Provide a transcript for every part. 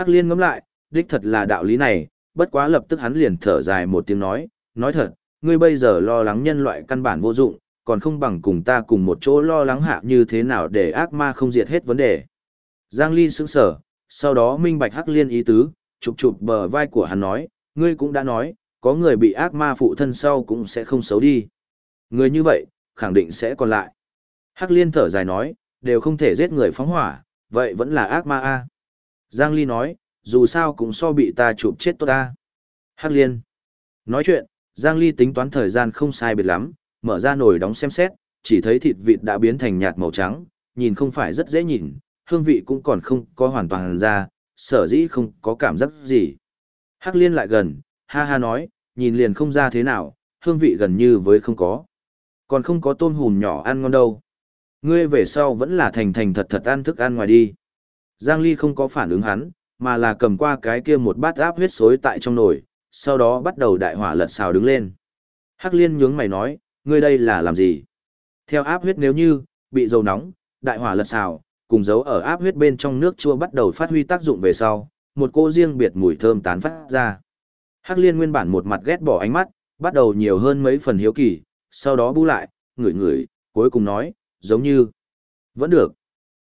Hắc liên ngẫm lại, đích thật là đạo lý này, bất quá lập tức hắn liền thở dài một tiếng nói, nói thật, ngươi bây giờ lo lắng nhân loại căn bản vô dụng, còn không bằng cùng ta cùng một chỗ lo lắng hạ như thế nào để ác ma không diệt hết vấn đề. Giang Ly sững sở, sau đó minh bạch hắc liên ý tứ, chụp chụp bờ vai của hắn nói, ngươi cũng đã nói, có người bị ác ma phụ thân sau cũng sẽ không xấu đi. Người như vậy, khẳng định sẽ còn lại. Hắc liên thở dài nói, đều không thể giết người phóng hỏa, vậy vẫn là ác ma a. Giang Ly nói, dù sao cũng so bị ta chụp chết tốt ta. Hắc liên. Nói chuyện, Giang Ly tính toán thời gian không sai biệt lắm, mở ra nồi đóng xem xét, chỉ thấy thịt vịt đã biến thành nhạt màu trắng, nhìn không phải rất dễ nhìn, hương vị cũng còn không có hoàn toàn ra, sở dĩ không có cảm giác gì. Hắc liên lại gần, ha ha nói, nhìn liền không ra thế nào, hương vị gần như với không có. Còn không có tôm hùm nhỏ ăn ngon đâu. Ngươi về sau vẫn là thành thành thật thật ăn thức ăn ngoài đi. Giang Ly không có phản ứng hắn, mà là cầm qua cái kia một bát áp huyết xối tại trong nồi, sau đó bắt đầu đại hỏa lật xào đứng lên. Hắc liên nhướng mày nói, ngươi đây là làm gì? Theo áp huyết nếu như, bị dầu nóng, đại hỏa lật xào, cùng dấu ở áp huyết bên trong nước chua bắt đầu phát huy tác dụng về sau, một cô riêng biệt mùi thơm tán phát ra. Hắc liên nguyên bản một mặt ghét bỏ ánh mắt, bắt đầu nhiều hơn mấy phần hiếu kỳ, sau đó bu lại, ngửi ngửi, cuối cùng nói, giống như, vẫn được.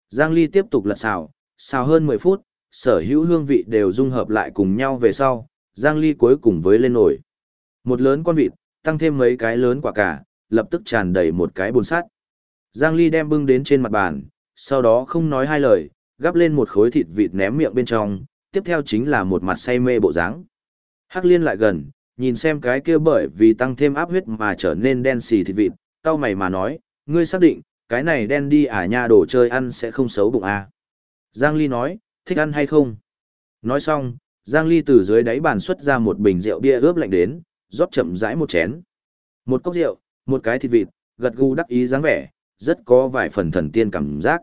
Giang Ly tiếp tục lật xào, xào hơn 10 phút, sở hữu hương vị đều dung hợp lại cùng nhau về sau, Giang Ly cuối cùng với lên nổi. Một lớn con vịt, tăng thêm mấy cái lớn quả cả, lập tức tràn đầy một cái bồn sắt. Giang Ly đem bưng đến trên mặt bàn, sau đó không nói hai lời, gắp lên một khối thịt vịt ném miệng bên trong, tiếp theo chính là một mặt say mê bộ dáng. Hắc Liên lại gần, nhìn xem cái kia bởi vì tăng thêm áp huyết mà trở nên đen xì thịt vịt, tao mày mà nói, ngươi xác định, cái này đen đi à nha đồ chơi ăn sẽ không xấu bụng à. Giang Ly nói, thích ăn hay không? Nói xong, Giang Ly từ dưới đáy bàn xuất ra một bình rượu bia ướp lạnh đến, rót chậm rãi một chén. Một cốc rượu, một cái thịt vịt, gật gù đắc ý dáng vẻ, rất có vài phần thần tiên cảm giác.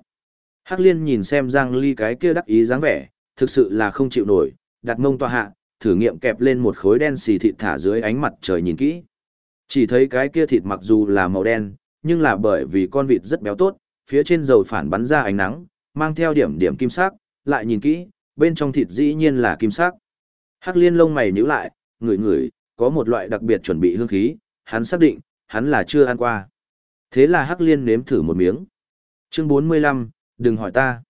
Hắc Liên nhìn xem Giang Ly cái kia đắc ý dáng vẻ, thực sự là không chịu nổi, đặt mông tòa hạ, thử nghiệm kẹp lên một khối đen xì thịt thả dưới ánh mặt trời nhìn kỹ. Chỉ thấy cái kia thịt mặc dù là màu đen, nhưng là bởi vì con vịt rất béo tốt, phía trên dầu phản bắn ra ánh nắng, mang theo điểm điểm kim sắc, lại nhìn kỹ, bên trong thịt dĩ nhiên là kim sắc. Hắc liên lông mày nhíu lại, ngửi ngửi, có một loại đặc biệt chuẩn bị hương khí, hắn xác định, hắn là chưa ăn qua. Thế là Hắc liên nếm thử một miếng. Chương 45, đừng hỏi ta.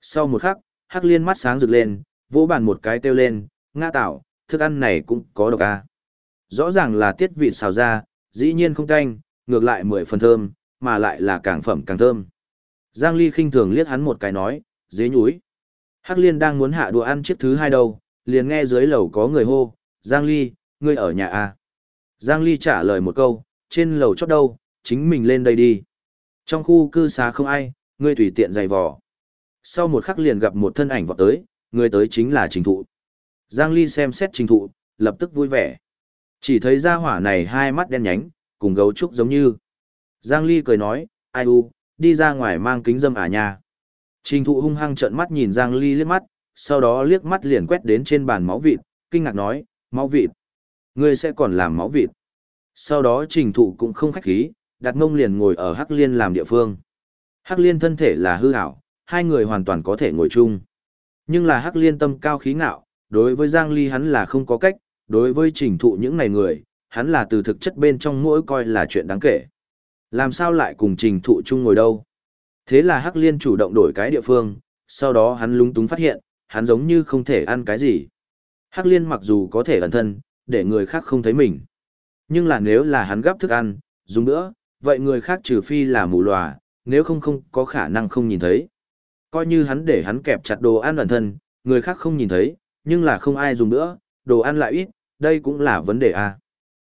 Sau một khắc, Hắc liên mắt sáng rực lên, vỗ bàn một cái kêu lên, ngã tạo, thức ăn này cũng có độc à. Rõ ràng là tiết vị xào ra, dĩ nhiên không canh, ngược lại mười phần thơm, mà lại là càng phẩm càng thơm. Giang Ly khinh thường liếc hắn một cái nói, dế nhúi. Hắc Liên đang muốn hạ đùa ăn chiếc thứ hai đâu, liền nghe dưới lầu có người hô, Giang Ly, ngươi ở nhà à? Giang Ly trả lời một câu, trên lầu chót đâu, chính mình lên đây đi. Trong khu cư xá không ai, ngươi tùy tiện giày vò. Sau một khắc liền gặp một thân ảnh vọt tới, người tới chính là trình thụ. Giang Ly xem xét trình thụ, lập tức vui vẻ. Chỉ thấy ra hỏa này hai mắt đen nhánh, cùng gấu trúc giống như. Giang Ly cười nói, ai u, đi ra ngoài mang kính dâm à nha. Trình thụ hung hăng trợn mắt nhìn Giang Ly liếc mắt, sau đó liếc mắt liền quét đến trên bàn máu vịt, kinh ngạc nói, máu vịt. Ngươi sẽ còn làm máu vịt. Sau đó trình thụ cũng không khách khí, đặt ngông liền ngồi ở Hắc Liên làm địa phương. Hắc Liên thân thể là hư ảo, hai người hoàn toàn có thể ngồi chung. Nhưng là Hắc Liên tâm cao khí ngạo, đối với Giang Ly hắn là không có cách, đối với trình thụ những này người, hắn là từ thực chất bên trong mỗi coi là chuyện đáng kể. Làm sao lại cùng trình thụ chung ngồi đâu? Thế là Hắc Liên chủ động đổi cái địa phương, sau đó hắn lúng túng phát hiện, hắn giống như không thể ăn cái gì. Hắc Liên mặc dù có thể ẩn thân, để người khác không thấy mình. Nhưng là nếu là hắn gấp thức ăn, dùng nữa, vậy người khác trừ phi là mù lòa, nếu không không có khả năng không nhìn thấy. Coi như hắn để hắn kẹp chặt đồ ăn ẩn thân, người khác không nhìn thấy, nhưng là không ai dùng nữa, đồ ăn lại ít, đây cũng là vấn đề a.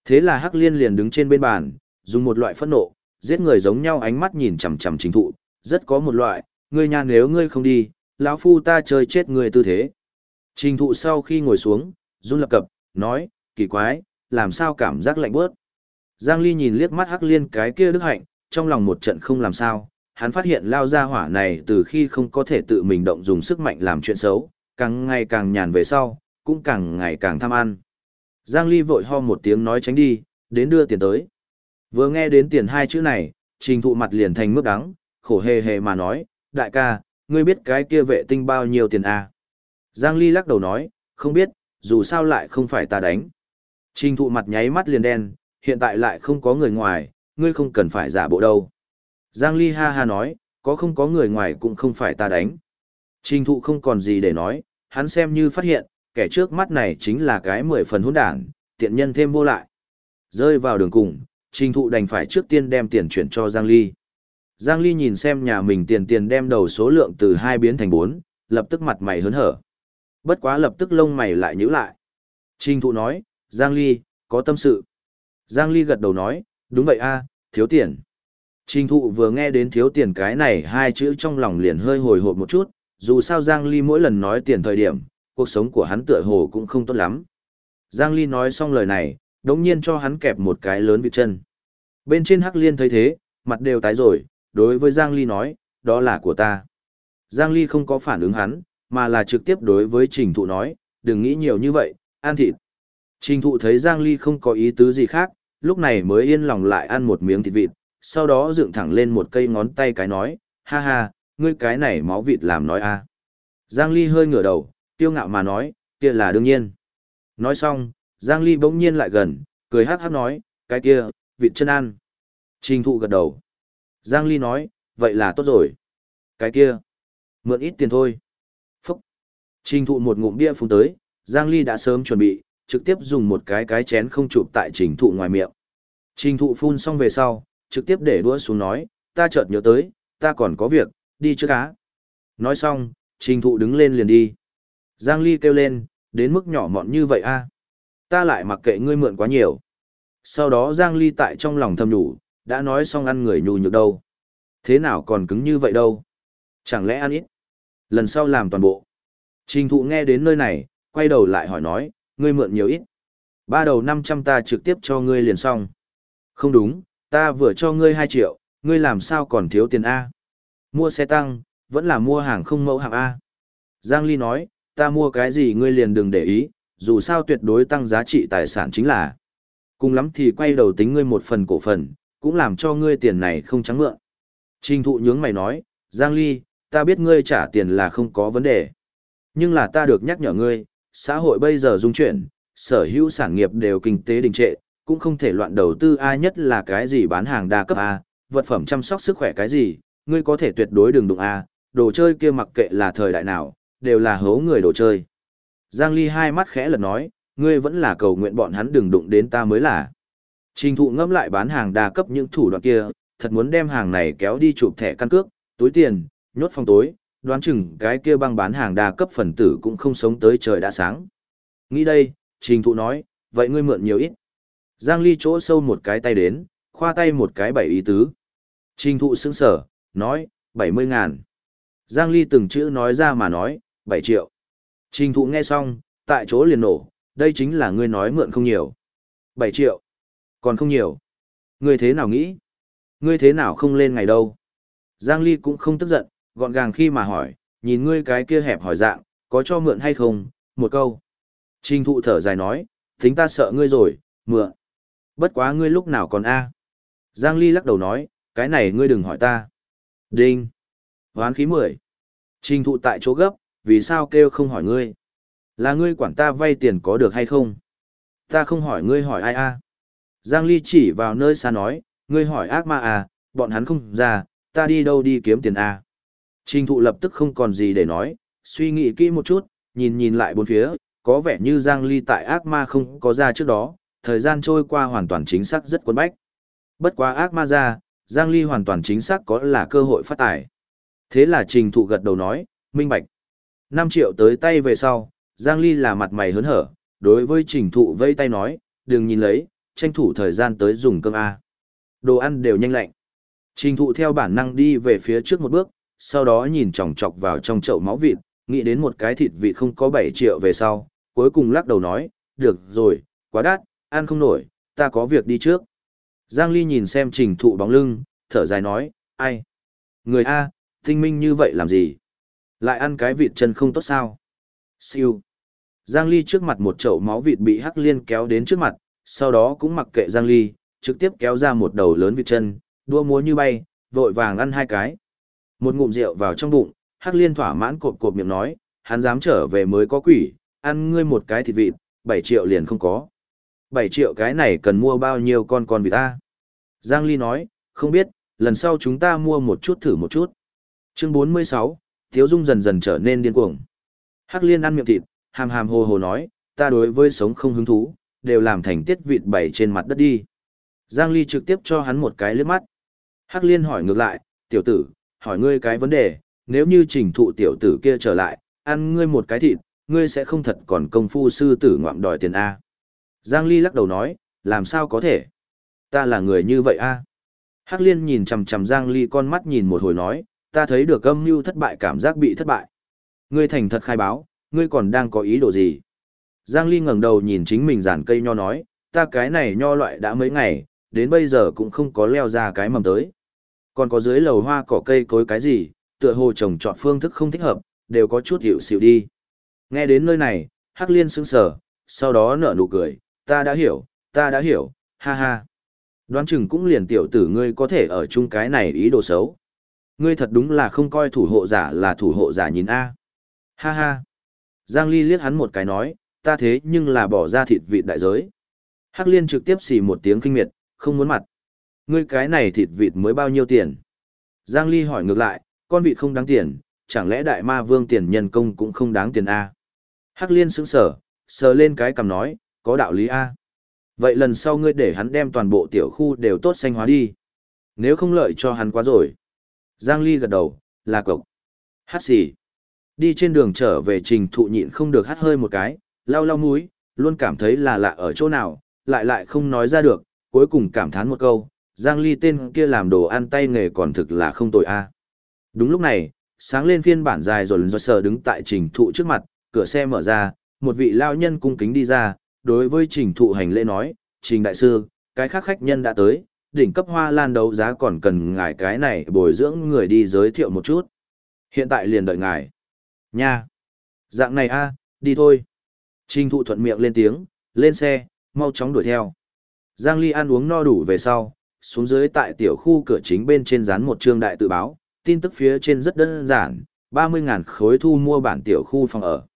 Thế là Hắc Liên liền đứng trên bên bàn, dùng một loại phẫn nộ, giết người giống nhau ánh mắt nhìn chằm chằm chính Thụ, rất có một loại, ngươi nhà nếu ngươi không đi, lão phu ta chơi chết ngươi tư thế. Trình Thụ sau khi ngồi xuống, run lập cập, nói, kỳ quái, làm sao cảm giác lạnh bớt. Giang Ly nhìn liếc mắt Hắc Liên cái kia đức hạnh, trong lòng một trận không làm sao, hắn phát hiện lao ra hỏa này từ khi không có thể tự mình động dùng sức mạnh làm chuyện xấu, càng ngày càng nhàn về sau, cũng càng ngày càng tham ăn. Giang Ly vội ho một tiếng nói tránh đi, đến đưa tiền tới. Vừa nghe đến tiền hai chữ này, trình thụ mặt liền thành mức đắng, khổ hề hề mà nói, đại ca, ngươi biết cái kia vệ tinh bao nhiêu tiền à? Giang Ly lắc đầu nói, không biết, dù sao lại không phải ta đánh. Trình thụ mặt nháy mắt liền đen, hiện tại lại không có người ngoài, ngươi không cần phải giả bộ đâu. Giang Ly ha ha nói, có không có người ngoài cũng không phải ta đánh. Trình thụ không còn gì để nói, hắn xem như phát hiện, kẻ trước mắt này chính là cái mười phần hỗn đảng, tiện nhân thêm vô lại. Rơi vào đường cùng, trình thụ đành phải trước tiên đem tiền chuyển cho Giang Ly. Giang Ly nhìn xem nhà mình tiền tiền đem đầu số lượng từ 2 biến thành 4, lập tức mặt mày hớn hở. Bất quá lập tức lông mày lại nhíu lại. Trình thụ nói, Giang Ly, có tâm sự. Giang Ly gật đầu nói, đúng vậy a, thiếu tiền. Trình thụ vừa nghe đến thiếu tiền cái này hai chữ trong lòng liền hơi hồi hộp một chút, dù sao Giang Ly mỗi lần nói tiền thời điểm, cuộc sống của hắn tựa hồ cũng không tốt lắm. Giang Ly nói xong lời này, đống nhiên cho hắn kẹp một cái lớn vịt chân. Bên trên Hắc Liên thấy thế, mặt đều tái rồi, đối với Giang Ly nói, đó là của ta. Giang Ly không có phản ứng hắn, mà là trực tiếp đối với Trình Thụ nói, đừng nghĩ nhiều như vậy, ăn thịt. Trình Thụ thấy Giang Ly không có ý tứ gì khác, lúc này mới yên lòng lại ăn một miếng thịt vịt, sau đó dựng thẳng lên một cây ngón tay cái nói, ha ha, ngươi cái này máu vịt làm nói a. Giang Ly hơi ngửa đầu, tiêu ngạo mà nói, kia là đương nhiên. Nói xong, Giang Ly bỗng nhiên lại gần, cười hát hát nói, cái kia, vịt chân ăn. Trình thụ gật đầu. Giang Ly nói, vậy là tốt rồi. Cái kia, mượn ít tiền thôi. Phúc. Trình thụ một ngụm bia phun tới, Giang Ly đã sớm chuẩn bị, trực tiếp dùng một cái cái chén không chụp tại trình thụ ngoài miệng. Trình thụ phun xong về sau, trực tiếp để đũa xuống nói, ta chợt nhớ tới, ta còn có việc, đi trước cá. Nói xong, trình thụ đứng lên liền đi. Giang Ly kêu lên, đến mức nhỏ mọn như vậy a Ta lại mặc kệ ngươi mượn quá nhiều. Sau đó Giang Ly tại trong lòng thầm đủ, đã nói xong ăn người nhu nhược đâu. Thế nào còn cứng như vậy đâu? Chẳng lẽ ăn ít? Lần sau làm toàn bộ. Trình thụ nghe đến nơi này, quay đầu lại hỏi nói, ngươi mượn nhiều ít. Ba đầu 500 ta trực tiếp cho ngươi liền xong. Không đúng, ta vừa cho ngươi 2 triệu, ngươi làm sao còn thiếu tiền A. Mua xe tăng, vẫn là mua hàng không mẫu hạng A. Giang Ly nói, ta mua cái gì ngươi liền đừng để ý, dù sao tuyệt đối tăng giá trị tài sản chính là. Cùng lắm thì quay đầu tính ngươi một phần cổ phần, cũng làm cho ngươi tiền này không trắng mượn. Trình thụ nhướng mày nói, Giang Ly, ta biết ngươi trả tiền là không có vấn đề. Nhưng là ta được nhắc nhở ngươi, xã hội bây giờ dung chuyển, sở hữu sản nghiệp đều kinh tế đình trệ, cũng không thể loạn đầu tư ai nhất là cái gì bán hàng đa cấp A, vật phẩm chăm sóc sức khỏe cái gì, ngươi có thể tuyệt đối đừng đụng A, đồ chơi kia mặc kệ là thời đại nào, đều là hố người đồ chơi. Giang Ly hai mắt khẽ lật nói, ngươi vẫn là cầu nguyện bọn hắn đừng đụng đến ta mới là. Trình thụ ngâm lại bán hàng đa cấp những thủ đoạn kia, thật muốn đem hàng này kéo đi chụp thẻ căn cước, túi tiền, nhốt phòng tối, đoán chừng cái kia băng bán hàng đa cấp phần tử cũng không sống tới trời đã sáng. Nghĩ đây, trình thụ nói, vậy ngươi mượn nhiều ít. Giang Ly chỗ sâu một cái tay đến, khoa tay một cái bảy ý tứ. Trình thụ sững sở, nói, 70 ngàn. Giang Ly từng chữ nói ra mà nói, 7 triệu. Trình thụ nghe xong, tại chỗ liền nổ, đây chính là ngươi nói mượn không nhiều. 7 triệu. Còn không nhiều. Ngươi thế nào nghĩ? Ngươi thế nào không lên ngày đâu? Giang Ly cũng không tức giận, gọn gàng khi mà hỏi, nhìn ngươi cái kia hẹp hỏi dạng, có cho mượn hay không? Một câu. Trình thụ thở dài nói, tính ta sợ ngươi rồi, mượn. Bất quá ngươi lúc nào còn a? Giang Ly lắc đầu nói, cái này ngươi đừng hỏi ta. Đinh. Hoán khí 10. Trình thụ tại chỗ gấp, vì sao kêu không hỏi ngươi? Là ngươi quản ta vay tiền có được hay không? Ta không hỏi ngươi hỏi ai a? Giang Ly chỉ vào nơi xa nói, ngươi hỏi ác ma à, bọn hắn không ra, ta đi đâu đi kiếm tiền à. Trình thụ lập tức không còn gì để nói, suy nghĩ kỹ một chút, nhìn nhìn lại bốn phía, có vẻ như Giang Ly tại ác ma không có ra trước đó, thời gian trôi qua hoàn toàn chính xác rất cuốn bách. Bất quá ác ma ra, Giang Ly hoàn toàn chính xác có là cơ hội phát tài. Thế là trình thụ gật đầu nói, minh bạch. 5 triệu tới tay về sau, Giang Ly là mặt mày hớn hở, đối với trình thụ vây tay nói, đừng nhìn lấy, tranh thủ thời gian tới dùng cơm A. Đồ ăn đều nhanh lạnh. Trình thụ theo bản năng đi về phía trước một bước, sau đó nhìn chòng chọc vào trong chậu máu vịt, nghĩ đến một cái thịt vịt không có 7 triệu về sau, cuối cùng lắc đầu nói, được rồi, quá đắt, ăn không nổi, ta có việc đi trước. Giang Ly nhìn xem trình thụ bóng lưng, thở dài nói, ai? Người A, tinh minh như vậy làm gì? Lại ăn cái vịt chân không tốt sao? Siêu. Giang Ly trước mặt một chậu máu vịt bị Hắc Liên kéo đến trước mặt, sau đó cũng mặc kệ Giang Ly, trực tiếp kéo ra một đầu lớn vịt chân, đua múa như bay, vội vàng ăn hai cái. Một ngụm rượu vào trong bụng, Hắc Liên thỏa mãn cộp cộp miệng nói, hắn dám trở về mới có quỷ, ăn ngươi một cái thịt vịt, 7 triệu liền không có. 7 triệu cái này cần mua bao nhiêu con con vịt ta? Giang Ly nói, không biết, lần sau chúng ta mua một chút thử một chút. Chương 46, Thiếu Dung dần dần trở nên điên cuồng. Hắc Liên ăn miệng thịt, hàm hàm hồ hồ nói, ta đối với sống không hứng thú, đều làm thành tiết vịt bày trên mặt đất đi. Giang Ly trực tiếp cho hắn một cái liếc mắt. Hắc Liên hỏi ngược lại, tiểu tử, hỏi ngươi cái vấn đề, nếu như trình thụ tiểu tử kia trở lại, ăn ngươi một cái thịt, ngươi sẽ không thật còn công phu sư tử ngoạm đòi tiền A. Giang Ly lắc đầu nói, làm sao có thể? Ta là người như vậy A. Hắc Liên nhìn chằm chằm Giang Ly con mắt nhìn một hồi nói, ta thấy được âm mưu thất bại cảm giác bị thất bại. Ngươi thành thật khai báo, ngươi còn đang có ý đồ gì? Giang Ly ngẩng đầu nhìn chính mình giàn cây nho nói, ta cái này nho loại đã mấy ngày, đến bây giờ cũng không có leo ra cái mầm tới. Còn có dưới lầu hoa cỏ cây cối cái gì, tựa hồ trồng trọt phương thức không thích hợp, đều có chút hiểu xịu đi. Nghe đến nơi này, Hắc Liên sững sờ, sau đó nở nụ cười, ta đã hiểu, ta đã hiểu, ha ha. Đoán chừng cũng liền tiểu tử ngươi có thể ở chung cái này ý đồ xấu. Ngươi thật đúng là không coi thủ hộ giả là thủ hộ giả nhìn A. Ha ha. Giang Ly liếc hắn một cái nói, ta thế nhưng là bỏ ra thịt vịt đại giới. Hắc Liên trực tiếp xì một tiếng kinh miệt, không muốn mặt. Ngươi cái này thịt vịt mới bao nhiêu tiền? Giang Ly hỏi ngược lại, con vịt không đáng tiền, chẳng lẽ đại ma vương tiền nhân công cũng không đáng tiền A? Hắc Liên sững sở, sờ lên cái cầm nói, có đạo lý A. Vậy lần sau ngươi để hắn đem toàn bộ tiểu khu đều tốt xanh hóa đi. Nếu không lợi cho hắn quá rồi. Giang Ly gật đầu, là cộc. Hát xì. Đi trên đường trở về trình thụ nhịn không được hát hơi một cái, lau lau mũi, luôn cảm thấy là lạ ở chỗ nào, lại lại không nói ra được, cuối cùng cảm thán một câu, Giang Ly tên kia làm đồ ăn tay nghề còn thực là không tồi a. Đúng lúc này, sáng lên phiên bản dài rồi do sờ đứng tại trình thụ trước mặt, cửa xe mở ra, một vị lao nhân cung kính đi ra, đối với trình thụ hành lễ nói, trình đại sư, cái khác khách nhân đã tới, đỉnh cấp hoa lan đấu giá còn cần ngài cái này bồi dưỡng người đi giới thiệu một chút. Hiện tại liền đợi ngài. Nha! Dạng này a, đi thôi. Trình thụ thuận miệng lên tiếng, lên xe, mau chóng đuổi theo. Giang Ly ăn uống no đủ về sau, xuống dưới tại tiểu khu cửa chính bên trên dán một trương đại tự báo, tin tức phía trên rất đơn giản, 30.000 khối thu mua bản tiểu khu phòng ở.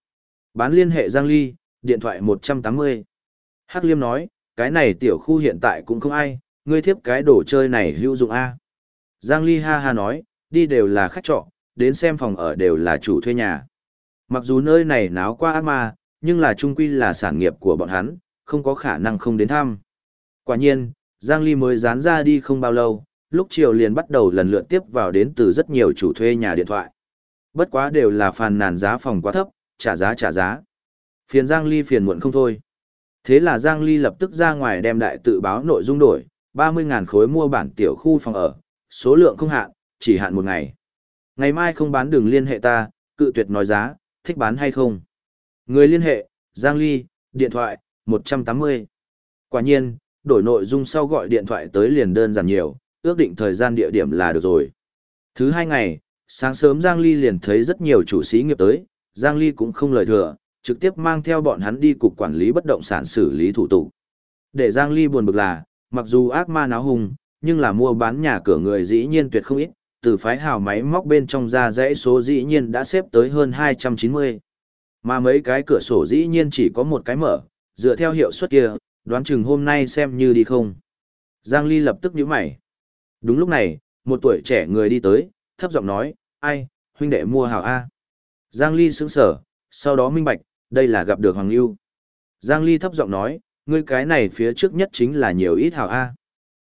Bán liên hệ Giang Ly, điện thoại 180. Hắc Liêm nói, cái này tiểu khu hiện tại cũng không ai, ngươi thiếp cái đồ chơi này hữu dụng A. Giang Ly ha ha nói, đi đều là khách trọ, đến xem phòng ở đều là chủ thuê nhà. Mặc dù nơi này náo qua ác ma, nhưng là trung quy là sản nghiệp của bọn hắn, không có khả năng không đến thăm. Quả nhiên, Giang Ly mới dán ra đi không bao lâu, lúc chiều liền bắt đầu lần lượt tiếp vào đến từ rất nhiều chủ thuê nhà điện thoại. Bất quá đều là phàn nàn giá phòng quá thấp, trả giá trả giá. Phiền Giang Ly phiền muộn không thôi. Thế là Giang Ly lập tức ra ngoài đem đại tự báo nội dung đổi, 30.000 khối mua bản tiểu khu phòng ở, số lượng không hạn, chỉ hạn một ngày. Ngày mai không bán đường liên hệ ta, cự tuyệt nói giá, thích bán hay không. Người liên hệ, Giang Ly, điện thoại, 180. Quả nhiên, đổi nội dung sau gọi điện thoại tới liền đơn giản nhiều, ước định thời gian địa điểm là được rồi. Thứ hai ngày, sáng sớm Giang Ly liền thấy rất nhiều chủ sĩ nghiệp tới, Giang Ly cũng không lời thừa, trực tiếp mang theo bọn hắn đi cục quản lý bất động sản xử lý thủ tục. Để Giang Ly buồn bực là, mặc dù ác ma náo hung, nhưng là mua bán nhà cửa người dĩ nhiên tuyệt không ít, từ phái hào máy móc bên trong ra dãy số dĩ nhiên đã xếp tới hơn 290. Mà mấy cái cửa sổ dĩ nhiên chỉ có một cái mở, dựa theo hiệu suất kia, đoán chừng hôm nay xem như đi không. Giang Ly lập tức nhíu mày. Đúng lúc này, một tuổi trẻ người đi tới, thấp giọng nói, ai, huynh đệ mua hào A. Giang Ly sững sở, sau đó minh bạch, đây là gặp được Hoàng Lưu. Giang Ly thấp giọng nói, ngươi cái này phía trước nhất chính là nhiều ít hào A.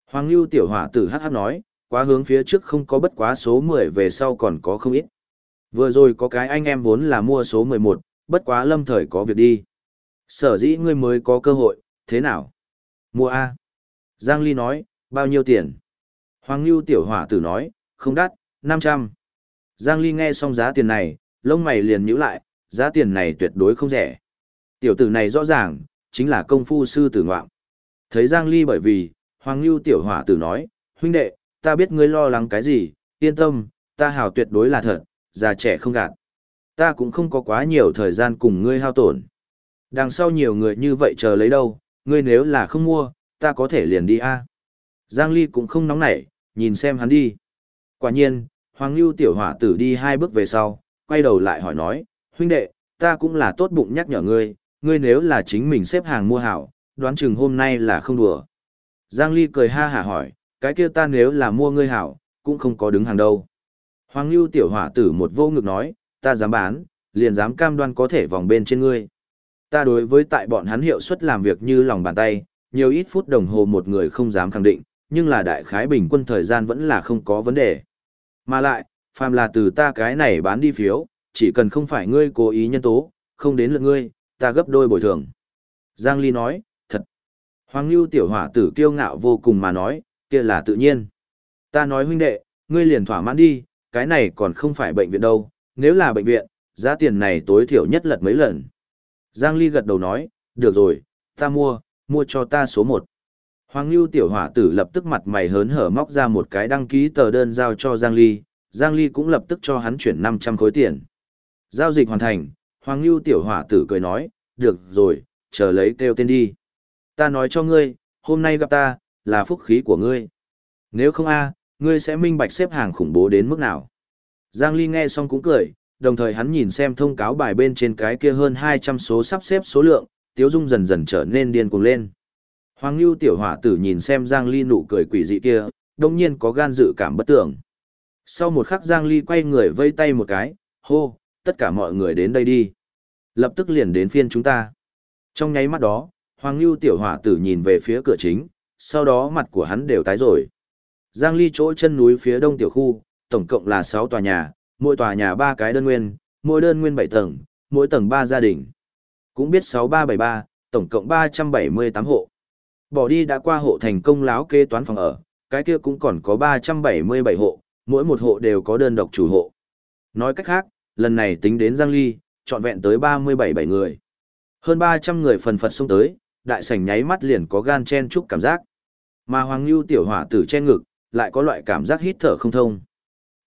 Hoàng Lưu tiểu hỏa tử hát hát nói, quá hướng phía trước không có bất quá số 10 về sau còn có không ít. Vừa rồi có cái anh em vốn là mua số 11, bất quá lâm thời có việc đi. Sở dĩ ngươi mới có cơ hội, thế nào? Mua A. Giang Ly nói, bao nhiêu tiền? Hoàng Lưu tiểu hỏa tử nói, không đắt, 500. Giang Ly nghe xong giá tiền này, lông mày liền nhíu lại, giá tiền này tuyệt đối không rẻ. Tiểu tử này rõ ràng, chính là công phu sư tử ngoạm. Thấy Giang Ly bởi vì, Hoàng Lưu tiểu hỏa tử nói, huynh đệ, ta biết ngươi lo lắng cái gì, yên tâm, ta hào tuyệt đối là thật, già trẻ không gạt. Ta cũng không có quá nhiều thời gian cùng ngươi hao tổn. Đằng sau nhiều người như vậy chờ lấy đâu, ngươi nếu là không mua, ta có thể liền đi a. Giang Ly cũng không nóng nảy, nhìn xem hắn đi. Quả nhiên, Hoàng Lưu tiểu hỏa tử đi hai bước về sau, quay đầu lại hỏi nói, huynh đệ, ta cũng là tốt bụng nhắc nhở ngươi, ngươi nếu là chính mình xếp hàng mua hảo, đoán chừng hôm nay là không đùa. Giang Ly cười ha hả hỏi, cái kia ta nếu là mua ngươi hảo, cũng không có đứng hàng đâu. Hoàng Lưu tiểu hỏa tử một vô ngực nói, ta dám bán, liền dám cam đoan có thể vòng bên trên ngươi. Ta đối với tại bọn hắn hiệu suất làm việc như lòng bàn tay, nhiều ít phút đồng hồ một người không dám khẳng định, nhưng là đại khái bình quân thời gian vẫn là không có vấn đề. Mà lại, phàm là từ ta cái này bán đi phiếu, chỉ cần không phải ngươi cố ý nhân tố, không đến lượt ngươi, ta gấp đôi bồi thường. Giang Ly nói, thật. Hoàng Lưu tiểu hỏa tử kiêu ngạo vô cùng mà nói, kia là tự nhiên. Ta nói huynh đệ, ngươi liền thỏa mãn đi, cái này còn không phải bệnh viện đâu, nếu là bệnh viện, giá tiền này tối thiểu nhất lật mấy lần. Giang Ly gật đầu nói, được rồi, ta mua, mua cho ta số 1. Hoàng Lưu tiểu hỏa tử lập tức mặt mày hớn hở móc ra một cái đăng ký tờ đơn giao cho Giang Ly, Giang Ly cũng lập tức cho hắn chuyển 500 khối tiền. Giao dịch hoàn thành, Hoàng Lưu tiểu hỏa tử cười nói, được rồi, chờ lấy kêu tên đi. Ta nói cho ngươi, hôm nay gặp ta, là phúc khí của ngươi. Nếu không a, ngươi sẽ minh bạch xếp hàng khủng bố đến mức nào. Giang Ly nghe xong cũng cười, đồng thời hắn nhìn xem thông cáo bài bên trên cái kia hơn 200 số sắp xếp số lượng, tiếu dung dần dần trở nên điên cuồng lên. Hoàng Lưu tiểu hỏa tử nhìn xem Giang Ly nụ cười quỷ dị kia, đồng nhiên có gan dự cảm bất tưởng. Sau một khắc Giang Ly quay người vây tay một cái, hô, tất cả mọi người đến đây đi. Lập tức liền đến phiên chúng ta. Trong nháy mắt đó, Hoàng Lưu tiểu hỏa tử nhìn về phía cửa chính, sau đó mặt của hắn đều tái rồi. Giang Ly chỗ chân núi phía đông tiểu khu, tổng cộng là 6 tòa nhà, mỗi tòa nhà 3 cái đơn nguyên, mỗi đơn nguyên 7 tầng, mỗi tầng 3 gia đình. Cũng biết 6373, tổng cộng 378 hộ. Bỏ đi đã qua hộ thành công láo kê toán phòng ở, cái kia cũng còn có 377 hộ, mỗi một hộ đều có đơn độc chủ hộ. Nói cách khác, lần này tính đến Giang Ly, trọn vẹn tới 37 bảy người. Hơn 300 người phần phật xông tới, đại sảnh nháy mắt liền có gan chen chúc cảm giác. Mà Hoàng Nưu tiểu hỏa tử chen ngực, lại có loại cảm giác hít thở không thông.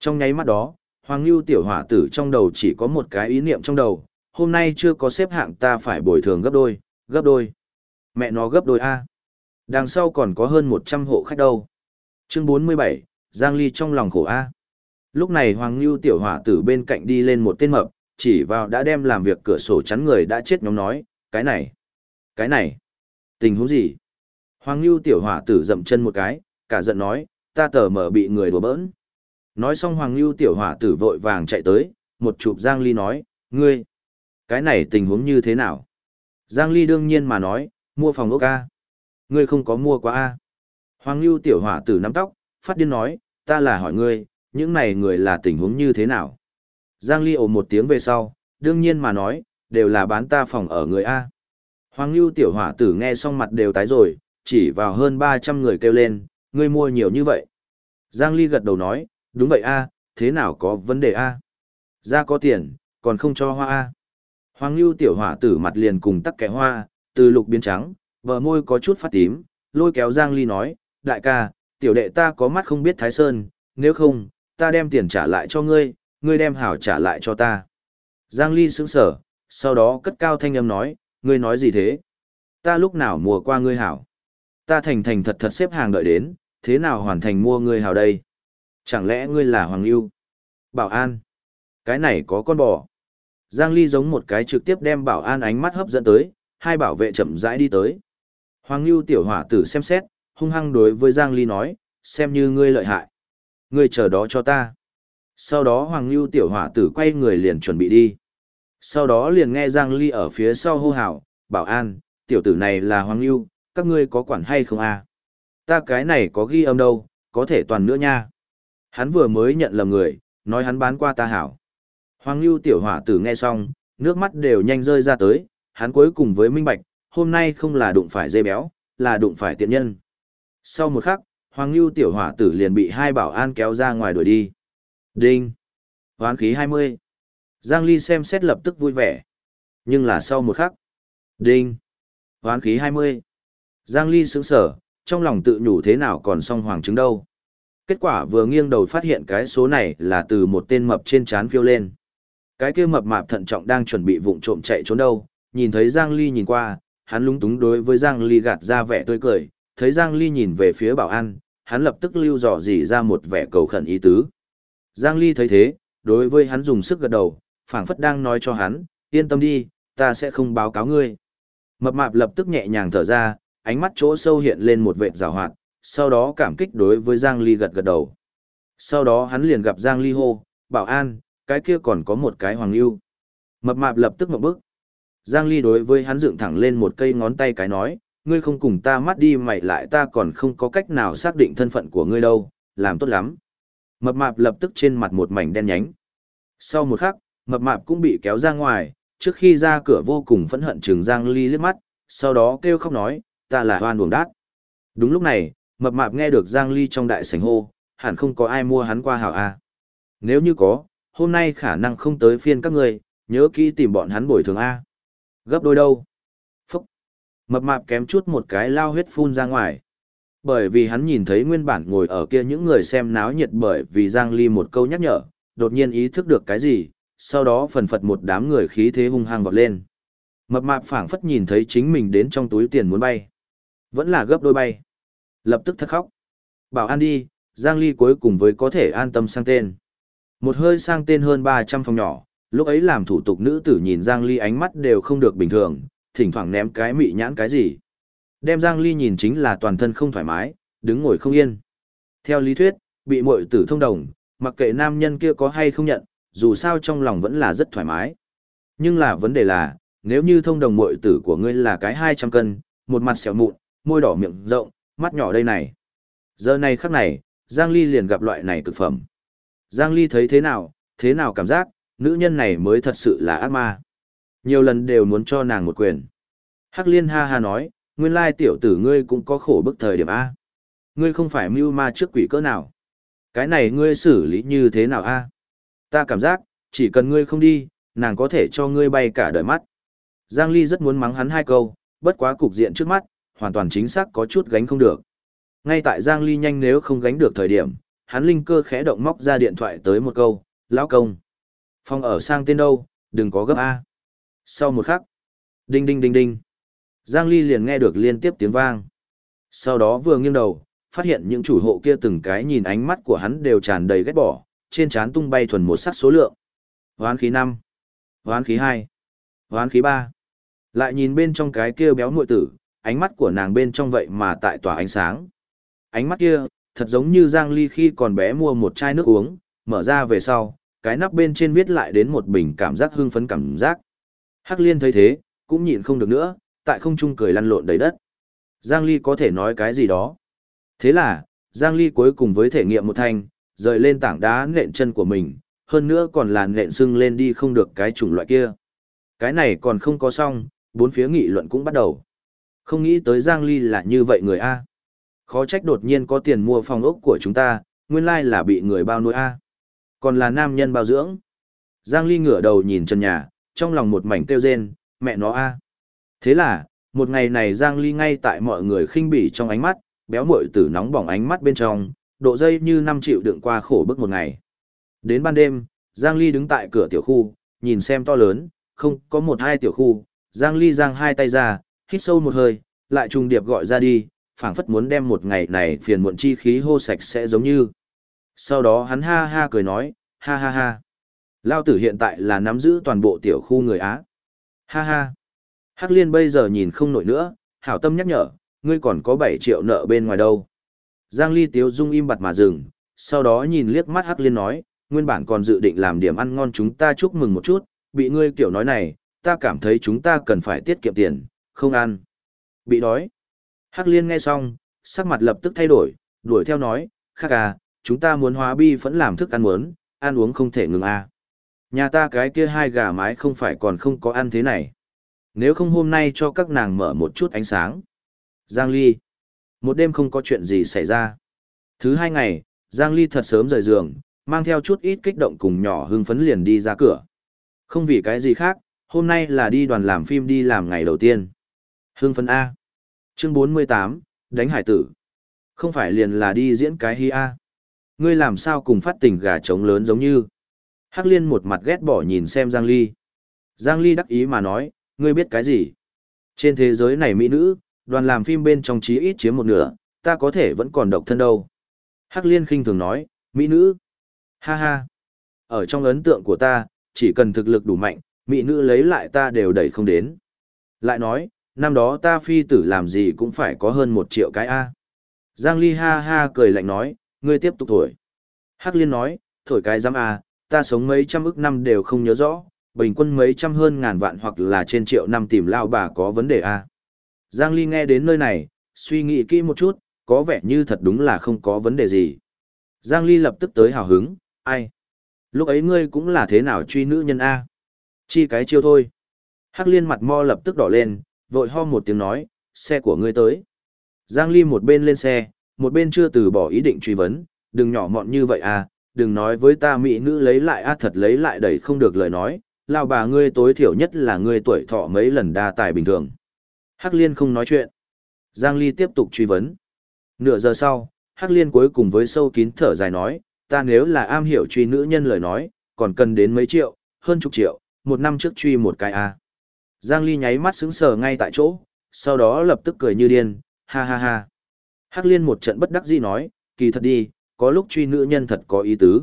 Trong nháy mắt đó, Hoàng Nưu tiểu hỏa tử trong đầu chỉ có một cái ý niệm trong đầu, hôm nay chưa có xếp hạng ta phải bồi thường gấp đôi, gấp đôi. Mẹ nó gấp đôi A. Đằng sau còn có hơn 100 hộ khách đâu. Chương 47, Giang Ly trong lòng khổ A. Lúc này Hoàng Ngưu tiểu hỏa tử bên cạnh đi lên một tên mập, chỉ vào đã đem làm việc cửa sổ chắn người đã chết nhóm nói, cái này, cái này, tình huống gì? Hoàng Ngưu tiểu hỏa tử dậm chân một cái, cả giận nói, ta tờ mở bị người đùa bỡn. Nói xong Hoàng Ngưu tiểu hỏa tử vội vàng chạy tới, một chụp Giang Ly nói, ngươi, cái này tình huống như thế nào? Giang Ly đương nhiên mà nói, mua phòng ốc A. Ngươi không có mua quá A. Hoàng lưu tiểu hỏa tử nắm tóc, phát điên nói, ta là hỏi ngươi, những này người là tình huống như thế nào? Giang Ly ồ một tiếng về sau, đương nhiên mà nói, đều là bán ta phòng ở người A. Hoàng Lưu tiểu hỏa tử nghe xong mặt đều tái rồi, chỉ vào hơn 300 người kêu lên, ngươi mua nhiều như vậy. Giang Ly gật đầu nói, đúng vậy A, thế nào có vấn đề A? Ra có tiền, còn không cho hoa A. Hoàng Lưu tiểu hỏa tử mặt liền cùng tắc kẻ hoa, từ lục biến trắng, bờ môi có chút phát tím, lôi kéo Giang Ly nói, đại ca, tiểu đệ ta có mắt không biết Thái Sơn, nếu không, ta đem tiền trả lại cho ngươi, ngươi đem hảo trả lại cho ta. Giang Ly sững sở, sau đó cất cao thanh âm nói, ngươi nói gì thế? Ta lúc nào mua qua ngươi hảo? Ta thành thành thật thật xếp hàng đợi đến, thế nào hoàn thành mua ngươi hảo đây? Chẳng lẽ ngươi là Hoàng Lưu? Bảo an. Cái này có con bò. Giang Ly giống một cái trực tiếp đem bảo an ánh mắt hấp dẫn tới, hai bảo vệ chậm rãi đi tới. Hoàng Lưu tiểu hỏa tử xem xét, hung hăng đối với Giang Ly nói, xem như ngươi lợi hại. Ngươi chờ đó cho ta. Sau đó Hoàng Lưu tiểu hỏa tử quay người liền chuẩn bị đi. Sau đó liền nghe Giang Ly ở phía sau hô hào, bảo an, tiểu tử này là Hoàng Lưu, các ngươi có quản hay không à? Ta cái này có ghi âm đâu, có thể toàn nữa nha. Hắn vừa mới nhận lầm người, nói hắn bán qua ta hảo. Hoàng Lưu tiểu hỏa tử nghe xong, nước mắt đều nhanh rơi ra tới, hắn cuối cùng với minh bạch, hôm nay không là đụng phải dây béo, là đụng phải tiện nhân. Sau một khắc, Hoàng Lưu tiểu hỏa tử liền bị hai bảo an kéo ra ngoài đuổi đi. Đinh! Hoán khí 20. Giang Ly xem xét lập tức vui vẻ. Nhưng là sau một khắc. Đinh! Hoán khí 20. Giang Ly sững sở, trong lòng tự nhủ thế nào còn song hoàng chứng đâu. Kết quả vừa nghiêng đầu phát hiện cái số này là từ một tên mập trên chán phiêu lên. Cái kia mập mạp thận trọng đang chuẩn bị vụng trộm chạy trốn đâu, nhìn thấy Giang Ly nhìn qua, hắn lúng túng đối với Giang Ly gạt ra vẻ tươi cười, thấy Giang Ly nhìn về phía bảo an, hắn lập tức lưu dò dỉ ra một vẻ cầu khẩn ý tứ. Giang Ly thấy thế, đối với hắn dùng sức gật đầu, phảng phất đang nói cho hắn, yên tâm đi, ta sẽ không báo cáo ngươi. Mập mạp lập tức nhẹ nhàng thở ra, ánh mắt chỗ sâu hiện lên một vệt rào hoạt, sau đó cảm kích đối với Giang Ly gật gật đầu. Sau đó hắn liền gặp Giang Ly hô, bảo an, cái kia còn có một cái hoàng lưu. Mập mạp lập tức một bước. Giang Ly đối với hắn dựng thẳng lên một cây ngón tay cái nói, ngươi không cùng ta mắt đi mày lại ta còn không có cách nào xác định thân phận của ngươi đâu, làm tốt lắm. Mập mạp lập tức trên mặt một mảnh đen nhánh. Sau một khắc, mập mạp cũng bị kéo ra ngoài, trước khi ra cửa vô cùng phẫn hận trừng Giang Ly liếc mắt, sau đó kêu khóc nói, ta là hoan buồng đát. Đúng lúc này, mập mạp nghe được Giang Ly trong đại sảnh hô, hẳn không có ai mua hắn qua hảo A. Nếu như có, hôm nay khả năng không tới phiên các người, nhớ kỹ tìm bọn hắn bồi thường A. Gấp đôi đâu? Mập mạp kém chút một cái lao huyết phun ra ngoài. Bởi vì hắn nhìn thấy nguyên bản ngồi ở kia những người xem náo nhiệt bởi vì Giang Ly một câu nhắc nhở, đột nhiên ý thức được cái gì, sau đó phần phật một đám người khí thế hung hăng vọt lên. Mập mạp phảng phất nhìn thấy chính mình đến trong túi tiền muốn bay. Vẫn là gấp đôi bay. Lập tức thất khóc. Bảo an đi, Giang Ly cuối cùng với có thể an tâm sang tên. Một hơi sang tên hơn 300 phòng nhỏ, lúc ấy làm thủ tục nữ tử nhìn Giang Ly ánh mắt đều không được bình thường, thỉnh thoảng ném cái mị nhãn cái gì. Đem Giang Ly nhìn chính là toàn thân không thoải mái, đứng ngồi không yên. Theo lý thuyết, bị muội tử thông đồng, mặc kệ nam nhân kia có hay không nhận, dù sao trong lòng vẫn là rất thoải mái. Nhưng là vấn đề là, nếu như thông đồng muội tử của ngươi là cái 200 cân, một mặt xẻo mụn, môi đỏ miệng rộng, mắt nhỏ đây này. Giờ này khắc này, Giang Ly liền gặp loại này cực phẩm. Giang Ly thấy thế nào, thế nào cảm giác, nữ nhân này mới thật sự là ác ma. Nhiều lần đều muốn cho nàng một quyền. Hắc Liên ha ha nói, nguyên lai tiểu tử ngươi cũng có khổ bức thời điểm A. Ngươi không phải mưu ma trước quỷ cỡ nào. Cái này ngươi xử lý như thế nào A? Ta cảm giác, chỉ cần ngươi không đi, nàng có thể cho ngươi bay cả đời mắt. Giang Ly rất muốn mắng hắn hai câu, bất quá cục diện trước mắt, hoàn toàn chính xác có chút gánh không được. Ngay tại Giang Ly nhanh nếu không gánh được thời điểm, hắn linh cơ khẽ động móc ra điện thoại tới một câu, lão công. Phong ở sang tên đâu, đừng có gấp A. Sau một khắc, đinh đinh đinh đinh, Giang Ly liền nghe được liên tiếp tiếng vang. Sau đó vừa nghiêng đầu, phát hiện những chủ hộ kia từng cái nhìn ánh mắt của hắn đều tràn đầy ghét bỏ, trên trán tung bay thuần một sắc số lượng. Hoán khí 5, hoán khí 2, hoán khí 3. Lại nhìn bên trong cái kia béo muội tử, ánh mắt của nàng bên trong vậy mà tại tỏa ánh sáng. Ánh mắt kia, thật giống như Giang Ly khi còn bé mua một chai nước uống, mở ra về sau, cái nắp bên trên viết lại đến một bình cảm giác hưng phấn cảm giác. Hắc Liên thấy thế, cũng nhịn không được nữa, tại không trung cười lăn lộn đầy đất. Giang Ly có thể nói cái gì đó. Thế là, Giang Ly cuối cùng với thể nghiệm một thanh, rời lên tảng đá nện chân của mình, hơn nữa còn là nện sưng lên đi không được cái chủng loại kia. Cái này còn không có xong, bốn phía nghị luận cũng bắt đầu. Không nghĩ tới Giang Ly là như vậy người A. Khó trách đột nhiên có tiền mua phòng ốc của chúng ta, nguyên lai là bị người bao nuôi A. Còn là nam nhân bao dưỡng. Giang Ly ngửa đầu nhìn chân nhà, trong lòng một mảnh kêu rên, mẹ nó A. Thế là, một ngày này Giang Ly ngay tại mọi người khinh bỉ trong ánh mắt, béo muội tử nóng bỏng ánh mắt bên trong, độ dây như năm triệu đựng qua khổ bức một ngày. Đến ban đêm, Giang Ly đứng tại cửa tiểu khu, nhìn xem to lớn, không có một hai tiểu khu, Giang Ly giang hai tay ra, hít sâu một hơi, lại trùng điệp gọi ra đi, phảng phất muốn đem một ngày này phiền muộn chi khí hô sạch sẽ giống như. Sau đó hắn ha ha cười nói, ha ha ha. Lao tử hiện tại là nắm giữ toàn bộ tiểu khu người Á. Ha ha. Hắc liên bây giờ nhìn không nổi nữa, hảo tâm nhắc nhở, ngươi còn có 7 triệu nợ bên ngoài đâu. Giang Ly Tiếu Dung im bặt mà dừng, sau đó nhìn liếc mắt Hắc liên nói, nguyên bản còn dự định làm điểm ăn ngon chúng ta chúc mừng một chút, bị ngươi kiểu nói này, ta cảm thấy chúng ta cần phải tiết kiệm tiền, không ăn. Bị đói. Hắc liên nghe xong, sắc mặt lập tức thay đổi, đuổi theo nói, khắc à, chúng ta muốn hóa bi vẫn làm thức ăn muốn, ăn uống không thể ngừng à. Nhà ta cái kia hai gà mái không phải còn không có ăn thế này. Nếu không hôm nay cho các nàng mở một chút ánh sáng. Giang Ly. Một đêm không có chuyện gì xảy ra. Thứ hai ngày, Giang Ly thật sớm rời giường, mang theo chút ít kích động cùng nhỏ hưng phấn liền đi ra cửa. Không vì cái gì khác, hôm nay là đi đoàn làm phim đi làm ngày đầu tiên. Hưng phấn A. Chương 48, đánh hải tử. Không phải liền là đi diễn cái hi A. Ngươi làm sao cùng phát tình gà trống lớn giống như. Hắc liên một mặt ghét bỏ nhìn xem Giang Ly. Giang Ly đắc ý mà nói, ngươi biết cái gì? Trên thế giới này mỹ nữ, đoàn làm phim bên trong chí ít chiếm một nửa, ta có thể vẫn còn độc thân đâu. Hắc liên khinh thường nói, mỹ nữ. Ha ha. Ở trong ấn tượng của ta, chỉ cần thực lực đủ mạnh, mỹ nữ lấy lại ta đều đẩy không đến. Lại nói, năm đó ta phi tử làm gì cũng phải có hơn một triệu cái A. Giang Ly ha ha cười lạnh nói, ngươi tiếp tục thổi. Hắc Liên nói, thổi cái giám A, ta sống mấy trăm ức năm đều không nhớ rõ, bình quân mấy trăm hơn ngàn vạn hoặc là trên triệu năm tìm lao bà có vấn đề A. Giang Ly nghe đến nơi này, suy nghĩ kỹ một chút, có vẻ như thật đúng là không có vấn đề gì. Giang Ly lập tức tới hào hứng, ai? Lúc ấy ngươi cũng là thế nào truy nữ nhân A? Chi cái chiêu thôi. Hắc liên mặt mo lập tức đỏ lên, vội ho một tiếng nói, xe của ngươi tới. Giang Ly một bên lên xe, một bên chưa từ bỏ ý định truy vấn, đừng nhỏ mọn như vậy à, đừng nói với ta mỹ nữ lấy lại a thật lấy lại đẩy không được lời nói, lao bà ngươi tối thiểu nhất là ngươi tuổi thọ mấy lần đa tài bình thường. Hắc liên không nói chuyện. Giang Ly tiếp tục truy vấn. Nửa giờ sau, Hắc liên cuối cùng với sâu kín thở dài nói, ta nếu là am hiểu truy nữ nhân lời nói, còn cần đến mấy triệu, hơn chục triệu, một năm trước truy một cái a. Giang Ly nháy mắt sững sờ ngay tại chỗ, sau đó lập tức cười như điên, ha ha ha. Hắc liên một trận bất đắc dĩ nói, kỳ thật đi, có lúc truy nữ nhân thật có ý tứ.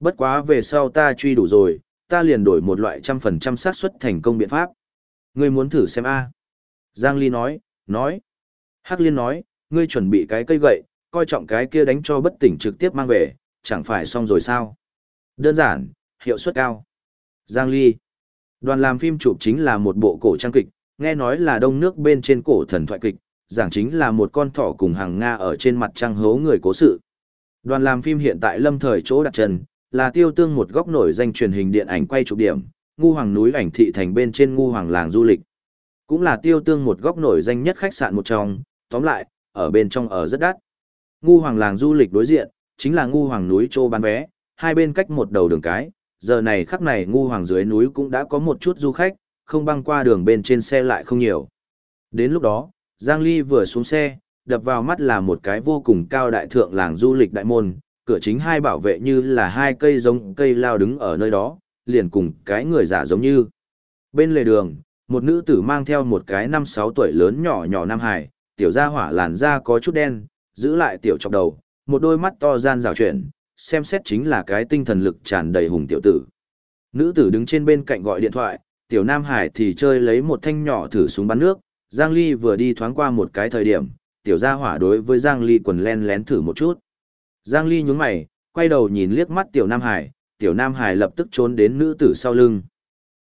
Bất quá về sau ta truy đủ rồi, ta liền đổi một loại trăm phần trăm xác suất thành công biện pháp. Ngươi muốn thử xem a? Giang Ly nói, nói. Hắc liên nói, ngươi chuẩn bị cái cây gậy, coi trọng cái kia đánh cho bất tỉnh trực tiếp mang về, chẳng phải xong rồi sao? Đơn giản, hiệu suất cao. Giang Ly. Đoàn làm phim chụp chính là một bộ cổ trang kịch, nghe nói là đông nước bên trên cổ thần thoại kịch, giảng chính là một con thỏ cùng hàng Nga ở trên mặt trăng hố người cố sự. Đoàn làm phim hiện tại lâm thời chỗ đặt chân, là tiêu tương một góc nổi danh truyền hình điện ảnh quay chụp điểm, ngu hoàng núi ảnh thị thành bên trên ngu hoàng làng du lịch. Cũng là tiêu tương một góc nổi danh nhất khách sạn một trong, tóm lại, ở bên trong ở rất đắt. Ngu hoàng làng du lịch đối diện, chính là ngu hoàng núi châu bán vé, hai bên cách một đầu đường cái, giờ này khắc này ngu hoàng dưới núi cũng đã có một chút du khách, không băng qua đường bên trên xe lại không nhiều. Đến lúc đó, Giang Ly vừa xuống xe, đập vào mắt là một cái vô cùng cao đại thượng làng du lịch đại môn, cửa chính hai bảo vệ như là hai cây giống cây lao đứng ở nơi đó, liền cùng cái người giả giống như. Bên lề đường, một nữ tử mang theo một cái năm sáu tuổi lớn nhỏ nhỏ Nam Hải, tiểu gia hỏa làn da có chút đen, giữ lại tiểu chọc đầu, một đôi mắt to gian rào chuyển, xem xét chính là cái tinh thần lực tràn đầy hùng tiểu tử. Nữ tử đứng trên bên cạnh gọi điện thoại, tiểu Nam Hải thì chơi lấy một thanh nhỏ thử súng bắn nước, Giang Ly vừa đi thoáng qua một cái thời điểm, tiểu gia hỏa đối với Giang Ly quần len lén thử một chút. Giang Ly nhướng mày, quay đầu nhìn liếc mắt tiểu Nam Hải, tiểu Nam Hải lập tức trốn đến nữ tử sau lưng.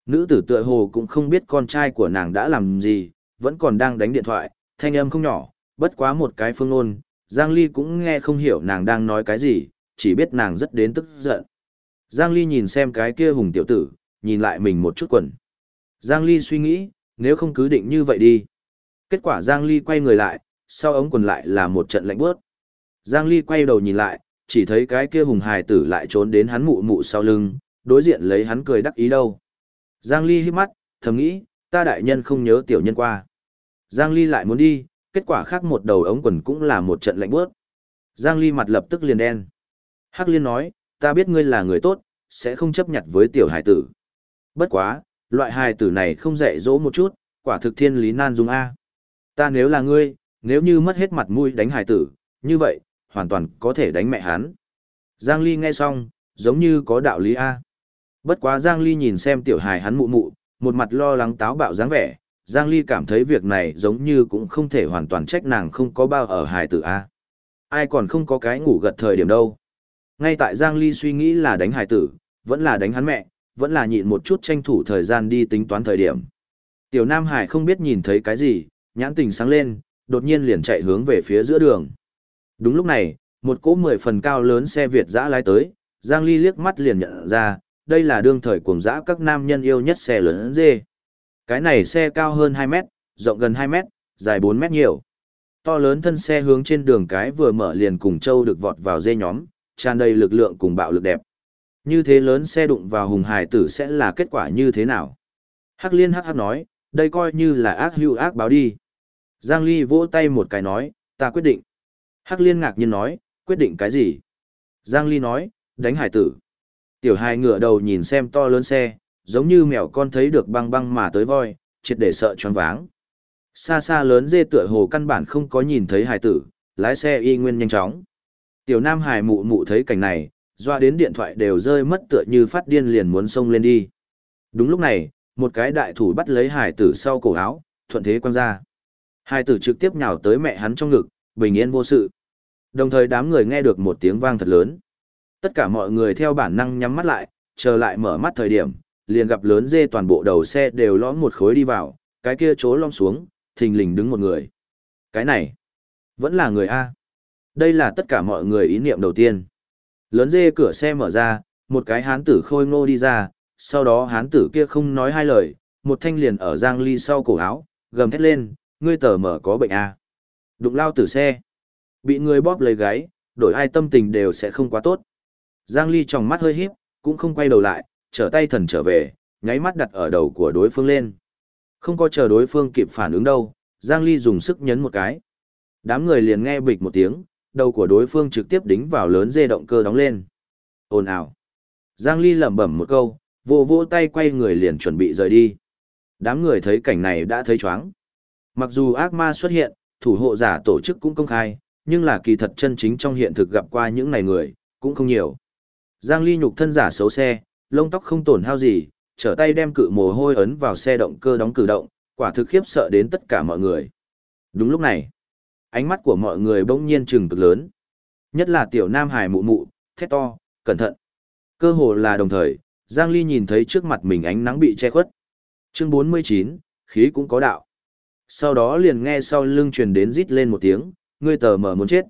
Nữ tử tựa hồ cũng không biết con trai của nàng đã làm gì, vẫn còn đang đánh điện thoại, thanh âm không nhỏ, bất quá một cái phương ngôn, Giang Ly cũng nghe không hiểu nàng đang nói cái gì, chỉ biết nàng rất đến tức giận. Giang Ly nhìn xem cái kia hùng tiểu tử, nhìn lại mình một chút quần. Giang Ly suy nghĩ, nếu không cứ định như vậy đi. Kết quả Giang Ly quay người lại, sau ống quần lại là một trận lạnh bước. Giang Ly quay đầu nhìn lại, chỉ thấy cái kia hùng hài tử lại trốn đến hắn mụ mụ sau lưng, đối diện lấy hắn cười đắc ý đâu. Giang Ly hít mắt, thầm nghĩ, ta đại nhân không nhớ tiểu nhân qua. Giang Ly lại muốn đi, kết quả khác một đầu ống quần cũng là một trận lạnh bước. Giang Ly mặt lập tức liền đen. Hắc Liên nói, ta biết ngươi là người tốt, sẽ không chấp nhận với tiểu hài tử. Bất quá, loại hài tử này không dạy dỗ một chút, quả thực thiên lý nan dung A. Ta nếu là ngươi, nếu như mất hết mặt mũi đánh hải tử, như vậy, hoàn toàn có thể đánh mẹ hắn. Giang Ly nghe xong, giống như có đạo lý A. Bất quá Giang Ly nhìn xem tiểu hài hắn mụ mụ, một mặt lo lắng táo bạo dáng vẻ, Giang Ly cảm thấy việc này giống như cũng không thể hoàn toàn trách nàng không có bao ở hài tử A. Ai còn không có cái ngủ gật thời điểm đâu. Ngay tại Giang Ly suy nghĩ là đánh hài tử, vẫn là đánh hắn mẹ, vẫn là nhịn một chút tranh thủ thời gian đi tính toán thời điểm. Tiểu Nam Hải không biết nhìn thấy cái gì, nhãn tình sáng lên, đột nhiên liền chạy hướng về phía giữa đường. Đúng lúc này, một cỗ mười phần cao lớn xe Việt dã lái tới, Giang Ly liếc mắt liền nhận ra, đây là đương thời cuồng dã các nam nhân yêu nhất xe lớn dê. Cái này xe cao hơn 2 mét, rộng gần 2 mét, dài 4 mét nhiều. To lớn thân xe hướng trên đường cái vừa mở liền cùng châu được vọt vào dê nhóm, tràn đầy lực lượng cùng bạo lực đẹp. Như thế lớn xe đụng vào hùng hải tử sẽ là kết quả như thế nào? Hắc liên hắc hắc nói, đây coi như là ác hưu ác báo đi. Giang Ly vỗ tay một cái nói, ta quyết định. Hắc liên ngạc nhiên nói, quyết định cái gì? Giang Ly nói, đánh hải tử. Tiểu hài ngựa đầu nhìn xem to lớn xe, giống như mèo con thấy được băng băng mà tới voi, triệt để sợ choáng váng. Xa xa lớn dê tựa hồ căn bản không có nhìn thấy hải tử, lái xe y nguyên nhanh chóng. Tiểu Nam Hải mụ mụ thấy cảnh này, doa đến điện thoại đều rơi mất tựa như phát điên liền muốn xông lên đi. Đúng lúc này, một cái đại thủ bắt lấy hải tử sau cổ áo, thuận thế quăng ra hai tử trực tiếp nhào tới mẹ hắn trong ngực, bình yên vô sự. Đồng thời đám người nghe được một tiếng vang thật lớn. Tất cả mọi người theo bản năng nhắm mắt lại, chờ lại mở mắt thời điểm, liền gặp lớn dê toàn bộ đầu xe đều lõm một khối đi vào, cái kia chỗ lõm xuống, thình lình đứng một người. Cái này, vẫn là người A. Đây là tất cả mọi người ý niệm đầu tiên. Lớn dê cửa xe mở ra, một cái hán tử khôi ngô đi ra, sau đó hán tử kia không nói hai lời, một thanh liền ở Giang Ly sau cổ áo, gầm thét lên, ngươi tờ mở có bệnh à? Đụng lao tử xe. Bị người bóp lấy gáy, đổi ai tâm tình đều sẽ không quá tốt. Giang Ly tròng mắt hơi híp, cũng không quay đầu lại, trở tay thần trở về, nháy mắt đặt ở đầu của đối phương lên. Không có chờ đối phương kịp phản ứng đâu, Giang Ly dùng sức nhấn một cái. Đám người liền nghe bịch một tiếng, đầu của đối phương trực tiếp đính vào lớn dê động cơ đóng lên. Ồn ào. Giang Ly lẩm bẩm một câu, vỗ vỗ tay quay người liền chuẩn bị rời đi. Đám người thấy cảnh này đã thấy choáng. Mặc dù ác ma xuất hiện, thủ hộ giả tổ chức cũng công khai, nhưng là kỳ thật chân chính trong hiện thực gặp qua những này người, cũng không nhiều. Giang Ly nhục thân giả xấu xe, lông tóc không tổn hao gì, trở tay đem cự mồ hôi ấn vào xe động cơ đóng cử động, quả thực khiếp sợ đến tất cả mọi người. Đúng lúc này, ánh mắt của mọi người bỗng nhiên trừng cực lớn. Nhất là tiểu nam hải mụ mụ, thét to, cẩn thận. Cơ hồ là đồng thời, Giang Ly nhìn thấy trước mặt mình ánh nắng bị che khuất. Chương 49, khí cũng có đạo. Sau đó liền nghe sau lưng truyền đến rít lên một tiếng, ngươi tờ mở muốn chết.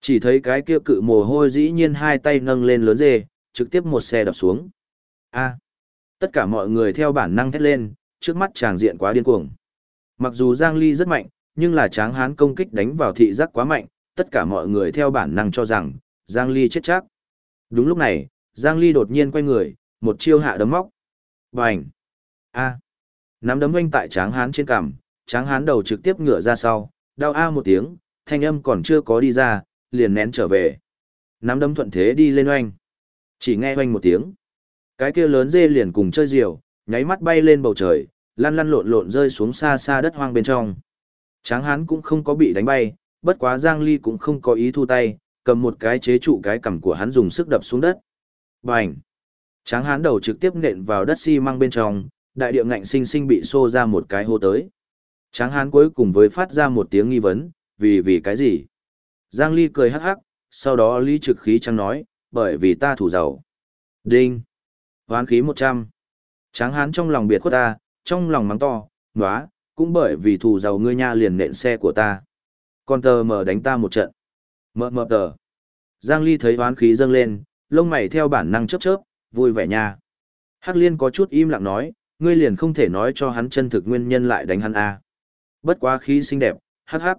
Chỉ thấy cái kia cự mồ hôi dĩ nhiên hai tay nâng lên lớn dê, trực tiếp một xe đập xuống. A. Tất cả mọi người theo bản năng thét lên, trước mắt chàng diện quá điên cuồng. Mặc dù Giang Ly rất mạnh, nhưng là tráng hán công kích đánh vào thị giác quá mạnh, tất cả mọi người theo bản năng cho rằng, Giang Ly chết chắc. Đúng lúc này, Giang Ly đột nhiên quay người, một chiêu hạ đấm móc. Bành! A! Nắm đấm oanh tại tráng hán trên cằm, tráng hán đầu trực tiếp ngửa ra sau, đau a một tiếng, thanh âm còn chưa có đi ra, liền nén trở về. Nắm đấm thuận thế đi lên oanh. Chỉ nghe oanh một tiếng. Cái kia lớn dê liền cùng chơi diều, nháy mắt bay lên bầu trời, lăn lăn lộn lộn rơi xuống xa xa đất hoang bên trong. Tráng hán cũng không có bị đánh bay, bất quá Giang Ly cũng không có ý thu tay, cầm một cái chế trụ cái cằm của hắn dùng sức đập xuống đất. Bành! Tráng hán đầu trực tiếp nện vào đất xi măng bên trong, đại địa ngạnh sinh sinh bị xô ra một cái hô tới. Tráng hán cuối cùng với phát ra một tiếng nghi vấn, vì vì cái gì? Giang Ly cười hắc hắc, sau đó Ly trực khí trắng nói, bởi vì ta thủ giàu. Đinh! Hoán khí 100. Tráng hán trong lòng biệt khuất ta, trong lòng mắng to, nóa, cũng bởi vì thủ giàu ngươi nha liền nện xe của ta. Con tờ mở đánh ta một trận. Mờ mờ tờ. Giang Ly thấy hoán khí dâng lên, lông mày theo bản năng chớp chớp, vui vẻ nha. Hắc Liên có chút im lặng nói, ngươi liền không thể nói cho hắn chân thực nguyên nhân lại đánh hắn a. À. Bất quá khí xinh đẹp, hắc hắc.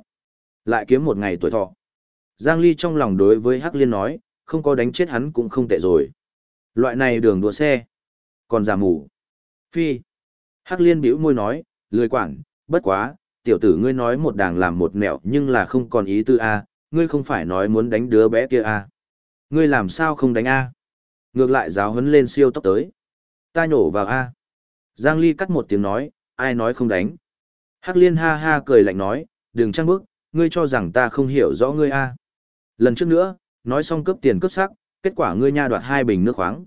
Lại kiếm một ngày tuổi thọ. Giang Ly trong lòng đối với Hắc Liên nói, không có đánh chết hắn cũng không tệ rồi. Loại này đường đua xe. Còn giả mù. Phi. Hắc Liên bĩu môi nói, lười quản, bất quá, tiểu tử ngươi nói một đàng làm một mẹo nhưng là không còn ý tư A, ngươi không phải nói muốn đánh đứa bé kia A. Ngươi làm sao không đánh A? Ngược lại giáo huấn lên siêu tốc tới. Ta nhổ vào A. Giang Ly cắt một tiếng nói, ai nói không đánh. Hắc liên ha ha cười lạnh nói, đừng trăng bức, ngươi cho rằng ta không hiểu rõ ngươi A. Lần trước nữa, nói xong cướp tiền cướp sắc, kết quả ngươi nha đoạt hai bình nước khoáng.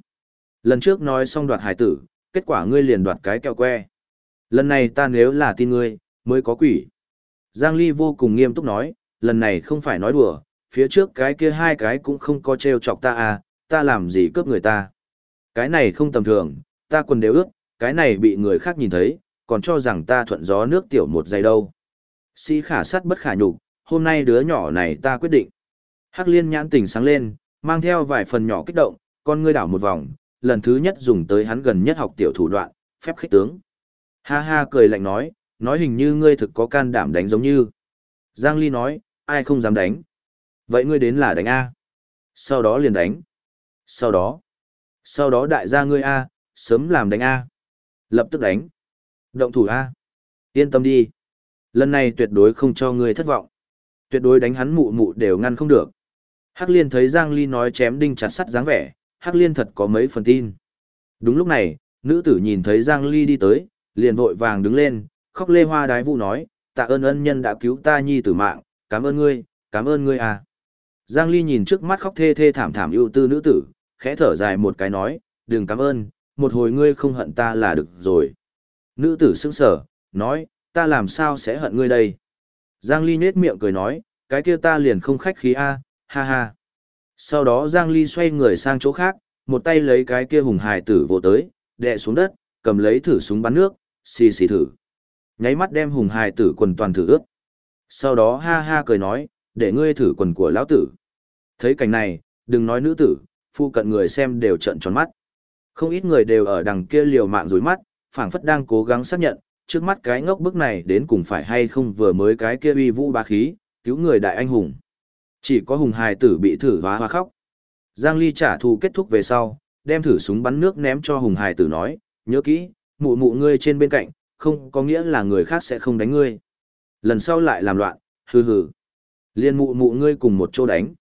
Lần trước nói xong đoạt hải tử, kết quả ngươi liền đoạt cái kẹo que. Lần này ta nếu là tin ngươi, mới có quỷ. Giang Ly vô cùng nghiêm túc nói, lần này không phải nói đùa, phía trước cái kia hai cái cũng không có trêu chọc ta à, ta làm gì cướp người ta. Cái này không tầm thường, ta quần đều ướt, cái này bị người khác nhìn thấy, còn cho rằng ta thuận gió nước tiểu một giây đâu. Sĩ khả sát bất khả nhục, hôm nay đứa nhỏ này ta quyết định. Hắc liên nhãn tỉnh sáng lên, mang theo vài phần nhỏ kích động, con ngươi đảo một vòng, lần thứ nhất dùng tới hắn gần nhất học tiểu thủ đoạn, phép khích tướng. Ha ha cười lạnh nói, nói hình như ngươi thực có can đảm đánh giống như. Giang Ly nói, ai không dám đánh. Vậy ngươi đến là đánh A. Sau đó liền đánh. Sau đó. Sau đó đại gia ngươi A, sớm làm đánh A. Lập tức đánh. Động thủ A. Yên tâm đi. Lần này tuyệt đối không cho ngươi thất vọng. Tuyệt đối đánh hắn mụ mụ đều ngăn không được. Hắc liên thấy Giang Ly nói chém đinh chặt sắt dáng vẻ, Hắc liên thật có mấy phần tin. Đúng lúc này, nữ tử nhìn thấy Giang Ly đi tới, liền vội vàng đứng lên, khóc lê hoa đái vũ nói, tạ ơn ân nhân đã cứu ta nhi tử mạng, cảm ơn ngươi, cảm ơn ngươi à. Giang Ly nhìn trước mắt khóc thê thê thảm thảm ưu tư nữ tử, khẽ thở dài một cái nói, đừng cảm ơn, một hồi ngươi không hận ta là được rồi. Nữ tử sững sờ nói, ta làm sao sẽ hận ngươi đây? Giang Ly nết miệng cười nói, cái kia ta liền không khách khí a, ha ha. Sau đó Giang Ly xoay người sang chỗ khác, một tay lấy cái kia hùng hài tử vỗ tới, đè xuống đất, cầm lấy thử súng bắn nước, xì xì thử. Nháy mắt đem hùng hài tử quần toàn thử ướt. Sau đó ha ha cười nói, để ngươi thử quần của lão tử. Thấy cảnh này, đừng nói nữ tử, phụ cận người xem đều trợn tròn mắt. Không ít người đều ở đằng kia liều mạng rối mắt, phảng phất đang cố gắng xác nhận, trước mắt cái ngốc bức này đến cùng phải hay không vừa mới cái kia uy vũ bá khí, cứu người đại anh hùng. Chỉ có hùng hài tử bị thử hóa hoa khóc. Giang Ly trả thù kết thúc về sau, đem thử súng bắn nước ném cho hùng hài tử nói, nhớ kỹ, mụ mụ ngươi trên bên cạnh, không có nghĩa là người khác sẽ không đánh ngươi. Lần sau lại làm loạn, hừ hừ. Liên mụ mụ ngươi cùng một chỗ đánh.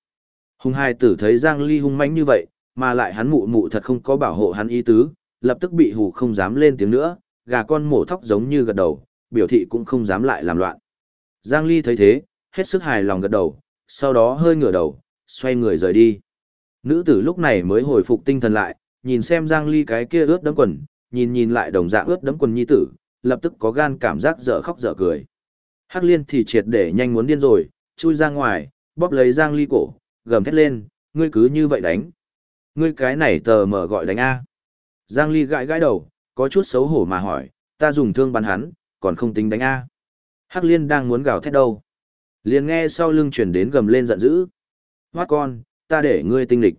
Hùng hài tử thấy Giang Ly hung mãnh như vậy, mà lại hắn mụ mụ thật không có bảo hộ hắn ý tứ, lập tức bị hù không dám lên tiếng nữa, gà con mổ thóc giống như gật đầu, biểu thị cũng không dám lại làm loạn. Giang Ly thấy thế, hết sức hài lòng gật đầu, sau đó hơi ngửa đầu, xoay người rời đi. Nữ tử lúc này mới hồi phục tinh thần lại, nhìn xem Giang Ly cái kia ướt đấm quần, nhìn nhìn lại đồng dạng ướt đấm quần nhi tử, lập tức có gan cảm giác dở khóc dở cười. Hắc Liên thì triệt để nhanh muốn điên rồi, chui ra ngoài, bóp lấy Giang Ly cổ, gầm thét lên, ngươi cứ như vậy đánh. Ngươi cái này tờ mở gọi đánh A. Giang Ly gãi gãi đầu, có chút xấu hổ mà hỏi, ta dùng thương bắn hắn, còn không tính đánh A. Hắc Liên đang muốn gào thét đâu. Liền nghe sau lưng chuyển đến gầm lên giận dữ. Hoát con, ta để ngươi tinh lịch.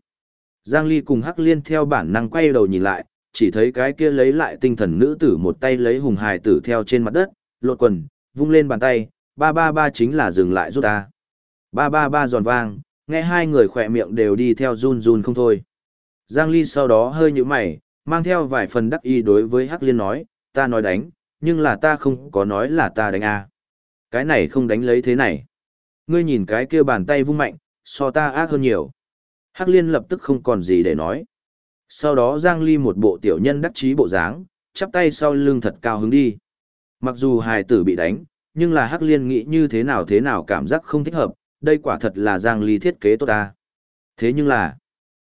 Giang Ly cùng Hắc Liên theo bản năng quay đầu nhìn lại, chỉ thấy cái kia lấy lại tinh thần nữ tử một tay lấy hùng hài tử theo trên mặt đất, lột quần, vung lên bàn tay, ba ba ba chính là dừng lại giúp ta. Ba ba ba giòn vang, nghe hai người khỏe miệng đều đi theo run run không thôi. Giang Ly sau đó hơi như mày, mang theo vài phần đắc ý đối với Hắc Liên nói, ta nói đánh, nhưng là ta không có nói là ta đánh a. Cái này không đánh lấy thế này. Ngươi nhìn cái kia bàn tay vung mạnh, so ta ác hơn nhiều. Hắc Liên lập tức không còn gì để nói. Sau đó Giang Ly một bộ tiểu nhân đắc chí bộ dáng, chắp tay sau lưng thật cao hứng đi. Mặc dù hài tử bị đánh, nhưng là Hắc Liên nghĩ như thế nào thế nào cảm giác không thích hợp, đây quả thật là Giang Ly thiết kế tốt ta. Thế nhưng là,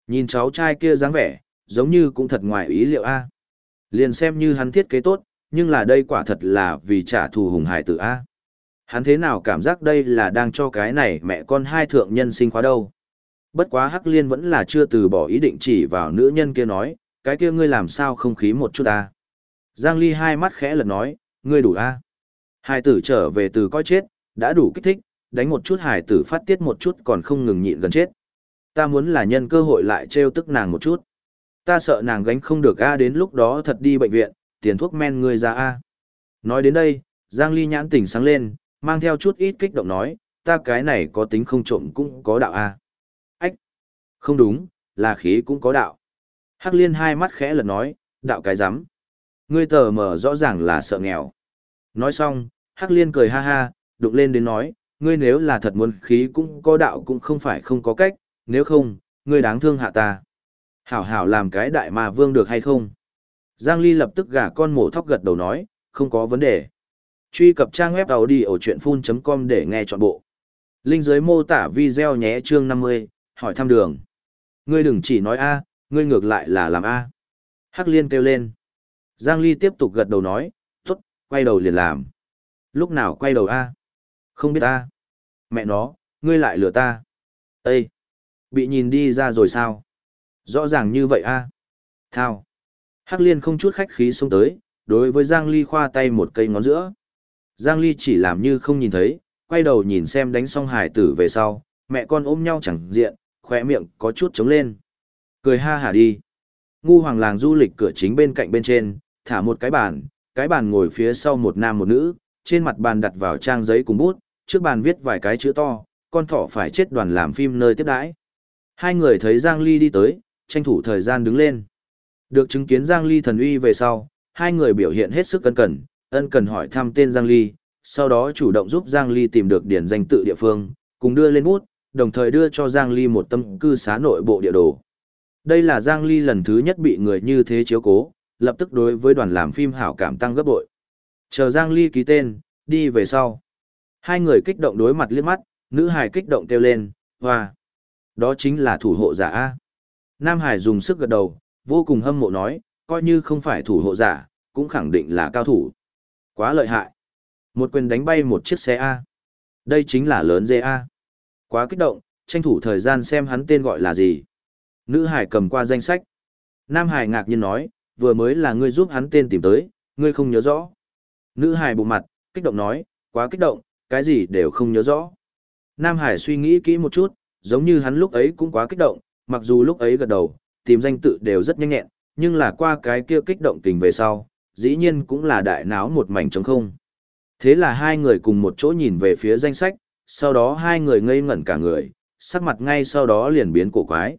nhìn cháu trai kia dáng vẻ, giống như cũng thật ngoài ý liệu a. Liền xem như hắn thiết kế tốt, nhưng là đây quả thật là vì trả thù hùng hải tử a. Hắn thế nào cảm giác đây là đang cho cái này mẹ con hai thượng nhân sinh khóa đâu. Bất quá Hắc Liên vẫn là chưa từ bỏ ý định chỉ vào nữ nhân kia nói, cái kia ngươi làm sao không khí một chút ta. Giang Ly hai mắt khẽ lật nói, ngươi đủ a. Hải tử trở về từ coi chết, đã đủ kích thích, đánh một chút hải tử phát tiết một chút còn không ngừng nhịn gần chết. Ta muốn là nhân cơ hội lại trêu tức nàng một chút. Ta sợ nàng gánh không được a đến lúc đó thật đi bệnh viện, tiền thuốc men ngươi ra a. Nói đến đây, Giang Ly nhãn tỉnh sáng lên, mang theo chút ít kích động nói, ta cái này có tính không trộm cũng có đạo a. Ách! Không đúng, là khí cũng có đạo. Hắc liên hai mắt khẽ lật nói, đạo cái rắm Ngươi tờ mở rõ ràng là sợ nghèo. Nói xong, Hắc liên cười ha ha, đụng lên đến nói, ngươi nếu là thật muốn khí cũng có đạo cũng không phải không có cách, nếu không, ngươi đáng thương hạ ta. Hảo hảo làm cái đại ma vương được hay không? Giang Ly lập tức gả con mổ thóc gật đầu nói, không có vấn đề. Truy cập trang web đầu đi ở truyện phun.com để nghe trọn bộ. Linh dưới mô tả video nhé chương 50, hỏi thăm đường. Ngươi đừng chỉ nói A, ngươi ngược lại là làm A. Hắc liên kêu lên. Giang Ly tiếp tục gật đầu nói, tốt, quay đầu liền làm. Lúc nào quay đầu A? Không biết A. Mẹ nó, ngươi lại lừa ta. Ê! Bị nhìn đi ra rồi sao? Rõ ràng như vậy A. À? Thao. Hắc liên không chút khách khí xông tới, đối với Giang Ly khoa tay một cây ngón giữa. Giang Ly chỉ làm như không nhìn thấy, quay đầu nhìn xem đánh xong hải tử về sau, mẹ con ôm nhau chẳng diện, khỏe miệng có chút trống lên. Cười ha hả đi. Ngu hoàng làng du lịch cửa chính bên cạnh bên trên, thả một cái bàn, cái bàn ngồi phía sau một nam một nữ, trên mặt bàn đặt vào trang giấy cùng bút, trước bàn viết vài cái chữ to, con thỏ phải chết đoàn làm phim nơi tiếp đãi. Hai người thấy Giang Ly đi tới, tranh thủ thời gian đứng lên. Được chứng kiến Giang Ly thần uy về sau, hai người biểu hiện hết sức ân cần, ân cần hỏi thăm tên Giang Ly, sau đó chủ động giúp Giang Ly tìm được điển danh tự địa phương, cùng đưa lên bút, đồng thời đưa cho Giang Ly một tâm cư xá nội bộ địa đồ. Đây là Giang Ly lần thứ nhất bị người như thế chiếu cố, lập tức đối với đoàn làm phim hảo cảm tăng gấp bội. Chờ Giang Ly ký tên, đi về sau. Hai người kích động đối mặt liếc mắt, nữ hài kích động kêu lên, hoa. Đó chính là thủ hộ giả A. Nam Hải dùng sức gật đầu, vô cùng hâm mộ nói, coi như không phải thủ hộ giả, cũng khẳng định là cao thủ. Quá lợi hại. Một quyền đánh bay một chiếc xe A. Đây chính là lớn dê A. Quá kích động, tranh thủ thời gian xem hắn tên gọi là gì. Nữ Hải cầm qua danh sách. Nam Hải ngạc nhiên nói, vừa mới là ngươi giúp hắn tên tìm tới, ngươi không nhớ rõ. Nữ Hải bụng mặt, kích động nói, quá kích động, cái gì đều không nhớ rõ. Nam Hải suy nghĩ kỹ một chút, giống như hắn lúc ấy cũng quá kích động, mặc dù lúc ấy gật đầu, tìm danh tự đều rất nhanh nhẹn, nhưng là qua cái kia kích động tình về sau, dĩ nhiên cũng là đại náo một mảnh trống không. Thế là hai người cùng một chỗ nhìn về phía danh sách, sau đó hai người ngây ngẩn cả người, sắc mặt ngay sau đó liền biến cổ quái.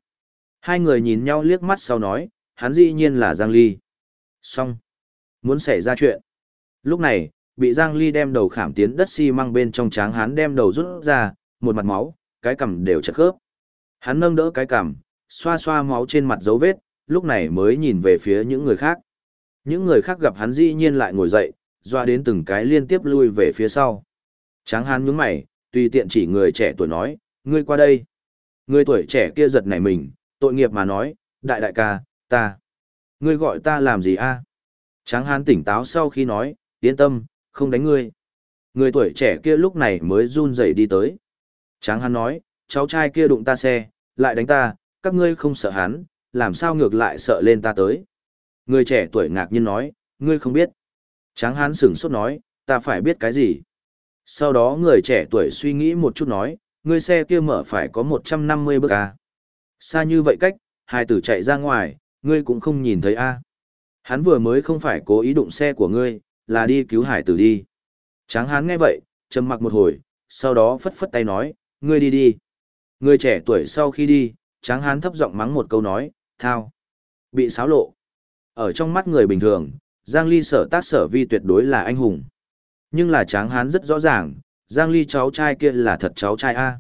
Hai người nhìn nhau liếc mắt sau nói, hắn dĩ nhiên là Giang Ly. Xong. Muốn xảy ra chuyện. Lúc này, bị Giang Ly đem đầu khảm tiến đất xi măng bên trong tráng hắn đem đầu rút ra, một mặt máu, cái cầm đều chật khớp. Hắn nâng đỡ cái cằm, xoa xoa máu trên mặt dấu vết, lúc này mới nhìn về phía những người khác. Những người khác gặp hắn dĩ nhiên lại ngồi dậy, doa đến từng cái liên tiếp lui về phía sau. Tráng hán nhướng mày, tùy tiện chỉ người trẻ tuổi nói, ngươi qua đây. Người tuổi trẻ kia giật nảy mình, tội nghiệp mà nói, đại đại ca, ta. Ngươi gọi ta làm gì a? Tráng hán tỉnh táo sau khi nói, yên tâm, không đánh ngươi. Người tuổi trẻ kia lúc này mới run rẩy đi tới. Tráng hán nói, cháu trai kia đụng ta xe, lại đánh ta, các ngươi không sợ hắn, làm sao ngược lại sợ lên ta tới. Người trẻ tuổi ngạc nhiên nói, ngươi không biết. Tráng hán sửng sốt nói, ta phải biết cái gì. Sau đó người trẻ tuổi suy nghĩ một chút nói, ngươi xe kia mở phải có 150 bước à. Xa như vậy cách, hai tử chạy ra ngoài, ngươi cũng không nhìn thấy a. Hắn vừa mới không phải cố ý đụng xe của ngươi, là đi cứu hải tử đi. Tráng hán nghe vậy, trầm mặc một hồi, sau đó phất phất tay nói, ngươi đi đi. Người trẻ tuổi sau khi đi, tráng hán thấp giọng mắng một câu nói, thao. Bị xáo lộ. Ở trong mắt người bình thường, Giang Ly sở tác sở vi tuyệt đối là anh hùng. Nhưng là tráng hán rất rõ ràng, Giang Ly cháu trai kia là thật cháu trai A.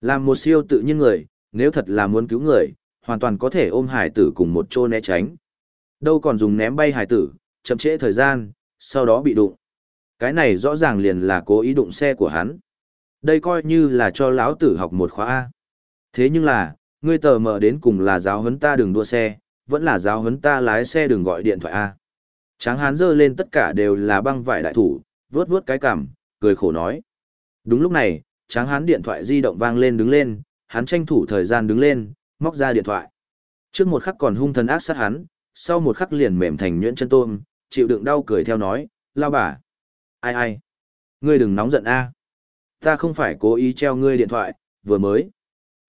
Làm một siêu tự nhiên người, nếu thật là muốn cứu người, hoàn toàn có thể ôm hải tử cùng một chỗ né tránh. Đâu còn dùng ném bay hải tử, chậm trễ thời gian, sau đó bị đụng. Cái này rõ ràng liền là cố ý đụng xe của hắn. Đây coi như là cho lão tử học một khóa A. Thế nhưng là, ngươi tờ mở đến cùng là giáo huấn ta đừng đua xe, vẫn là giáo huấn ta lái xe đừng gọi điện thoại A. Tráng hán giơ lên tất cả đều là băng vải đại thủ, vướt vướt cái cằm, cười khổ nói. Đúng lúc này, tráng hán điện thoại di động vang lên đứng lên, hắn tranh thủ thời gian đứng lên, móc ra điện thoại. Trước một khắc còn hung thần ác sát hắn, sau một khắc liền mềm thành nhuyễn chân tôm, chịu đựng đau cười theo nói, lao bà. Ai ai? Ngươi đừng nóng giận a. Ta không phải cố ý treo ngươi điện thoại, vừa mới.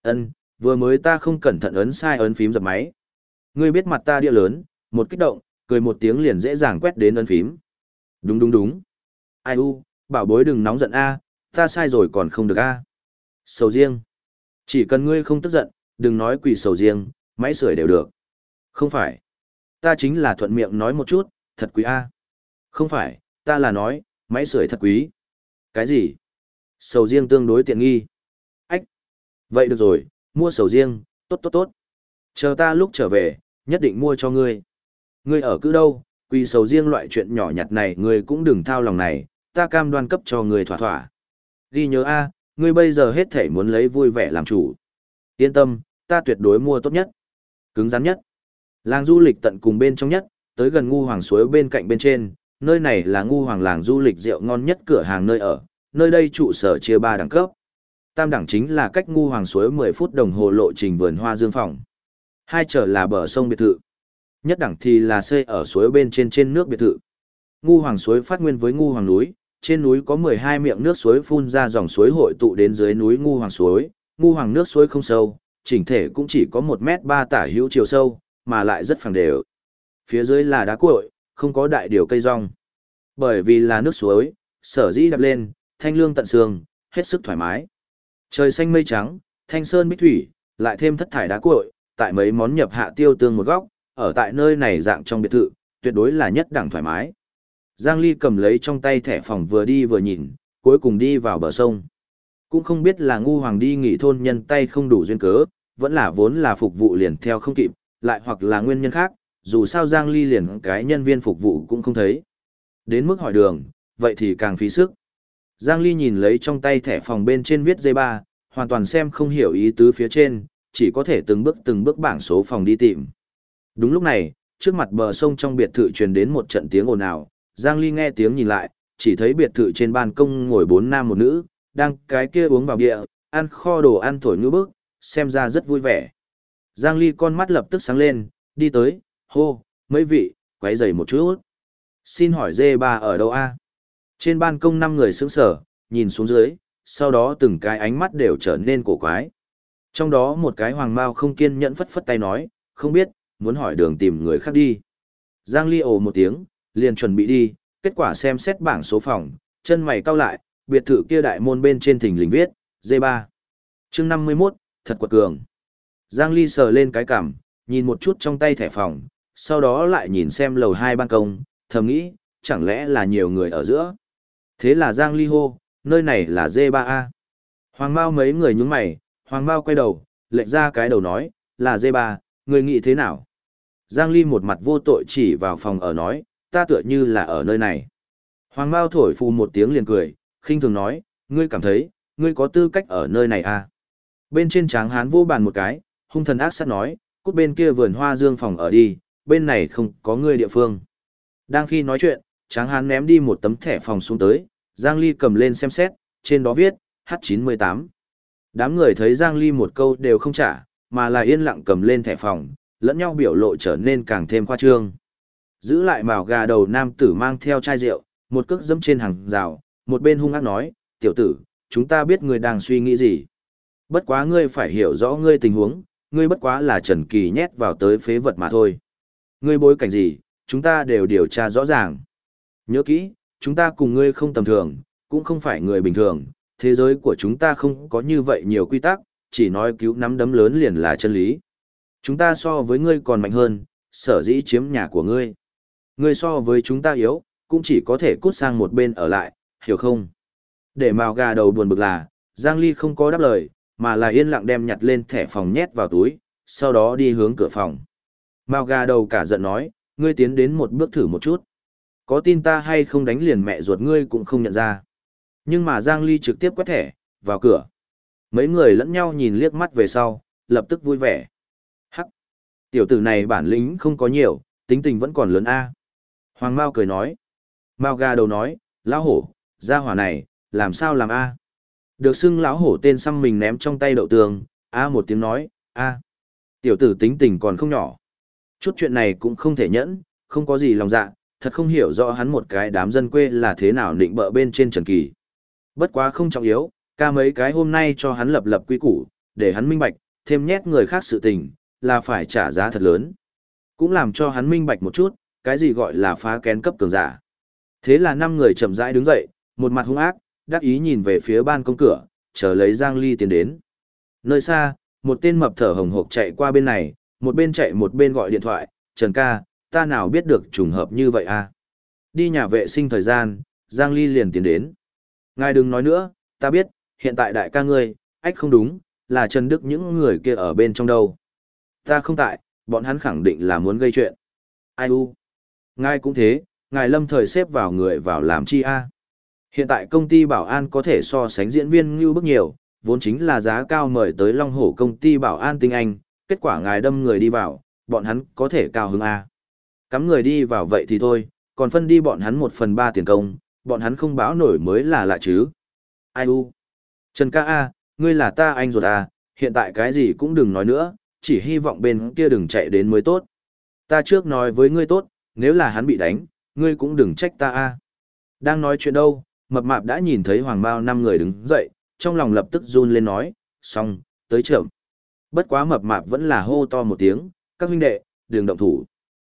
Ân, vừa mới ta không cẩn thận ấn sai ấn phím dập máy. Ngươi biết mặt ta địa lớn, một kích động, cười một tiếng liền dễ dàng quét đến ấn phím. Đúng đúng đúng. Ai u, bảo bối đừng nóng giận a, ta sai rồi còn không được a. Sầu riêng. Chỉ cần ngươi không tức giận, đừng nói quỷ sầu riêng, máy sưởi đều được. Không phải. Ta chính là thuận miệng nói một chút, thật quý a. Không phải, ta là nói, máy sưởi thật quý. Cái gì? Sầu riêng tương đối tiện nghi. Vậy được rồi, mua sầu riêng, tốt tốt tốt. Chờ ta lúc trở về, nhất định mua cho ngươi. Ngươi ở cứ đâu, quỳ sầu riêng loại chuyện nhỏ nhặt này ngươi cũng đừng thao lòng này, ta cam đoan cấp cho ngươi thỏa thỏa. Ghi nhớ A, ngươi bây giờ hết thể muốn lấy vui vẻ làm chủ. Yên tâm, ta tuyệt đối mua tốt nhất, cứng rắn nhất. Làng du lịch tận cùng bên trong nhất, tới gần ngu hoàng suối bên cạnh bên trên, nơi này là ngu hoàng làng du lịch rượu ngon nhất cửa hàng nơi ở, nơi đây trụ sở chia ba đẳng cấp. Tam đẳng chính là cách ngu hoàng suối 10 phút đồng hồ lộ trình vườn hoa dương phòng. Hai trở là bờ sông biệt thự. Nhất đẳng thì là xây ở suối bên trên trên nước biệt thự. Ngu hoàng suối phát nguyên với ngu hoàng núi, trên núi có 12 miệng nước suối phun ra dòng suối hội tụ đến dưới núi ngu hoàng suối, ngu hoàng nước suối không sâu, chỉnh thể cũng chỉ có 1 mét 3 tả hữu chiều sâu, mà lại rất phẳng đều. Phía dưới là đá cuội, không có đại điều cây rong. Bởi vì là nước suối, sở dĩ đập lên, thanh lương tận xương, hết sức thoải mái. Trời xanh mây trắng, thanh sơn bích thủy, lại thêm thất thải đá cuội, tại mấy món nhập hạ tiêu tương một góc, ở tại nơi này dạng trong biệt thự, tuyệt đối là nhất đẳng thoải mái. Giang Ly cầm lấy trong tay thẻ phòng vừa đi vừa nhìn, cuối cùng đi vào bờ sông. Cũng không biết là ngu hoàng đi nghỉ thôn nhân tay không đủ duyên cớ, vẫn là vốn là phục vụ liền theo không kịp, lại hoặc là nguyên nhân khác, dù sao Giang Ly liền cái nhân viên phục vụ cũng không thấy. Đến mức hỏi đường, vậy thì càng phí sức. Giang Ly nhìn lấy trong tay thẻ phòng bên trên viết dây ba, hoàn toàn xem không hiểu ý tứ phía trên, chỉ có thể từng bước từng bước bảng số phòng đi tìm. Đúng lúc này, trước mặt bờ sông trong biệt thự truyền đến một trận tiếng ồn ào, Giang Ly nghe tiếng nhìn lại, chỉ thấy biệt thự trên ban công ngồi bốn nam một nữ, đang cái kia uống vào bia, ăn kho đồ ăn thổi ngữ bức, xem ra rất vui vẻ. Giang Ly con mắt lập tức sáng lên, đi tới, hô, mấy vị, quấy giày một chút. Xin hỏi dê ba ở đâu a? Trên ban công năm người sững sở, nhìn xuống dưới, sau đó từng cái ánh mắt đều trở nên cổ quái. Trong đó một cái hoàng mao không kiên nhẫn phất phất tay nói, không biết, muốn hỏi đường tìm người khác đi. Giang Ly ồ một tiếng, liền chuẩn bị đi, kết quả xem xét bảng số phòng, chân mày cau lại, biệt thự kia đại môn bên trên thỉnh lình viết, D3. chương 51, thật quật cường. Giang Ly sờ lên cái cằm, nhìn một chút trong tay thẻ phòng, sau đó lại nhìn xem lầu hai ban công, thầm nghĩ, chẳng lẽ là nhiều người ở giữa. Thế là Giang Ly hô, nơi này là D3A. Hoàng Mao mấy người nhúng mày, Hoàng Mao quay đầu, lệnh ra cái đầu nói, là D3, người nghĩ thế nào? Giang Ly một mặt vô tội chỉ vào phòng ở nói, ta tựa như là ở nơi này. Hoàng Mao thổi phù một tiếng liền cười, khinh thường nói, ngươi cảm thấy, ngươi có tư cách ở nơi này à? Bên trên tráng hán vô bàn một cái, hung thần ác sát nói, cút bên kia vườn hoa dương phòng ở đi, bên này không có ngươi địa phương. Đang khi nói chuyện, tráng hán ném đi một tấm thẻ phòng xuống tới, Giang Ly cầm lên xem xét, trên đó viết, H98. Đám người thấy Giang Ly một câu đều không trả, mà là yên lặng cầm lên thẻ phòng, lẫn nhau biểu lộ trở nên càng thêm khoa trương. Giữ lại màu gà đầu nam tử mang theo chai rượu, một cước dẫm trên hàng rào, một bên hung ác nói, tiểu tử, chúng ta biết ngươi đang suy nghĩ gì. Bất quá ngươi phải hiểu rõ ngươi tình huống, ngươi bất quá là Trần Kỳ nhét vào tới phế vật mà thôi. Ngươi bối cảnh gì, chúng ta đều điều tra rõ ràng. Nhớ kỹ, chúng ta cùng ngươi không tầm thường, cũng không phải người bình thường, thế giới của chúng ta không có như vậy nhiều quy tắc, chỉ nói cứu nắm đấm lớn liền là chân lý. Chúng ta so với ngươi còn mạnh hơn, sở dĩ chiếm nhà của ngươi. Ngươi so với chúng ta yếu, cũng chỉ có thể cút sang một bên ở lại, hiểu không? Để màu gà đầu buồn bực là, Giang Ly không có đáp lời, mà là yên lặng đem nhặt lên thẻ phòng nhét vào túi, sau đó đi hướng cửa phòng. Mao gà đầu cả giận nói, ngươi tiến đến một bước thử một chút. Có tin ta hay không đánh liền mẹ ruột ngươi cũng không nhận ra. Nhưng mà Giang Ly trực tiếp quét thẻ, vào cửa. Mấy người lẫn nhau nhìn liếc mắt về sau, lập tức vui vẻ. Hắc! Tiểu tử này bản lĩnh không có nhiều, tính tình vẫn còn lớn A. Hoàng Mao cười nói. Mao Ga đầu nói, lão hổ, gia hỏa này, làm sao làm A. Được xưng lão hổ tên xăm mình ném trong tay đậu tường, A một tiếng nói, A. Tiểu tử tính tình còn không nhỏ. Chút chuyện này cũng không thể nhẫn, không có gì lòng dạ, thật không hiểu rõ hắn một cái đám dân quê là thế nào định bợ bên trên Trần Kỳ. Bất quá không trọng yếu, ca mấy cái hôm nay cho hắn lập lập quy củ, để hắn minh bạch, thêm nhét người khác sự tình, là phải trả giá thật lớn. Cũng làm cho hắn minh bạch một chút, cái gì gọi là phá kén cấp cường giả. Thế là năm người chậm rãi đứng dậy, một mặt hung ác, đắc ý nhìn về phía ban công cửa, chờ lấy Giang Ly tiến đến. Nơi xa, một tên mập thở hồng hộc chạy qua bên này, một bên chạy một bên gọi điện thoại, Trần ca, ta nào biết được trùng hợp như vậy à? Đi nhà vệ sinh thời gian, Giang Ly liền tiến đến. Ngài đừng nói nữa, ta biết, hiện tại đại ca ngươi, ách không đúng, là Trần Đức những người kia ở bên trong đâu. Ta không tại, bọn hắn khẳng định là muốn gây chuyện. Ai u? Ngài cũng thế, ngài lâm thời xếp vào người vào làm chi a? Hiện tại công ty bảo an có thể so sánh diễn viên như bức nhiều, vốn chính là giá cao mời tới Long Hổ công ty bảo an tinh anh, kết quả ngài đâm người đi vào, bọn hắn có thể cao hứng A. Cắm người đi vào vậy thì thôi, còn phân đi bọn hắn một phần ba tiền công, bọn hắn không báo nổi mới là lạ chứ. Ai u? Trần ca A, ngươi là ta anh ruột à? hiện tại cái gì cũng đừng nói nữa, chỉ hy vọng bên kia đừng chạy đến mới tốt. Ta trước nói với ngươi tốt, nếu là hắn bị đánh, ngươi cũng đừng trách ta A. Đang nói chuyện đâu, mập mạp đã nhìn thấy hoàng bao năm người đứng dậy, trong lòng lập tức run lên nói, xong, tới trưởng. Bất quá mập mạp vẫn là hô to một tiếng, các huynh đệ, đừng động thủ.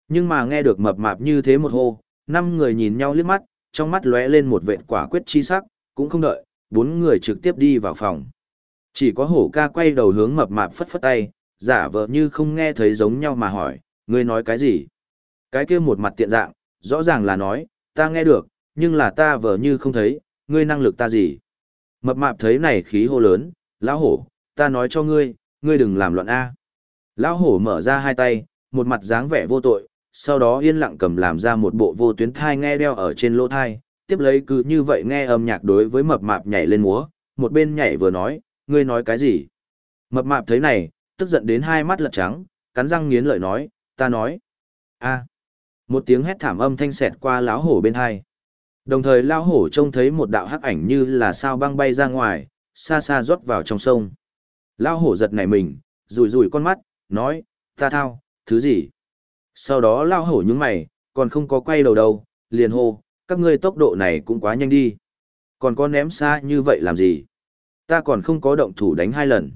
Nhưng mà nghe được mập mạp như thế một hô, năm người nhìn nhau liếc mắt, trong mắt lóe lên một vệt quả quyết chi sắc, cũng không đợi, bốn người trực tiếp đi vào phòng. Chỉ có hổ ca quay đầu hướng mập mạp phất phất tay, giả vờ như không nghe thấy giống nhau mà hỏi, ngươi nói cái gì? Cái kia một mặt tiện dạng, rõ ràng là nói, ta nghe được, nhưng là ta vờ như không thấy, ngươi năng lực ta gì? Mập mạp thấy này khí hô lớn, lão hổ, ta nói cho ngươi, ngươi đừng làm loạn A. Lão hổ mở ra hai tay, một mặt dáng vẻ vô tội, sau đó yên lặng cầm làm ra một bộ vô tuyến thai nghe đeo ở trên lỗ thai, tiếp lấy cứ như vậy nghe âm nhạc đối với mập mạp nhảy lên múa, một bên nhảy vừa nói, ngươi nói cái gì? Mập mạp thấy này, tức giận đến hai mắt lật trắng, cắn răng nghiến lợi nói, ta nói. a Một tiếng hét thảm âm thanh xẹt qua lão hổ bên hai. Đồng thời lão hổ trông thấy một đạo hắc ảnh như là sao băng bay ra ngoài, xa xa rót vào trong sông. Lão hổ giật nảy mình, rùi rùi con mắt, nói, ta thao, thứ gì? Sau đó lao hổ những mày, còn không có quay đầu đâu, liền hô, các ngươi tốc độ này cũng quá nhanh đi. Còn có ném xa như vậy làm gì? Ta còn không có động thủ đánh hai lần.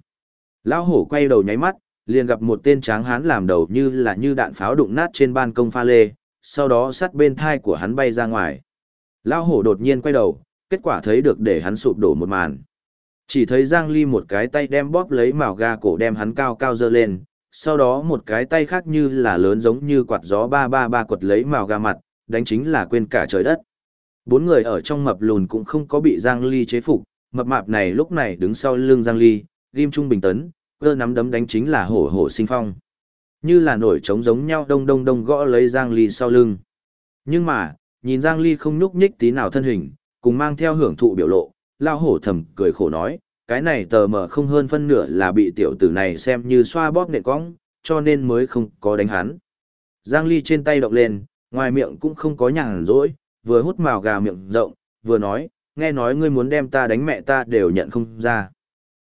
Lão hổ quay đầu nháy mắt, liền gặp một tên tráng hán làm đầu như là như đạn pháo đụng nát trên ban công pha lê, sau đó sát bên thai của hắn bay ra ngoài. Lão hổ đột nhiên quay đầu, kết quả thấy được để hắn sụp đổ một màn. Chỉ thấy Giang Ly một cái tay đem bóp lấy màu ga cổ đem hắn cao cao dơ lên, sau đó một cái tay khác như là lớn giống như quạt gió ba ba ba quật lấy màu ga mặt, đánh chính là quên cả trời đất. Bốn người ở trong mập lùn cũng không có bị Giang Ly chế phục, mập mạp này lúc này đứng sau lưng Giang Ly, ghim trung bình tấn, cơ nắm đấm đánh chính là hổ hổ sinh phong. Như là nổi trống giống nhau đông đông đông gõ lấy Giang Ly sau lưng. Nhưng mà, nhìn Giang Ly không nhúc nhích tí nào thân hình, cùng mang theo hưởng thụ biểu lộ, lao hổ thầm cười khổ nói, cái này tờ mở không hơn phân nửa là bị tiểu tử này xem như xoa bóp nện cong, cho nên mới không có đánh hắn. Giang Ly trên tay động lên, ngoài miệng cũng không có nhàn rỗi, vừa hút màu gà miệng rộng, vừa nói, nghe nói ngươi muốn đem ta đánh mẹ ta đều nhận không ra.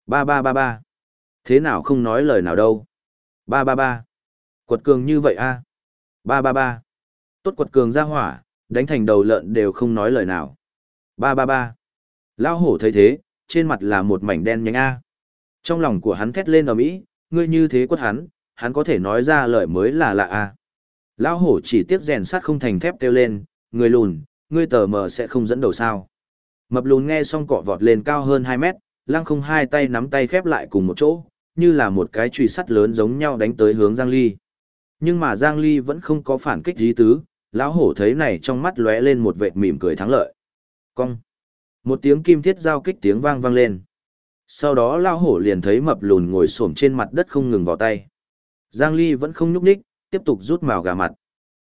Ba ba ba ba. Thế nào không nói lời nào đâu. Ba ba ba. Quật cường như vậy a Ba ba ba. Tốt quật cường ra hỏa, đánh thành đầu lợn đều không nói lời nào. Ba ba ba. Lão hổ thấy thế, trên mặt là một mảnh đen nhánh a. Trong lòng của hắn thét lên ở mỹ, ngươi như thế quất hắn, hắn có thể nói ra lời mới là lạ a. Lão hổ chỉ tiếc rèn sắt không thành thép kêu lên, người lùn, ngươi tờ mờ sẽ không dẫn đầu sao. Mập lùn nghe xong cọ vọt lên cao hơn 2 mét, lăng không hai tay nắm tay khép lại cùng một chỗ, như là một cái chùy sắt lớn giống nhau đánh tới hướng Giang Ly. Nhưng mà Giang Ly vẫn không có phản kích dí tứ, lão hổ thấy này trong mắt lóe lên một vệt mỉm cười thắng lợi. Cong. Một tiếng kim thiết giao kích tiếng vang vang lên. Sau đó lão hổ liền thấy mập lùn ngồi xổm trên mặt đất không ngừng vào tay. Giang Ly vẫn không nhúc nhích, tiếp tục rút màu gà mặt.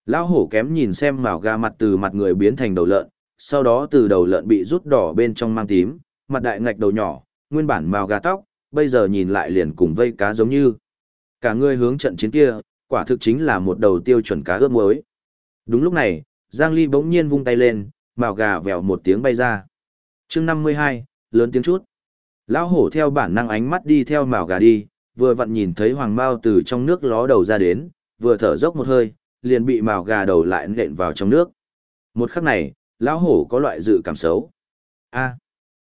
Lão hổ kém nhìn xem màu gà mặt từ mặt người biến thành đầu lợn, sau đó từ đầu lợn bị rút đỏ bên trong mang tím, mặt đại ngạch đầu nhỏ, nguyên bản màu gà tóc, bây giờ nhìn lại liền cùng vây cá giống như. Cả người hướng trận chiến kia, quả thực chính là một đầu tiêu chuẩn cá ướp muối. Đúng lúc này, Giang Ly bỗng nhiên vung tay lên, màu gà vèo một tiếng bay ra chương 52, lớn tiếng chút. Lão hổ theo bản năng ánh mắt đi theo mào gà đi, vừa vặn nhìn thấy hoàng mao từ trong nước ló đầu ra đến, vừa thở dốc một hơi, liền bị mào gà đầu lại nện vào trong nước. Một khắc này, lão hổ có loại dự cảm xấu. A.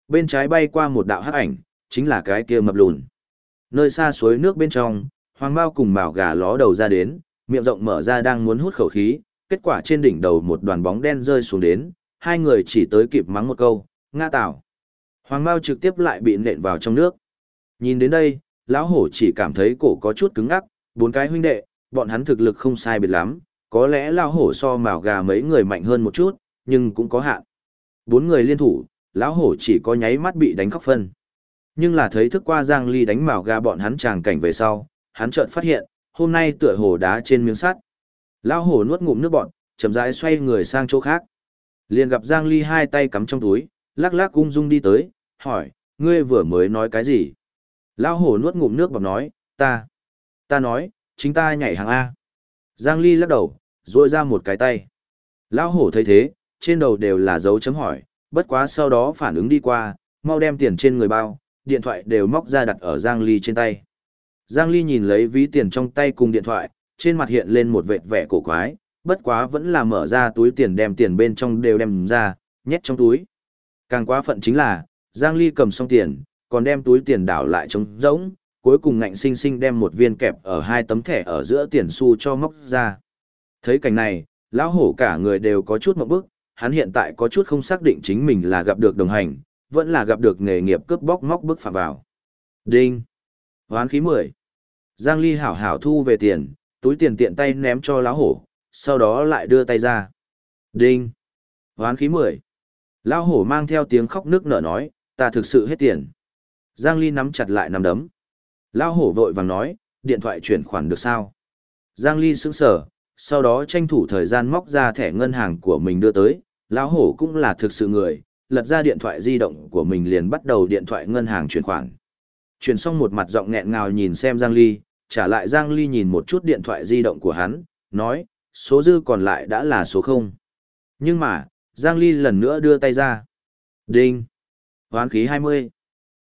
bên trái bay qua một đạo hắc ảnh, chính là cái kia mập lùn. Nơi xa suối nước bên trong, hoàng mao cùng mào gà ló đầu ra đến, miệng rộng mở ra đang muốn hút khẩu khí, kết quả trên đỉnh đầu một đoàn bóng đen rơi xuống đến, hai người chỉ tới kịp mắng một câu, nga tảo. Hoàng mao trực tiếp lại bị nện vào trong nước. Nhìn đến đây, lão hổ chỉ cảm thấy cổ có chút cứng ngắc, bốn cái huynh đệ, bọn hắn thực lực không sai biệt lắm, có lẽ lão hổ so mào gà mấy người mạnh hơn một chút, nhưng cũng có hạn. Bốn người liên thủ, lão hổ chỉ có nháy mắt bị đánh khóc phân. Nhưng là thấy thức qua Giang Ly đánh mào gà bọn hắn tràng cảnh về sau, hắn chợt phát hiện, hôm nay tựa hồ đá trên miếng sắt. Lão hổ nuốt ngụm nước bọn, chậm rãi xoay người sang chỗ khác. Liền gặp Giang Ly hai tay cắm trong túi, lắc lắc ung dung đi tới, hỏi, ngươi vừa mới nói cái gì? Lão hổ nuốt ngụm nước bọc nói, ta, ta nói, chính ta nhảy hàng A. Giang Ly lắc đầu, rôi ra một cái tay. Lão hổ thấy thế, trên đầu đều là dấu chấm hỏi, bất quá sau đó phản ứng đi qua, mau đem tiền trên người bao, điện thoại đều móc ra đặt ở Giang Ly trên tay. Giang Ly nhìn lấy ví tiền trong tay cùng điện thoại, trên mặt hiện lên một vệt vẻ cổ quái, bất quá vẫn là mở ra túi tiền đem tiền bên trong đều đem ra, nhét trong túi. Càng quá phận chính là, Giang Ly cầm xong tiền, còn đem túi tiền đảo lại trống rỗng, cuối cùng ngạnh sinh sinh đem một viên kẹp ở hai tấm thẻ ở giữa tiền xu cho móc ra. Thấy cảnh này, lão hổ cả người đều có chút mộng bức, hắn hiện tại có chút không xác định chính mình là gặp được đồng hành, vẫn là gặp được nghề nghiệp cướp bóc móc bức phạm vào. Đinh! Hoán khí 10. Giang Ly hảo hảo thu về tiền, túi tiền tiện tay ném cho lão hổ, sau đó lại đưa tay ra. Đinh! Hoán khí 10. Lão hổ mang theo tiếng khóc nước nở nói, ta thực sự hết tiền. Giang Ly nắm chặt lại nắm đấm. Lão hổ vội vàng nói, điện thoại chuyển khoản được sao? Giang Ly sững sờ, sau đó tranh thủ thời gian móc ra thẻ ngân hàng của mình đưa tới, lão hổ cũng là thực sự người, lật ra điện thoại di động của mình liền bắt đầu điện thoại ngân hàng chuyển khoản. Chuyển xong một mặt giọng nghẹn ngào nhìn xem Giang Ly, trả lại Giang Ly nhìn một chút điện thoại di động của hắn, nói, số dư còn lại đã là số 0. Nhưng mà, Giang Ly lần nữa đưa tay ra. Đinh. Hoán khí 20.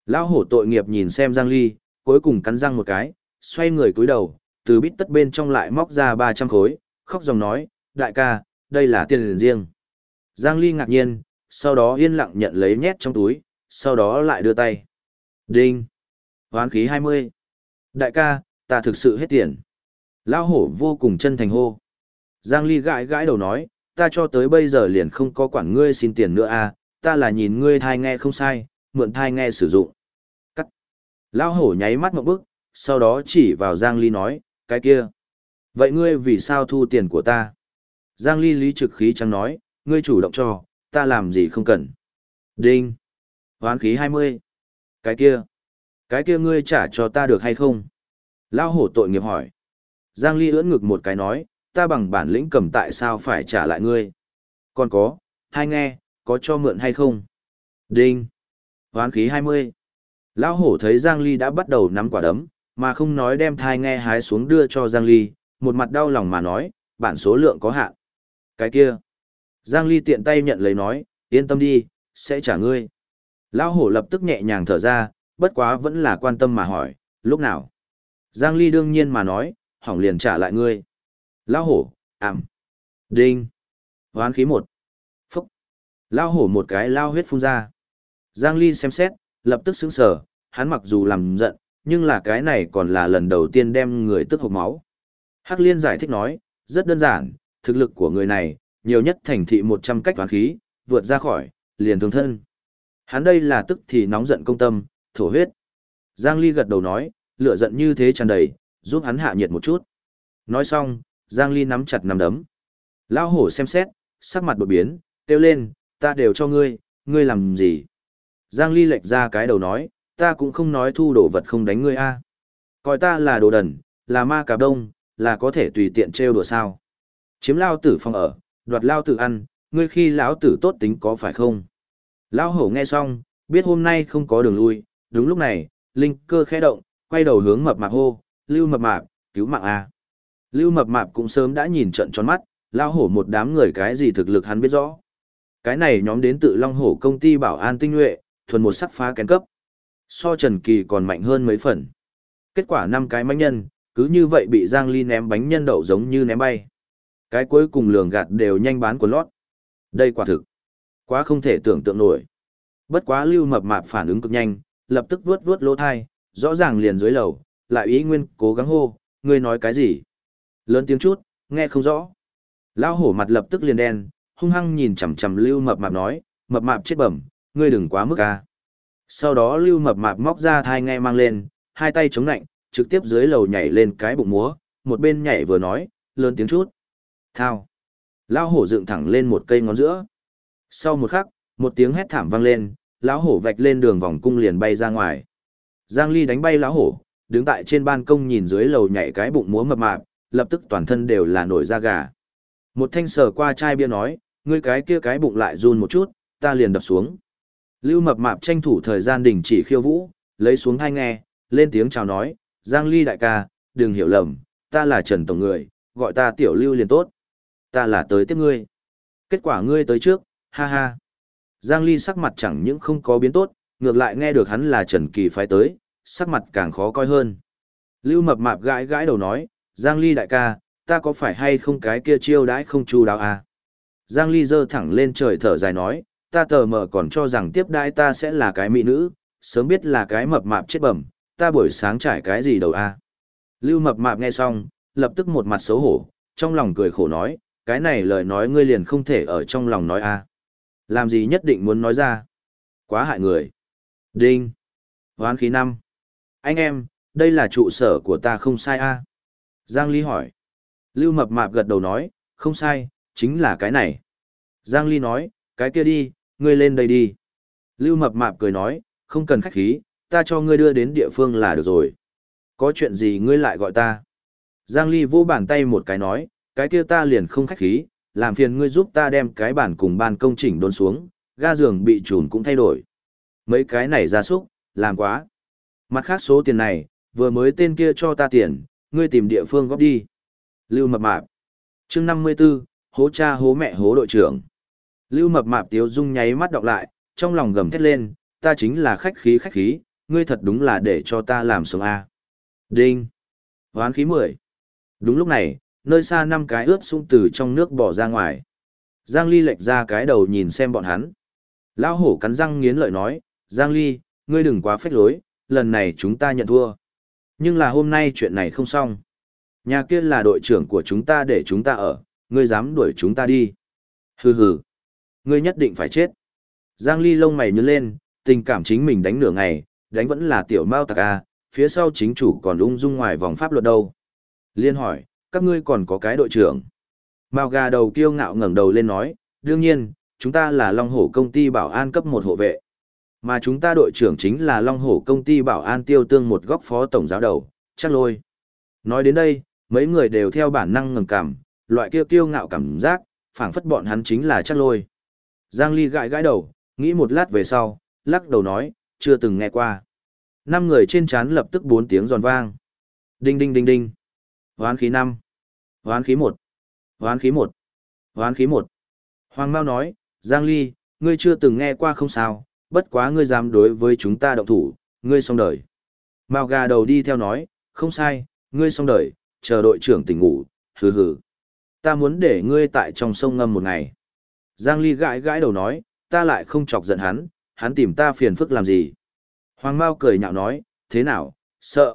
Lão hổ tội nghiệp nhìn xem Giang Ly, cuối cùng cắn răng một cái, xoay người cúi đầu, từ bít tất bên trong lại móc ra 300 khối, khóc dòng nói, đại ca, đây là tiền riêng. Giang Ly ngạc nhiên, sau đó yên lặng nhận lấy nhét trong túi, sau đó lại đưa tay. Đinh. Hoán khí 20. Đại ca, ta thực sự hết tiền. Lão hổ vô cùng chân thành hô. Giang Ly gãi gãi đầu nói, ta cho tới bây giờ liền không có quản ngươi xin tiền nữa à, ta là nhìn ngươi thai nghe không sai, mượn thai nghe sử dụng. Cắt. Lão hổ nháy mắt một bước, sau đó chỉ vào Giang Ly nói, cái kia. Vậy ngươi vì sao thu tiền của ta? Giang Ly lý trực khí chẳng nói, ngươi chủ động cho, ta làm gì không cần. Đinh. Hoán khí 20. Cái kia. Cái kia ngươi trả cho ta được hay không? Lao hổ tội nghiệp hỏi. Giang Ly ưỡn ngực một cái nói, ta bằng bản lĩnh cầm tại sao phải trả lại ngươi? Còn có, hai nghe, có cho mượn hay không? Đinh. Hoán khí 20. Lão hổ thấy Giang Ly đã bắt đầu nắm quả đấm, mà không nói đem thai nghe hái xuống đưa cho Giang Ly, một mặt đau lòng mà nói, bản số lượng có hạn. Cái kia. Giang Ly tiện tay nhận lấy nói, yên tâm đi, sẽ trả ngươi. Lão hổ lập tức nhẹ nhàng thở ra, bất quá vẫn là quan tâm mà hỏi, lúc nào? Giang Ly đương nhiên mà nói, hỏng liền trả lại ngươi. Lão hổ, ảm. Đinh. Hoán khí một. Phúc. Lão hổ một cái lao huyết phun ra. Giang Ly xem xét, lập tức sững sờ, hắn mặc dù làm giận, nhưng là cái này còn là lần đầu tiên đem người tức hộc máu. Hắc Liên giải thích nói, rất đơn giản, thực lực của người này, nhiều nhất thành thị 100 cách toán khí, vượt ra khỏi, liền thương thân. Hắn đây là tức thì nóng giận công tâm, thổ huyết. Giang Ly gật đầu nói, lửa giận như thế tràn đầy, giúp hắn hạ nhiệt một chút. Nói xong, Giang Ly nắm chặt nắm đấm. Lao hổ xem xét, sắc mặt đột biến, kêu lên, ta đều cho ngươi, ngươi làm gì? Giang Ly lệch ra cái đầu nói, ta cũng không nói thu đồ vật không đánh ngươi a. Coi ta là đồ đần, là ma cà đông, là có thể tùy tiện trêu đùa sao. Chiếm lao tử phòng ở, đoạt lao tử ăn, ngươi khi lão tử tốt tính có phải không? Lão hổ nghe xong, biết hôm nay không có đường lui, đúng lúc này, linh cơ khẽ động, quay đầu hướng mập mạp hô, lưu mập mạp, cứu mạng a. Lưu mập mạp cũng sớm đã nhìn trận tròn mắt, lão hổ một đám người cái gì thực lực hắn biết rõ. Cái này nhóm đến tự Long Hổ công ty bảo an tinh nhuệ, thuần một sắc phá kén cấp. So Trần Kỳ còn mạnh hơn mấy phần. Kết quả năm cái mánh nhân, cứ như vậy bị Giang Ly ném bánh nhân đậu giống như ném bay. Cái cuối cùng lường gạt đều nhanh bán của lót. Đây quả thực. Quá không thể tưởng tượng nổi. Bất quá lưu mập mạp phản ứng cực nhanh, lập tức vuốt vuốt lỗ thai, rõ ràng liền dưới lầu, lại ý nguyên cố gắng hô, ngươi nói cái gì? Lớn tiếng chút, nghe không rõ. Lão hổ mặt lập tức liền đen, hung hăng nhìn chằm chằm lưu mập mạp nói, mập mạp chết bẩm, ngươi đừng quá mức a. Sau đó lưu mập mạp móc ra thai nghe mang lên, hai tay chống nạnh, trực tiếp dưới lầu nhảy lên cái bụng múa, một bên nhảy vừa nói, lớn tiếng chút. Thao. Lão hổ dựng thẳng lên một cây ngón giữa. Sau một khắc, một tiếng hét thảm vang lên, lão hổ vạch lên đường vòng cung liền bay ra ngoài. Giang Ly đánh bay lão hổ, đứng tại trên ban công nhìn dưới lầu nhảy cái bụng múa mập mạp, lập tức toàn thân đều là nổi da gà. Một thanh sờ qua chai bia nói, ngươi cái kia cái bụng lại run một chút, ta liền đập xuống. Lưu mập mạp tranh thủ thời gian đình chỉ khiêu vũ, lấy xuống hai nghe, lên tiếng chào nói, Giang Ly đại ca, đừng hiểu lầm, ta là Trần Tổng người, gọi ta tiểu lưu liền tốt. Ta là tới tiếp ngươi. Kết quả ngươi tới trước, ha ha. Giang Ly sắc mặt chẳng những không có biến tốt, ngược lại nghe được hắn là Trần Kỳ phái tới, sắc mặt càng khó coi hơn. Lưu mập mạp gãi gãi đầu nói, Giang Ly đại ca, ta có phải hay không cái kia chiêu đãi không chu đáo à? Giang Ly giơ thẳng lên trời thở dài nói, ta tờ mờ còn cho rằng tiếp đãi ta sẽ là cái mỹ nữ, sớm biết là cái mập mạp chết bẩm, ta buổi sáng trải cái gì đầu a? Lưu mập mạp nghe xong, lập tức một mặt xấu hổ, trong lòng cười khổ nói, cái này lời nói ngươi liền không thể ở trong lòng nói a. Làm gì nhất định muốn nói ra? Quá hại người. Đinh. Hoán khí năm. Anh em, đây là trụ sở của ta không sai a. Giang Ly hỏi. Lưu mập mạp gật đầu nói, không sai, chính là cái này. Giang Ly nói, cái kia đi, ngươi lên đây đi. Lưu mập mạp cười nói, không cần khách khí, ta cho ngươi đưa đến địa phương là được rồi. Có chuyện gì ngươi lại gọi ta? Giang Ly vô bàn tay một cái nói, cái kia ta liền không khách khí, làm phiền ngươi giúp ta đem cái bản cùng ban công chỉnh đôn xuống, ga giường bị trùn cũng thay đổi. Mấy cái này ra súc, làm quá. Mặt khác số tiền này, vừa mới tên kia cho ta tiền, ngươi tìm địa phương góp đi. Lưu mập mạp. chương 54, hố cha hố mẹ hố đội trưởng. Lưu mập mạp tiếu dung nháy mắt đọc lại, trong lòng gầm thét lên, ta chính là khách khí khách khí, ngươi thật đúng là để cho ta làm sống A. Đinh. Hoán khí 10. Đúng lúc này, nơi xa năm cái ướt sung từ trong nước bỏ ra ngoài. Giang Ly lệch ra cái đầu nhìn xem bọn hắn. Lão hổ cắn răng nghiến lợi nói, Giang Ly, ngươi đừng quá phách lối, lần này chúng ta nhận thua. Nhưng là hôm nay chuyện này không xong. Nhà kia là đội trưởng của chúng ta để chúng ta ở, ngươi dám đuổi chúng ta đi. Hừ hừ, ngươi nhất định phải chết. Giang Ly lông mày nhướng lên, tình cảm chính mình đánh nửa ngày, đánh vẫn là tiểu mao tạc a, phía sau chính chủ còn ung dung ngoài vòng pháp luật đâu. Liên hỏi, các ngươi còn có cái đội trưởng. Mao gà đầu kiêu ngạo ngẩng đầu lên nói, đương nhiên, chúng ta là Long Hổ công ty bảo an cấp một hộ vệ. Mà chúng ta đội trưởng chính là Long Hổ công ty bảo an tiêu tương một góc phó tổng giáo đầu, chắc lôi. Nói đến đây, mấy người đều theo bản năng ngầm cảm, loại kia kiêu ngạo cảm giác, phảng phất bọn hắn chính là chắc lôi. Giang Ly gãi gãi đầu, nghĩ một lát về sau, lắc đầu nói, chưa từng nghe qua. Năm người trên chán lập tức bốn tiếng giòn vang. Đinh đinh đinh đinh. Hoán khí năm, Hoán khí một, Hoán khí một, Hoán khí một. Hoàng Mao nói, Giang Ly, ngươi chưa từng nghe qua không sao, bất quá ngươi dám đối với chúng ta động thủ, ngươi xong đời. Mao gà đầu đi theo nói, không sai, ngươi xong đời, chờ đội trưởng tỉnh ngủ, hừ hừ. Ta muốn để ngươi tại trong sông ngâm một ngày. Giang Ly gãi gãi đầu nói, ta lại không chọc giận hắn, hắn tìm ta phiền phức làm gì. Hoàng Mao cười nhạo nói, thế nào, sợ.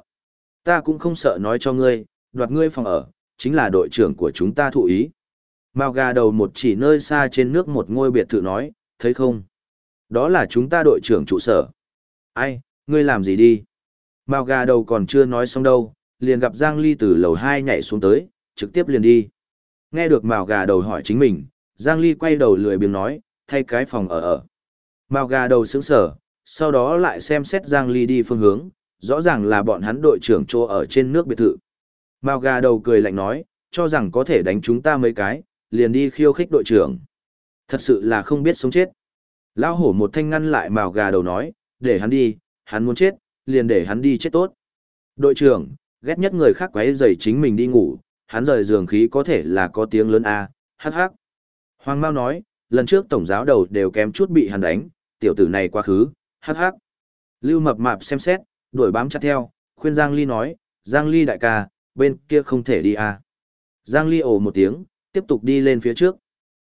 Ta cũng không sợ nói cho ngươi, đoạt ngươi phòng ở, chính là đội trưởng của chúng ta thụ ý. Mao gà đầu một chỉ nơi xa trên nước một ngôi biệt thự nói, thấy không? Đó là chúng ta đội trưởng trụ sở. Ai, ngươi làm gì đi? Mao gà đầu còn chưa nói xong đâu, liền gặp Giang Ly từ lầu 2 nhảy xuống tới, trực tiếp liền đi. Nghe được Mao gà đầu hỏi chính mình, Giang Ly quay đầu lười biếng nói, thay cái phòng ở ở. Mao gà đầu sững sở, sau đó lại xem xét Giang Ly đi phương hướng, rõ ràng là bọn hắn đội trưởng chỗ ở trên nước biệt thự. Mao gà đầu cười lạnh nói, cho rằng có thể đánh chúng ta mấy cái, liền đi khiêu khích đội trưởng. Thật sự là không biết sống chết. Lão hổ một thanh ngăn lại màu gà đầu nói, để hắn đi, hắn muốn chết, liền để hắn đi chết tốt. Đội trưởng, ghét nhất người khác quấy rầy chính mình đi ngủ, hắn rời giường khí có thể là có tiếng lớn a, hắc hắc. Hoàng Mao nói, lần trước tổng giáo đầu đều kém chút bị hắn đánh, tiểu tử này quá khứ, hắc hắc. Lưu mập mạp xem xét, đuổi bám chặt theo, khuyên Giang Ly nói, Giang Ly đại ca, bên kia không thể đi a. Giang Ly ồ một tiếng, tiếp tục đi lên phía trước.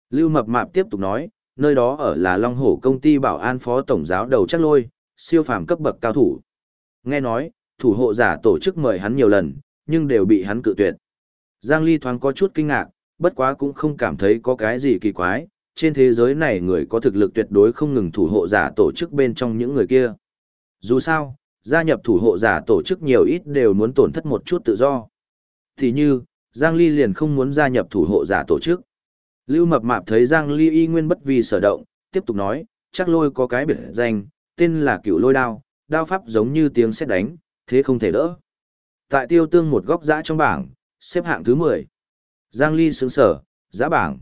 Lưu mập mạp tiếp tục nói, nơi đó ở là Long Hổ công ty bảo an phó tổng giáo đầu chắc lôi, siêu phàm cấp bậc cao thủ. Nghe nói, thủ hộ giả tổ chức mời hắn nhiều lần, nhưng đều bị hắn cự tuyệt. Giang Ly thoáng có chút kinh ngạc, bất quá cũng không cảm thấy có cái gì kỳ quái, trên thế giới này người có thực lực tuyệt đối không ngừng thủ hộ giả tổ chức bên trong những người kia. Dù sao, gia nhập thủ hộ giả tổ chức nhiều ít đều muốn tổn thất một chút tự do. Thì như, Giang Ly liền không muốn gia nhập thủ hộ giả tổ chức. Lưu Mập Mạp thấy Giang Ly y nguyên bất vì sở động, tiếp tục nói, chắc lôi có cái biệt danh, tên là cửu lôi đao, đao pháp giống như tiếng sét đánh, thế không thể đỡ. Tại tiêu tương một góc giã trong bảng, xếp hạng thứ 10. Giang Ly sướng sở, giã bảng.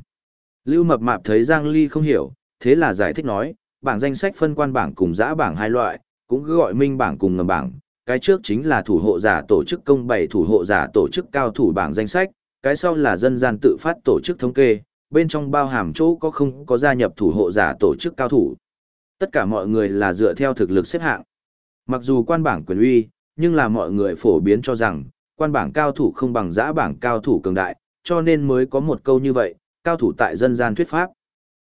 Lưu Mập Mạp thấy Giang Ly không hiểu, thế là giải thích nói, bảng danh sách phân quan bảng cùng giã bảng hai loại, cũng cứ gọi minh bảng cùng ngầm bảng. Cái trước chính là thủ hộ giả tổ chức công bày thủ hộ giả tổ chức cao thủ bảng danh sách, cái sau là dân gian tự phát tổ chức thống kê, bên trong bao hàm chỗ có không có gia nhập thủ hộ giả tổ chức cao thủ. Tất cả mọi người là dựa theo thực lực xếp hạng. Mặc dù quan bảng quyền uy, nhưng là mọi người phổ biến cho rằng, quan bảng cao thủ không bằng giã bảng cao thủ cường đại, cho nên mới có một câu như vậy, cao thủ tại dân gian thuyết pháp.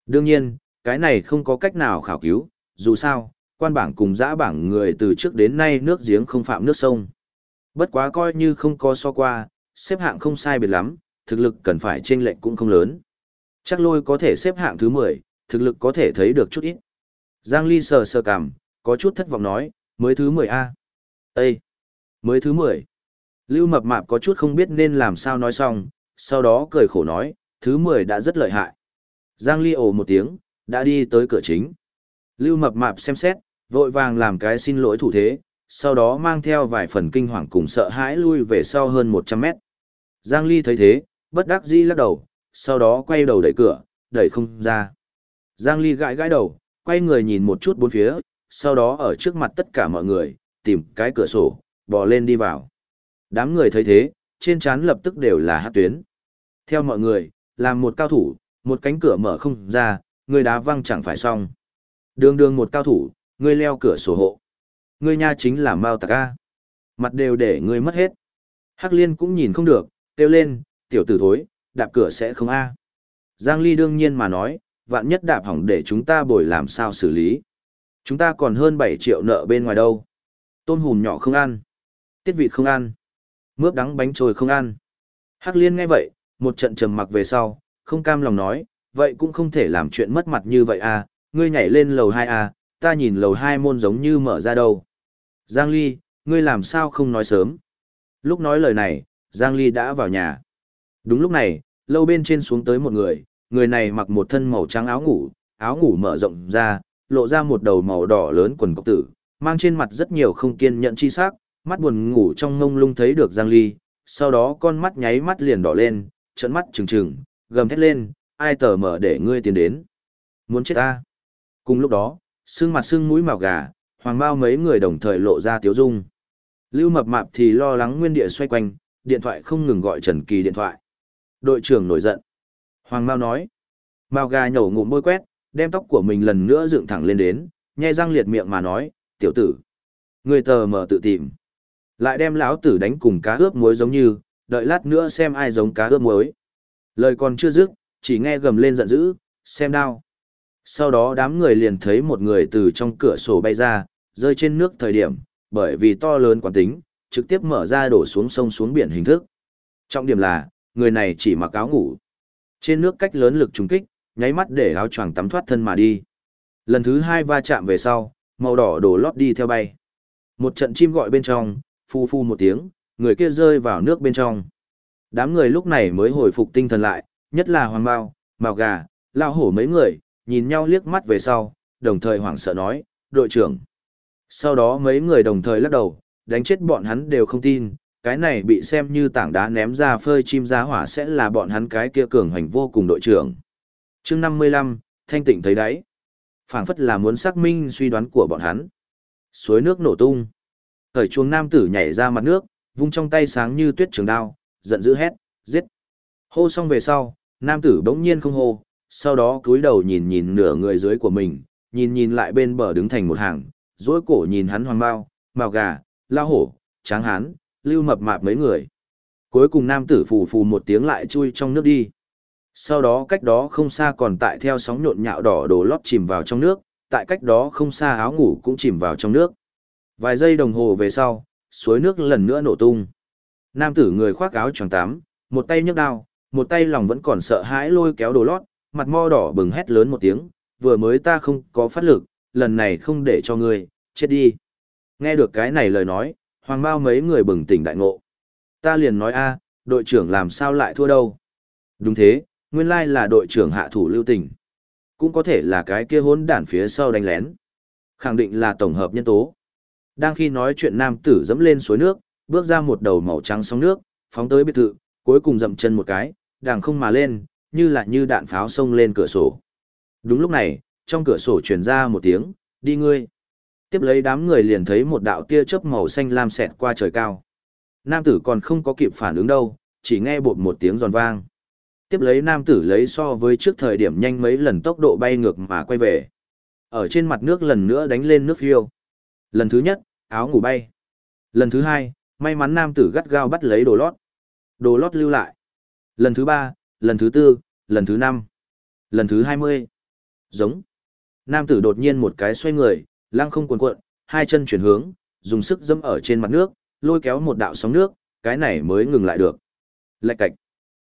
Đương nhiên, cái này không có cách nào khảo cứu, dù sao, quan bảng cùng giã bảng người từ trước đến nay nước giếng không phạm nước sông. Bất quá coi như không có so qua, xếp hạng không sai biệt lắm, thực lực cần phải chênh lệch cũng không lớn. Chắc lôi có thể xếp hạng thứ 10, thực lực có thể thấy được chút ít. Giang Ly sờ sờ cằm, có chút thất vọng nói, mới thứ 10A. Ê! Mới thứ 10. Lưu mập mạp có chút không biết nên làm sao nói xong, sau đó cười khổ nói, thứ 10 đã rất lợi hại. Giang Ly ồ một tiếng, đã đi tới cửa chính. Lưu mập mạp xem xét, vội vàng làm cái xin lỗi thủ thế, sau đó mang theo vài phần kinh hoàng cùng sợ hãi lui về sau hơn 100 mét. Giang Ly thấy thế, bất đắc dĩ lắc đầu, sau đó quay đầu đẩy cửa, đẩy không ra. Giang Ly gãi gãi đầu, quay người nhìn một chút bốn phía, sau đó ở trước mặt tất cả mọi người, tìm cái cửa sổ, bò lên đi vào. Đám người thấy thế, trên trán lập tức đều là hát tuyến. Theo mọi người, làm một cao thủ, một cánh cửa mở không ra, người đá văng chẳng phải xong. Đường đường một cao thủ, người leo cửa sổ hộ. Người nha chính là Mao Tạc A. Mặt đều để người mất hết. Hắc Liên cũng nhìn không được, kêu lên, tiểu tử thối, đạp cửa sẽ không A. Giang Ly đương nhiên mà nói, vạn nhất đạp hỏng để chúng ta bồi làm sao xử lý. Chúng ta còn hơn 7 triệu nợ bên ngoài đâu. Tôm hùm nhỏ không ăn. Tiết vịt không ăn. Mướp đắng bánh trôi không ăn. Hắc liên nghe vậy, một trận trầm mặc về sau, không cam lòng nói, vậy cũng không thể làm chuyện mất mặt như vậy à, ngươi nhảy lên lầu 2 à, ta nhìn lầu 2 môn giống như mở ra đâu. Giang Ly, ngươi làm sao không nói sớm. Lúc nói lời này, Giang Ly đã vào nhà. Đúng lúc này, lâu bên trên xuống tới một người, người này mặc một thân màu trắng áo ngủ, áo ngủ mở rộng ra, lộ ra một đầu màu đỏ lớn quần cộc tử, mang trên mặt rất nhiều không kiên nhẫn chi sắc, mắt buồn ngủ trong ngông lung thấy được Giang Ly, sau đó con mắt nháy mắt liền đỏ lên, trận mắt trừng trừng, gầm thét lên, ai tờ mở để ngươi tiến đến. Muốn chết ta. Cùng lúc đó, xương mặt xương mũi màu gà, hoàng bao mấy người đồng thời lộ ra tiếu dung. Lưu mập mạp thì lo lắng nguyên địa xoay quanh, điện thoại không ngừng gọi Trần Kỳ điện thoại. Đội trưởng nổi giận. Hoàng Mao nói. Mao gà nhổ ngụm môi quét, đem tóc của mình lần nữa dựng thẳng lên đến, nhai răng liệt miệng mà nói, tiểu tử. Người tờ mở tự tìm. Lại đem lão tử đánh cùng cá ướp muối giống như, đợi lát nữa xem ai giống cá ướp muối. Lời còn chưa dứt, chỉ nghe gầm lên giận dữ, xem đau. Sau đó đám người liền thấy một người từ trong cửa sổ bay ra, rơi trên nước thời điểm, bởi vì to lớn quán tính, trực tiếp mở ra đổ xuống sông xuống biển hình thức. Trọng điểm là, người này chỉ mặc áo ngủ. Trên nước cách lớn lực trùng kích, nháy mắt để áo choàng tắm thoát thân mà đi. Lần thứ hai va chạm về sau, màu đỏ đổ lót đi theo bay. Một trận chim gọi bên trong, phu phu một tiếng, người kia rơi vào nước bên trong. Đám người lúc này mới hồi phục tinh thần lại, nhất là hoàng bao, màu gà, lao hổ mấy người, nhìn nhau liếc mắt về sau, đồng thời hoảng sợ nói, đội trưởng. Sau đó mấy người đồng thời lắc đầu, đánh chết bọn hắn đều không tin, cái này bị xem như tảng đá ném ra phơi chim giá hỏa sẽ là bọn hắn cái kia cường hành vô cùng đội trưởng. chương 55, thanh tịnh thấy đấy phảng phất là muốn xác minh suy đoán của bọn hắn. Suối nước nổ tung. Thời chuông nam tử nhảy ra mặt nước, vung trong tay sáng như tuyết trường đao, giận dữ hét, giết. Hô xong về sau, nam tử bỗng nhiên không hô, sau đó cúi đầu nhìn nhìn nửa người dưới của mình, nhìn nhìn lại bên bờ đứng thành một hàng, dối cổ nhìn hắn hoàng bao, màu gà, lao hổ, tráng hán, lưu mập mạp mấy người. Cuối cùng nam tử phù phù một tiếng lại chui trong nước đi. Sau đó cách đó không xa còn tại theo sóng nhộn nhạo đỏ đổ lót chìm vào trong nước, tại cách đó không xa áo ngủ cũng chìm vào trong nước. Vài giây đồng hồ về sau, suối nước lần nữa nổ tung. Nam tử người khoác áo choàng tám, một tay nhấc đao, một tay lòng vẫn còn sợ hãi lôi kéo đồ lót, mặt mo đỏ bừng hét lớn một tiếng, vừa mới ta không có phát lực, lần này không để cho ngươi, chết đi. Nghe được cái này lời nói, hoàng bao mấy người bừng tỉnh đại ngộ. Ta liền nói a, đội trưởng làm sao lại thua đâu. Đúng thế, nguyên lai là đội trưởng hạ thủ lưu tình. Cũng có thể là cái kia hốn đản phía sau đánh lén. Khẳng định là tổng hợp nhân tố. Đang khi nói chuyện nam tử dẫm lên suối nước, bước ra một đầu màu trắng sóng nước, phóng tới biệt thự, cuối cùng dậm chân một cái, đàng không mà lên, như là như đạn pháo xông lên cửa sổ. Đúng lúc này, trong cửa sổ truyền ra một tiếng, đi ngươi. Tiếp lấy đám người liền thấy một đạo tia chớp màu xanh lam xẹt qua trời cao. Nam tử còn không có kịp phản ứng đâu, chỉ nghe bột một tiếng giòn vang. Tiếp lấy nam tử lấy so với trước thời điểm nhanh mấy lần tốc độ bay ngược mà quay về. Ở trên mặt nước lần nữa đánh lên nước phiêu. Lần thứ nhất, áo ngủ bay. Lần thứ hai, may mắn nam tử gắt gao bắt lấy đồ lót. Đồ lót lưu lại. Lần thứ ba, lần thứ tư, lần thứ năm, lần thứ hai mươi. Giống. Nam tử đột nhiên một cái xoay người, lăng không cuồn cuộn, hai chân chuyển hướng, dùng sức dẫm ở trên mặt nước, lôi kéo một đạo sóng nước, cái này mới ngừng lại được. Lạch cạch.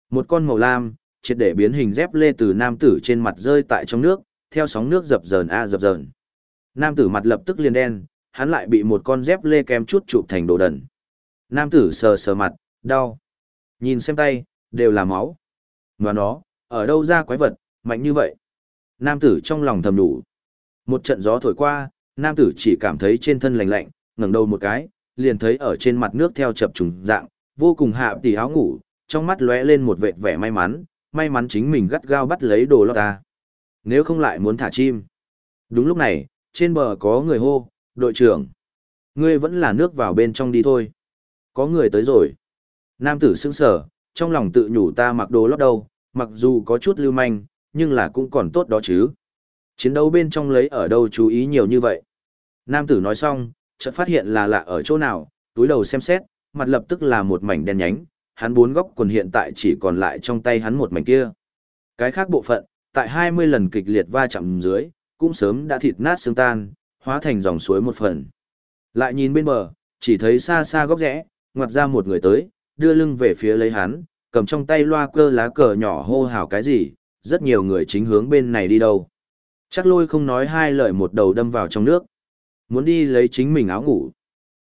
Một con màu lam, triệt để biến hình dép lê từ nam tử trên mặt rơi tại trong nước, theo sóng nước dập dờn a dập dờn. Nam tử mặt lập tức liền đen, hắn lại bị một con dép lê kém chút chụp thành đồ đần. Nam tử sờ sờ mặt, đau. Nhìn xem tay, đều là máu. Ngoài nó, ở đâu ra quái vật, mạnh như vậy? Nam tử trong lòng thầm đủ. Một trận gió thổi qua, nam tử chỉ cảm thấy trên thân lạnh lạnh, ngẩng đầu một cái, liền thấy ở trên mặt nước theo chập trùng dạng, vô cùng hạ tỷ áo ngủ, trong mắt lóe lên một vệt vẻ may mắn, may mắn chính mình gắt gao bắt lấy đồ lót ta. Nếu không lại muốn thả chim. Đúng lúc này, trên bờ có người hô, đội trưởng. Ngươi vẫn là nước vào bên trong đi thôi. Có người tới rồi. Nam tử sững sở, trong lòng tự nhủ ta mặc đồ lót đâu, mặc dù có chút lưu manh, nhưng là cũng còn tốt đó chứ. Chiến đấu bên trong lấy ở đâu chú ý nhiều như vậy. Nam tử nói xong, chợt phát hiện là lạ ở chỗ nào, túi đầu xem xét, mặt lập tức là một mảnh đen nhánh, hắn bốn góc quần hiện tại chỉ còn lại trong tay hắn một mảnh kia. Cái khác bộ phận, tại 20 lần kịch liệt va chạm dưới, cũng sớm đã thịt nát xương tan, hóa thành dòng suối một phần. Lại nhìn bên bờ, chỉ thấy xa xa góc rẽ, ngoặt ra một người tới, đưa lưng về phía lấy hắn, cầm trong tay loa cơ lá cờ nhỏ hô hào cái gì, rất nhiều người chính hướng bên này đi đâu. Chắc lôi không nói hai lời một đầu đâm vào trong nước. Muốn đi lấy chính mình áo ngủ.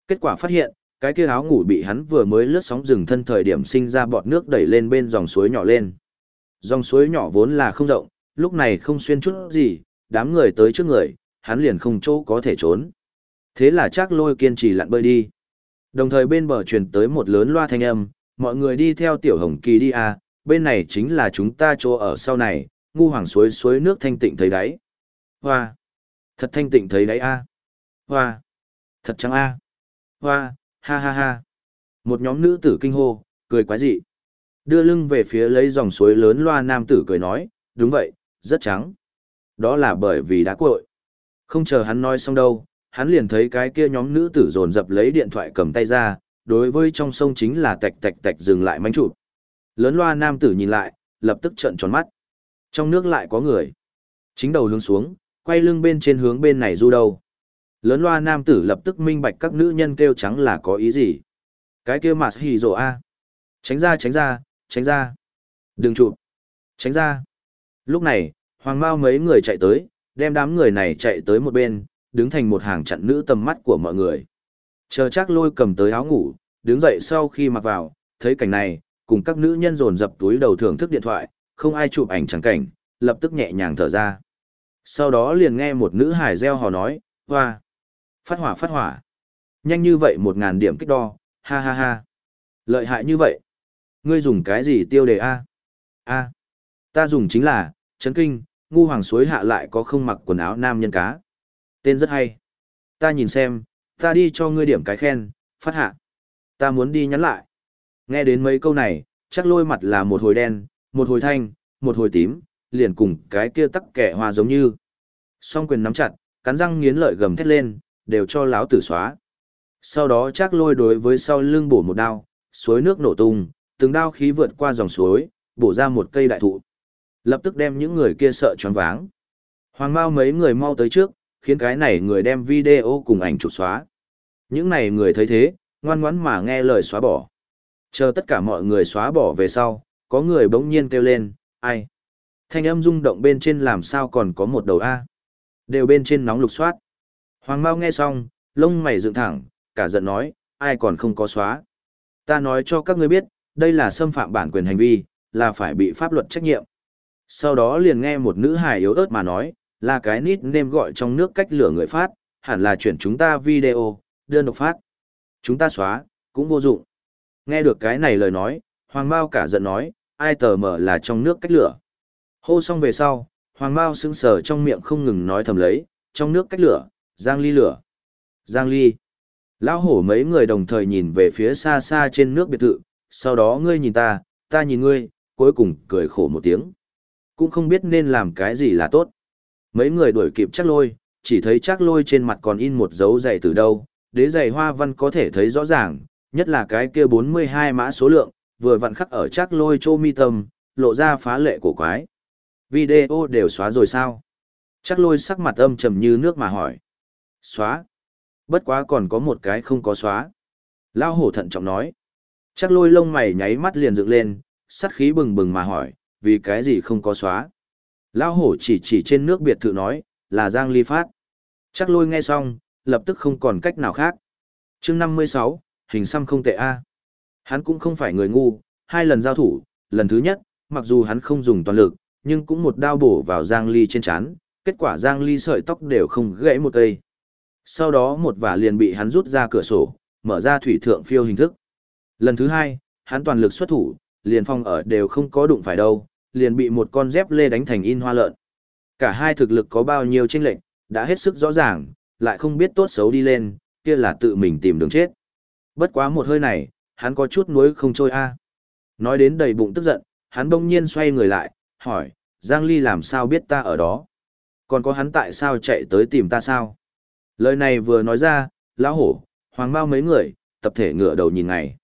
Kết quả phát hiện, cái kia áo ngủ bị hắn vừa mới lướt sóng rừng thân thời điểm sinh ra bọt nước đẩy lên bên dòng suối nhỏ lên. Dòng suối nhỏ vốn là không rộng, lúc này không xuyên chút gì, đám người tới trước người, hắn liền không chỗ có thể trốn. Thế là chắc lôi kiên trì lặn bơi đi. Đồng thời bên bờ truyền tới một lớn loa thanh âm, mọi người đi theo tiểu hồng kỳ đi à, bên này chính là chúng ta chỗ ở sau này, ngu hoàng suối suối nước thanh tịnh thấy đáy. Hoa! Thật thanh tịnh thấy đáy a à. Hoa! Thật trắng a Hoa! Ha ha ha! Một nhóm nữ tử kinh hô, cười quái dị. Đưa lưng về phía lấy dòng suối lớn loa nam tử cười nói, đúng vậy, rất trắng. Đó là bởi vì đã cội Không chờ hắn nói xong đâu, hắn liền thấy cái kia nhóm nữ tử dồn dập lấy điện thoại cầm tay ra, đối với trong sông chính là tạch tạch tạch dừng lại mánh chụp. Lớn loa nam tử nhìn lại, lập tức trợn tròn mắt. Trong nước lại có người. Chính đầu hướng xuống, quay lưng bên trên hướng bên này du đâu. Lớn loa nam tử lập tức minh bạch các nữ nhân kêu trắng là có ý gì. Cái kia mà hì rồ a. Tránh ra tránh ra, tránh ra. Đừng chụp. Tránh ra. Lúc này, hoàng mao mấy người chạy tới, đem đám người này chạy tới một bên, đứng thành một hàng chặn nữ tầm mắt của mọi người. Chờ chắc lôi cầm tới áo ngủ, đứng dậy sau khi mặc vào, thấy cảnh này, cùng các nữ nhân dồn dập túi đầu thưởng thức điện thoại, không ai chụp ảnh chẳng cảnh, lập tức nhẹ nhàng thở ra. Sau đó liền nghe một nữ hải reo hò nói, hoa, phát hỏa phát hỏa. Nhanh như vậy một ngàn điểm kích đo, ha ha ha. Lợi hại như vậy. Ngươi dùng cái gì tiêu đề A? A. Ta dùng chính là, chấn kinh, ngu hoàng suối hạ lại có không mặc quần áo nam nhân cá. Tên rất hay. Ta nhìn xem, ta đi cho ngươi điểm cái khen, phát hạ. Ta muốn đi nhắn lại. Nghe đến mấy câu này, chắc lôi mặt là một hồi đen, một hồi thanh, một hồi tím, liền cùng cái kia tắc kẻ hoa giống như. Song quyền nắm chặt, cắn răng nghiến lợi gầm thét lên, đều cho láo tử xóa. Sau đó chắc lôi đối với sau lưng bổ một đao, suối nước nổ tung, từng đao khí vượt qua dòng suối, bổ ra một cây đại thụ. Lập tức đem những người kia sợ choáng váng. Hoàng Mao mấy người mau tới trước, khiến cái này người đem video cùng ảnh chụp xóa. Những này người thấy thế, ngoan ngoãn mà nghe lời xóa bỏ. Chờ tất cả mọi người xóa bỏ về sau, có người bỗng nhiên kêu lên, ai? Thanh âm rung động bên trên làm sao còn có một đầu A. Đều bên trên nóng lục soát. Hoàng Mao nghe xong, lông mày dựng thẳng, cả giận nói, ai còn không có xóa. Ta nói cho các ngươi biết, đây là xâm phạm bản quyền hành vi, là phải bị pháp luật trách nhiệm. Sau đó liền nghe một nữ hài yếu ớt mà nói, là cái nít nêm gọi trong nước cách lửa người phát, hẳn là chuyển chúng ta video, đơn độc phát. Chúng ta xóa, cũng vô dụng. Nghe được cái này lời nói, Hoàng Mao cả giận nói, ai tờ mở là trong nước cách lửa. Hô xong về sau, Hoàng Mao sững sờ trong miệng không ngừng nói thầm lấy, trong nước cách lửa, giang ly lửa. Giang ly. Lão hổ mấy người đồng thời nhìn về phía xa xa trên nước biệt thự, sau đó ngươi nhìn ta, ta nhìn ngươi, cuối cùng cười khổ một tiếng. Cũng không biết nên làm cái gì là tốt. Mấy người đuổi kịp chắc lôi, chỉ thấy chắc lôi trên mặt còn in một dấu giày từ đâu, đế giày hoa văn có thể thấy rõ ràng, nhất là cái kia 42 mã số lượng, vừa vặn khắc ở chắc lôi chô mi tâm, lộ ra phá lệ của quái. Video đều xóa rồi sao? Chắc lôi sắc mặt âm trầm như nước mà hỏi. Xóa. Bất quá còn có một cái không có xóa. Lao hổ thận trọng nói. Chắc lôi lông mày nháy mắt liền dựng lên, sắt khí bừng bừng mà hỏi, vì cái gì không có xóa. Lao hổ chỉ chỉ trên nước biệt thự nói, là Giang Ly Phát. Chắc lôi nghe xong, lập tức không còn cách nào khác. chương 56, hình xăm không tệ A. Hắn cũng không phải người ngu, hai lần giao thủ, lần thứ nhất, mặc dù hắn không dùng toàn lực, nhưng cũng một đao bổ vào Giang Ly trên chán, kết quả Giang Ly sợi tóc đều không gãy một cây. Sau đó một vả liền bị hắn rút ra cửa sổ, mở ra thủy thượng phiêu hình thức. Lần thứ hai, hắn toàn lực xuất thủ, liền phong ở đều không có đụng phải đâu, liền bị một con dép lê đánh thành in hoa lợn. Cả hai thực lực có bao nhiêu chênh lệch, đã hết sức rõ ràng, lại không biết tốt xấu đi lên, kia là tự mình tìm đường chết. Bất quá một hơi này, hắn có chút nuối không trôi a. Nói đến đầy bụng tức giận, hắn bỗng nhiên xoay người lại, hỏi, Giang Ly làm sao biết ta ở đó? Còn có hắn tại sao chạy tới tìm ta sao? Lời này vừa nói ra, lão hổ, hoàng bao mấy người, tập thể ngửa đầu nhìn ngày.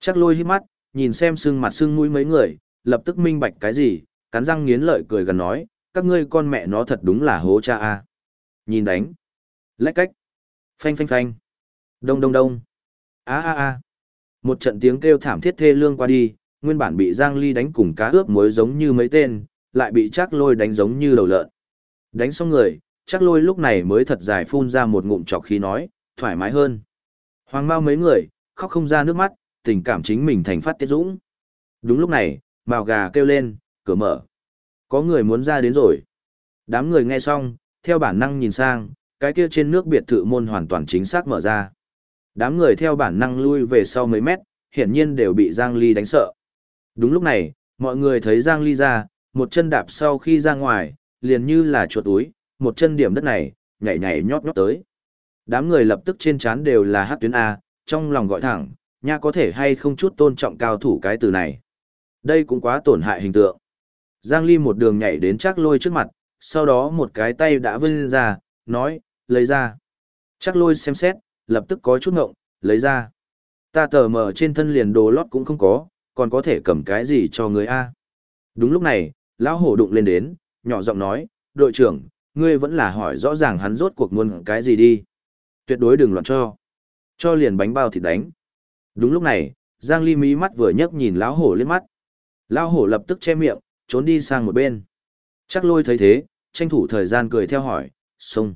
Chắc lôi hít mắt, nhìn xem sưng mặt sưng mũi mấy người, lập tức minh bạch cái gì, cắn răng nghiến lợi cười gần nói, các ngươi con mẹ nó thật đúng là hố cha a. Nhìn đánh. Lách cách. Phanh phanh phanh. Đông đông đông. a a a. Một trận tiếng kêu thảm thiết thê lương qua đi, nguyên bản bị Giang Ly đánh cùng cá ướp muối giống như mấy tên, lại bị chắc lôi đánh giống như đầu lợn. Đánh xong người, chắc lôi lúc này mới thật dài phun ra một ngụm trọc khí nói, thoải mái hơn. Hoàng Mao mấy người, khóc không ra nước mắt, tình cảm chính mình thành phát tiết dũng. Đúng lúc này, màu gà kêu lên, cửa mở. Có người muốn ra đến rồi. Đám người nghe xong, theo bản năng nhìn sang, cái kia trên nước biệt thự môn hoàn toàn chính xác mở ra. Đám người theo bản năng lui về sau mấy mét, hiển nhiên đều bị Giang Ly đánh sợ. Đúng lúc này, mọi người thấy Giang Ly ra, một chân đạp sau khi ra ngoài, liền như là chuột túi, một chân điểm đất này, nhảy nhảy nhót nhót tới. Đám người lập tức trên chán đều là hát tuyến A, trong lòng gọi thẳng, nha có thể hay không chút tôn trọng cao thủ cái từ này. Đây cũng quá tổn hại hình tượng. Giang Ly một đường nhảy đến chắc lôi trước mặt, sau đó một cái tay đã vươn ra, nói, lấy ra. Chắc lôi xem xét, lập tức có chút ngộng, lấy ra. Ta tờ mở trên thân liền đồ lót cũng không có, còn có thể cầm cái gì cho người A. Đúng lúc này, lão hổ đụng lên đến, nhỏ giọng nói, đội trưởng, ngươi vẫn là hỏi rõ ràng hắn rốt cuộc muốn cái gì đi. Tuyệt đối đừng loạn cho. Cho liền bánh bao thịt đánh. Đúng lúc này, Giang Ly mí mắt vừa nhấc nhìn lão hổ lên mắt. Lão hổ lập tức che miệng, trốn đi sang một bên. Chắc lôi thấy thế, tranh thủ thời gian cười theo hỏi, xông.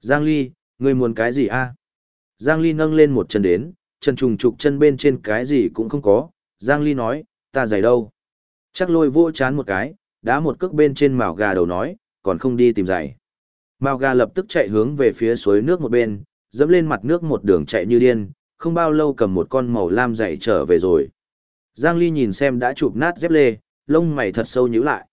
Giang Ly, ngươi muốn cái gì a? Giang Ly nâng lên một chân đến, chân trùng trục chân bên trên cái gì cũng không có. Giang Ly nói, ta giày đâu? Chắc lôi vỗ chán một cái, đá một cước bên trên mảo gà đầu nói, còn không đi tìm giày. Mao gà lập tức chạy hướng về phía suối nước một bên, dẫm lên mặt nước một đường chạy như điên, không bao lâu cầm một con màu lam giày trở về rồi. Giang Ly nhìn xem đã chụp nát dép lê, lông mày thật sâu nhíu lại.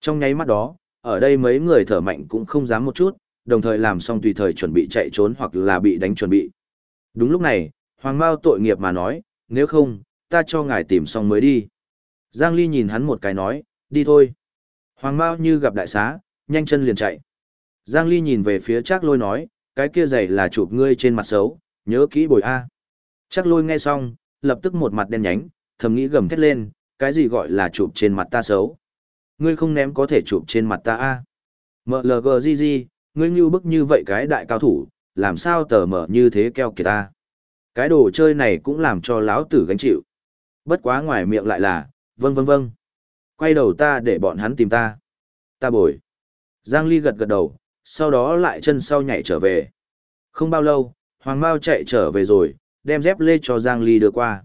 Trong nháy mắt đó, ở đây mấy người thở mạnh cũng không dám một chút, đồng thời làm xong tùy thời chuẩn bị chạy trốn hoặc là bị đánh chuẩn bị. Đúng lúc này, Hoàng Mao tội nghiệp mà nói, nếu không, ta cho ngài tìm xong mới đi. Giang Ly nhìn hắn một cái nói, đi thôi. Hoàng Mao như gặp đại xá, nhanh chân liền chạy. Giang Ly nhìn về phía Trác Lôi nói, cái kia giày là chụp ngươi trên mặt xấu, nhớ kỹ bồi A. Trác Lôi nghe xong, lập tức một mặt đen nhánh, thầm nghĩ gầm thét lên, cái gì gọi là chụp trên mặt ta xấu. Ngươi không ném có thể chụp trên mặt ta A. MLGGG, ngươi như bức như vậy cái đại cao thủ, làm sao tờ mở như thế keo kìa ta. Cái đồ chơi này cũng làm cho lão tử gánh chịu. Bất quá ngoài miệng lại là, vâng vâng vâng. Quay đầu ta để bọn hắn tìm ta. Ta bồi. Giang Ly gật gật đầu, sau đó lại chân sau nhảy trở về. Không bao lâu, Hoàng Mao chạy trở về rồi, đem dép lê cho Giang Ly đưa qua.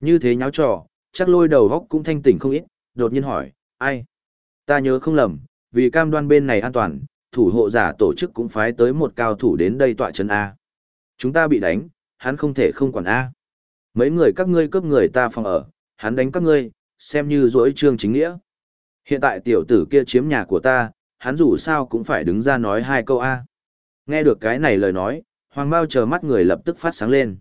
Như thế nháo trò, chắc lôi đầu góc cũng thanh tỉnh không ít, đột nhiên hỏi, ai? Ta nhớ không lầm, vì cam đoan bên này an toàn, thủ hộ giả tổ chức cũng phái tới một cao thủ đến đây tọa chân A. Chúng ta bị đánh, hắn không thể không quản A. Mấy người các ngươi cướp người ta phòng ở, hắn đánh các ngươi, xem như rỗi trương chính nghĩa. Hiện tại tiểu tử kia chiếm nhà của ta, hắn dù sao cũng phải đứng ra nói hai câu A. Nghe được cái này lời nói, Hoàng Mao chờ mắt người lập tức phát sáng lên.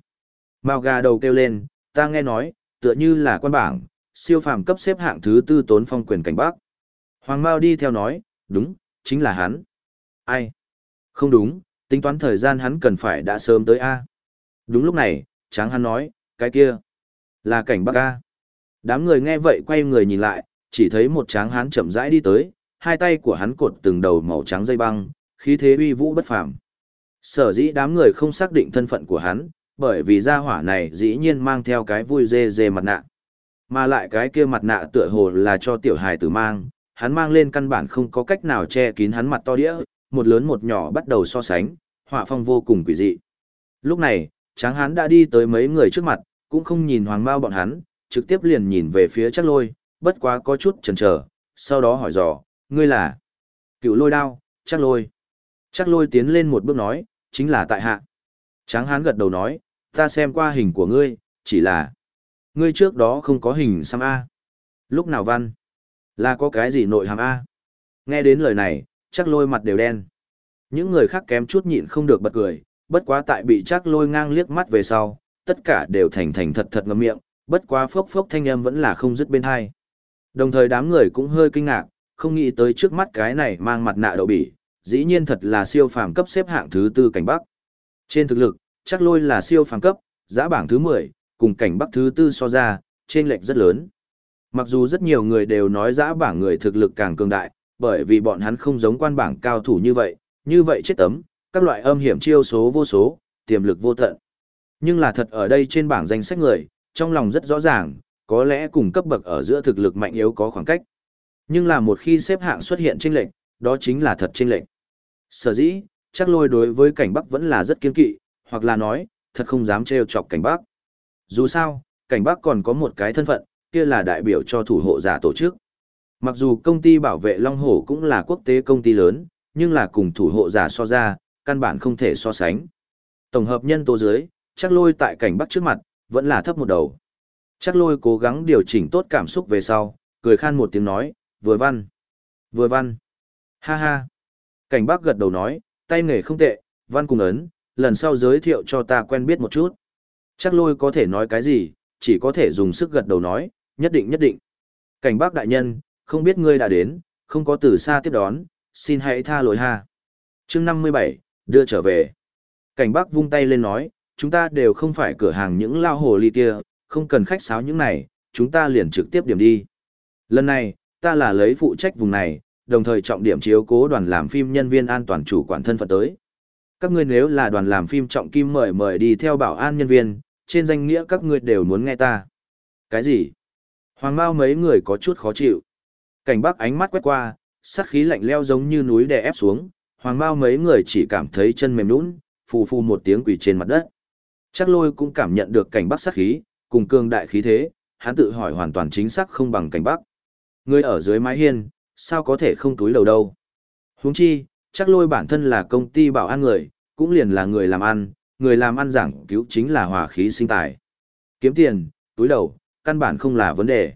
Mao gà đầu kêu lên, ta nghe nói, tựa như là quan bảng, siêu phàm cấp xếp hạng thứ tư tốn phong quyền cảnh bắc. Hoàng Mao đi theo nói, đúng, chính là hắn. Ai? Không đúng, tính toán thời gian hắn cần phải đã sớm tới A. Đúng lúc này, tráng hắn nói, cái kia, là cảnh bắc A. Đám người nghe vậy quay người nhìn lại, chỉ thấy một tráng hán chậm rãi đi tới, hai tay của hắn cột từng đầu màu trắng dây băng, khí thế uy vũ bất phàm. Sở dĩ đám người không xác định thân phận của hắn, bởi vì gia hỏa này dĩ nhiên mang theo cái vui dê dê mặt nạ. Mà lại cái kia mặt nạ tựa hồ là cho tiểu hài tử mang, hắn mang lên căn bản không có cách nào che kín hắn mặt to đĩa, một lớn một nhỏ bắt đầu so sánh, họa phong vô cùng quỷ dị. Lúc này, tráng hắn đã đi tới mấy người trước mặt, cũng không nhìn hoàng bao bọn hắn, trực tiếp liền nhìn về phía chắc lôi, bất quá có chút chần chờ, sau đó hỏi dò, ngươi là cựu lôi đao, chắc lôi. Chắc lôi tiến lên một bước nói, chính là tại hạ. Tráng hán gật đầu nói, ta xem qua hình của ngươi, chỉ là ngươi trước đó không có hình xăm A. Lúc nào văn? Là có cái gì nội hàm A? Nghe đến lời này, chắc lôi mặt đều đen. Những người khác kém chút nhịn không được bật cười, bất quá tại bị chắc lôi ngang liếc mắt về sau, tất cả đều thành thành thật thật ngậm miệng, bất quá phốc phốc thanh âm vẫn là không dứt bên hai. Đồng thời đám người cũng hơi kinh ngạc, không nghĩ tới trước mắt cái này mang mặt nạ đậu bỉ, dĩ nhiên thật là siêu phàm cấp xếp hạng thứ tư cảnh Bắc. Trên thực lực, chắc lôi là siêu phàm cấp, giã bảng thứ 10, cùng cảnh Bắc thứ tư so ra, trên lệch rất lớn. Mặc dù rất nhiều người đều nói giã bảng người thực lực càng cường đại, bởi vì bọn hắn không giống quan bảng cao thủ như vậy, như vậy chết tấm, các loại âm hiểm chiêu số vô số, tiềm lực vô tận. Nhưng là thật ở đây trên bảng danh sách người, trong lòng rất rõ ràng, có lẽ cùng cấp bậc ở giữa thực lực mạnh yếu có khoảng cách. Nhưng là một khi xếp hạng xuất hiện chênh lệch, đó chính là thật chênh lệch. Sở dĩ, chắc lôi đối với cảnh Bắc vẫn là rất kiên kỵ, hoặc là nói, thật không dám trêu chọc cảnh Bắc. Dù sao, cảnh Bắc còn có một cái thân phận, kia là đại biểu cho thủ hộ giả tổ chức. Mặc dù công ty bảo vệ Long Hổ cũng là quốc tế công ty lớn, nhưng là cùng thủ hộ giả so ra, căn bản không thể so sánh. Tổng hợp nhân tố dưới, chắc lôi tại cảnh Bắc trước mặt, vẫn là thấp một đầu. Chắc lôi cố gắng điều chỉnh tốt cảm xúc về sau, cười khan một tiếng nói, vừa văn, vừa văn, ha ha. Cảnh bác gật đầu nói, tay nghề không tệ, văn cùng ấn, lần sau giới thiệu cho ta quen biết một chút. Chắc lôi có thể nói cái gì, chỉ có thể dùng sức gật đầu nói, nhất định nhất định. Cảnh bác đại nhân, không biết ngươi đã đến, không có từ xa tiếp đón, xin hãy tha lỗi ha. chương 57, đưa trở về. Cảnh bác vung tay lên nói, chúng ta đều không phải cửa hàng những lao hồ ly kia, không cần khách sáo những này, chúng ta liền trực tiếp điểm đi. Lần này, ta là lấy phụ trách vùng này, đồng thời trọng điểm chiếu cố đoàn làm phim nhân viên an toàn chủ quản thân phận tới. Các ngươi nếu là đoàn làm phim trọng kim mời mời đi theo bảo an nhân viên, trên danh nghĩa các ngươi đều muốn nghe ta. Cái gì? Hoàng Mao mấy người có chút khó chịu. Cảnh Bắc ánh mắt quét qua, sát khí lạnh leo giống như núi đè ép xuống, Hoàng Mao mấy người chỉ cảm thấy chân mềm nhũn, phù phù một tiếng quỳ trên mặt đất. Chắc Lôi cũng cảm nhận được cảnh Bắc sát khí, cùng cường đại khí thế, hắn tự hỏi hoàn toàn chính xác không bằng cảnh Bắc. Người ở dưới mái hiên, sao có thể không túi đầu đâu. Huống chi, chắc lôi bản thân là công ty bảo an người, cũng liền là người làm ăn, người làm ăn giảng cứu chính là hòa khí sinh tài. Kiếm tiền, túi đầu, căn bản không là vấn đề.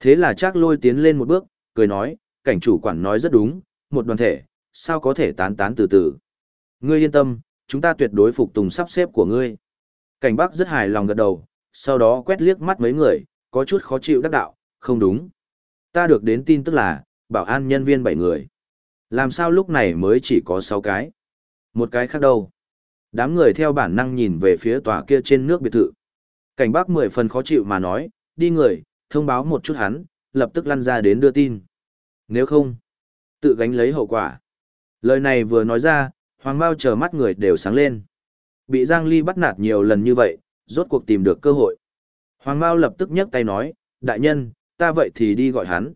Thế là chắc lôi tiến lên một bước, cười nói, cảnh chủ quản nói rất đúng, một đoàn thể, sao có thể tán tán từ từ. Ngươi yên tâm, chúng ta tuyệt đối phục tùng sắp xếp của ngươi. Cảnh Bắc rất hài lòng gật đầu, sau đó quét liếc mắt mấy người, có chút khó chịu đắc đạo, không đúng. Ta được đến tin tức là, bảo an nhân viên 7 người. Làm sao lúc này mới chỉ có 6 cái? Một cái khác đâu? Đám người theo bản năng nhìn về phía tòa kia trên nước biệt thự. Cảnh bác mười phần khó chịu mà nói, đi người, thông báo một chút hắn, lập tức lăn ra đến đưa tin. Nếu không, tự gánh lấy hậu quả. Lời này vừa nói ra, Hoàng Mao chờ mắt người đều sáng lên. Bị Giang Ly bắt nạt nhiều lần như vậy, rốt cuộc tìm được cơ hội. Hoàng Mao lập tức nhấc tay nói, đại nhân, ta vậy thì đi gọi hắn.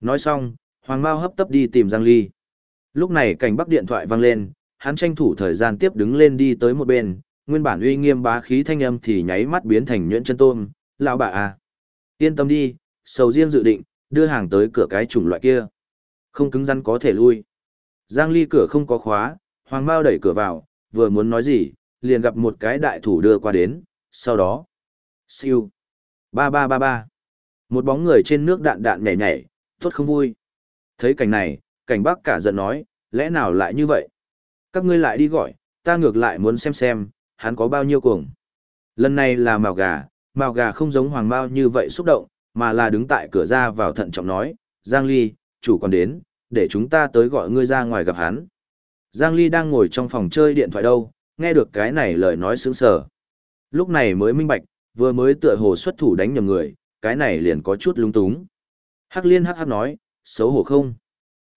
Nói xong, Hoàng Mao hấp tấp đi tìm Giang Ly. Lúc này cảnh bắc điện thoại vang lên, hắn tranh thủ thời gian tiếp đứng lên đi tới một bên, nguyên bản uy nghiêm bá khí thanh âm thì nháy mắt biến thành nhuyễn chân tôm, lão bà à. Yên tâm đi, sầu riêng dự định, đưa hàng tới cửa cái chủng loại kia. Không cứng rắn có thể lui. Giang Ly cửa không có khóa, Hoàng Mao đẩy cửa vào, vừa muốn nói gì, liền gặp một cái đại thủ đưa qua đến, sau đó. Siêu. Ba ba ba ba. Một bóng người trên nước đạn đạn nhảy nhảy, tốt không vui. Thấy cảnh này, cảnh bác cả giận nói, lẽ nào lại như vậy? Các ngươi lại đi gọi, ta ngược lại muốn xem xem, hắn có bao nhiêu cuồng. Lần này là màu gà, màu gà không giống hoàng mao như vậy xúc động, mà là đứng tại cửa ra vào thận trọng nói, Giang Ly, chủ còn đến, để chúng ta tới gọi ngươi ra ngoài gặp hắn. Giang Ly đang ngồi trong phòng chơi điện thoại đâu, nghe được cái này lời nói sướng sờ. Lúc này mới minh bạch, vừa mới tựa hồ xuất thủ đánh nhầm người, cái này liền có chút lung túng. Hắc liên hắc hắc nói, xấu hổ không?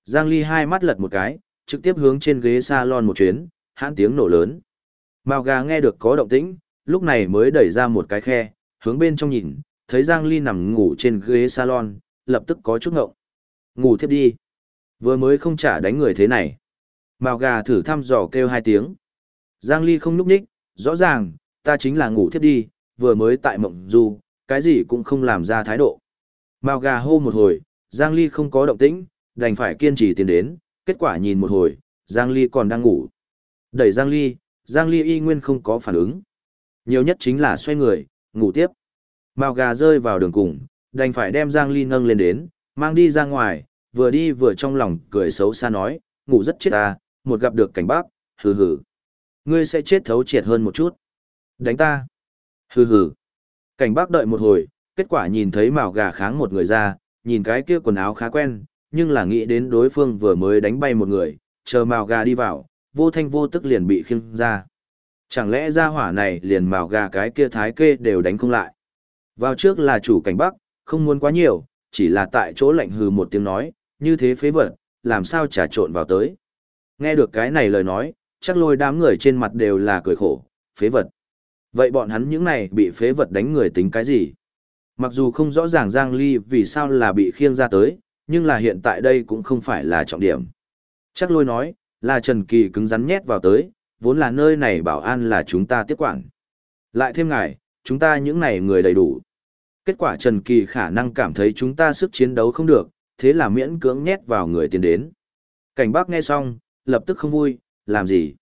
Giang Ly hai mắt lật một cái, trực tiếp hướng trên ghế salon một chuyến, hãn tiếng nổ lớn. Mao gà nghe được có động tĩnh, lúc này mới đẩy ra một cái khe, hướng bên trong nhìn, thấy Giang Ly nằm ngủ trên ghế salon, lập tức có chút ngộng. Ngủ thiếp đi. Vừa mới không trả đánh người thế này. Mao gà thử thăm dò kêu hai tiếng. Giang Ly không núp ních, rõ ràng, ta chính là ngủ thiếp đi, vừa mới tại mộng du, cái gì cũng không làm ra thái độ. Mao gà hô một hồi, Giang Ly không có động tĩnh, đành phải kiên trì tiến đến, kết quả nhìn một hồi, Giang Ly còn đang ngủ. Đẩy Giang Ly, Giang Ly y nguyên không có phản ứng. Nhiều nhất chính là xoay người, ngủ tiếp. Mao gà rơi vào đường cùng, đành phải đem Giang Ly nâng lên đến, mang đi ra ngoài, vừa đi vừa trong lòng cười xấu xa nói, ngủ rất chết ta, một gặp được cảnh bác, hừ hừ. ngươi sẽ chết thấu triệt hơn một chút. Đánh ta. Hừ hừ. Cảnh bác đợi một hồi, kết quả nhìn thấy màu gà kháng một người ra, nhìn cái kia quần áo khá quen, nhưng là nghĩ đến đối phương vừa mới đánh bay một người, chờ màu gà đi vào, vô thanh vô tức liền bị khiêng ra. Chẳng lẽ ra hỏa này liền màu gà cái kia thái kê đều đánh không lại. Vào trước là chủ cảnh bắc, không muốn quá nhiều, chỉ là tại chỗ lạnh hừ một tiếng nói, như thế phế vật, làm sao trà trộn vào tới. Nghe được cái này lời nói, chắc lôi đám người trên mặt đều là cười khổ, phế vật. Vậy bọn hắn những này bị phế vật đánh người tính cái gì? Mặc dù không rõ ràng Giang Ly vì sao là bị khiêng ra tới, nhưng là hiện tại đây cũng không phải là trọng điểm. Chắc lôi nói, là Trần Kỳ cứng rắn nhét vào tới, vốn là nơi này bảo an là chúng ta tiếp quản. Lại thêm ngài, chúng ta những này người đầy đủ. Kết quả Trần Kỳ khả năng cảm thấy chúng ta sức chiến đấu không được, thế là miễn cưỡng nhét vào người tiến đến. Cảnh bác nghe xong, lập tức không vui, làm gì?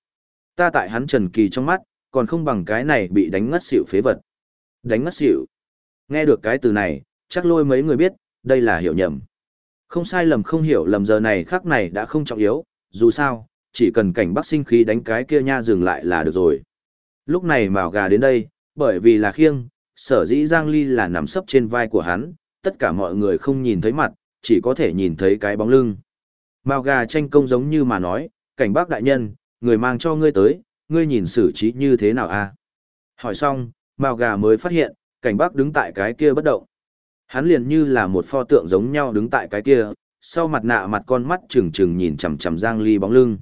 Ta tại hắn Trần Kỳ trong mắt, còn không bằng cái này bị đánh ngất xỉu phế vật. Đánh ngất xỉu. Nghe được cái từ này, chắc lôi mấy người biết, đây là hiểu nhầm. Không sai lầm không hiểu lầm giờ này khắc này đã không trọng yếu, dù sao, chỉ cần cảnh bắc sinh khí đánh cái kia nha dừng lại là được rồi. Lúc này mào gà đến đây, bởi vì là khiêng, sở dĩ Giang Ly là nằm sấp trên vai của hắn, tất cả mọi người không nhìn thấy mặt, chỉ có thể nhìn thấy cái bóng lưng. Mao gà tranh công giống như mà nói, cảnh bác đại nhân, người mang cho ngươi tới, ngươi nhìn xử trí như thế nào a? Hỏi xong, Mao gà mới phát hiện, cảnh bác đứng tại cái kia bất động. Hắn liền như là một pho tượng giống nhau đứng tại cái kia, sau mặt nạ mặt con mắt trừng trừng nhìn chằm chằm Giang Ly bóng lưng.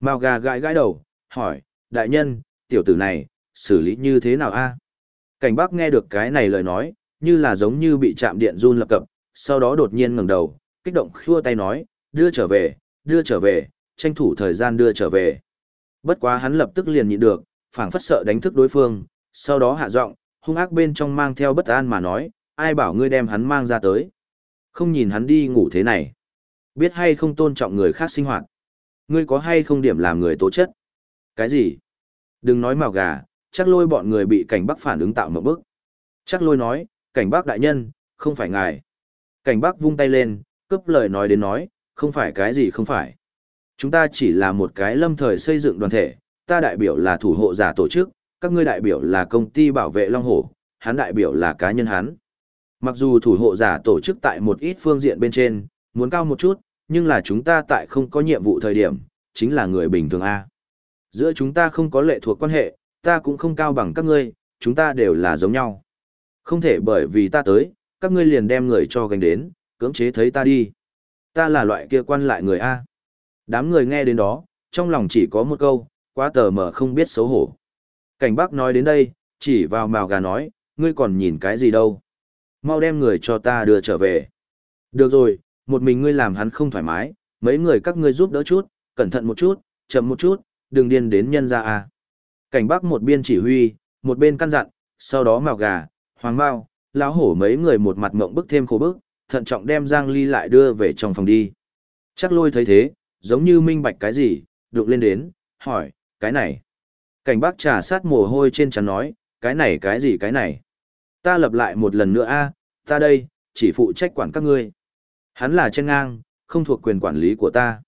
Mao gà gãi gãi đầu, hỏi, đại nhân, tiểu tử này, xử lý như thế nào a? Cảnh bác nghe được cái này lời nói, như là giống như bị chạm điện run lập cập, sau đó đột nhiên ngẩng đầu, kích động khua tay nói, đưa trở về, đưa trở về, tranh thủ thời gian đưa trở về. Bất quá hắn lập tức liền nhịn được, phảng phất sợ đánh thức đối phương, sau đó hạ giọng, hung ác bên trong mang theo bất an mà nói, ai bảo ngươi đem hắn mang ra tới. Không nhìn hắn đi ngủ thế này. Biết hay không tôn trọng người khác sinh hoạt. Ngươi có hay không điểm làm người tố chất. Cái gì? Đừng nói màu gà, chắc lôi bọn người bị cảnh bắc phản ứng tạo một bức. Chắc lôi nói, cảnh bắc đại nhân, không phải ngài. Cảnh bắc vung tay lên, cướp lời nói đến nói, không phải cái gì không phải. Chúng ta chỉ là một cái lâm thời xây dựng đoàn thể, ta đại biểu là thủ hộ giả tổ chức, các ngươi đại biểu là công ty bảo vệ Long Hổ, hắn đại biểu là cá nhân hắn. Mặc dù thủ hộ giả tổ chức tại một ít phương diện bên trên, muốn cao một chút, nhưng là chúng ta tại không có nhiệm vụ thời điểm, chính là người bình thường A. Giữa chúng ta không có lệ thuộc quan hệ, ta cũng không cao bằng các ngươi, chúng ta đều là giống nhau. Không thể bởi vì ta tới, các ngươi liền đem người cho gánh đến, cưỡng chế thấy ta đi. Ta là loại kia quan lại người A. Đám người nghe đến đó, trong lòng chỉ có một câu, quá tờ mờ không biết xấu hổ. Cảnh bác nói đến đây, chỉ vào màu gà nói, ngươi còn nhìn cái gì đâu. Mau đem người cho ta đưa trở về. Được rồi, một mình ngươi làm hắn không thoải mái, mấy người các ngươi giúp đỡ chút, cẩn thận một chút, chậm một chút, đừng điên đến nhân ra à. Cảnh bác một bên chỉ huy, một bên căn dặn, sau đó màu gà, hoàng bao, lão hổ mấy người một mặt mộng bức thêm khổ bức, thận trọng đem Giang Ly lại đưa về trong phòng đi. Chắc lôi thấy thế, giống như minh bạch cái gì, đụng lên đến, hỏi, cái này. Cảnh bác trà sát mồ hôi trên chắn nói, cái này cái gì cái này. Ta lập lại một lần nữa a, ta đây, chỉ phụ trách quản các ngươi. Hắn là trên ngang, không thuộc quyền quản lý của ta.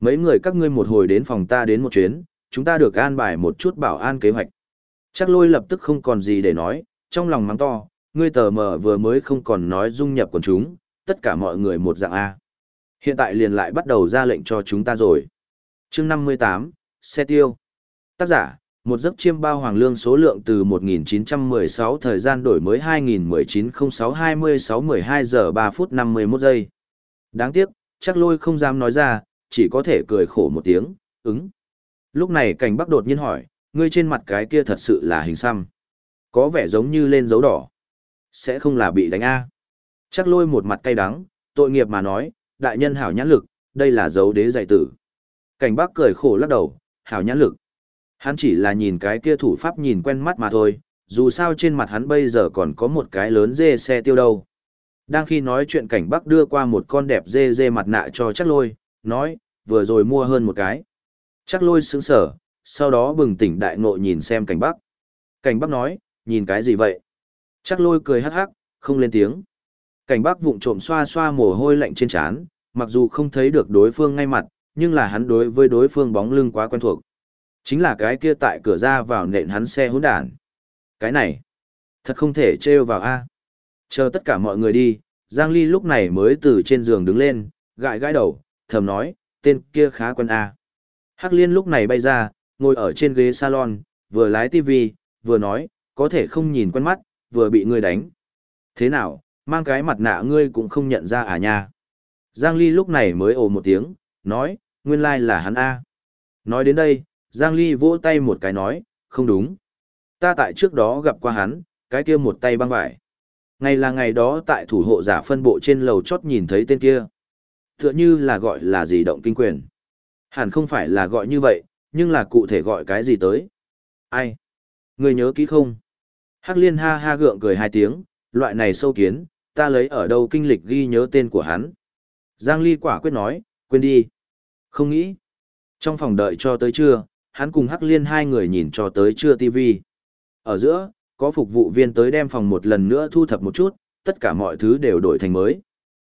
Mấy người các ngươi một hồi đến phòng ta đến một chuyến, chúng ta được an bài một chút bảo an kế hoạch. Chắc lôi lập tức không còn gì để nói, trong lòng mắng to, ngươi tờ mờ vừa mới không còn nói dung nhập quần chúng, tất cả mọi người một dạng A. Hiện tại liền lại bắt đầu ra lệnh cho chúng ta rồi. chương 58, xe tiêu. Tác giả, một giấc chiêm bao hoàng lương số lượng từ 1916 thời gian đổi mới 2019 06 26 12 giờ 3 phút 51 giây. Đáng tiếc, chắc lôi không dám nói ra, chỉ có thể cười khổ một tiếng, ứng. Lúc này cảnh bắc đột nhiên hỏi, ngươi trên mặt cái kia thật sự là hình xăm. Có vẻ giống như lên dấu đỏ. Sẽ không là bị đánh A. Chắc lôi một mặt cay đắng, tội nghiệp mà nói, đại nhân hảo nhãn lực, đây là dấu đế dạy tử. Cảnh bác cười khổ lắc đầu, hảo nhãn lực. Hắn chỉ là nhìn cái kia thủ pháp nhìn quen mắt mà thôi, dù sao trên mặt hắn bây giờ còn có một cái lớn dê xe tiêu đâu. Đang khi nói chuyện cảnh bắc đưa qua một con đẹp dê dê mặt nạ cho chắc lôi, nói, vừa rồi mua hơn một cái. Chắc lôi sững sở, sau đó bừng tỉnh đại ngộ nhìn xem cảnh bắc. Cảnh bắc nói, nhìn cái gì vậy? Chắc lôi cười hắc hắc, không lên tiếng. Cảnh bác vụng trộm xoa xoa mồ hôi lạnh trên trán, mặc dù không thấy được đối phương ngay mặt, nhưng là hắn đối với đối phương bóng lưng quá quen thuộc. Chính là cái kia tại cửa ra vào nện hắn xe hỗn đản. Cái này, thật không thể trêu vào a. Chờ tất cả mọi người đi, Giang Ly lúc này mới từ trên giường đứng lên, gãi gãi đầu, thầm nói, tên kia khá quen a. Hắc Liên lúc này bay ra, ngồi ở trên ghế salon, vừa lái tivi, vừa nói, có thể không nhìn quen mắt, vừa bị người đánh. Thế nào, mang cái mặt nạ ngươi cũng không nhận ra à nha. Giang Ly lúc này mới ồ một tiếng, nói, nguyên lai là hắn A. Nói đến đây, Giang Ly vỗ tay một cái nói, không đúng. Ta tại trước đó gặp qua hắn, cái kia một tay băng vải. Ngày là ngày đó tại thủ hộ giả phân bộ trên lầu chót nhìn thấy tên kia. Tựa như là gọi là gì động kinh quyền. Hẳn không phải là gọi như vậy, nhưng là cụ thể gọi cái gì tới. Ai? Người nhớ kỹ không? Hắc liên ha ha gượng cười hai tiếng, loại này sâu kiến, ta lấy ở đâu kinh lịch ghi nhớ tên của hắn. Giang Ly quả quyết nói, quên đi. Không nghĩ. Trong phòng đợi cho tới trưa, hắn cùng Hắc Liên hai người nhìn cho tới trưa TV. Ở giữa, có phục vụ viên tới đem phòng một lần nữa thu thập một chút, tất cả mọi thứ đều đổi thành mới.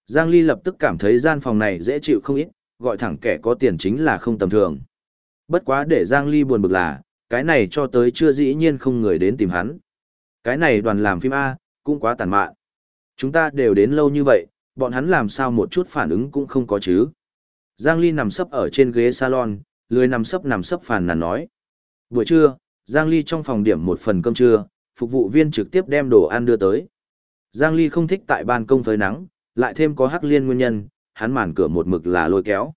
Giang Ly lập tức cảm thấy gian phòng này dễ chịu không ít, gọi thẳng kẻ có tiền chính là không tầm thường. Bất quá để Giang Ly buồn bực là, cái này cho tới chưa dĩ nhiên không người đến tìm hắn. Cái này đoàn làm phim A, cũng quá tàn mạn. Chúng ta đều đến lâu như vậy, bọn hắn làm sao một chút phản ứng cũng không có chứ. Giang Ly nằm sấp ở trên ghế salon, lười nằm sấp nằm sấp phàn nàn nói. Buổi trưa, Giang Ly trong phòng điểm một phần cơm trưa, phục vụ viên trực tiếp đem đồ ăn đưa tới. Giang Ly không thích tại ban công phơi nắng, lại thêm có hắc liên nguyên nhân, hắn màn cửa một mực là lôi kéo.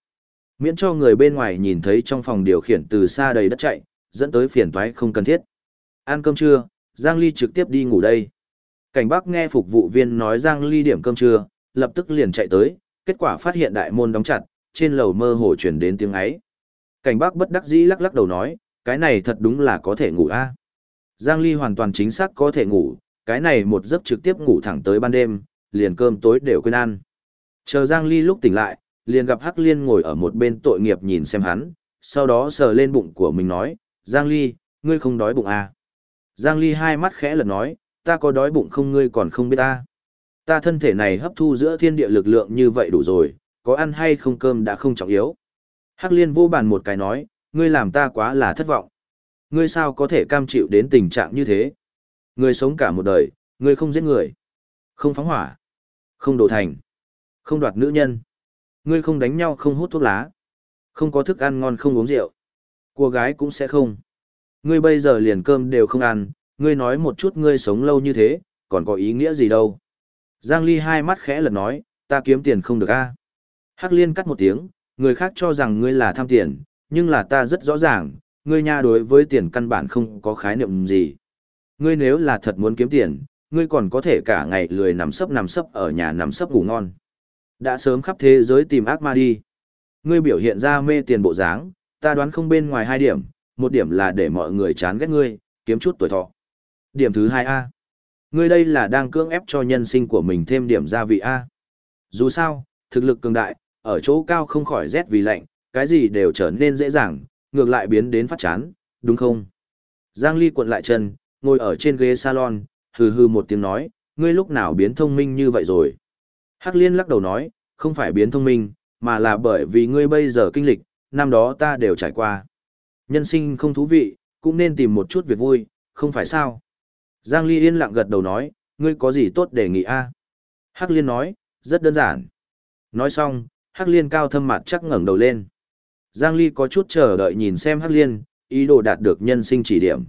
Miễn cho người bên ngoài nhìn thấy trong phòng điều khiển từ xa đầy đất chạy, dẫn tới phiền toái không cần thiết. Ăn cơm trưa, Giang Ly trực tiếp đi ngủ đây. Cảnh Bắc nghe phục vụ viên nói Giang Ly điểm cơm trưa, lập tức liền chạy tới, kết quả phát hiện đại môn đóng chặt, trên lầu mơ hồ truyền đến tiếng ấy. Cảnh Bắc bất đắc dĩ lắc lắc đầu nói, cái này thật đúng là có thể ngủ a. Giang Ly hoàn toàn chính xác có thể ngủ, cái này một giấc trực tiếp ngủ thẳng tới ban đêm, liền cơm tối đều quên ăn. Chờ Giang Ly lúc tỉnh lại, liền gặp Hắc Liên ngồi ở một bên tội nghiệp nhìn xem hắn, sau đó sờ lên bụng của mình nói, Giang Ly, ngươi không đói bụng à? Giang Ly hai mắt khẽ lật nói, ta có đói bụng không ngươi còn không biết ta. Ta thân thể này hấp thu giữa thiên địa lực lượng như vậy đủ rồi, có ăn hay không cơm đã không trọng yếu. Hắc liên vô bàn một cái nói, ngươi làm ta quá là thất vọng. Ngươi sao có thể cam chịu đến tình trạng như thế? Ngươi sống cả một đời, ngươi không giết người, không phóng hỏa, không đổ thành, không đoạt nữ nhân. Ngươi không đánh nhau không hút thuốc lá, không có thức ăn ngon không uống rượu. Cô gái cũng sẽ không. Ngươi bây giờ liền cơm đều không ăn, ngươi nói một chút ngươi sống lâu như thế, còn có ý nghĩa gì đâu. Giang Ly hai mắt khẽ lật nói, ta kiếm tiền không được a. Hắc Liên cắt một tiếng, người khác cho rằng ngươi là tham tiền, nhưng là ta rất rõ ràng, ngươi nha đối với tiền căn bản không có khái niệm gì. Ngươi nếu là thật muốn kiếm tiền, ngươi còn có thể cả ngày lười nằm sấp nằm sấp ở nhà nằm sấp ngủ ngon. Đã sớm khắp thế giới tìm ác ma đi. Ngươi biểu hiện ra mê tiền bộ dáng, ta đoán không bên ngoài hai điểm, một điểm là để mọi người chán ghét ngươi, kiếm chút tuổi thọ. Điểm thứ hai a Ngươi đây là đang cưỡng ép cho nhân sinh của mình thêm điểm gia vị A. Dù sao, thực lực cường đại, ở chỗ cao không khỏi rét vì lạnh, cái gì đều trở nên dễ dàng, ngược lại biến đến phát chán, đúng không? Giang Ly cuộn lại chân, ngồi ở trên ghế salon, hừ hừ một tiếng nói, ngươi lúc nào biến thông minh như vậy rồi? Hắc Liên lắc đầu nói, không phải biến thông minh, mà là bởi vì ngươi bây giờ kinh lịch, năm đó ta đều trải qua. Nhân sinh không thú vị, cũng nên tìm một chút việc vui, không phải sao? Giang Ly yên lặng gật đầu nói, ngươi có gì tốt đề nghị a? Hắc Liên nói, rất đơn giản. Nói xong, Hắc Liên cao thâm mặt chắc ngẩng đầu lên. Giang Ly có chút chờ đợi nhìn xem Hắc Liên, ý đồ đạt được nhân sinh chỉ điểm.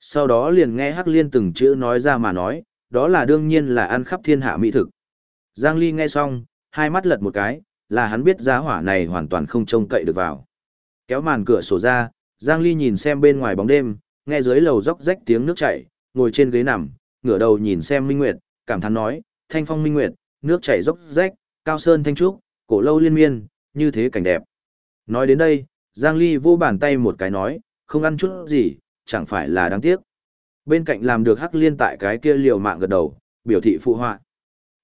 Sau đó liền nghe Hắc Liên từng chữ nói ra mà nói, đó là đương nhiên là ăn khắp thiên hạ mỹ thực. Giang Ly nghe xong, hai mắt lật một cái, là hắn biết giá hỏa này hoàn toàn không trông cậy được vào. Kéo màn cửa sổ ra, Giang Ly nhìn xem bên ngoài bóng đêm, nghe dưới lầu róc rách tiếng nước chảy, ngồi trên ghế nằm, ngửa đầu nhìn xem Minh Nguyệt, cảm thán nói, thanh phong Minh Nguyệt, nước chảy dốc rách, cao sơn thanh trúc, cổ lâu liên miên, như thế cảnh đẹp. Nói đến đây, Giang Ly vô bàn tay một cái nói, không ăn chút gì, chẳng phải là đáng tiếc. Bên cạnh làm được hắc liên tại cái kia liều mạng gật đầu, biểu thị phụ họa.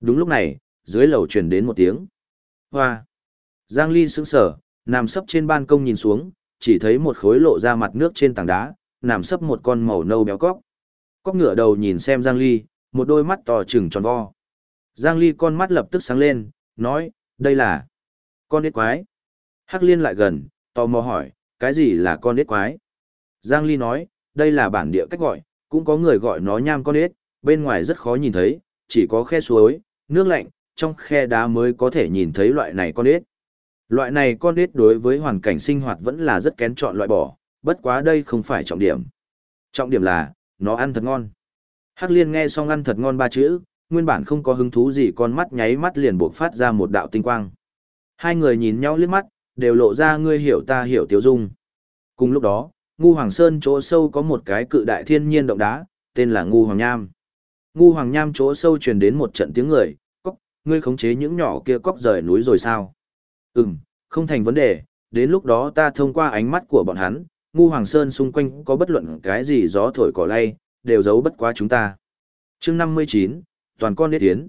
Đúng lúc này, dưới lầu truyền đến một tiếng. Hoa! Giang Ly sững sở, nằm sấp trên ban công nhìn xuống, chỉ thấy một khối lộ ra mặt nước trên tảng đá, nằm sấp một con màu nâu béo cóc. Cóc ngựa đầu nhìn xem Giang Ly, một đôi mắt to trừng tròn vo. Giang Ly con mắt lập tức sáng lên, nói, đây là con nết quái. Hắc liên lại gần, tò mò hỏi, cái gì là con nết quái? Giang Ly nói, đây là bản địa cách gọi, cũng có người gọi nó nham con ếch, bên ngoài rất khó nhìn thấy, chỉ có khe suối, nước lạnh, trong khe đá mới có thể nhìn thấy loại này con ếch. Loại này con ếch đối với hoàn cảnh sinh hoạt vẫn là rất kén chọn loại bỏ, bất quá đây không phải trọng điểm. Trọng điểm là, nó ăn thật ngon. Hắc liên nghe xong ăn thật ngon ba chữ, nguyên bản không có hứng thú gì con mắt nháy mắt liền buộc phát ra một đạo tinh quang. Hai người nhìn nhau liếc mắt, đều lộ ra ngươi hiểu ta hiểu Tiểu dung. Cùng lúc đó, Ngu Hoàng Sơn chỗ sâu có một cái cự đại thiên nhiên động đá, tên là Ngu Hoàng Nham. Ngu Hoàng Nham chỗ sâu truyền đến một trận tiếng người, cóc, ngươi khống chế những nhỏ kia cóc rời núi rồi sao? Ừm, không thành vấn đề, đến lúc đó ta thông qua ánh mắt của bọn hắn, Ngu Hoàng Sơn xung quanh có bất luận cái gì gió thổi cỏ lay, đều giấu bất quá chúng ta. chương 59, toàn con đế tiến.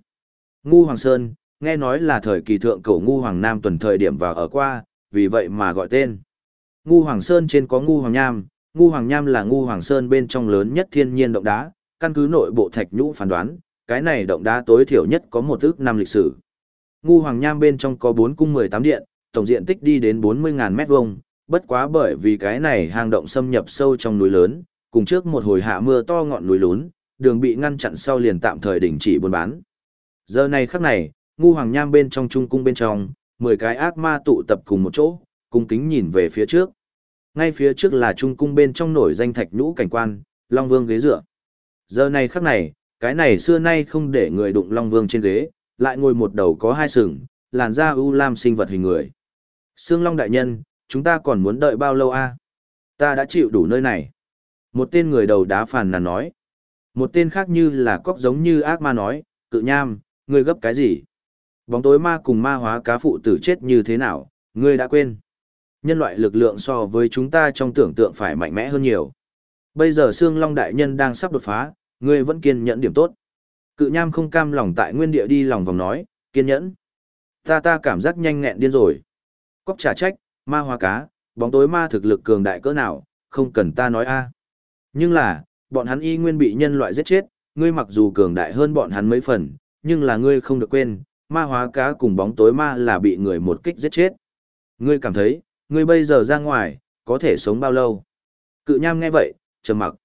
Ngu Hoàng Sơn, nghe nói là thời kỳ thượng cổ Ngu Hoàng Nam tuần thời điểm vào ở qua, vì vậy mà gọi tên. Ngu Hoàng Sơn trên có Ngu Hoàng Nham, Ngu Hoàng Nham là Ngu Hoàng Sơn bên trong lớn nhất thiên nhiên động đá, căn cứ nội bộ thạch nhũ phán đoán, cái này động đá tối thiểu nhất có một ước năm lịch sử. Ngu Hoàng Nham bên trong có bốn cung 18 điện, tổng diện tích đi đến 40.000 mét vuông, bất quá bởi vì cái này hang động xâm nhập sâu trong núi lớn, cùng trước một hồi hạ mưa to ngọn núi lún, đường bị ngăn chặn sau liền tạm thời đình chỉ buôn bán. Giờ này khắc này, Ngu Hoàng Nham bên trong trung cung bên trong, 10 cái ác ma tụ tập cùng một chỗ, cung kính nhìn về phía trước. Ngay phía trước là trung cung bên trong nổi danh thạch nhũ cảnh quan, Long Vương ghế dựa. Giờ này khắc này, cái này xưa nay không để người đụng Long Vương trên ghế, lại ngồi một đầu có hai sừng, làn da u lam sinh vật hình người. Sương Long đại nhân, chúng ta còn muốn đợi bao lâu a? Ta đã chịu đủ nơi này. Một tên người đầu đá phàn nàn nói. Một tên khác như là cóc giống như ác ma nói, cự nham, ngươi gấp cái gì? Bóng tối ma cùng ma hóa cá phụ tử chết như thế nào, ngươi đã quên. Nhân loại lực lượng so với chúng ta trong tưởng tượng phải mạnh mẽ hơn nhiều. Bây giờ xương Long Đại Nhân đang sắp đột phá, ngươi vẫn kiên nhẫn điểm tốt. Cự nham không cam lòng tại nguyên địa đi lòng vòng nói, kiên nhẫn. Ta ta cảm giác nhanh nghẹn điên rồi. Cóc trả trách, ma hóa cá, bóng tối ma thực lực cường đại cỡ nào, không cần ta nói a. À. Nhưng là, bọn hắn y nguyên bị nhân loại giết chết, ngươi mặc dù cường đại hơn bọn hắn mấy phần, nhưng là ngươi không được quên, ma hóa cá cùng bóng tối ma là bị người một kích giết chết. Ngươi cảm thấy, ngươi bây giờ ra ngoài, có thể sống bao lâu? Cự nham nghe vậy, trầm mặc.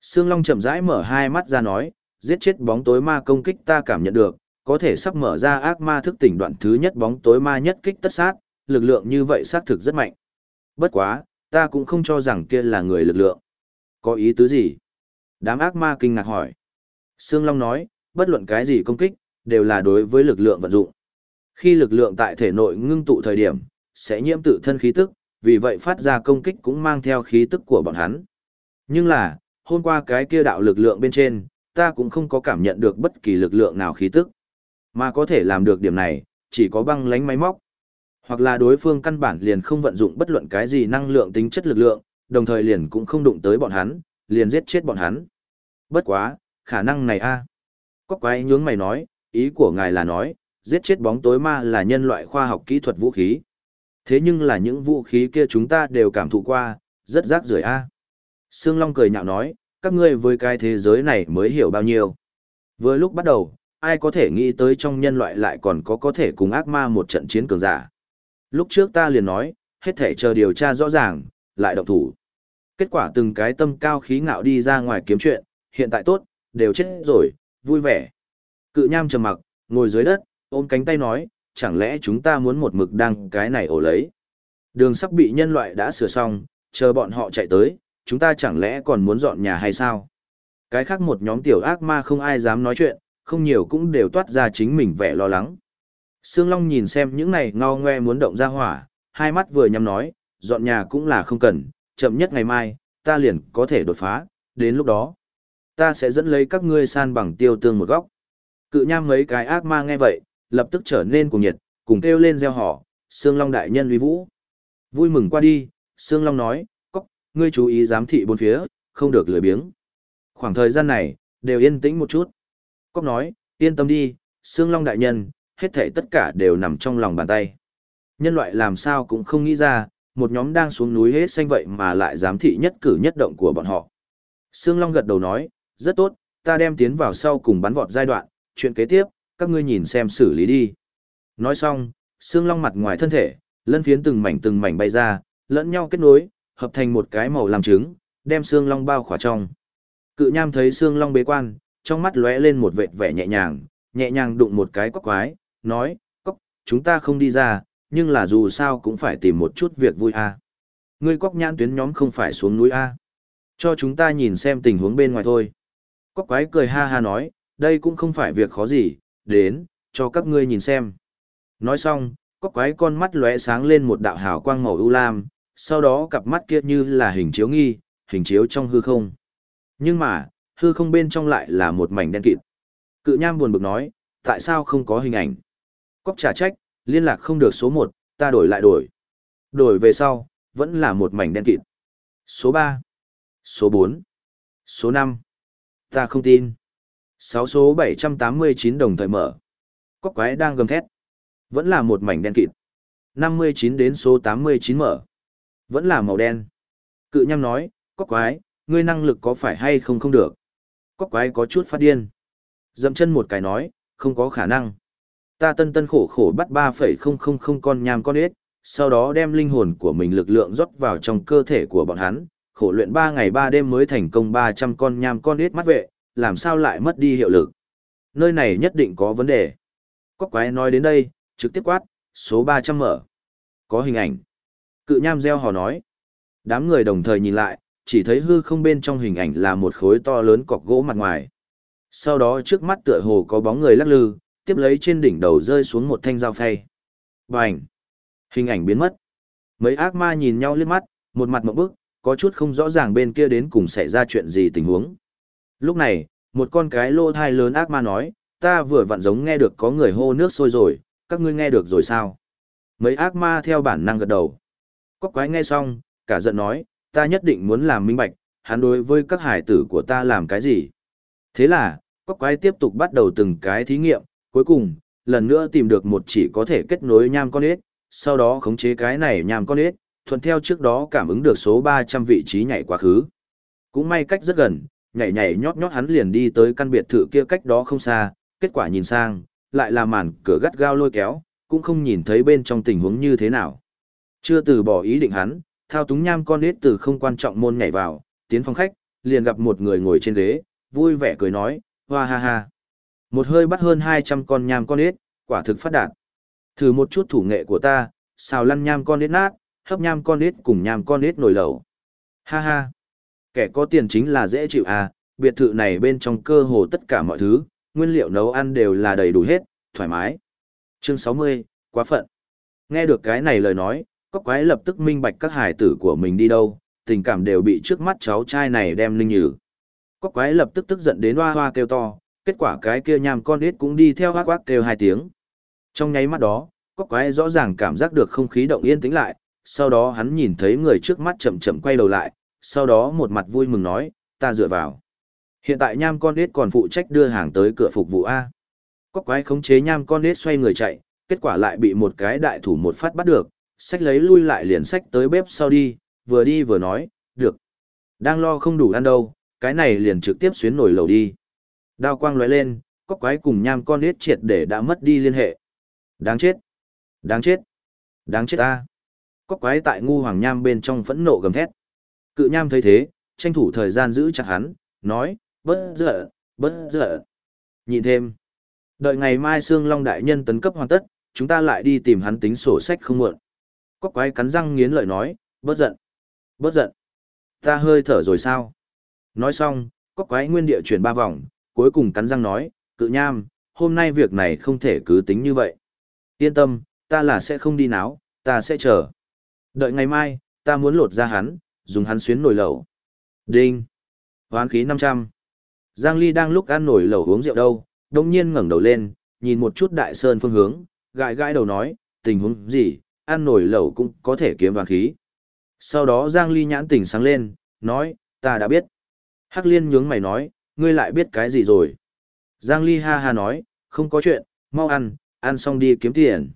Sương Long chậm rãi mở hai mắt ra nói, giết chết bóng tối ma công kích ta cảm nhận được, có thể sắp mở ra ác ma thức tỉnh đoạn thứ nhất bóng tối ma nhất kích tất sát, lực lượng như vậy xác thực rất mạnh. Bất quá, ta cũng không cho rằng kia là người lực lượng. Có ý tứ gì? Đám ác ma kinh ngạc hỏi. Sương Long nói, bất luận cái gì công kích, đều là đối với lực lượng vận dụng. Khi lực lượng tại thể nội ngưng tụ thời điểm, sẽ nhiễm tự thân khí tức, vì vậy phát ra công kích cũng mang theo khí tức của bọn hắn. Nhưng là, hôm qua cái kia đạo lực lượng bên trên, ta cũng không có cảm nhận được bất kỳ lực lượng nào khí tức. Mà có thể làm được điểm này, chỉ có băng lánh máy móc. Hoặc là đối phương căn bản liền không vận dụng bất luận cái gì năng lượng tính chất lực lượng, đồng thời liền cũng không đụng tới bọn hắn, liền giết chết bọn hắn. Bất quá, khả năng này a à. Có quái nhướng mày nói, ý của ngài là nói, giết chết bóng tối ma là nhân loại khoa học kỹ thuật vũ khí. Thế nhưng là những vũ khí kia chúng ta đều cảm thụ qua, rất rác rưởi a. Sương Long cười nhạo nói, các ngươi với cái thế giới này mới hiểu bao nhiêu. Vừa lúc bắt đầu, ai có thể nghĩ tới trong nhân loại lại còn có có thể cùng ác ma một trận chiến cường giả. Lúc trước ta liền nói, hết thể chờ điều tra rõ ràng, lại động thủ. Kết quả từng cái tâm cao khí ngạo đi ra ngoài kiếm chuyện, hiện tại tốt, đều chết rồi, vui vẻ. Cự nham trầm mặc, ngồi dưới đất, ôm cánh tay nói, chẳng lẽ chúng ta muốn một mực đăng cái này ổ lấy. Đường sắp bị nhân loại đã sửa xong, chờ bọn họ chạy tới, chúng ta chẳng lẽ còn muốn dọn nhà hay sao? Cái khác một nhóm tiểu ác ma không ai dám nói chuyện, không nhiều cũng đều toát ra chính mình vẻ lo lắng. Sương Long nhìn xem những này ngao ngoe muốn động ra hỏa, hai mắt vừa nhắm nói, dọn nhà cũng là không cần, chậm nhất ngày mai, ta liền có thể đột phá, đến lúc đó, ta sẽ dẫn lấy các ngươi san bằng tiêu tương một góc. Cự nham mấy cái ác ma nghe vậy, lập tức trở nên cuồng nhiệt, cùng kêu lên gieo họ, Sương Long đại nhân uy vũ. Vui mừng qua đi, Sương Long nói, cóc, ngươi chú ý giám thị bốn phía, không được lười biếng. Khoảng thời gian này, đều yên tĩnh một chút. Cóc nói, yên tâm đi, Sương Long đại nhân, hết thảy tất cả đều nằm trong lòng bàn tay. Nhân loại làm sao cũng không nghĩ ra, một nhóm đang xuống núi hết xanh vậy mà lại giám thị nhất cử nhất động của bọn họ. Sương Long gật đầu nói, rất tốt, ta đem tiến vào sau cùng bắn vọt giai đoạn, chuyện kế tiếp, các ngươi nhìn xem xử lý đi. Nói xong, Sương Long mặt ngoài thân thể, lân phiến từng mảnh từng mảnh bay ra, lẫn nhau kết nối, hợp thành một cái màu làm trứng, đem xương long bao khỏa trong. Cự nham thấy xương long bế quan, trong mắt lóe lên một vệt vẻ nhẹ nhàng, nhẹ nhàng đụng một cái cóc quái, nói, cóc, chúng ta không đi ra, nhưng là dù sao cũng phải tìm một chút việc vui a. À. Ngươi cóc nhãn tuyến nhóm không phải xuống núi a. Cho chúng ta nhìn xem tình huống bên ngoài thôi. Cóc quái cười ha ha nói, đây cũng không phải việc khó gì, đến, cho các ngươi nhìn xem. Nói xong, cóc quái con mắt lóe sáng lên một đạo hào quang màu ưu lam, sau đó cặp mắt kia như là hình chiếu nghi, hình chiếu trong hư không. Nhưng mà, hư không bên trong lại là một mảnh đen kịt. Cự nham buồn bực nói, tại sao không có hình ảnh? Cóc trả trách, liên lạc không được số 1, ta đổi lại đổi. Đổi về sau, vẫn là một mảnh đen kịt. Số 3, số 4, số 5. Ta không tin. 6 số 789 đồng thời mở. Cóc quái đang gầm thét. Vẫn là một mảnh đen kịt. 59 đến số 89 mở. Vẫn là màu đen. Cự nhăm nói, cóc quái, ngươi năng lực có phải hay không không được. Cóc quái có chút phát điên. Dậm chân một cái nói, không có khả năng. Ta tân tân khổ khổ bắt 3,000 con nham con ếch, sau đó đem linh hồn của mình lực lượng rót vào trong cơ thể của bọn hắn, khổ luyện 3 ngày 3 đêm mới thành công 300 con nham con ếch mắt vệ, làm sao lại mất đi hiệu lực. Nơi này nhất định có vấn đề. Cóc quái nói đến đây, trực tiếp quát, số 300 mở. Có hình ảnh. Cự nham gieo hò nói. Đám người đồng thời nhìn lại, chỉ thấy hư không bên trong hình ảnh là một khối to lớn cọc gỗ mặt ngoài. Sau đó trước mắt tựa hồ có bóng người lắc lư, tiếp lấy trên đỉnh đầu rơi xuống một thanh dao phay. Bành! Hình ảnh biến mất. Mấy ác ma nhìn nhau liếc mắt, một mặt mộng bức, có chút không rõ ràng bên kia đến cùng xảy ra chuyện gì tình huống. Lúc này, một con cái lô thai lớn ác ma nói, ta vừa vặn giống nghe được có người hô nước sôi rồi, các ngươi nghe được rồi sao? Mấy ác ma theo bản năng gật đầu. Cóc quái nghe xong, cả giận nói, ta nhất định muốn làm minh bạch, hắn đối với các hải tử của ta làm cái gì. Thế là, cóc quái tiếp tục bắt đầu từng cái thí nghiệm, cuối cùng, lần nữa tìm được một chỉ có thể kết nối nham con ếch, sau đó khống chế cái này nham con ếch, thuận theo trước đó cảm ứng được số 300 vị trí nhảy quá khứ. Cũng may cách rất gần, nhảy nhảy nhót nhót hắn liền đi tới căn biệt thự kia cách đó không xa, kết quả nhìn sang, lại là màn cửa gắt gao lôi kéo, cũng không nhìn thấy bên trong tình huống như thế nào. Chưa từ bỏ ý định hắn, thao túng nham con nết từ không quan trọng môn nhảy vào, tiến phòng khách, liền gặp một người ngồi trên ghế, vui vẻ cười nói, hoa ha ha. Một hơi bắt hơn 200 con nham con nết, quả thực phát đạt. Thử một chút thủ nghệ của ta, xào lăn nham con nết nát, hấp nham con nết cùng nham con nết nổi lẩu. Ha ha. Kẻ có tiền chính là dễ chịu à, biệt thự này bên trong cơ hồ tất cả mọi thứ, nguyên liệu nấu ăn đều là đầy đủ hết, thoải mái. Chương 60, quá phận. Nghe được cái này lời nói, cóc quái lập tức minh bạch các hải tử của mình đi đâu, tình cảm đều bị trước mắt cháu trai này đem linh nhử. Cóc quái lập tức tức giận đến hoa hoa kêu to, kết quả cái kia nham con ít cũng đi theo hoác quác kêu hai tiếng. Trong nháy mắt đó, cóc quái rõ ràng cảm giác được không khí động yên tĩnh lại, sau đó hắn nhìn thấy người trước mắt chậm chậm quay đầu lại, sau đó một mặt vui mừng nói, ta dựa vào. Hiện tại nham con ít còn phụ trách đưa hàng tới cửa phục vụ A. Cóc quái khống chế nham con ít xoay người chạy, kết quả lại bị một cái đại thủ một phát bắt được, sách lấy lui lại liền sách tới bếp sau đi, vừa đi vừa nói, được. Đang lo không đủ ăn đâu, cái này liền trực tiếp xuyến nổi lầu đi. Đao quang lóe lên, cóc quái cùng nham con đít triệt để đã mất đi liên hệ. Đáng chết! Đáng chết! Đáng chết ta! Cóc quái tại ngu hoàng nham bên trong phẫn nộ gầm thét. Cự nham thấy thế, tranh thủ thời gian giữ chặt hắn, nói, bất giận, bất giận. Nhìn thêm. Đợi ngày mai Sương Long Đại Nhân tấn cấp hoàn tất, chúng ta lại đi tìm hắn tính sổ sách không muộn. Cóc quái cắn răng nghiến lợi nói, bớt giận, bớt giận. Ta hơi thở rồi sao? Nói xong, cóc quái nguyên địa chuyển ba vòng, cuối cùng cắn răng nói, cự nham, hôm nay việc này không thể cứ tính như vậy. Yên tâm, ta là sẽ không đi náo, ta sẽ chờ. Đợi ngày mai, ta muốn lột ra hắn, dùng hắn xuyến nổi lẩu. Đinh. Hoán khí 500. Giang Ly đang lúc ăn nổi lẩu uống rượu đâu, đồng nhiên ngẩng đầu lên, nhìn một chút đại sơn phương hướng, gãi gãi đầu nói, tình huống gì, ăn nổi lẩu cũng có thể kiếm vàng khí. Sau đó Giang Ly nhãn tỉnh sáng lên, nói, ta đã biết. Hắc Liên nhướng mày nói, ngươi lại biết cái gì rồi. Giang Ly ha ha nói, không có chuyện, mau ăn, ăn xong đi kiếm tiền.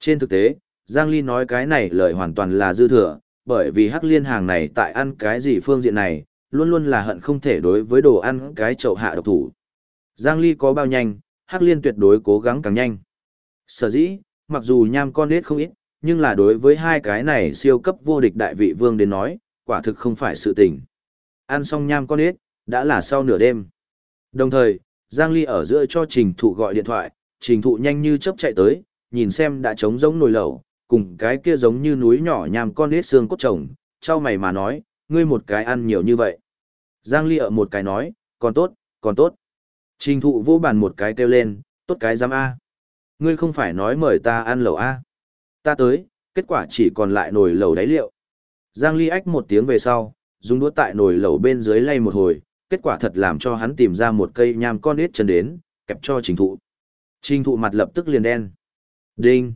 Trên thực tế, Giang Ly nói cái này lời hoàn toàn là dư thừa, bởi vì Hắc Liên hàng này tại ăn cái gì phương diện này, luôn luôn là hận không thể đối với đồ ăn cái chậu hạ độc thủ. Giang Ly có bao nhanh, Hắc Liên tuyệt đối cố gắng càng nhanh. Sở dĩ, mặc dù nham con nết không ít, nhưng là đối với hai cái này siêu cấp vô địch đại vị vương đến nói, quả thực không phải sự tình. ăn xong nham con ít, đã là sau nửa đêm. Đồng thời, Giang Ly ở giữa cho trình thụ gọi điện thoại, trình thụ nhanh như chớp chạy tới, nhìn xem đã trống giống nồi lẩu, cùng cái kia giống như núi nhỏ nhàm con đế xương cốt chồng. trao mày mà nói, ngươi một cái ăn nhiều như vậy. Giang Ly ở một cái nói, còn tốt, còn tốt. Trình thụ vô bàn một cái kêu lên, tốt cái giám A. Ngươi không phải nói mời ta ăn lẩu A. Ta tới, kết quả chỉ còn lại nồi lẩu đáy liệu. Giang Ly ách một tiếng về sau, dùng đũa tại nồi lẩu bên dưới lay một hồi, kết quả thật làm cho hắn tìm ra một cây nham con ít chân đến, kẹp cho trình thụ. Trình thụ mặt lập tức liền đen. Đinh.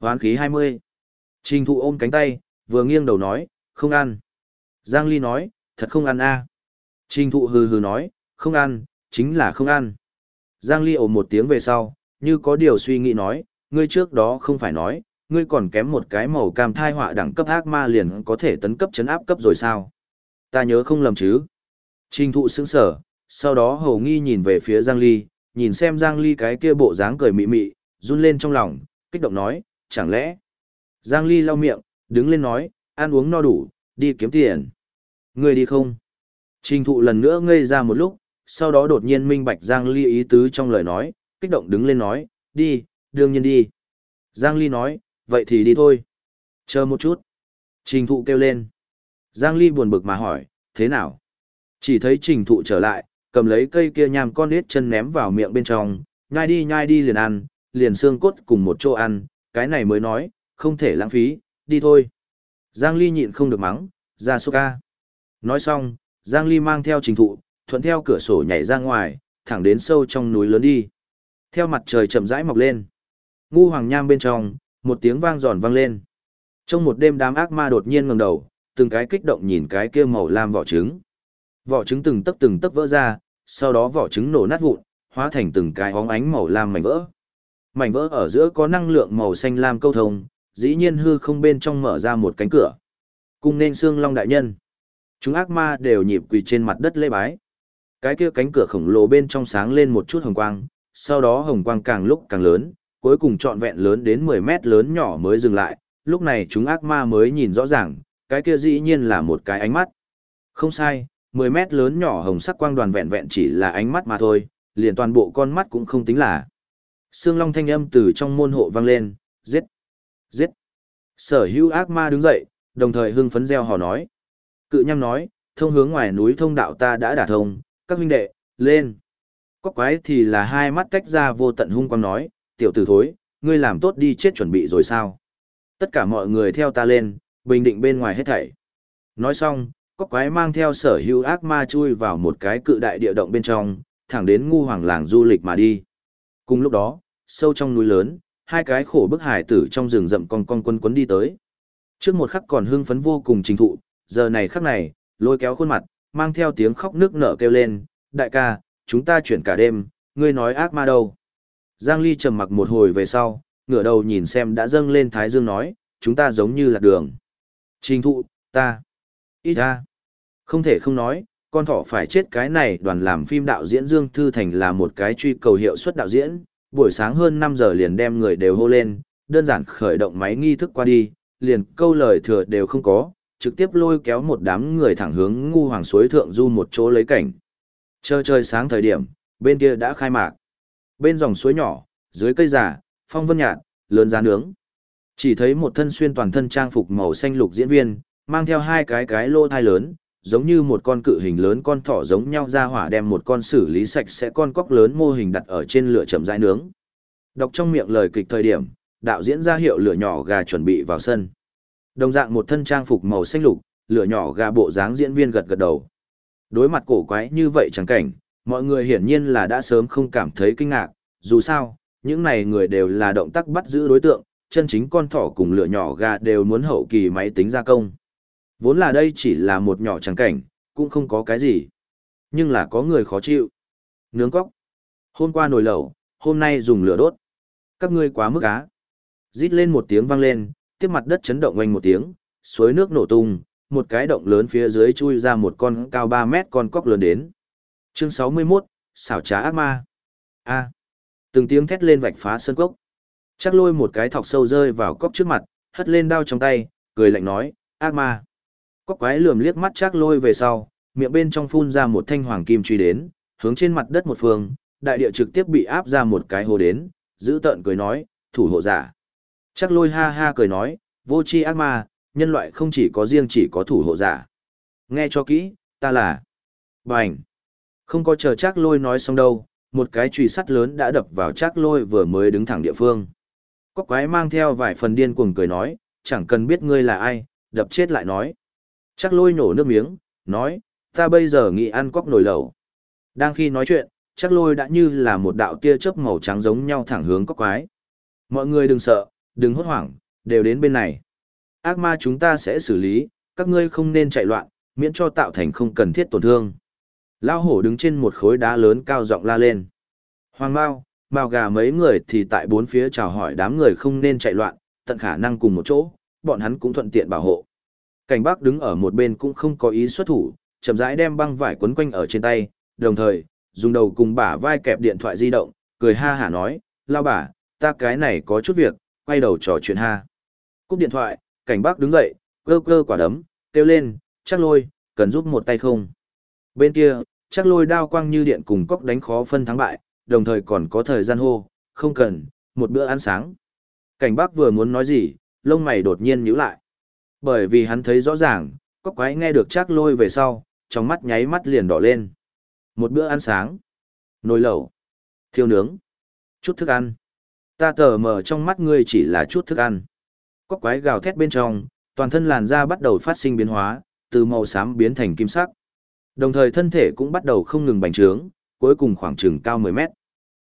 Hoán khí 20. Trình thụ ôm cánh tay, vừa nghiêng đầu nói, không ăn. Giang Ly nói, thật không ăn a. Trình thụ hừ hừ nói, không ăn, chính là không ăn. Giang Ly ồ một tiếng về sau, như có điều suy nghĩ nói, ngươi trước đó không phải nói, ngươi còn kém một cái màu cam thai họa đẳng cấp ác ma liền có thể tấn cấp chấn áp cấp rồi sao? Ta nhớ không lầm chứ? Trình thụ sững sở, sau đó hầu nghi nhìn về phía Giang Ly, nhìn xem Giang Ly cái kia bộ dáng cười mị mị, run lên trong lòng, kích động nói, chẳng lẽ? Giang Ly lau miệng, đứng lên nói, ăn uống no đủ, đi kiếm tiền. Ngươi đi không? Trình thụ lần nữa ngây ra một lúc, sau đó đột nhiên minh bạch Giang Ly ý tứ trong lời nói, kích động đứng lên nói, đi, đương nhiên đi. Giang Ly nói, vậy thì đi thôi. Chờ một chút. Trình thụ kêu lên. Giang Ly buồn bực mà hỏi, thế nào? Chỉ thấy trình thụ trở lại, cầm lấy cây kia nham con nết chân ném vào miệng bên trong, nhai đi nhai đi liền ăn, liền xương cốt cùng một chỗ ăn, cái này mới nói, không thể lãng phí, đi thôi. Giang Ly nhịn không được mắng, ra số ca. Nói xong, Giang Ly mang theo trình thụ, thuận theo cửa sổ nhảy ra ngoài, thẳng đến sâu trong núi lớn đi. Theo mặt trời chậm rãi mọc lên. Ngu hoàng nham bên trong, một tiếng vang giòn vang lên. Trong một đêm đám ác ma đột nhiên ngẩng đầu, từng cái kích động nhìn cái kia màu lam vỏ trứng. Vỏ trứng từng tấc từng tấc vỡ ra, sau đó vỏ trứng nổ nát vụn, hóa thành từng cái óng ánh màu lam mảnh vỡ. Mảnh vỡ ở giữa có năng lượng màu xanh lam câu thông, dĩ nhiên hư không bên trong mở ra một cánh cửa. Cung nên xương long đại nhân. Chúng ác ma đều nhịp quỳ trên mặt đất lễ bái. Cái kia cánh cửa khổng lồ bên trong sáng lên một chút hồng quang, sau đó hồng quang càng lúc càng lớn, cuối cùng trọn vẹn lớn đến 10 mét lớn nhỏ mới dừng lại, lúc này chúng ác ma mới nhìn rõ ràng, cái kia dĩ nhiên là một cái ánh mắt. Không sai, 10 mét lớn nhỏ hồng sắc quang đoàn vẹn vẹn chỉ là ánh mắt mà thôi, liền toàn bộ con mắt cũng không tính là. Sương Long thanh âm từ trong môn hộ vang lên, giết, giết. Sở hữu ác ma đứng dậy, đồng thời hưng phấn reo hò nói. Cự nhăm nói, thông hướng ngoài núi thông đạo ta đã đả thông, các huynh đệ, lên. Cóc quái thì là hai mắt tách ra vô tận hung quang nói, tiểu tử thối, ngươi làm tốt đi chết chuẩn bị rồi sao? Tất cả mọi người theo ta lên, bình định bên ngoài hết thảy. Nói xong, cóc quái mang theo sở hữu ác ma chui vào một cái cự đại địa động bên trong, thẳng đến ngu hoàng làng du lịch mà đi. Cùng lúc đó, sâu trong núi lớn, hai cái khổ bức hải tử trong rừng rậm con con quân quấn đi tới. Trước một khắc còn hưng phấn vô cùng trình thụ, giờ này khắc này, lôi kéo khuôn mặt, mang theo tiếng khóc nước nở kêu lên, đại ca, chúng ta chuyển cả đêm, ngươi nói ác ma đâu. Giang Ly trầm mặc một hồi về sau, ngửa đầu nhìn xem đã dâng lên Thái Dương nói, chúng ta giống như là đường. Trình thụ, ta, ít ra, không thể không nói, con thỏ phải chết cái này đoàn làm phim đạo diễn Dương Thư Thành là một cái truy cầu hiệu suất đạo diễn, buổi sáng hơn 5 giờ liền đem người đều hô lên, đơn giản khởi động máy nghi thức qua đi, liền câu lời thừa đều không có, trực tiếp lôi kéo một đám người thẳng hướng ngu hoàng suối thượng du một chỗ lấy cảnh. Chờ trời sáng thời điểm, bên kia đã khai mạc. Bên dòng suối nhỏ, dưới cây giả, phong vân nhạt, lớn giá nướng. Chỉ thấy một thân xuyên toàn thân trang phục màu xanh lục diễn viên, mang theo hai cái cái lô thai lớn, giống như một con cự hình lớn con thỏ giống nhau ra hỏa đem một con xử lý sạch sẽ con cóc lớn mô hình đặt ở trên lửa chậm rãi nướng. Đọc trong miệng lời kịch thời điểm, đạo diễn ra hiệu lửa nhỏ gà chuẩn bị vào sân. Đồng dạng một thân trang phục màu xanh lục, lửa nhỏ gà bộ dáng diễn viên gật gật đầu. Đối mặt cổ quái như vậy chẳng cảnh, mọi người hiển nhiên là đã sớm không cảm thấy kinh ngạc, dù sao, những này người đều là động tác bắt giữ đối tượng, chân chính con thỏ cùng lửa nhỏ gà đều muốn hậu kỳ máy tính gia công. Vốn là đây chỉ là một nhỏ chẳng cảnh, cũng không có cái gì. Nhưng là có người khó chịu. Nướng cóc. Hôm qua nồi lẩu, hôm nay dùng lửa đốt. Các ngươi quá mức á. Rít lên một tiếng vang lên, tiếp mặt đất chấn động oanh một tiếng, suối nước nổ tung, một cái động lớn phía dưới chui ra một con cao 3 mét con cóc lớn đến. Chương 61, xảo trá ác ma. A. Từng tiếng thét lên vạch phá sân cốc. Chắc lôi một cái thọc sâu rơi vào cốc trước mặt, hất lên đao trong tay, cười lạnh nói, ác ma. Cóc quái lườm liếc mắt chắc lôi về sau, miệng bên trong phun ra một thanh hoàng kim truy đến, hướng trên mặt đất một phương, đại địa trực tiếp bị áp ra một cái hồ đến, giữ tợn cười nói, thủ hộ giả. Chắc lôi ha ha cười nói, vô chi ác ma, nhân loại không chỉ có riêng chỉ có thủ hộ giả. Nghe cho kỹ, ta là... Bành! Không có chờ chắc lôi nói xong đâu, một cái chùy sắt lớn đã đập vào chắc lôi vừa mới đứng thẳng địa phương. Có quái mang theo vài phần điên cuồng cười nói, chẳng cần biết ngươi là ai, đập chết lại nói. Chắc lôi nổ nước miếng, nói, ta bây giờ nghĩ ăn cóc nồi lẩu. Đang khi nói chuyện, chắc lôi đã như là một đạo tia chớp màu trắng giống nhau thẳng hướng cóc quái. Mọi người đừng sợ, đừng hốt hoảng, đều đến bên này. Ác ma chúng ta sẽ xử lý, các ngươi không nên chạy loạn, miễn cho tạo thành không cần thiết tổn thương. Lao hổ đứng trên một khối đá lớn cao giọng la lên. Hoàng Mao, Mao gà mấy người thì tại bốn phía chào hỏi đám người không nên chạy loạn, tận khả năng cùng một chỗ, bọn hắn cũng thuận tiện bảo hộ. Cảnh Bắc đứng ở một bên cũng không có ý xuất thủ, chậm rãi đem băng vải quấn quanh ở trên tay, đồng thời, dùng đầu cùng bả vai kẹp điện thoại di động, cười ha hả nói, lao bà, ta cái này có chút việc, quay đầu trò chuyện ha. Cúp điện thoại, cảnh Bắc đứng dậy, cơ cơ quả đấm, kêu lên, chắc lôi, cần giúp một tay không. Bên kia, chắc lôi đao quang như điện cùng cóc đánh khó phân thắng bại, đồng thời còn có thời gian hô, không cần, một bữa ăn sáng. Cảnh Bắc vừa muốn nói gì, lông mày đột nhiên nhíu lại. Bởi vì hắn thấy rõ ràng, cóc quái nghe được chắc lôi về sau, trong mắt nháy mắt liền đỏ lên. Một bữa ăn sáng, nồi lẩu, thiêu nướng, chút thức ăn. Ta tờ mờ trong mắt ngươi chỉ là chút thức ăn. Cóc quái gào thét bên trong, toàn thân làn da bắt đầu phát sinh biến hóa, từ màu xám biến thành kim sắc. Đồng thời thân thể cũng bắt đầu không ngừng bành trướng, cuối cùng khoảng chừng cao 10 mét.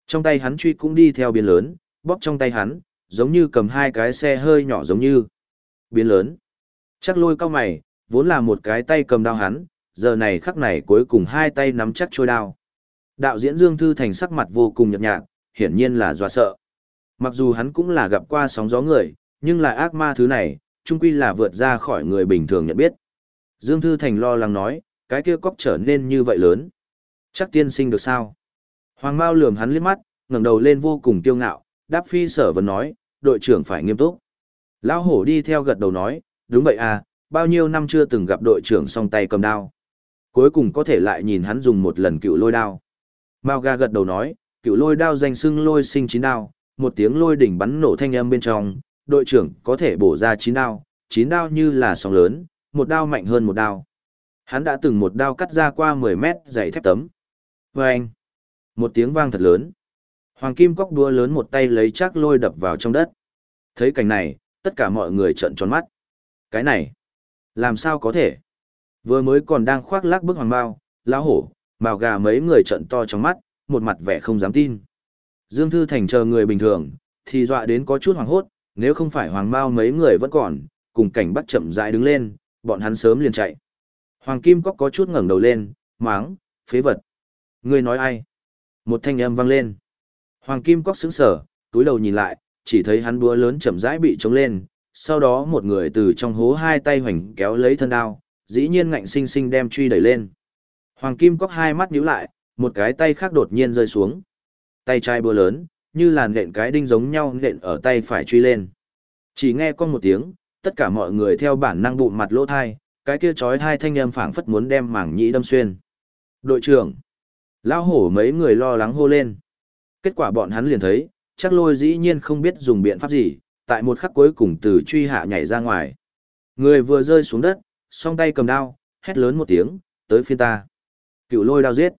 Trong tay hắn truy cũng đi theo biến lớn, bóp trong tay hắn, giống như cầm hai cái xe hơi nhỏ giống như biến lớn. Chắc lôi cao mày, vốn là một cái tay cầm đao hắn, giờ này khắc này cuối cùng hai tay nắm chắc trôi đao. Đạo diễn Dương Thư Thành sắc mặt vô cùng nhợt nhạt, hiển nhiên là dọa sợ. Mặc dù hắn cũng là gặp qua sóng gió người, nhưng là ác ma thứ này, chung quy là vượt ra khỏi người bình thường nhận biết. Dương Thư Thành lo lắng nói, cái kia cóc trở nên như vậy lớn. Chắc tiên sinh được sao? Hoàng Mao lườm hắn liếc mắt, ngẩng đầu lên vô cùng kiêu ngạo, đáp phi sở vấn nói, đội trưởng phải nghiêm túc. Lão hổ đi theo gật đầu nói, đúng vậy à, bao nhiêu năm chưa từng gặp đội trưởng song tay cầm đao. Cuối cùng có thể lại nhìn hắn dùng một lần cựu lôi đao. Mao ga gật đầu nói, cựu lôi đao danh xưng lôi sinh chín đao, một tiếng lôi đỉnh bắn nổ thanh âm bên trong, đội trưởng có thể bổ ra chín đao, chín đao như là sóng lớn, một đao mạnh hơn một đao. Hắn đã từng một đao cắt ra qua 10 mét dày thép tấm. Và anh, một tiếng vang thật lớn. Hoàng kim cóc đua lớn một tay lấy chắc lôi đập vào trong đất. Thấy cảnh này, tất cả mọi người trợn tròn mắt. Cái này, làm sao có thể? Vừa mới còn đang khoác lác bức hoàng bao, lão hổ, màu gà mấy người trợn to trong mắt, một mặt vẻ không dám tin. Dương Thư Thành chờ người bình thường, thì dọa đến có chút hoàng hốt, nếu không phải hoàng bao mấy người vẫn còn, cùng cảnh bắt chậm rãi đứng lên, bọn hắn sớm liền chạy. Hoàng Kim Cóc có chút ngẩng đầu lên, máng, phế vật. Ngươi nói ai? Một thanh âm vang lên. Hoàng Kim Cóc sững sờ, túi đầu nhìn lại, chỉ thấy hắn búa lớn chậm rãi bị trống lên, sau đó một người từ trong hố hai tay hoành kéo lấy thân đao, dĩ nhiên ngạnh sinh sinh đem truy đẩy lên. Hoàng Kim Cóc hai mắt nhíu lại, một cái tay khác đột nhiên rơi xuống. Tay trai búa lớn, như làn nện cái đinh giống nhau nện ở tay phải truy lên. Chỉ nghe con một tiếng, tất cả mọi người theo bản năng bụng mặt lỗ thai, cái kia chói thai thanh âm phảng phất muốn đem mảng nhĩ đâm xuyên. Đội trưởng, lão hổ mấy người lo lắng hô lên. Kết quả bọn hắn liền thấy, chắc lôi dĩ nhiên không biết dùng biện pháp gì, tại một khắc cuối cùng từ truy hạ nhảy ra ngoài. Người vừa rơi xuống đất, song tay cầm đao, hét lớn một tiếng, tới phiên ta. Cựu lôi đao giết.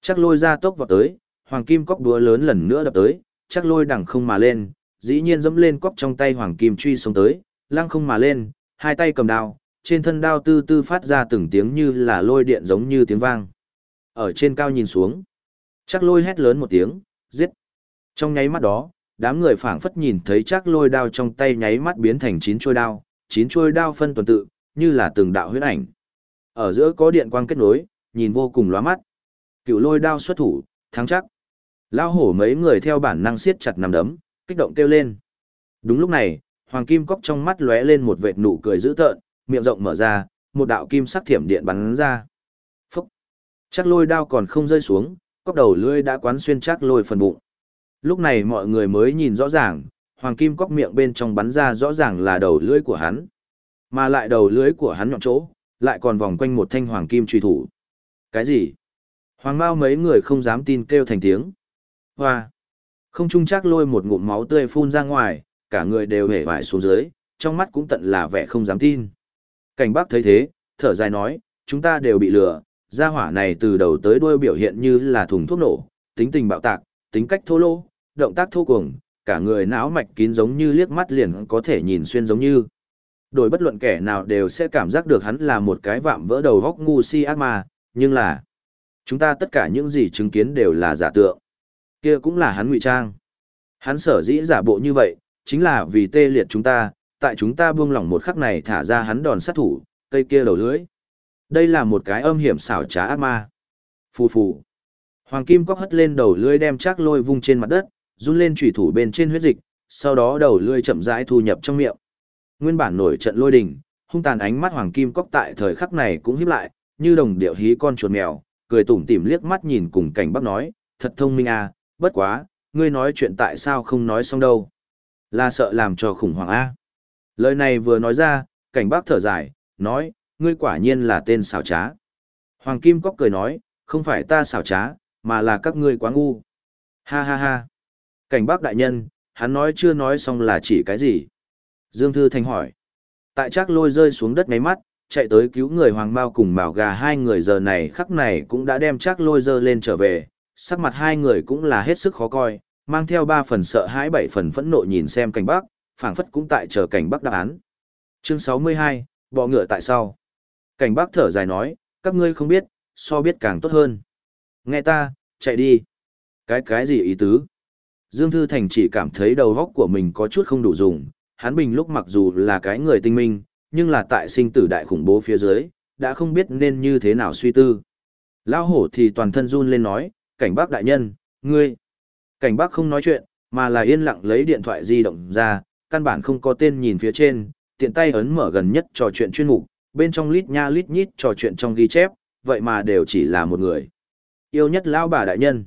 Chắc lôi ra tốc vào tới, hoàng kim cóc đúa lớn lần nữa đập tới, chắc lôi đằng không mà lên, dĩ nhiên dẫm lên cóc trong tay hoàng kim truy xuống tới, lăng không mà lên, hai tay cầm đao, trên thân đao tư tư phát ra từng tiếng như là lôi điện giống như tiếng vang. Ở trên cao nhìn xuống, chắc lôi hét lớn một tiếng, giết. Trong nháy mắt đó, đám người phảng phất nhìn thấy chắc lôi đao trong tay nháy mắt biến thành chín chuôi đao, chín chuôi đao phân tuần tự, như là từng đạo huyết ảnh. Ở giữa có điện quang kết nối, nhìn vô cùng lóa mắt. Cựu lôi đao xuất thủ, thắng chắc. Lao hổ mấy người theo bản năng siết chặt nằm đấm, kích động kêu lên. Đúng lúc này, hoàng kim cóc trong mắt lóe lên một vệt nụ cười dữ tợn, miệng rộng mở ra, một đạo kim sắc thiểm điện bắn ra. Phúc! Chắc lôi đao còn không rơi xuống, cóc đầu lưỡi đã quán xuyên chắc lôi phần bụng. Lúc này mọi người mới nhìn rõ ràng, hoàng kim cóc miệng bên trong bắn ra rõ ràng là đầu lưỡi của hắn. Mà lại đầu lưỡi của hắn nhọn chỗ, lại còn vòng quanh một thanh hoàng kim truy thủ. Cái gì? Hoàng Mao mấy người không dám tin kêu thành tiếng. Hoa! Không trung chắc lôi một ngụm máu tươi phun ra ngoài, cả người đều hể vải xuống dưới, trong mắt cũng tận là vẻ không dám tin. Cảnh bác thấy thế, thở dài nói, chúng ta đều bị lừa, gia hỏa này từ đầu tới đuôi biểu hiện như là thùng thuốc nổ, tính tình bạo tạc, tính cách thô lỗ, động tác thô cuồng, cả người não mạch kín giống như liếc mắt liền có thể nhìn xuyên giống như. Đổi bất luận kẻ nào đều sẽ cảm giác được hắn là một cái vạm vỡ đầu góc ngu si ác ma, nhưng là chúng ta tất cả những gì chứng kiến đều là giả tượng. Kia cũng là hắn ngụy trang. Hắn sở dĩ giả bộ như vậy, chính là vì tê liệt chúng ta, tại chúng ta buông lỏng một khắc này thả ra hắn đòn sát thủ, cây kia đầu lưới. Đây là một cái âm hiểm xảo trá ác ma. Phù phù. Hoàng kim cóc hất lên đầu lưới đem chắc lôi vung trên mặt đất, run lên chủy thủ bên trên huyết dịch, sau đó đầu lươi chậm rãi thu nhập trong miệng. Nguyên bản nổi trận lôi đình, hung tàn ánh mắt hoàng kim cốc tại thời khắc này cũng híp lại, như đồng điệu hí con chuột mèo, cười tủm tỉm liếc mắt nhìn cùng cảnh bắc nói, thật thông minh à, bất quá, ngươi nói chuyện tại sao không nói xong đâu. Là sợ làm cho khủng hoảng a. Lời này vừa nói ra, cảnh bác thở dài, nói, ngươi quả nhiên là tên xảo trá. Hoàng Kim Cóc cười nói, không phải ta xảo trá, mà là các ngươi quá ngu. Ha ha ha. Cảnh bác đại nhân, hắn nói chưa nói xong là chỉ cái gì? Dương Thư Thanh hỏi. Tại chắc lôi rơi xuống đất ngáy mắt, chạy tới cứu người Hoàng Mao cùng mào Gà hai người giờ này khắc này cũng đã đem chắc lôi dơ lên trở về, sắc mặt hai người cũng là hết sức khó coi, mang theo ba phần sợ hãi bảy phần phẫn nộ nhìn xem cảnh bác, phảng phất cũng tại chờ cảnh bác đáp án. Chương 62, bọ ngựa tại sao? Cảnh bác thở dài nói, các ngươi không biết, so biết càng tốt hơn. Nghe ta, chạy đi. Cái cái gì ý tứ? Dương Thư Thành chỉ cảm thấy đầu góc của mình có chút không đủ dùng, hắn bình lúc mặc dù là cái người tinh minh, nhưng là tại sinh tử đại khủng bố phía dưới, đã không biết nên như thế nào suy tư. Lão hổ thì toàn thân run lên nói, cảnh bác đại nhân, ngươi. Cảnh bác không nói chuyện, mà là yên lặng lấy điện thoại di động ra, căn bản không có tên nhìn phía trên, tiện tay ấn mở gần nhất trò chuyện chuyên mục, bên trong lít nha lít nhít trò chuyện trong ghi chép, vậy mà đều chỉ là một người. Yêu nhất lão bà đại nhân.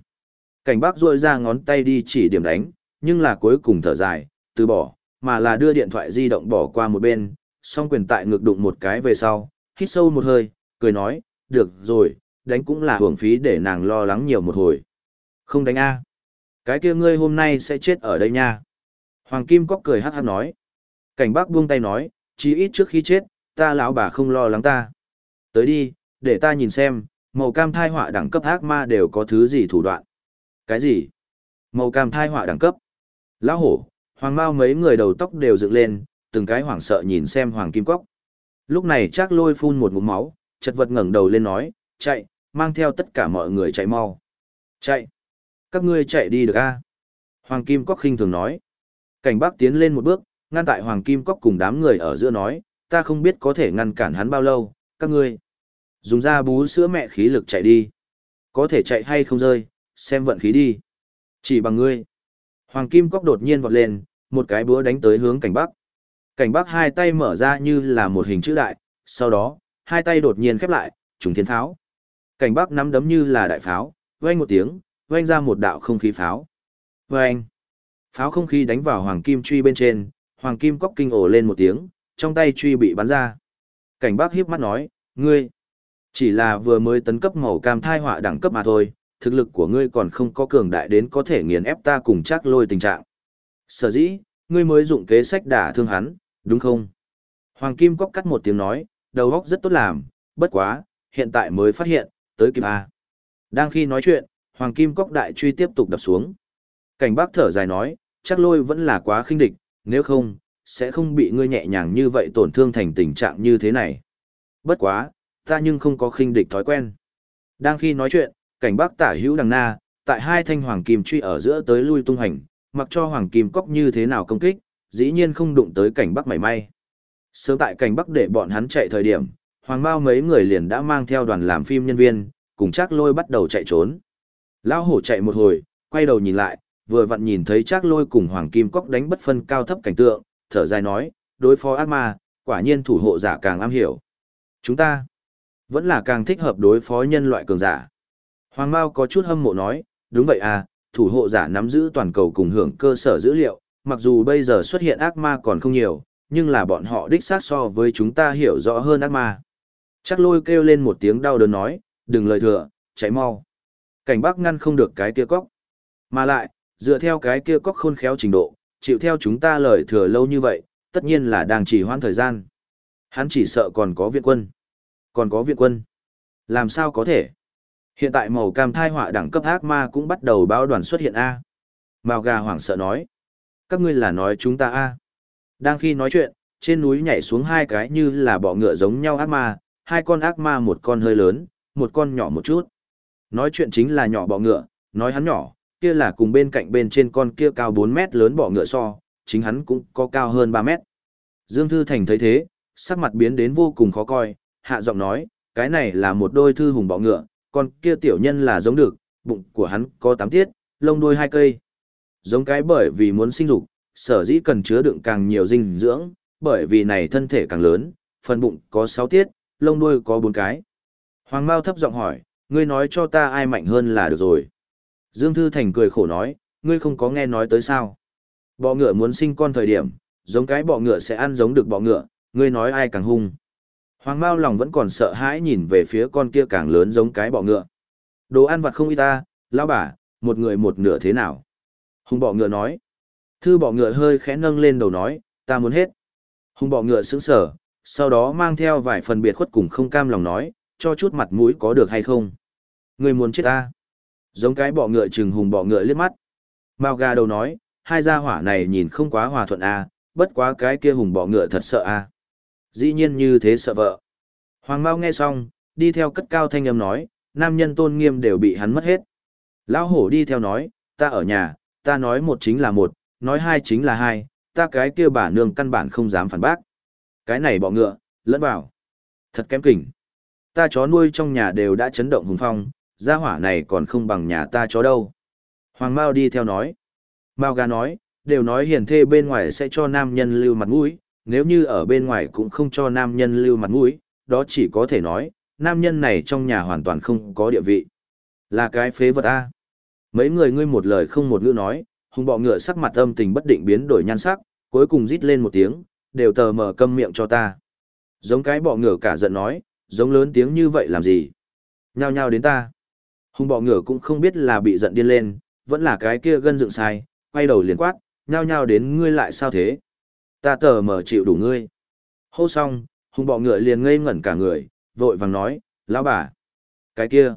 Cảnh bác duỗi ra ngón tay đi chỉ điểm đánh, nhưng là cuối cùng thở dài, từ bỏ, mà là đưa điện thoại di động bỏ qua một bên, song quyền tại ngực đụng một cái về sau, hít sâu một hơi, cười nói, được rồi, đánh cũng là hưởng phí để nàng lo lắng nhiều một hồi. Không đánh a Cái kia ngươi hôm nay sẽ chết ở đây nha. Hoàng Kim Cóc cười hát hát nói. Cảnh bác buông tay nói, chí ít trước khi chết, ta lão bà không lo lắng ta. Tới đi, để ta nhìn xem, màu cam thai họa đẳng cấp ác ma đều có thứ gì thủ đoạn. Cái gì? Màu cam thai họa đẳng cấp. Lão hổ, hoàng mao mấy người đầu tóc đều dựng lên, từng cái hoảng sợ nhìn xem hoàng kim cóc. Lúc này trác lôi phun một ngụm máu, chật vật ngẩng đầu lên nói, chạy, mang theo tất cả mọi người chạy mau. Chạy! Các ngươi chạy đi được a Hoàng kim cóc khinh thường nói. Cảnh bác tiến lên một bước, ngăn tại hoàng kim cóc cùng đám người ở giữa nói, ta không biết có thể ngăn cản hắn bao lâu, các ngươi. Dùng ra bú sữa mẹ khí lực chạy đi. Có thể chạy hay không rơi, xem vận khí đi. Chỉ bằng ngươi. Hoàng kim cóc đột nhiên vọt lên, một cái búa đánh tới hướng cảnh bắc. Cảnh bắc hai tay mở ra như là một hình chữ đại, sau đó, hai tay đột nhiên khép lại, trùng thiên tháo. Cảnh bắc nắm đấm như là đại pháo, vang một tiếng, vang ra một đạo không khí pháo. Vang. Pháo không khí đánh vào hoàng kim truy bên trên, hoàng kim cóc kinh ổ lên một tiếng, trong tay truy bị bắn ra. Cảnh bắc hiếp mắt nói, ngươi, chỉ là vừa mới tấn cấp màu cam thai họa đẳng cấp mà thôi, thực lực của ngươi còn không có cường đại đến có thể nghiền ép ta cùng chắc lôi tình trạng. Sở dĩ, ngươi mới dụng kế sách đả thương hắn, đúng không? Hoàng Kim Cóc cắt một tiếng nói, đầu óc rất tốt làm, bất quá, hiện tại mới phát hiện, tới kịp A. Đang khi nói chuyện, Hoàng Kim Cóc đại truy tiếp tục đập xuống. Cảnh bác thở dài nói, chắc lôi vẫn là quá khinh địch, nếu không, sẽ không bị ngươi nhẹ nhàng như vậy tổn thương thành tình trạng như thế này. Bất quá, ta nhưng không có khinh địch thói quen. Đang khi nói chuyện, cảnh bác tả hữu đằng na, tại hai thanh hoàng kim truy ở giữa tới lui tung hành, mặc cho hoàng kim cóc như thế nào công kích, dĩ nhiên không đụng tới cảnh bắc mảy may. Sớm tại cảnh bắc để bọn hắn chạy thời điểm, hoàng mao mấy người liền đã mang theo đoàn làm phim nhân viên, cùng chắc lôi bắt đầu chạy trốn. Lão hổ chạy một hồi, quay đầu nhìn lại, vừa vặn nhìn thấy chắc lôi cùng hoàng kim cóc đánh bất phân cao thấp cảnh tượng, thở dài nói, đối phó ác ma, quả nhiên thủ hộ giả càng am hiểu. Chúng ta vẫn là càng thích hợp đối phó nhân loại cường giả. Hoàng Mao có chút hâm mộ nói, đúng vậy à, thủ hộ giả nắm giữ toàn cầu cùng hưởng cơ sở dữ liệu, mặc dù bây giờ xuất hiện ác ma còn không nhiều, nhưng là bọn họ đích xác so với chúng ta hiểu rõ hơn ác ma. Chắc lôi kêu lên một tiếng đau đớn nói, đừng lời thừa, cháy mau. Cảnh Bắc ngăn không được cái kia cóc. Mà lại, dựa theo cái kia cóc khôn khéo trình độ, chịu theo chúng ta lời thừa lâu như vậy, tất nhiên là đang chỉ hoãn thời gian. Hắn chỉ sợ còn có viện quân. Còn có viện quân. Làm sao có thể? Hiện tại màu cam thai họa đẳng cấp ác ma cũng bắt đầu báo đoàn xuất hiện A. Mao gà hoảng sợ nói. Các ngươi là nói chúng ta A. Đang khi nói chuyện, trên núi nhảy xuống hai cái như là bọ ngựa giống nhau ác ma, hai con ác ma một con hơi lớn, một con nhỏ một chút. Nói chuyện chính là nhỏ bọ ngựa, nói hắn nhỏ, kia là cùng bên cạnh bên trên con kia cao 4 mét lớn bọ ngựa so, chính hắn cũng có cao hơn 3 mét. Dương Thư Thành thấy thế, sắc mặt biến đến vô cùng khó coi, hạ giọng nói, cái này là một đôi thư hùng bọ ngựa, con kia tiểu nhân là giống được, bụng của hắn có 8 tiết, lông đuôi hai cây. Giống cái bởi vì muốn sinh dục, sở dĩ cần chứa đựng càng nhiều dinh dưỡng, bởi vì này thân thể càng lớn, phần bụng có 6 tiết, lông đuôi có 4 cái. Hoàng Mao thấp giọng hỏi, ngươi nói cho ta ai mạnh hơn là được rồi. Dương Thư Thành cười khổ nói, ngươi không có nghe nói tới sao. Bọ ngựa muốn sinh con thời điểm, giống cái bọ ngựa sẽ ăn giống được bọ ngựa, ngươi nói ai càng hung. Hoàng Mao lòng vẫn còn sợ hãi nhìn về phía con kia càng lớn giống cái bọ ngựa. Đồ ăn vặt không y ta, lão bà, một người một nửa thế nào? Hùng bọ ngựa nói. Thư bọ ngựa hơi khẽ nâng lên đầu nói, ta muốn hết. Hùng bọ ngựa sững sờ, sau đó mang theo vài phần biệt khuất cùng không cam lòng nói, cho chút mặt mũi có được hay không? Người muốn chết ta? Giống cái bọ ngựa chừng hùng bọ ngựa liếc mắt. Mao gà đầu nói, hai gia hỏa này nhìn không quá hòa thuận a, à, bất quá cái kia hùng bọ ngựa thật sợ a. À. Dĩ nhiên như thế sợ vợ. Hoàng Mao nghe xong, đi theo cất cao thanh âm nói, nam nhân tôn nghiêm đều bị hắn mất hết. Lão hổ đi theo nói, ta ở nhà, ta nói một chính là một, nói hai chính là hai, ta cái kia bà nương căn bản không dám phản bác. Cái này bọ ngựa, lẫn vào. Thật kém kỉnh. Ta chó nuôi trong nhà đều đã chấn động hùng phong, gia hỏa này còn không bằng nhà ta chó đâu. Hoàng Mao đi theo nói. Mao gà nói, đều nói hiền thê bên ngoài sẽ cho nam nhân lưu mặt mũi, nếu như ở bên ngoài cũng không cho nam nhân lưu mặt mũi, đó chỉ có thể nói, nam nhân này trong nhà hoàn toàn không có địa vị. Là cái phế vật A. Mấy người ngươi một lời không một ngữ nói, hùng bọ ngựa sắc mặt âm tình bất định biến đổi nhan sắc, cuối cùng rít lên một tiếng, đều tờ mở câm miệng cho ta. Giống cái bọ ngựa cả giận nói, giống lớn tiếng như vậy làm gì? Nhao nhao đến ta. Hùng bọ ngựa cũng không biết là bị giận điên lên, vẫn là cái kia gân dựng sai, quay đầu liền quát, nhao nhao đến ngươi lại sao thế? Ta tờ mở chịu đủ ngươi. Hô xong, hùng bọ ngựa liền ngây ngẩn cả người, vội vàng nói, lão bà. Cái kia.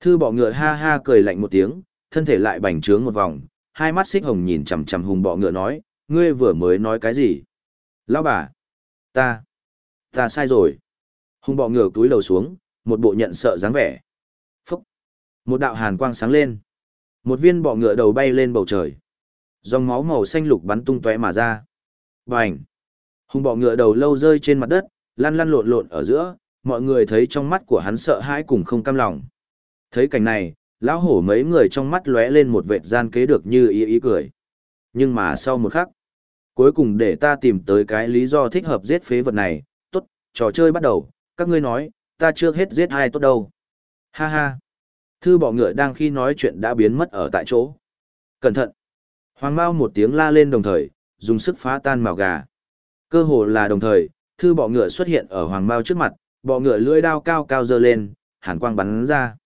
Thư bọ ngựa ha ha cười lạnh một tiếng, thân thể lại bành trướng một vòng, hai mắt xích hồng nhìn chằm chằm hùng bọ ngựa nói, ngươi vừa mới nói cái gì? Lão bà. Ta. Ta sai rồi. Hùng bọ ngựa túi lầu xuống, một bộ nhận sợ dáng vẻ. Phúc. Một đạo hàn quang sáng lên. Một viên bọ ngựa đầu bay lên bầu trời. Dòng máu màu xanh lục bắn tung tóe mà ra. Bành. Hùng bọ ngựa đầu lâu rơi trên mặt đất, lăn lăn lộn lộn ở giữa, mọi người thấy trong mắt của hắn sợ hãi cùng không cam lòng. Thấy cảnh này, lão hổ mấy người trong mắt lóe lên một vệt gian kế được như ý ý cười. Nhưng mà sau một khắc, cuối cùng để ta tìm tới cái lý do thích hợp giết phế vật này, tốt, trò chơi bắt đầu, các ngươi nói, ta chưa hết giết ai tốt đâu. Ha ha. Thư bọ ngựa đang khi nói chuyện đã biến mất ở tại chỗ. Cẩn thận. Hoàng Mao một tiếng la lên đồng thời, dùng sức phá tan màu gà. Cơ hồ là đồng thời, thư bọ ngựa xuất hiện ở Hoàng Mao trước mặt, bọ ngựa lưỡi đao cao cao dơ lên, hàn quang bắn ra.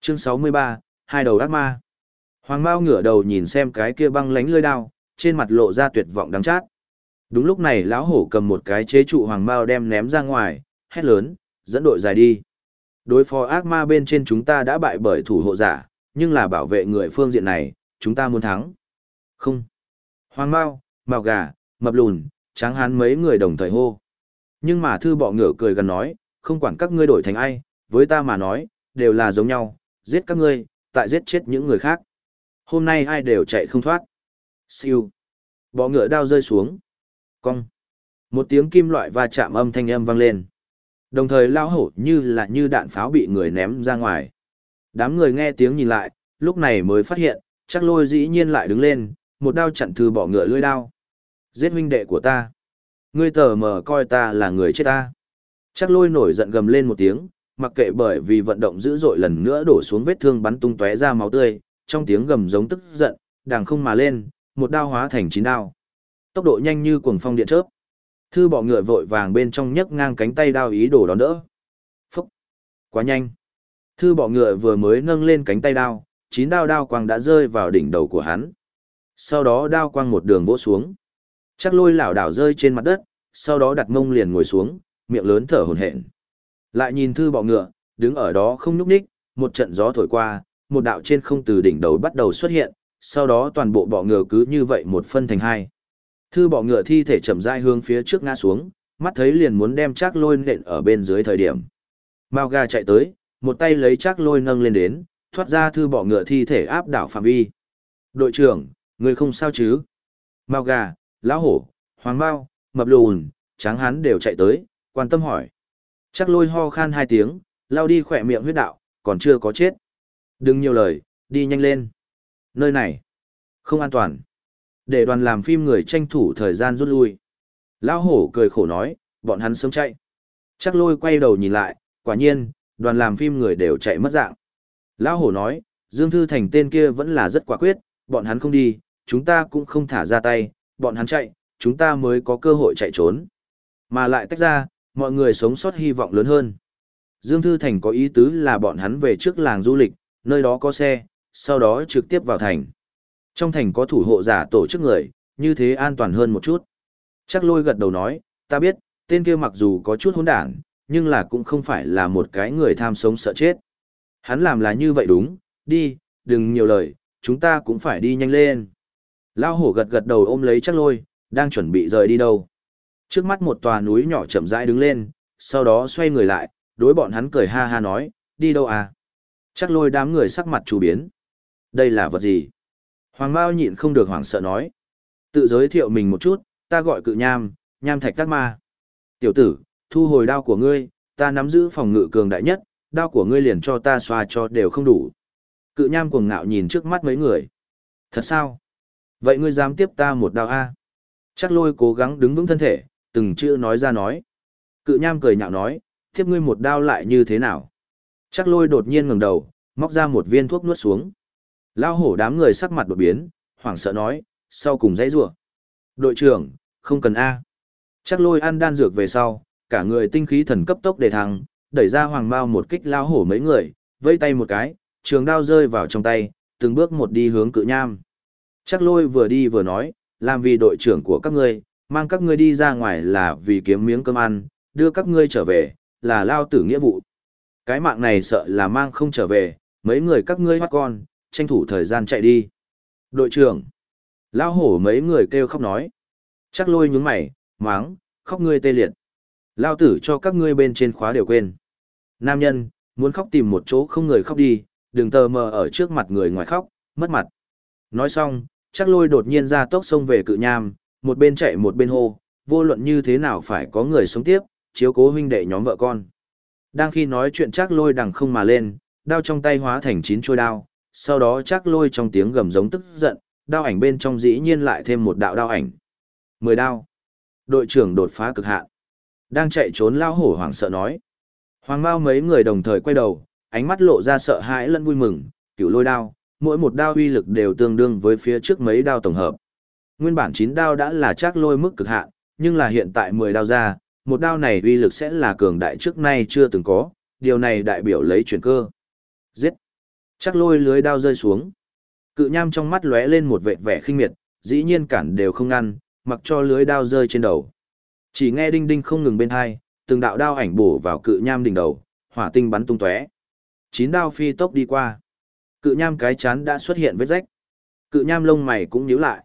Chương 63, hai đầu ác ma. Hoàng Mao ngửa đầu nhìn xem cái kia băng lánh lưỡi đao, trên mặt lộ ra tuyệt vọng đắng chát. Đúng lúc này lão hổ cầm một cái chế trụ Hoàng Mao đem ném ra ngoài, hét lớn, dẫn đội dài đi. Đối phó ác ma bên trên chúng ta đã bại bởi thủ hộ giả, nhưng là bảo vệ người phương diện này, chúng ta muốn thắng. Không. Hoàng Mao, màu Gà, Mập Lùn, Tráng Hán mấy người đồng thời hô. Nhưng mà thư bọ ngựa cười gần nói, không quản các ngươi đổi thành ai, với ta mà nói, đều là giống nhau, giết các ngươi, tại giết chết những người khác. Hôm nay ai đều chạy không thoát. Siêu. Bọ ngựa đao rơi xuống. Cong. Một tiếng kim loại va chạm âm thanh âm vang lên. Đồng thời lao hổ như là như đạn pháo bị người ném ra ngoài. Đám người nghe tiếng nhìn lại, lúc này mới phát hiện, chắc lôi dĩ nhiên lại đứng lên, một đao chặn thư bỏ ngựa lưỡi đao. Giết huynh đệ của ta. Ngươi tờ mờ coi ta là người chết ta. Chắc lôi nổi giận gầm lên một tiếng, mặc kệ bởi vì vận động dữ dội lần nữa đổ xuống vết thương bắn tung tóe ra máu tươi, trong tiếng gầm giống tức giận, đàng không mà lên, một đao hóa thành chín đao. Tốc độ nhanh như cuồng phong điện chớp. Thư bọ ngựa vội vàng bên trong nhấc ngang cánh tay đao ý đồ đón đỡ. Phúc! Quá nhanh! Thư bọ ngựa vừa mới nâng lên cánh tay đao, chín đao đao quang đã rơi vào đỉnh đầu của hắn. Sau đó đao quang một đường vỗ xuống. Chắc lôi lảo đảo rơi trên mặt đất, sau đó đặt mông liền ngồi xuống, miệng lớn thở hổn hển. Lại nhìn thư bọ ngựa, đứng ở đó không nhúc nhích, một trận gió thổi qua, một đạo trên không từ đỉnh đầu bắt đầu xuất hiện, sau đó toàn bộ bọ ngựa cứ như vậy một phân thành hai. Thư bọ ngựa thi thể chậm rãi hướng phía trước ngã xuống, mắt thấy liền muốn đem chắc lôi nện ở bên dưới thời điểm. Mao gà chạy tới, một tay lấy chắc lôi nâng lên đến, thoát ra thư bọ ngựa thi thể áp đảo phạm vi. Đội trưởng, người không sao chứ? Mao gà, lão hổ, hoàng mao, mập lùn, tráng hán đều chạy tới, quan tâm hỏi. Chắc lôi ho khan hai tiếng, lao đi khỏe miệng huyết đạo, còn chưa có chết. Đừng nhiều lời, đi nhanh lên. Nơi này, không an toàn. Để đoàn làm phim người tranh thủ thời gian rút lui. Lão hổ cười khổ nói, bọn hắn sớm chạy. Chắc lôi quay đầu nhìn lại, quả nhiên, đoàn làm phim người đều chạy mất dạng. Lão hổ nói, Dương Thư Thành tên kia vẫn là rất quả quyết, bọn hắn không đi, chúng ta cũng không thả ra tay, bọn hắn chạy, chúng ta mới có cơ hội chạy trốn. Mà lại tách ra, mọi người sống sót hy vọng lớn hơn. Dương Thư Thành có ý tứ là bọn hắn về trước làng du lịch, nơi đó có xe, sau đó trực tiếp vào thành. Trong thành có thủ hộ giả tổ chức người, như thế an toàn hơn một chút. Chắc lôi gật đầu nói, ta biết, tên kia mặc dù có chút hỗn đản, nhưng là cũng không phải là một cái người tham sống sợ chết. Hắn làm là như vậy đúng, đi, đừng nhiều lời, chúng ta cũng phải đi nhanh lên. Lao hổ gật gật đầu ôm lấy chắc lôi, đang chuẩn bị rời đi đâu. Trước mắt một tòa núi nhỏ chậm rãi đứng lên, sau đó xoay người lại, đối bọn hắn cười ha ha nói, đi đâu à? Chắc lôi đám người sắc mặt chủ biến. Đây là vật gì? Hoàng Mao nhịn không được hoảng sợ nói. Tự giới thiệu mình một chút, ta gọi cự nham, nham thạch tắc ma. Tiểu tử, thu hồi đao của ngươi, ta nắm giữ phòng ngự cường đại nhất, đao của ngươi liền cho ta xoa cho đều không đủ. Cự nham cuồng ngạo nhìn trước mắt mấy người. Thật sao? Vậy ngươi dám tiếp ta một đao A? Chắc lôi cố gắng đứng vững thân thể, từng chữ nói ra nói. Cự nham cười nhạo nói, tiếp ngươi một đao lại như thế nào? Chắc lôi đột nhiên ngẩng đầu, móc ra một viên thuốc nuốt xuống. Lao hổ đám người sắc mặt đột biến, hoảng sợ nói, sau cùng dãy rủa Đội trưởng, không cần A. Chắc lôi ăn đan dược về sau, cả người tinh khí thần cấp tốc để thăng, đẩy ra hoàng mao một kích lao hổ mấy người, vây tay một cái, trường đao rơi vào trong tay, từng bước một đi hướng cự nham. Chắc lôi vừa đi vừa nói, làm vì đội trưởng của các ngươi, mang các ngươi đi ra ngoài là vì kiếm miếng cơm ăn, đưa các ngươi trở về, là lao tử nghĩa vụ. Cái mạng này sợ là mang không trở về, mấy người các ngươi hoát con, tranh thủ thời gian chạy đi. Đội trưởng, lao hổ mấy người kêu khóc nói. Chắc lôi nhúng mày, máng, khóc ngươi tê liệt. Lao tử cho các ngươi bên trên khóa đều quên. Nam nhân, muốn khóc tìm một chỗ không người khóc đi, đừng tờ mờ ở trước mặt người ngoài khóc, mất mặt. Nói xong, chắc lôi đột nhiên ra tốc sông về cự nham, một bên chạy một bên hô, vô luận như thế nào phải có người sống tiếp, chiếu cố huynh đệ nhóm vợ con. Đang khi nói chuyện chắc lôi đằng không mà lên, đao trong tay hóa thành chín trôi đao, sau đó chắc lôi trong tiếng gầm giống tức giận, đao ảnh bên trong dĩ nhiên lại thêm một đạo đao ảnh. Mười đao. Đội trưởng đột phá cực hạn. Đang chạy trốn lao hổ hoảng sợ nói. Hoàng Mao mấy người đồng thời quay đầu, ánh mắt lộ ra sợ hãi lẫn vui mừng, cựu lôi đao, mỗi một đao uy lực đều tương đương với phía trước mấy đao tổng hợp. Nguyên bản 9 đao đã là chắc lôi mức cực hạn, nhưng là hiện tại 10 đao ra, một đao này uy lực sẽ là cường đại trước nay chưa từng có, điều này đại biểu lấy chuyển cơ. Giết! Chắc lôi lưới đao rơi xuống. Cự nham trong mắt lóe lên một vẻ vẻ khinh miệt, dĩ nhiên cản đều không ngăn, mặc cho lưới đao rơi trên đầu. Chỉ nghe đinh đinh không ngừng bên hai, từng đạo đao ảnh bổ vào cự nham đỉnh đầu, hỏa tinh bắn tung tóe. Chín đao phi tốc đi qua. Cự nham cái chán đã xuất hiện vết rách. Cự nham lông mày cũng nhíu lại.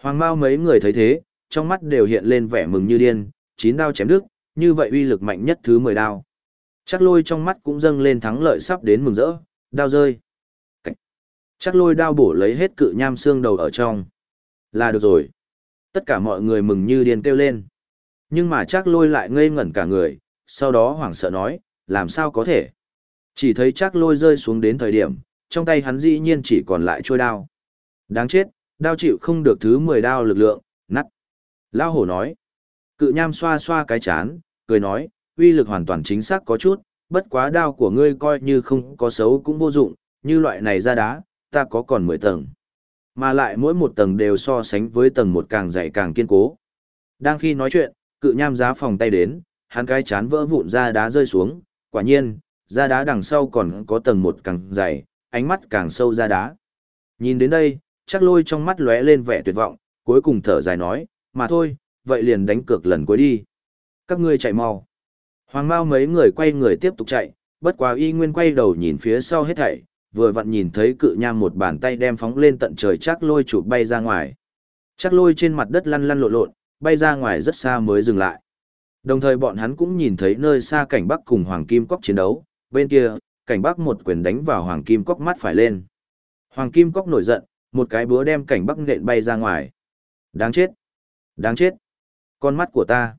Hoàng Mao mấy người thấy thế, trong mắt đều hiện lên vẻ mừng như điên, chín đao chém đứt, như vậy uy lực mạnh nhất thứ 10 đao. Chắc lôi trong mắt cũng dâng lên thắng lợi sắp đến mừng rỡ, đao rơi. Cảnh. Chắc lôi đao bổ lấy hết cự nham xương đầu ở trong. Là được rồi. Tất cả mọi người mừng như điên kêu lên. Nhưng mà chắc lôi lại ngây ngẩn cả người, sau đó hoảng sợ nói, làm sao có thể. Chỉ thấy chắc lôi rơi xuống đến thời điểm, trong tay hắn dĩ nhiên chỉ còn lại trôi đao. Đáng chết, đao chịu không được thứ 10 đao lực lượng, nắt. Lao hổ nói. Cự nham xoa xoa cái chán, cười nói, uy lực hoàn toàn chính xác có chút, bất quá đao của ngươi coi như không có xấu cũng vô dụng, như loại này ra đá, ta có còn 10 tầng. Mà lại mỗi một tầng đều so sánh với tầng một càng dày càng kiên cố. Đang khi nói chuyện, cự nham giá phòng tay đến, hắn cái chán vỡ vụn ra đá rơi xuống, quả nhiên, da đá đằng sau còn có tầng một càng dày, ánh mắt càng sâu ra đá. Nhìn đến đây, chắc lôi trong mắt lóe lên vẻ tuyệt vọng, cuối cùng thở dài nói, mà thôi, vậy liền đánh cược lần cuối đi. Các ngươi chạy mau. Hoàng Mao mấy người quay người tiếp tục chạy, bất quá y nguyên quay đầu nhìn phía sau hết thảy, vừa vặn nhìn thấy cự nham một bàn tay đem phóng lên tận trời chắc lôi chụp bay ra ngoài. Chắc lôi trên mặt đất lăn lăn lộn lộn, bay ra ngoài rất xa mới dừng lại. Đồng thời bọn hắn cũng nhìn thấy nơi xa cảnh bắc cùng Hoàng Kim Cóc chiến đấu, bên kia, cảnh bắc một quyền đánh vào Hoàng Kim Cóc mắt phải lên. Hoàng Kim Cóc nổi giận, một cái búa đem cảnh bắc nện bay ra ngoài. Đáng chết! Đáng chết! Con mắt của ta!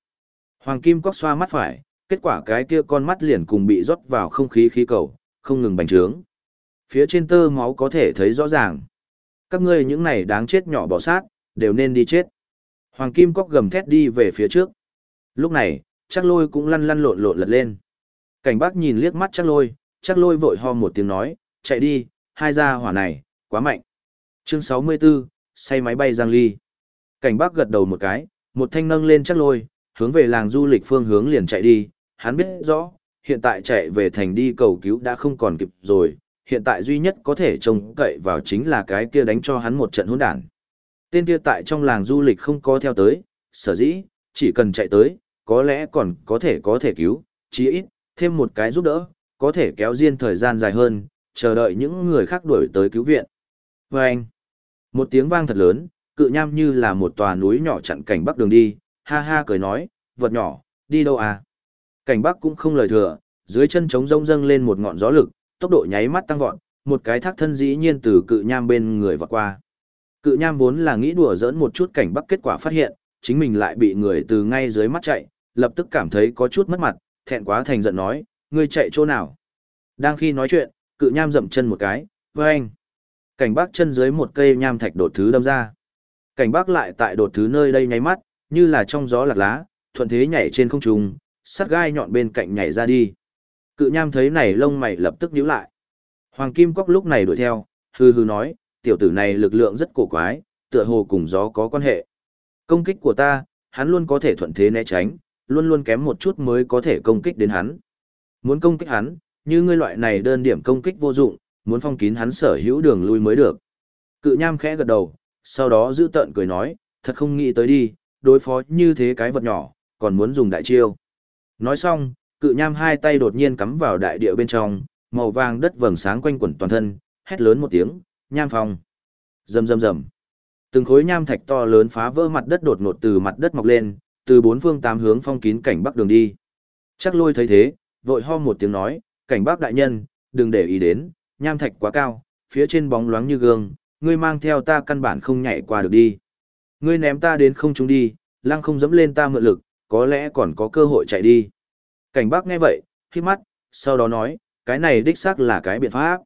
Hoàng Kim Cóc xoa mắt phải, kết quả cái kia con mắt liền cùng bị rót vào không khí khí cầu, không ngừng bành trướng. Phía trên tơ máu có thể thấy rõ ràng. Các ngươi những này đáng chết nhỏ bỏ sát, đều nên đi chết. Hoàng Kim Cóc gầm thét đi về phía trước. Lúc này, chắc lôi cũng lăn lăn lộn lộn lật lên. Cảnh bác nhìn liếc mắt chắc lôi, chắc lôi vội ho một tiếng nói, chạy đi, hai gia hỏa này, quá mạnh. Chương 64, say máy bay giang ly. Cảnh bác gật đầu một cái, một thanh nâng lên chắc lôi, hướng về làng du lịch phương hướng liền chạy đi, hắn biết rõ, hiện tại chạy về thành đi cầu cứu đã không còn kịp rồi, hiện tại duy nhất có thể trông cậy vào chính là cái kia đánh cho hắn một trận hỗn đản. Tên kia tại trong làng du lịch không có theo tới, sở dĩ, chỉ cần chạy tới, có lẽ còn có thể có thể cứu, chí ít, thêm một cái giúp đỡ, có thể kéo riêng thời gian dài hơn, chờ đợi những người khác đuổi tới cứu viện. Và anh, một tiếng vang thật lớn, cự nham như là một tòa núi nhỏ chặn cảnh bắc đường đi, ha ha cười nói, vật nhỏ, đi đâu à? Cảnh bắc cũng không lời thừa, dưới chân trống rông dâng lên một ngọn gió lực, tốc độ nháy mắt tăng vọt, một cái thác thân dĩ nhiên từ cự nham bên người vọt qua. Cự nham vốn là nghĩ đùa giỡn một chút cảnh bắc kết quả phát hiện, chính mình lại bị người từ ngay dưới mắt chạy, lập tức cảm thấy có chút mất mặt, thẹn quá thành giận nói, ngươi chạy chỗ nào? Đang khi nói chuyện, cự nham dậm chân một cái, với anh. Cảnh bác chân dưới một cây nham thạch đột thứ đâm ra. Cảnh bác lại tại đột thứ nơi đây nháy mắt, như là trong gió lạc lá, thuận thế nhảy trên không trung, sắt gai nhọn bên cạnh nhảy ra đi. Cự nham thấy này lông mày lập tức nhíu lại. Hoàng Kim Cóc lúc này đuổi theo, hư hư nói, tiểu tử này lực lượng rất cổ quái, tựa hồ cùng gió có quan hệ. Công kích của ta, hắn luôn có thể thuận thế né tránh, luôn luôn kém một chút mới có thể công kích đến hắn. Muốn công kích hắn, như ngươi loại này đơn điểm công kích vô dụng, muốn phong kín hắn sở hữu đường lui mới được. Cự nham khẽ gật đầu, sau đó giữ tợn cười nói, thật không nghĩ tới đi, đối phó như thế cái vật nhỏ, còn muốn dùng đại chiêu. Nói xong, cự nham hai tay đột nhiên cắm vào đại địa bên trong, màu vàng đất vầng sáng quanh quẩn toàn thân, hét lớn một tiếng, nham phong. Rầm rầm rầm. Từng khối nham thạch to lớn phá vỡ mặt đất đột ngột từ mặt đất mọc lên, từ bốn phương tám hướng phong kín cảnh bắc đường đi. Chắc lôi thấy thế, vội ho một tiếng nói, cảnh bác đại nhân, đừng để ý đến, nham thạch quá cao, phía trên bóng loáng như gương, ngươi mang theo ta căn bản không nhảy qua được đi. Ngươi ném ta đến không trung đi, lăng không dẫm lên ta mượn lực, có lẽ còn có cơ hội chạy đi. Cảnh bác nghe vậy, khi mắt, sau đó nói, cái này đích xác là cái biện pháp.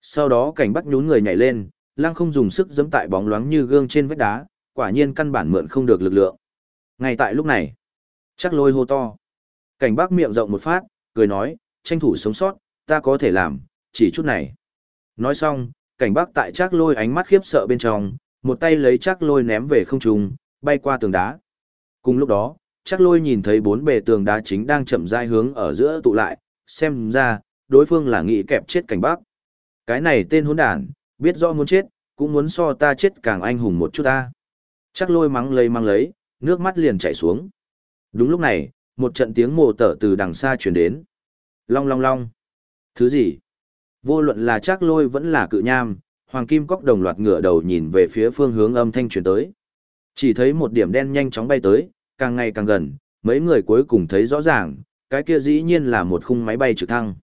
Sau đó cảnh bác nhún người nhảy lên, lăng không dùng sức dẫm tại bóng loáng như gương trên vách đá, quả nhiên căn bản mượn không được lực lượng. Ngay tại lúc này, chắc lôi hô to. Cảnh bác miệng rộng một phát, cười nói, tranh thủ sống sót, ta có thể làm, chỉ chút này. Nói xong, cảnh bắc tại chắc lôi ánh mắt khiếp sợ bên trong, một tay lấy chắc lôi ném về không trung, bay qua tường đá. Cùng lúc đó, chắc lôi nhìn thấy bốn bề tường đá chính đang chậm rãi hướng ở giữa tụ lại, xem ra, đối phương là nghĩ kẹp chết cảnh bắc. Cái này tên hỗn đản, biết rõ muốn chết, cũng muốn so ta chết càng anh hùng một chút ta. Chắc lôi mắng lấy mắng lấy, nước mắt liền chảy xuống. Đúng lúc này, một trận tiếng mồ tở từ đằng xa chuyển đến. Long long long. Thứ gì? Vô luận là chắc lôi vẫn là cự nham, hoàng kim cóc đồng loạt ngửa đầu nhìn về phía phương hướng âm thanh chuyển tới. Chỉ thấy một điểm đen nhanh chóng bay tới, càng ngày càng gần, mấy người cuối cùng thấy rõ ràng, cái kia dĩ nhiên là một khung máy bay trực thăng.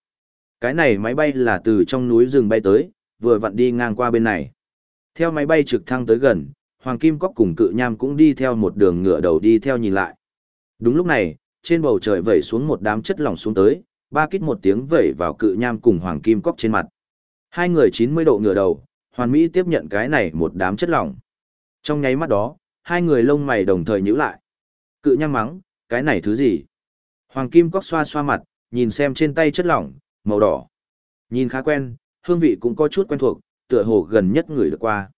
Cái này máy bay là từ trong núi rừng bay tới, vừa vặn đi ngang qua bên này. Theo máy bay trực thăng tới gần, Hoàng Kim Cóc cùng cự nham cũng đi theo một đường ngựa đầu đi theo nhìn lại. Đúng lúc này, trên bầu trời vẩy xuống một đám chất lỏng xuống tới, ba kích một tiếng vẩy vào cự nham cùng Hoàng Kim Cóc trên mặt. Hai người 90 độ ngửa đầu, Hoàn Mỹ tiếp nhận cái này một đám chất lỏng. Trong nháy mắt đó, hai người lông mày đồng thời nhíu lại. Cự nham mắng, cái này thứ gì? Hoàng Kim Cóc xoa xoa mặt, nhìn xem trên tay chất lỏng, màu đỏ. Nhìn khá quen, hương vị cũng có chút quen thuộc, tựa hồ gần nhất người được qua.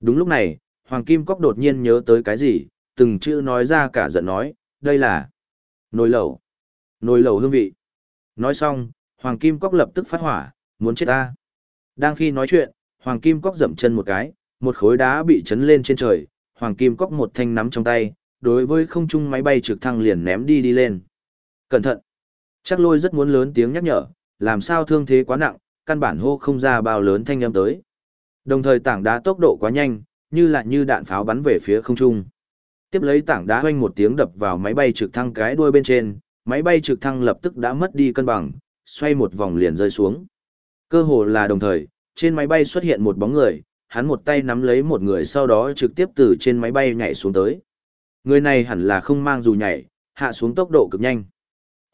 Đúng lúc này, Hoàng Kim Cóc đột nhiên nhớ tới cái gì, từng chữ nói ra cả giận nói, đây là nồi lẩu. Nồi lẩu hương vị. Nói xong, Hoàng Kim Cóc lập tức phát hỏa, muốn chết ta. Đang khi nói chuyện, Hoàng Kim Cóc dậm chân một cái, một khối đá bị chấn lên trên trời, Hoàng Kim Cóc một thanh nắm trong tay, đối với không trung máy bay trực thăng liền ném đi đi lên. Cẩn thận! Chắc lôi rất muốn lớn tiếng nhắc nhở, làm sao thương thế quá nặng, căn bản hô không ra bao lớn thanh âm tới. Đồng thời tảng đá tốc độ quá nhanh, như là như đạn pháo bắn về phía không trung. Tiếp lấy tảng đá hoanh một tiếng đập vào máy bay trực thăng cái đuôi bên trên, máy bay trực thăng lập tức đã mất đi cân bằng, xoay một vòng liền rơi xuống. Cơ hồ là đồng thời, trên máy bay xuất hiện một bóng người, hắn một tay nắm lấy một người sau đó trực tiếp từ trên máy bay nhảy xuống tới. Người này hẳn là không mang dù nhảy, hạ xuống tốc độ cực nhanh.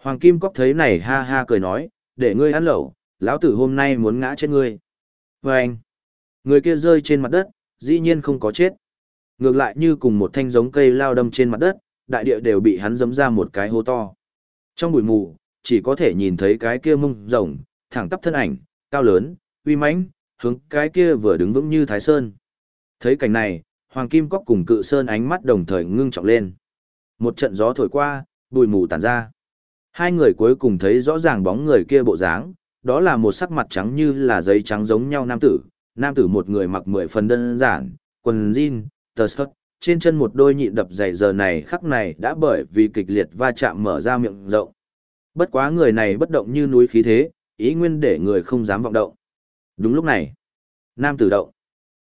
Hoàng Kim Cóc thấy này ha ha cười nói, để ngươi ăn lẩu, lão tử hôm nay muốn ngã chết ngươi. Và anh, người kia rơi trên mặt đất, dĩ nhiên không có chết. Ngược lại như cùng một thanh giống cây lao đâm trên mặt đất, đại địa đều bị hắn giấm ra một cái hố to. Trong bụi mù, chỉ có thể nhìn thấy cái kia mông rồng, thẳng tắp thân ảnh, cao lớn, uy mãnh, hướng cái kia vừa đứng vững như Thái Sơn. Thấy cảnh này, Hoàng Kim Cóc cùng Cự Sơn ánh mắt đồng thời ngưng trọng lên. Một trận gió thổi qua, bụi mù tản ra. Hai người cuối cùng thấy rõ ràng bóng người kia bộ dáng, đó là một sắc mặt trắng như là giấy trắng giống nhau nam tử. Nam tử một người mặc mười phần đơn giản, quần jean, tờ sợt, trên chân một đôi nhịn đập dày giờ này khắc này đã bởi vì kịch liệt va chạm mở ra miệng rộng. Bất quá người này bất động như núi khí thế, ý nguyên để người không dám vọng động. Đúng lúc này, nam tử động.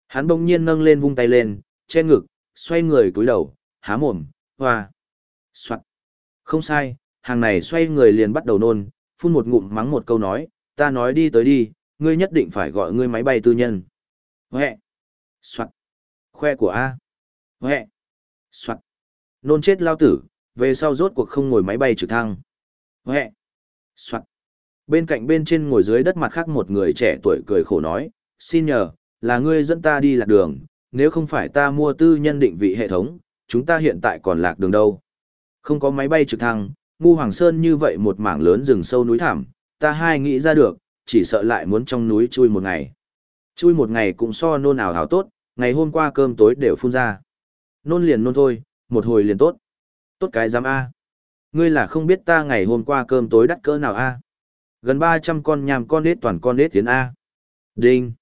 Hắn bỗng nhiên nâng lên vung tay lên, che ngực, xoay người cúi đầu, há mồm, hoa. Soạn. Không sai, hàng này xoay người liền bắt đầu nôn, phun một ngụm mắng một câu nói, ta nói đi tới đi, ngươi nhất định phải gọi ngươi máy bay tư nhân. Huệ. Soạn. Khoe của A. Huệ. Soạn. Nôn chết lao tử, về sau rốt cuộc không ngồi máy bay trực thăng. Huệ. Soạn. Bên cạnh bên trên ngồi dưới đất mặt khác một người trẻ tuổi cười khổ nói, xin nhờ, là ngươi dẫn ta đi lạc đường, nếu không phải ta mua tư nhân định vị hệ thống, chúng ta hiện tại còn lạc đường đâu. Không có máy bay trực thăng, ngu hoàng sơn như vậy một mảng lớn rừng sâu núi thảm, ta hai nghĩ ra được, chỉ sợ lại muốn trong núi chui một ngày. Chui một ngày cũng so nôn ảo hảo tốt, ngày hôm qua cơm tối đều phun ra. Nôn liền nôn thôi, một hồi liền tốt. Tốt cái giám A. Ngươi là không biết ta ngày hôm qua cơm tối đắt cỡ nào A. Gần 300 con nhàm con nết toàn con nết tiến A. Đinh.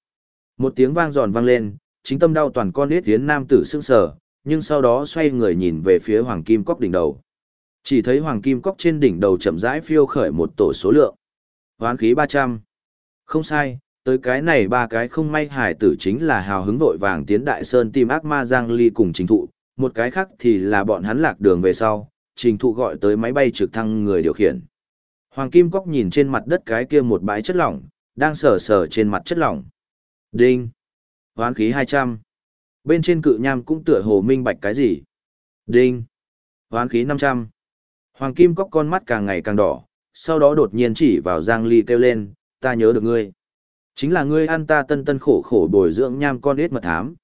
Một tiếng vang giòn vang lên, chính tâm đau toàn con nết tiến nam tử sưng sở, nhưng sau đó xoay người nhìn về phía hoàng kim cốc đỉnh đầu. Chỉ thấy hoàng kim cốc trên đỉnh đầu chậm rãi phiêu khởi một tổ số lượng. Hoán khí 300. Không sai, tới cái này ba cái không may hải tử chính là hào hứng vội vàng tiến đại sơn tìm ác ma giang ly cùng chính thụ, một cái khác thì là bọn hắn lạc đường về sau, trình thụ gọi tới máy bay trực thăng người điều khiển. Hoàng Kim Cốc nhìn trên mặt đất cái kia một bãi chất lỏng, đang sờ sờ trên mặt chất lỏng. Đinh! Hoán khí 200. Bên trên cự nham cũng tựa hồ minh bạch cái gì. Đinh! Hoán khí 500. Hoàng Kim Cốc con mắt càng ngày càng đỏ, sau đó đột nhiên chỉ vào Giang Ly kêu lên, ta nhớ được ngươi. Chính là ngươi ăn ta tân tân khổ khổ bồi dưỡng nham con ít mật thám.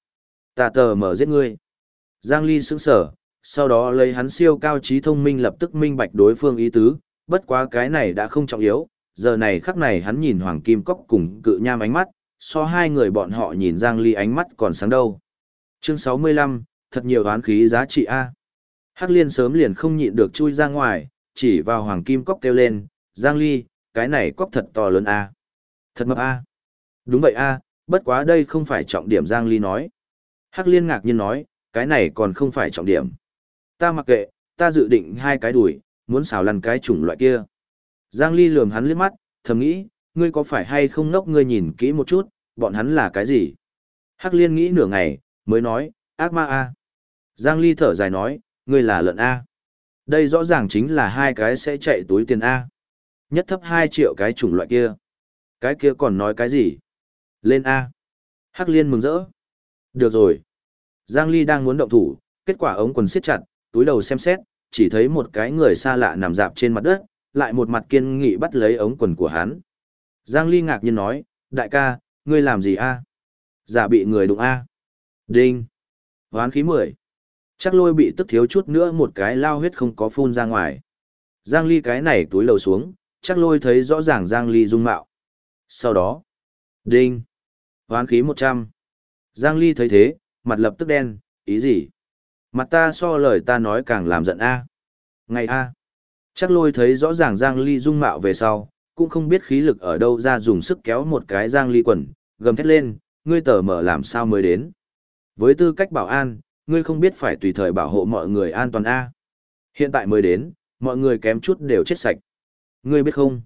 Ta tờ mở giết ngươi. Giang Ly sững sở, sau đó lấy hắn siêu cao trí thông minh lập tức minh bạch đối phương ý tứ, bất quá cái này đã không trọng yếu, giờ này khắc này hắn nhìn Hoàng Kim Cốc cùng cự nham ánh mắt, so hai người bọn họ nhìn Giang Ly ánh mắt còn sáng đâu. Chương 65, thật nhiều đoán khí giá trị A. Hắc liên sớm liền không nhịn được chui ra ngoài, chỉ vào Hoàng Kim Cốc kêu lên, Giang Ly, cái này cốc thật to lớn A. Thật mập A. Đúng vậy A, bất quá đây không phải trọng điểm Giang Ly nói. Hắc liên ngạc nhiên nói, cái này còn không phải trọng điểm. Ta mặc kệ, ta dự định hai cái đùi, muốn xào lăn cái chủng loại kia. Giang Ly lườm hắn liếc mắt, thầm nghĩ, ngươi có phải hay không ngốc ngươi nhìn kỹ một chút, bọn hắn là cái gì? Hắc liên nghĩ nửa ngày, mới nói, ác ma A. Giang Ly thở dài nói, ngươi là lợn A. Đây rõ ràng chính là hai cái sẽ chạy túi tiền A. Nhất thấp 2 triệu cái chủng loại kia. Cái kia còn nói cái gì? Lên A. Hắc liên mừng rỡ. Được rồi. Giang Ly đang muốn động thủ, kết quả ống quần siết chặt, túi đầu xem xét, chỉ thấy một cái người xa lạ nằm dạp trên mặt đất, lại một mặt kiên nghị bắt lấy ống quần của hắn. Giang Ly ngạc nhiên nói, đại ca, ngươi làm gì a? Giả bị người đụng a? Đinh. Hoán khí 10. Chắc lôi bị tức thiếu chút nữa một cái lao huyết không có phun ra ngoài. Giang Ly cái này túi lầu xuống, chắc lôi thấy rõ ràng Giang Ly dung mạo. Sau đó, đinh. Hoán khí 100. Giang Ly thấy thế, mặt lập tức đen, ý gì? Mặt ta so lời ta nói càng làm giận a. Ngày a. Chắc lôi thấy rõ ràng Giang Ly dung mạo về sau, cũng không biết khí lực ở đâu ra dùng sức kéo một cái Giang Ly quần, gầm thét lên, ngươi tờ mở làm sao mới đến. Với tư cách bảo an, ngươi không biết phải tùy thời bảo hộ mọi người an toàn A. Hiện tại mới đến, mọi người kém chút đều chết sạch. Ngươi biết không?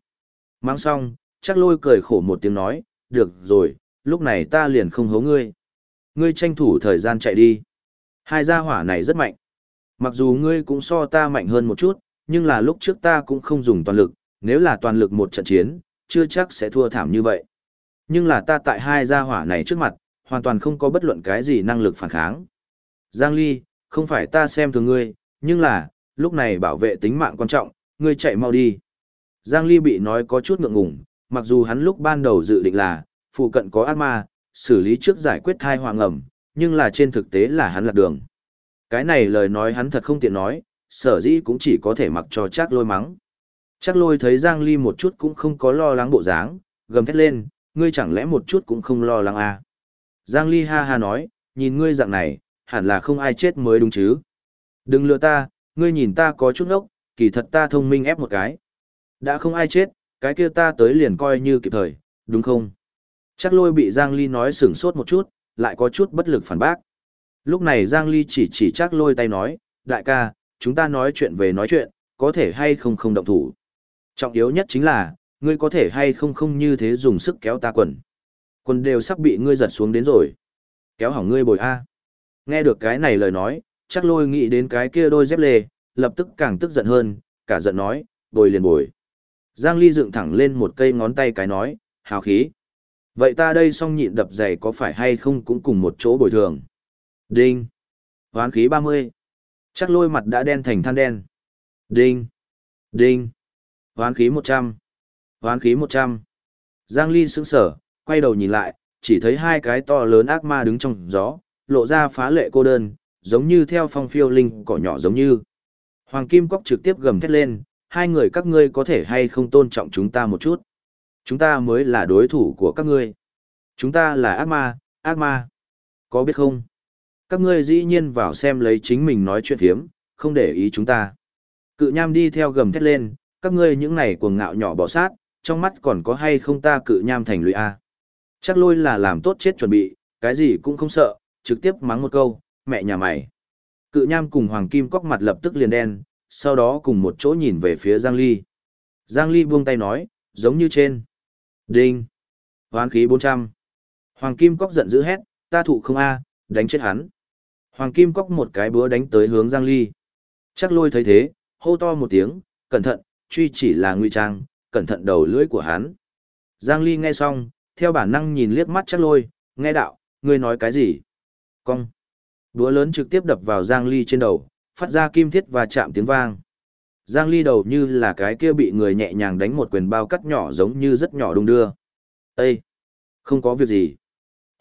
Mang xong, chắc lôi cười khổ một tiếng nói, được rồi, lúc này ta liền không hấu ngươi. Ngươi tranh thủ thời gian chạy đi. Hai gia hỏa này rất mạnh. Mặc dù ngươi cũng so ta mạnh hơn một chút, nhưng là lúc trước ta cũng không dùng toàn lực, nếu là toàn lực một trận chiến, chưa chắc sẽ thua thảm như vậy. Nhưng là ta tại hai gia hỏa này trước mặt, hoàn toàn không có bất luận cái gì năng lực phản kháng. Giang Ly, không phải ta xem thường ngươi, nhưng là, lúc này bảo vệ tính mạng quan trọng, ngươi chạy mau đi. Giang Ly bị nói có chút ngượng ngùng, mặc dù hắn lúc ban đầu dự định là, phụ cận có ác ma, xử lý trước giải quyết thai hoàng ẩm, nhưng là trên thực tế là hắn lạc đường. Cái này lời nói hắn thật không tiện nói, sở dĩ cũng chỉ có thể mặc cho chắc lôi mắng. Chắc lôi thấy Giang Ly một chút cũng không có lo lắng bộ dáng, gầm thét lên, ngươi chẳng lẽ một chút cũng không lo lắng à. Giang Ly ha ha nói, nhìn ngươi dạng này, hẳn là không ai chết mới đúng chứ. Đừng lừa ta, ngươi nhìn ta có chút ngốc, kỳ thật ta thông minh ép một cái. Đã không ai chết, cái kia ta tới liền coi như kịp thời, đúng không? Chắc lôi bị Giang Ly nói sửng sốt một chút, lại có chút bất lực phản bác. Lúc này Giang Ly chỉ chỉ chắc lôi tay nói, đại ca, chúng ta nói chuyện về nói chuyện, có thể hay không không động thủ. Trọng yếu nhất chính là, ngươi có thể hay không không như thế dùng sức kéo ta quần. Quần đều sắp bị ngươi giật xuống đến rồi. Kéo hỏng ngươi bồi A. Nghe được cái này lời nói, chắc lôi nghĩ đến cái kia đôi dép lê, lập tức càng tức giận hơn, cả giận nói, bồi liền bồi. Giang Ly dựng thẳng lên một cây ngón tay cái nói, hào khí. Vậy ta đây xong nhịn đập giày có phải hay không cũng cùng một chỗ bồi thường. Đinh. Hoán khí 30. Chắc lôi mặt đã đen thành than đen. Đinh. Đinh. Hoán khí 100. Hoán khí 100. Giang Ly sững sở, quay đầu nhìn lại, chỉ thấy hai cái to lớn ác ma đứng trong gió, lộ ra phá lệ cô đơn, giống như theo phong phiêu linh cỏ nhỏ giống như. Hoàng Kim Cóc trực tiếp gầm thét lên, hai người các ngươi có thể hay không tôn trọng chúng ta một chút. Chúng ta mới là đối thủ của các ngươi. Chúng ta là ác ma, ác ma. Có biết không? Các ngươi dĩ nhiên vào xem lấy chính mình nói chuyện phiếm, không để ý chúng ta. Cự nham đi theo gầm thét lên, các ngươi những này cuồng ngạo nhỏ bỏ sát, trong mắt còn có hay không ta cự nham thành lụy A. Chắc lôi là làm tốt chết chuẩn bị, cái gì cũng không sợ, trực tiếp mắng một câu, mẹ nhà mày. Cự nham cùng Hoàng Kim cóc mặt lập tức liền đen, sau đó cùng một chỗ nhìn về phía Giang Ly. Giang Ly buông tay nói, giống như trên. Đinh. Hoán khí 400. Hoàng Kim cóc giận dữ hét, ta thụ không a, đánh chết hắn. Hoàng Kim cóc một cái búa đánh tới hướng Giang Ly. Chắc lôi thấy thế, hô to một tiếng, cẩn thận, truy chỉ là nguy trang, cẩn thận đầu lưỡi của hắn. Giang Ly nghe xong, theo bản năng nhìn liếc mắt chắc lôi, nghe đạo, ngươi nói cái gì? Cong. Búa lớn trực tiếp đập vào Giang Ly trên đầu, phát ra kim thiết và chạm tiếng vang. Giang Ly đầu như là cái kia bị người nhẹ nhàng đánh một quyền bao cắt nhỏ giống như rất nhỏ đung đưa. Ê! Không có việc gì.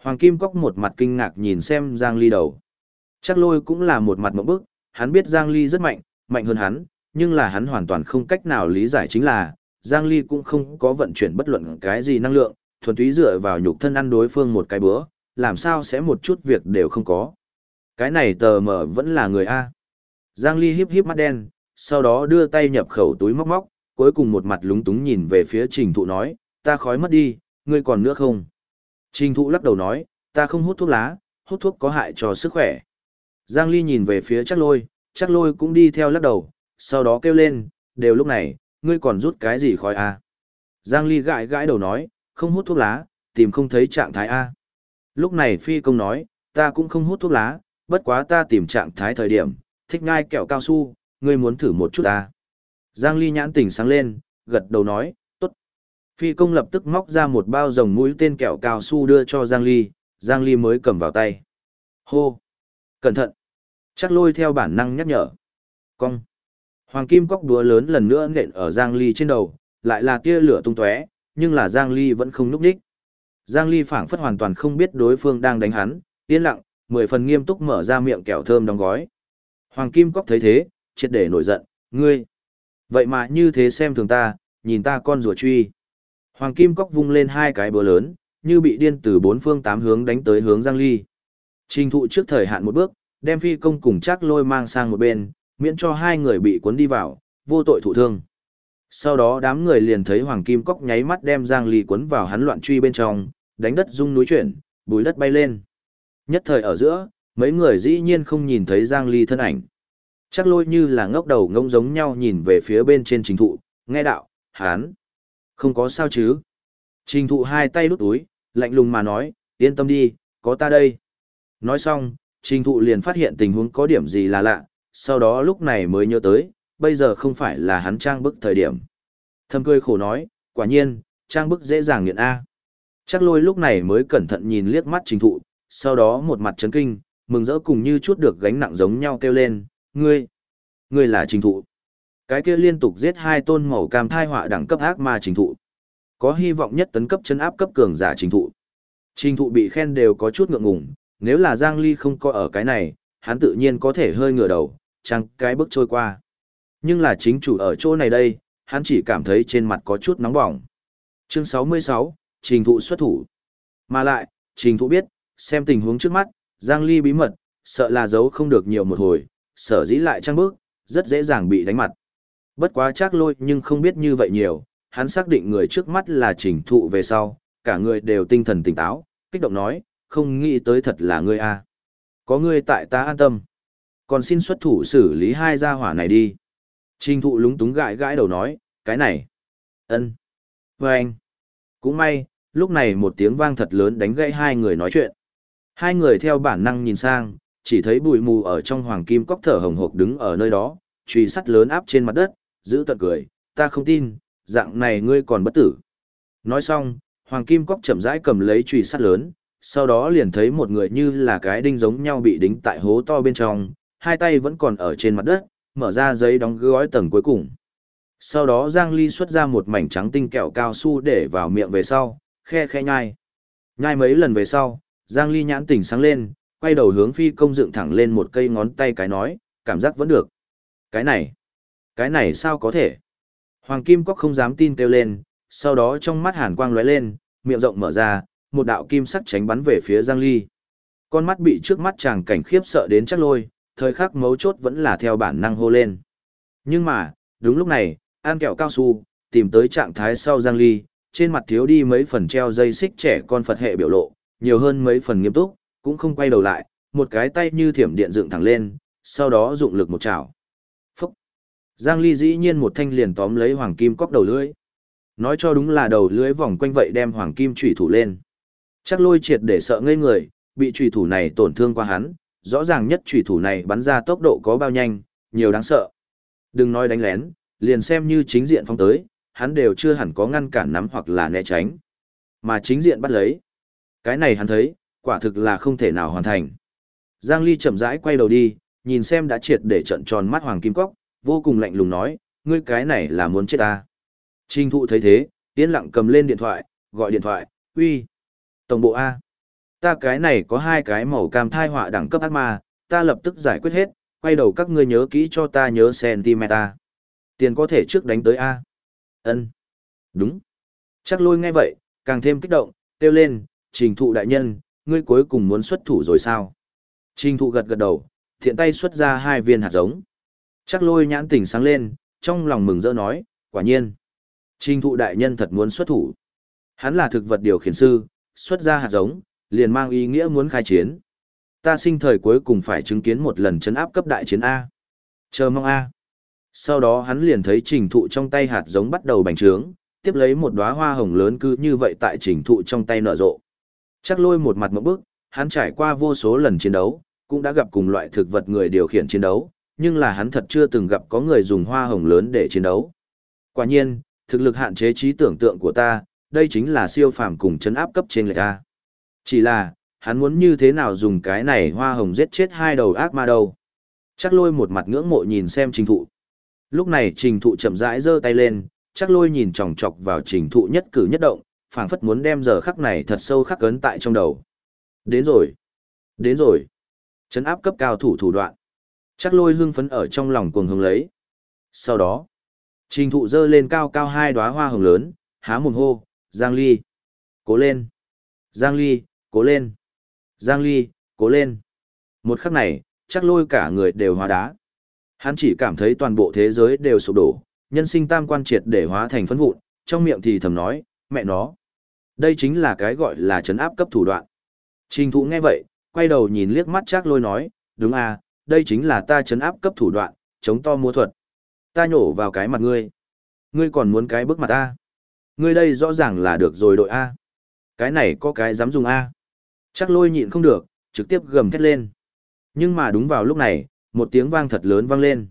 Hoàng Kim Cóc một mặt kinh ngạc nhìn xem Giang Ly đầu. Chắc lôi cũng là một mặt mộng bức, hắn biết Giang Ly rất mạnh, mạnh hơn hắn, nhưng là hắn hoàn toàn không cách nào lý giải chính là, Giang Ly cũng không có vận chuyển bất luận cái gì năng lượng, thuần túy dựa vào nhục thân ăn đối phương một cái bữa, làm sao sẽ một chút việc đều không có. Cái này tờ mở vẫn là người A. Giang Ly híp híp mắt đen, sau đó đưa tay nhập khẩu túi móc móc, cuối cùng một mặt lúng túng nhìn về phía trình thụ nói, ta khói mất đi, ngươi còn nữa không? Trình thụ lắc đầu nói, ta không hút thuốc lá, hút thuốc có hại cho sức khỏe. Giang Ly nhìn về phía chắc lôi, chắc lôi cũng đi theo lắc đầu, sau đó kêu lên, đều lúc này, ngươi còn rút cái gì khói a? Giang Ly gãi gãi đầu nói, không hút thuốc lá, tìm không thấy trạng thái a. Lúc này phi công nói, ta cũng không hút thuốc lá, bất quá ta tìm trạng thái thời điểm, thích ngai kẹo cao su, ngươi muốn thử một chút ta. Giang Ly nhãn tỉnh sáng lên, gật đầu nói, tốt. Phi công lập tức móc ra một bao rồng mũi tên kẹo cao su đưa cho Giang Ly, Giang Ly mới cầm vào tay. Hô! Cẩn thận! Chắc lôi theo bản năng nhắc nhở. Cong! Hoàng kim cóc đúa lớn lần nữa nện ở Giang Ly trên đầu, lại là tia lửa tung tóe, nhưng là Giang Ly vẫn không núp đích. Giang Ly phảng phất hoàn toàn không biết đối phương đang đánh hắn, yên lặng, mười phần nghiêm túc mở ra miệng kẹo thơm đóng gói. Hoàng kim cóc thấy thế, triệt để nổi giận, ngươi. Vậy mà như thế xem thường ta, nhìn ta con rùa truy. Hoàng kim cóc vung lên hai cái búa lớn, như bị điên từ bốn phương tám hướng đánh tới hướng Giang Ly. Trình thụ trước thời hạn một bước, đem phi công cùng chắc lôi mang sang một bên, miễn cho hai người bị cuốn đi vào, vô tội thụ thương. Sau đó đám người liền thấy Hoàng Kim Cốc nháy mắt đem Giang Ly cuốn vào hắn loạn truy bên trong, đánh đất rung núi chuyển, bùi đất bay lên. Nhất thời ở giữa, mấy người dĩ nhiên không nhìn thấy Giang Ly thân ảnh. Chắc lôi như là ngốc đầu ngông giống nhau nhìn về phía bên trên trình thụ, nghe đạo, hán. Không có sao chứ. Trình thụ hai tay đút túi, lạnh lùng mà nói, yên tâm đi, có ta đây. Nói xong, trình thụ liền phát hiện tình huống có điểm gì là lạ, sau đó lúc này mới nhớ tới, bây giờ không phải là hắn trang bức thời điểm. Thâm cười khổ nói, quả nhiên, trang bức dễ dàng nghiện A. Chắc lôi lúc này mới cẩn thận nhìn liếc mắt trình thụ, sau đó một mặt chấn kinh, mừng rỡ cùng như chút được gánh nặng giống nhau kêu lên, ngươi, ngươi là trình thụ. Cái kia liên tục giết hai tôn màu cam thai họa đẳng cấp ác ma trình thụ. Có hy vọng nhất tấn cấp chân áp cấp cường giả trình thụ. Trình thụ bị khen đều có chút ngượng ngùng, nếu là Giang Ly không có ở cái này, hắn tự nhiên có thể hơi ngửa đầu, chăng cái bước trôi qua. Nhưng là chính chủ ở chỗ này đây, hắn chỉ cảm thấy trên mặt có chút nóng bỏng. Chương 66, Trình thụ xuất thủ. Mà lại, Trình thụ biết, xem tình huống trước mắt, Giang Ly bí mật, sợ là giấu không được nhiều một hồi, sở dĩ lại trăng bước, rất dễ dàng bị đánh mặt. Bất quá chắc lôi nhưng không biết như vậy nhiều, hắn xác định người trước mắt là trình thụ về sau, cả người đều tinh thần tỉnh táo, kích động nói, không nghĩ tới thật là ngươi a Có ngươi tại ta an tâm. Còn xin xuất thủ xử lý hai gia hỏa này đi. Trình thụ lúng túng gãi gãi đầu nói, cái này. ân Và anh. Cũng may, lúc này một tiếng vang thật lớn đánh gãy hai người nói chuyện. Hai người theo bản năng nhìn sang, chỉ thấy bụi mù ở trong hoàng kim cốc thở hồng hộc đứng ở nơi đó, truy sắt lớn áp trên mặt đất, giữ tận cười, ta không tin, dạng này ngươi còn bất tử. Nói xong, hoàng kim cốc chậm rãi cầm lấy truy sắt lớn, sau đó liền thấy một người như là cái đinh giống nhau bị đính tại hố to bên trong, hai tay vẫn còn ở trên mặt đất, mở ra giấy đóng gói tầng cuối cùng. Sau đó Giang Ly xuất ra một mảnh trắng tinh kẹo cao su để vào miệng về sau, khe khe nhai. Nhai mấy lần về sau, Giang Ly nhãn tỉnh sáng lên, quay đầu hướng phi công dựng thẳng lên một cây ngón tay cái nói, cảm giác vẫn được. Cái này, cái này sao có thể? Hoàng Kim Cóc không dám tin kêu lên, sau đó trong mắt hàn quang lóe lên, miệng rộng mở ra, một đạo kim sắc tránh bắn về phía Giang Ly. Con mắt bị trước mắt chàng cảnh khiếp sợ đến chắc lôi, thời khắc mấu chốt vẫn là theo bản năng hô lên. Nhưng mà, đúng lúc này, an kẹo cao su, tìm tới trạng thái sau Giang Ly, trên mặt thiếu đi mấy phần treo dây xích trẻ con Phật hệ biểu lộ, nhiều hơn mấy phần nghiêm túc, cũng không quay đầu lại, một cái tay như thiểm điện dựng thẳng lên, sau đó dụng lực một chảo. Phúc! Giang Ly dĩ nhiên một thanh liền tóm lấy hoàng kim cóc đầu lưỡi. Nói cho đúng là đầu lưỡi vòng quanh vậy đem hoàng kim trùy thủ lên. Chắc lôi triệt để sợ ngây người, bị trùy thủ này tổn thương qua hắn, rõ ràng nhất trùy thủ này bắn ra tốc độ có bao nhanh, nhiều đáng sợ. Đừng nói đánh lén, liền xem như chính diện phong tới, hắn đều chưa hẳn có ngăn cản nắm hoặc là né tránh. Mà chính diện bắt lấy. Cái này hắn thấy, quả thực là không thể nào hoàn thành. Giang Ly chậm rãi quay đầu đi, nhìn xem đã triệt để trận tròn mắt Hoàng Kim Cốc, vô cùng lạnh lùng nói, ngươi cái này là muốn chết ta. Trình thụ thấy thế, yên lặng cầm lên điện thoại, gọi điện thoại, uy. Tổng bộ A. Ta cái này có hai cái màu cam thai họa đẳng cấp ác ma, ta lập tức giải quyết hết, quay đầu các ngươi nhớ kỹ cho ta nhớ cm. Tiền có thể trước đánh tới A. Ân. Đúng. Chắc lôi ngay vậy, càng thêm kích động, kêu lên, trình thụ đại nhân, ngươi cuối cùng muốn xuất thủ rồi sao? Trình thụ gật gật đầu, thiện tay xuất ra hai viên hạt giống. Chắc lôi nhãn tỉnh sáng lên, trong lòng mừng rỡ nói, quả nhiên. Trình thụ đại nhân thật muốn xuất thủ. Hắn là thực vật điều khiển sư, xuất ra hạt giống, liền mang ý nghĩa muốn khai chiến. Ta sinh thời cuối cùng phải chứng kiến một lần chấn áp cấp đại chiến A. Chờ mong A. Sau đó hắn liền thấy trình thụ trong tay hạt giống bắt đầu bành trướng, tiếp lấy một đóa hoa hồng lớn cứ như vậy tại trình thụ trong tay nở rộ. Chắc lôi một mặt mộng bức, hắn trải qua vô số lần chiến đấu, cũng đã gặp cùng loại thực vật người điều khiển chiến đấu, nhưng là hắn thật chưa từng gặp có người dùng hoa hồng lớn để chiến đấu. Quả nhiên, thực lực hạn chế trí tưởng tượng của ta, đây chính là siêu phàm cùng chấn áp cấp trên lệch A. Chỉ là, hắn muốn như thế nào dùng cái này hoa hồng giết chết hai đầu ác ma đâu. Chắc lôi một mặt ngưỡng mộ nhìn xem trình thụ. Lúc này trình thụ chậm rãi giơ tay lên, chắc lôi nhìn chòng chọc vào trình thụ nhất cử nhất động, phảng phất muốn đem giờ khắc này thật sâu khắc cấn tại trong đầu. Đến rồi. Đến rồi. Chấn áp cấp cao thủ thủ đoạn. Chắc lôi hưng phấn ở trong lòng cuồng hứng lấy. Sau đó, trình thụ dơ lên cao cao hai đóa hoa hồng lớn, há mồm hô, Giang Ly. Cố lên. Giang Ly, cố lên. Giang Ly, cố lên. Một khắc này, chắc lôi cả người đều hóa đá. Hắn chỉ cảm thấy toàn bộ thế giới đều sụp đổ, Nhân sinh tam quan triệt để hóa thành phấn vụn, trong miệng thì thầm nói, mẹ nó. Đây chính là cái gọi là chấn áp cấp thủ đoạn. Trình thụ nghe vậy, quay đầu nhìn liếc mắt Trác lôi nói, đúng à, đây chính là ta chấn áp cấp thủ đoạn, chống to mua thuật. Ta nhổ vào cái mặt ngươi. Ngươi còn muốn cái bước mặt ta. Ngươi đây rõ ràng là được rồi đội A. Cái này có cái dám dùng A. Chắc lôi nhịn không được, trực tiếp gầm thét lên. Nhưng mà đúng vào lúc này, một tiếng vang thật lớn vang lên.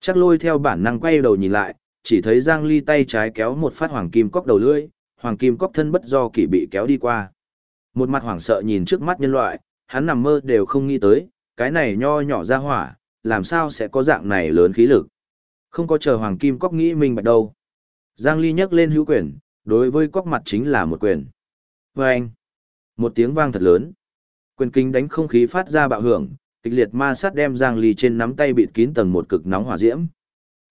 Chắc lôi theo bản năng quay đầu nhìn lại, chỉ thấy Giang Ly tay trái kéo một phát hoàng kim cóc đầu lưỡi, hoàng kim cóc thân bất do kỷ bị kéo đi qua. Một mặt hoảng sợ nhìn trước mắt nhân loại, hắn nằm mơ đều không nghĩ tới, cái này nho nhỏ ra hỏa, làm sao sẽ có dạng này lớn khí lực. Không có chờ hoàng kim cóc nghĩ mình bạch đâu. Giang Ly nhấc lên hữu quyền, đối với cóc mặt chính là một quyền. Và anh, một tiếng vang thật lớn. Quyền kinh đánh không khí phát ra bạo hưởng, kịch liệt ma sát đem Giang Ly trên nắm tay bịt kín tầng một cực nóng hỏa diễm.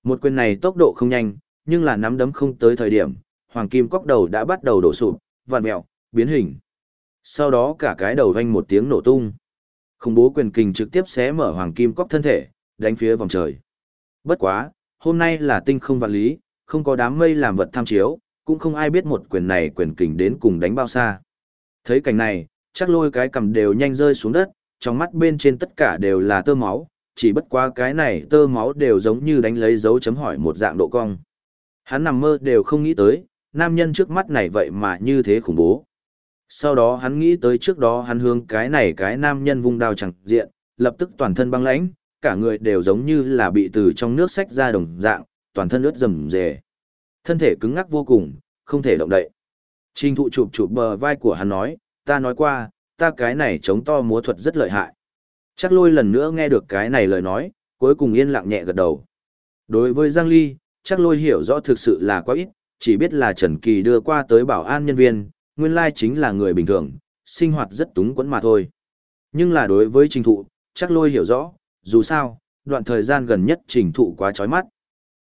Một quyền này tốc độ không nhanh, nhưng là nắm đấm không tới thời điểm, hoàng kim cóc đầu đã bắt đầu đổ sụp, vặn mèo, biến hình. Sau đó cả cái đầu vang một tiếng nổ tung. Khủng bố quyền kình trực tiếp xé mở hoàng kim cóc thân thể, đánh phía vòng trời. Bất quá, hôm nay là tinh không vạn lý, không có đám mây làm vật tham chiếu, cũng không ai biết một quyền này quyền kình đến cùng đánh bao xa. Thấy cảnh này, chắc lôi cái cầm đều nhanh rơi xuống đất, trong mắt bên trên tất cả đều là tơ máu, chỉ bất qua cái này tơ máu đều giống như đánh lấy dấu chấm hỏi một dạng độ cong. Hắn nằm mơ đều không nghĩ tới, nam nhân trước mắt này vậy mà như thế khủng bố. Sau đó hắn nghĩ tới trước đó hắn hướng cái này cái nam nhân vung đao chẳng diện, lập tức toàn thân băng lãnh, cả người đều giống như là bị từ trong nước sách ra đồng dạng, toàn thân ướt rầm rề. Thân thể cứng ngắc vô cùng, không thể động đậy. Trình thụ chụp chụp bờ vai của hắn nói, ta nói qua, ta cái này chống to múa thuật rất lợi hại. Chắc lôi lần nữa nghe được cái này lời nói, cuối cùng yên lặng nhẹ gật đầu. Đối với Giang Ly, chắc lôi hiểu rõ thực sự là quá ít, chỉ biết là Trần Kỳ đưa qua tới bảo an nhân viên, nguyên lai chính là người bình thường, sinh hoạt rất túng quẫn mà thôi. Nhưng là đối với trình thụ, chắc lôi hiểu rõ, dù sao, đoạn thời gian gần nhất trình thụ quá chói mắt.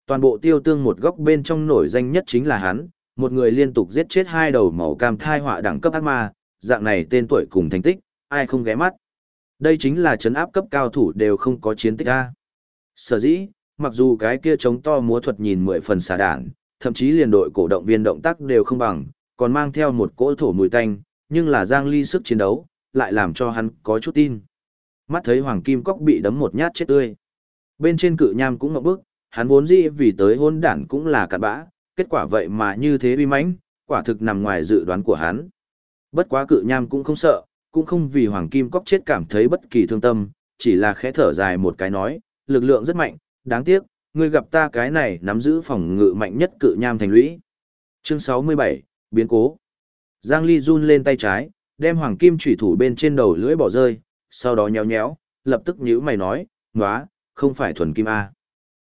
Toàn bộ tiêu tương một góc bên trong nổi danh nhất chính là hắn, một người liên tục giết chết hai đầu màu cam thai họa đẳng cấp ác ma, dạng này tên tuổi cùng thành tích, ai không ghé mắt. Đây chính là chấn áp cấp cao thủ đều không có chiến tích A. Sở dĩ, mặc dù cái kia chống to múa thuật nhìn mười phần xà đản, thậm chí liền đội cổ động viên động tác đều không bằng, còn mang theo một cỗ thổ mùi tanh, nhưng là Giang Ly sức chiến đấu, lại làm cho hắn có chút tin. Mắt thấy Hoàng Kim Cóc bị đấm một nhát chết tươi. Bên trên cự nham cũng ngậm bức, hắn vốn dĩ vì tới hôn đản cũng là cặn bã, kết quả vậy mà như thế uy mãnh, quả thực nằm ngoài dự đoán của hắn. Bất quá cự nham cũng không sợ, cũng không vì Hoàng Kim Cóc chết cảm thấy bất kỳ thương tâm, chỉ là khẽ thở dài một cái nói, lực lượng rất mạnh, đáng tiếc, ngươi gặp ta cái này nắm giữ phòng ngự mạnh nhất cự nham thành lũy. Chương 67, biến cố. Giang Ly run lên tay trái, đem hoàng kim chủy thủ bên trên đầu lưỡi bỏ rơi, sau đó nhéo nhéo, lập tức nhíu mày nói, "Nóa, không phải thuần kim a."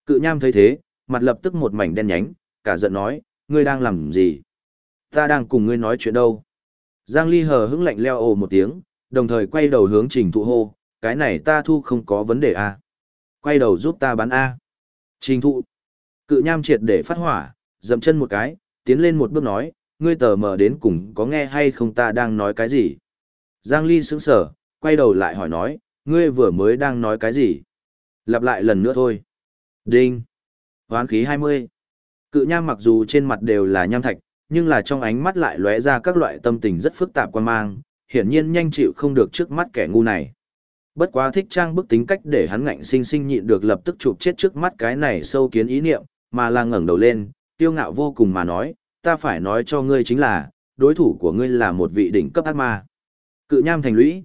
Cự nham thấy thế, mặt lập tức một mảnh đen nhánh, cả giận nói, "Ngươi đang làm gì?" "Ta đang cùng ngươi nói chuyện đâu." Giang Ly hờ hững lạnh leo ồ một tiếng, đồng thời quay đầu hướng Trình Thụ hô, "Cái này ta thu không có vấn đề a." Quay đầu giúp ta bán a. Trình Thụ. Cự nham triệt để phát hỏa, dậm chân một cái, tiến lên một bước nói, ngươi tờ mờ đến cùng có nghe hay không ta đang nói cái gì? Giang Ly sững sở, quay đầu lại hỏi nói, ngươi vừa mới đang nói cái gì? Lặp lại lần nữa thôi. Đinh. Hoán khí 20. Cự nham mặc dù trên mặt đều là nham thạch, nhưng là trong ánh mắt lại lóe ra các loại tâm tình rất phức tạp quan mang, hiển nhiên nhanh chịu không được trước mắt kẻ ngu này. Bất quá thích trang bức tính cách để hắn ngạnh sinh sinh nhịn được lập tức chụp chết trước mắt cái này sâu kiến ý niệm, mà là ngẩng đầu lên, tiêu ngạo vô cùng mà nói, ta phải nói cho ngươi chính là, đối thủ của ngươi là một vị đỉnh cấp ác ma. Cự nham thành lũy.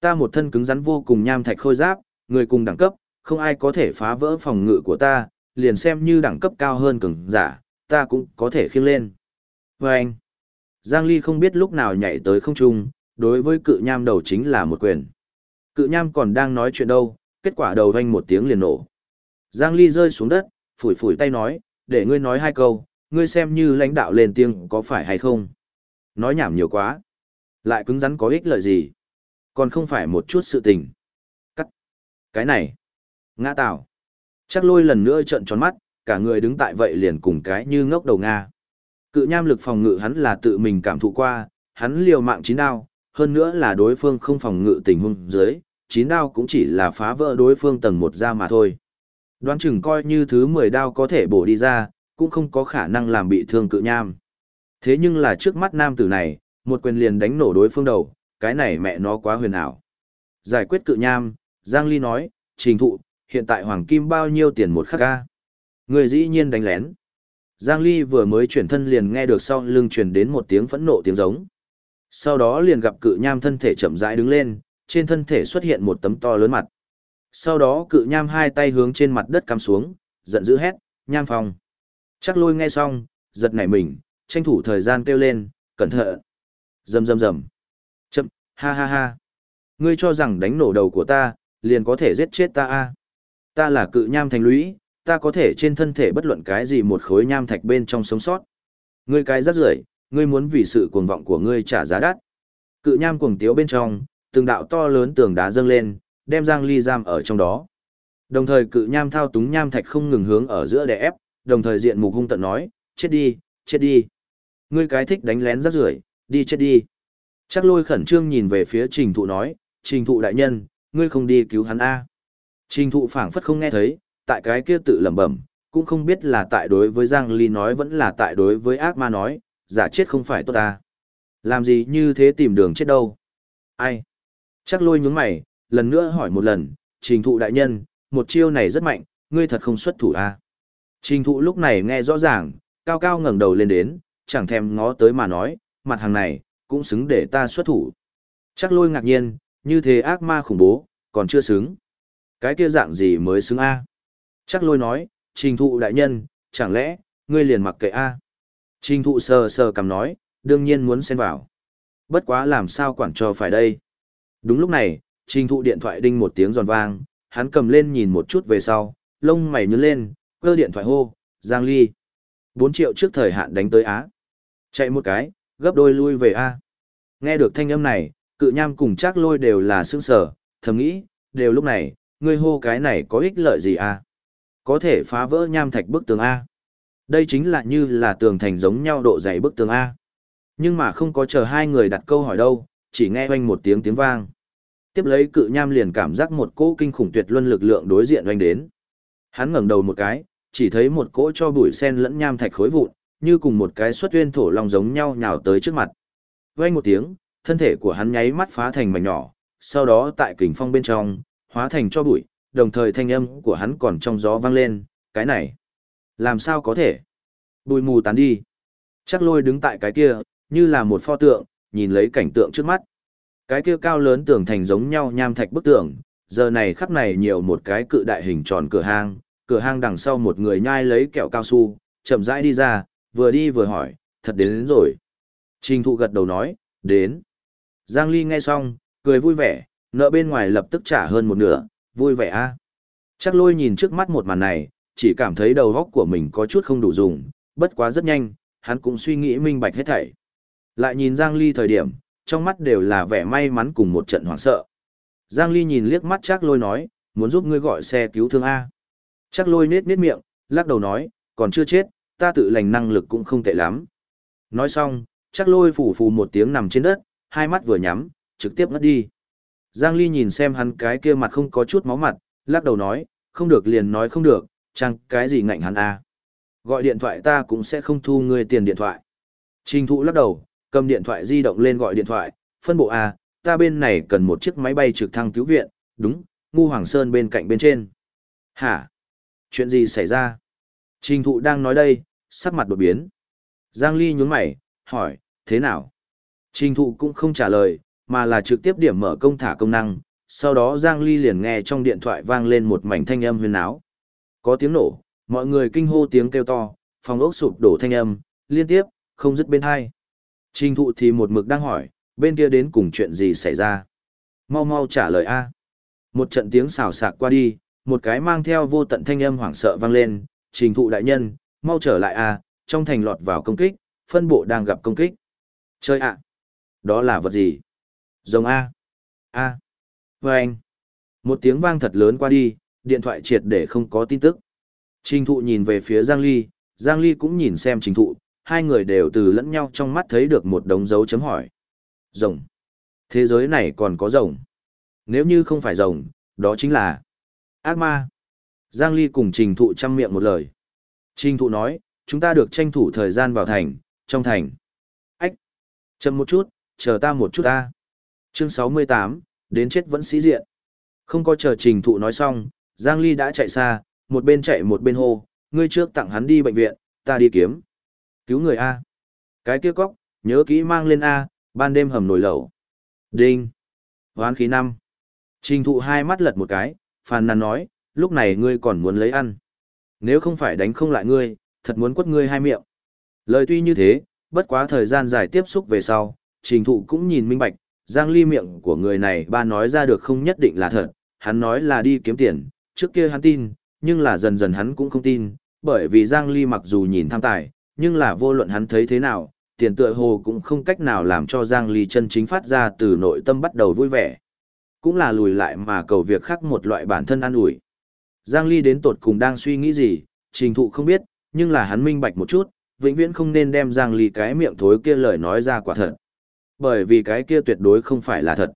Ta một thân cứng rắn vô cùng nham thạch khôi giáp, người cùng đẳng cấp, không ai có thể phá vỡ phòng ngự của ta, liền xem như đẳng cấp cao hơn cường giả, ta cũng có thể khiêng lên. Và anh, Giang Ly không biết lúc nào nhảy tới không trung, đối với cự nham đầu chính là một quyền. Cự nham còn đang nói chuyện đâu, kết quả đầu vanh một tiếng liền nổ. Giang Ly rơi xuống đất, phủi phủi tay nói, để ngươi nói hai câu, ngươi xem như lãnh đạo lên tiếng có phải hay không? Nói nhảm nhiều quá. Lại cứng rắn có ích lợi gì? Còn không phải một chút sự tình. Cắt. Cái này. Ngã tạo. Chắc lôi lần nữa trợn tròn mắt, cả người đứng tại vậy liền cùng cái như ngốc đầu Nga. Cự nham lực phòng ngự hắn là tự mình cảm thụ qua, hắn liều mạng chín đao, hơn nữa là đối phương không phòng ngự tình huống dưới, chín đao cũng chỉ là phá vỡ đối phương tầng một ra mà thôi. Đoán chừng coi như thứ 10 đao có thể bổ đi ra, cũng không có khả năng làm bị thương cự nham. Thế nhưng là trước mắt nam tử này, một quyền liền đánh nổ đối phương đầu, cái này mẹ nó quá huyền ảo. Giải quyết cự nham, Giang Ly nói, trình thụ, hiện tại hoàng kim bao nhiêu tiền một khắc ca? Người dĩ nhiên đánh lén. Giang Ly vừa mới chuyển thân liền nghe được sau lưng truyền đến một tiếng phẫn nộ tiếng giống. Sau đó liền gặp cự nham thân thể chậm rãi đứng lên, trên thân thể xuất hiện một tấm to lớn mặt. Sau đó cự nham hai tay hướng trên mặt đất cắm xuống, giận dữ hét, nham phong. Chắc lôi nghe xong, giật nảy mình, tranh thủ thời gian kêu lên, cẩn thận. Rầm rầm rầm. Chậm, ha ha ha. Ngươi cho rằng đánh nổ đầu của ta, liền có thể giết chết ta a? Ta là cự nham thành lũy, ta có thể trên thân thể bất luận cái gì một khối nham thạch bên trong sống sót. Ngươi cái rắc rưởi, ngươi muốn vì sự cuồng vọng của ngươi trả giá đắt. Cự nham cuồng tiếu bên trong, từng đạo to lớn tường đá dâng lên, đem Giang Ly giam ở trong đó. Đồng thời cự nham thao túng nham thạch không ngừng hướng ở giữa đè ép, đồng thời diện mục hung tận nói, chết đi, chết đi. Ngươi cái thích đánh lén rắc rưởi, đi chết đi. Chắc lôi khẩn trương nhìn về phía trình thụ nói, trình thụ đại nhân, ngươi không đi cứu hắn A. Trình thụ phảng phất không nghe thấy, tại cái kia tự lẩm bẩm, cũng không biết là tại đối với Giang Ly nói vẫn là tại đối với ác ma nói, giả chết không phải tốt ta. Làm gì như thế tìm đường chết đâu. Ai? Chắc lôi nhướng mày, lần nữa hỏi một lần, trình thụ đại nhân, một chiêu này rất mạnh, ngươi thật không xuất thủ a Trình thụ lúc này nghe rõ ràng, cao cao ngẩng đầu lên đến, chẳng thèm ngó tới mà nói, mặt hàng này, cũng xứng để ta xuất thủ. Chắc lôi ngạc nhiên, như thế ác ma khủng bố, còn chưa xứng. Cái kia dạng gì mới xứng A. Chắc lôi nói, trình thụ đại nhân, chẳng lẽ, ngươi liền mặc kệ A. Trình thụ sờ sờ cầm nói, đương nhiên muốn xen vào. Bất quá làm sao quản cho phải đây. Đúng lúc này, trình thụ điện thoại đinh một tiếng giòn vang, hắn cầm lên nhìn một chút về sau, lông mày nhướng lên, cơ điện thoại hô, Giang Ly. 4 triệu trước thời hạn đánh tới Á. Chạy một cái, gấp đôi lui về A. Nghe được thanh âm này, cự nham cùng chắc lôi đều là sững sở, thầm nghĩ, đều lúc này, ngươi hô cái này có ích lợi gì A. Có thể phá vỡ nham thạch bức tường A. Đây chính là như là tường thành giống nhau độ dày bức tường A. Nhưng mà không có chờ hai người đặt câu hỏi đâu, chỉ nghe oanh một tiếng tiếng vang. Tiếp lấy cự nham liền cảm giác một cỗ kinh khủng tuyệt luân lực lượng đối diện oanh đến. Hắn ngẩng đầu một cái, chỉ thấy một cỗ cho bụi sen lẫn nham thạch khối vụn, như cùng một cái xuất uyên thổ long giống nhau nhào tới trước mặt. Oanh một tiếng, thân thể của hắn nháy mắt phá thành mảnh nhỏ, sau đó tại kình phong bên trong, hóa thành cho bụi, đồng thời thanh âm của hắn còn trong gió vang lên, cái này, làm sao có thể? Bùi mù tán đi. Chắc lôi đứng tại cái kia, như là một pho tượng, nhìn lấy cảnh tượng trước mắt. Cái kia cao lớn tường thành giống nhau nham thạch bức tường, giờ này khắp này nhiều một cái cự đại hình tròn cửa hang, cửa hang đằng sau một người nhai lấy kẹo cao su, chậm rãi đi ra, vừa đi vừa hỏi, thật đến, đến rồi. Trình thụ gật đầu nói, đến. Giang Ly nghe xong, cười vui vẻ, nợ bên ngoài lập tức trả hơn một nửa, vui vẻ a. Chắc lôi nhìn trước mắt một màn này, chỉ cảm thấy đầu góc của mình có chút không đủ dùng, bất quá rất nhanh, hắn cũng suy nghĩ minh bạch hết thảy. Lại nhìn Giang Ly thời điểm, trong mắt đều là vẻ may mắn cùng một trận hoảng sợ. Giang Ly nhìn liếc mắt chắc lôi nói, muốn giúp ngươi gọi xe cứu thương A. Chắc lôi nết nết miệng, lắc đầu nói, còn chưa chết, ta tự lành năng lực cũng không tệ lắm. Nói xong, chắc lôi phủ phù một tiếng nằm trên đất, hai mắt vừa nhắm, trực tiếp ngất đi. Giang Ly nhìn xem hắn cái kia mặt không có chút máu mặt, lắc đầu nói, không được liền nói không được, chẳng cái gì ngạnh hắn a. Gọi điện thoại ta cũng sẽ không thu ngươi tiền điện thoại. Trình thụ lắc đầu, cầm điện thoại di động lên gọi điện thoại, phân bộ A, ta bên này cần một chiếc máy bay trực thăng cứu viện, đúng, ngu Hoàng Sơn bên cạnh bên trên. Hả? Chuyện gì xảy ra? Trình thụ đang nói đây, sắc mặt đột biến. Giang Ly nhún mày, hỏi, thế nào? Trình thụ cũng không trả lời, mà là trực tiếp điểm mở công thả công năng. Sau đó Giang Ly liền nghe trong điện thoại vang lên một mảnh thanh âm huyền áo. Có tiếng nổ, mọi người kinh hô tiếng kêu to, phòng ốc sụp đổ thanh âm, liên tiếp, không dứt bên hai. Trình thụ thì một mực đang hỏi, bên kia đến cùng chuyện gì xảy ra? Mau mau trả lời A. Một trận tiếng xào xạc qua đi, một cái mang theo vô tận thanh âm hoảng sợ vang lên, trình thụ đại nhân, mau trở lại A, trong thành lọt vào công kích, phân bộ đang gặp công kích. Chơi ạ! Đó là vật gì? Rồng A. A. Vâng. anh. Một tiếng vang thật lớn qua đi, điện thoại triệt để không có tin tức. Trình thụ nhìn về phía Giang Ly, Giang Ly cũng nhìn xem trình thụ, hai người đều từ lẫn nhau trong mắt thấy được một đống dấu chấm hỏi. Rồng. Thế giới này còn có rồng. Nếu như không phải rồng, đó chính là ác ma. Giang Ly cùng trình thụ chăm miệng một lời. Trình thụ nói, Chúng ta được tranh thủ thời gian vào thành, trong thành. Ách! Chậm một chút, chờ ta một chút ta. Chương 68, đến chết vẫn sĩ diện. Không có chờ trình thụ nói xong, Giang Ly đã chạy xa, một bên chạy một bên hô, ngươi trước tặng hắn đi bệnh viện, ta đi kiếm. Cứu người A. Cái kia cóc, nhớ kỹ mang lên A, ban đêm hầm nổi lẩu. Đinh. Hoán khí năm. Trình thụ hai mắt lật một cái, phàn nàn nói, lúc này ngươi còn muốn lấy ăn. Nếu không phải đánh không lại ngươi, thật muốn quất ngươi hai miệng. Lời tuy như thế, bất quá thời gian dài tiếp xúc về sau, trình thụ cũng nhìn minh bạch, giang ly miệng của người này ba nói ra được không nhất định là thật, hắn nói là đi kiếm tiền, trước kia hắn tin, nhưng là dần dần hắn cũng không tin, bởi vì giang ly mặc dù nhìn tham tài, nhưng là vô luận hắn thấy thế nào, tiền tựa hồ cũng không cách nào làm cho giang ly chân chính phát ra từ nội tâm bắt đầu vui vẻ. Cũng là lùi lại mà cầu việc khác một loại bản thân an ủi. Giang ly đến tột cùng đang suy nghĩ gì, trình thụ không biết, nhưng là hắn minh bạch một chút, vĩnh viễn không nên đem Giang Ly cái miệng thối kia lời nói ra quả thật. Bởi vì cái kia tuyệt đối không phải là thật.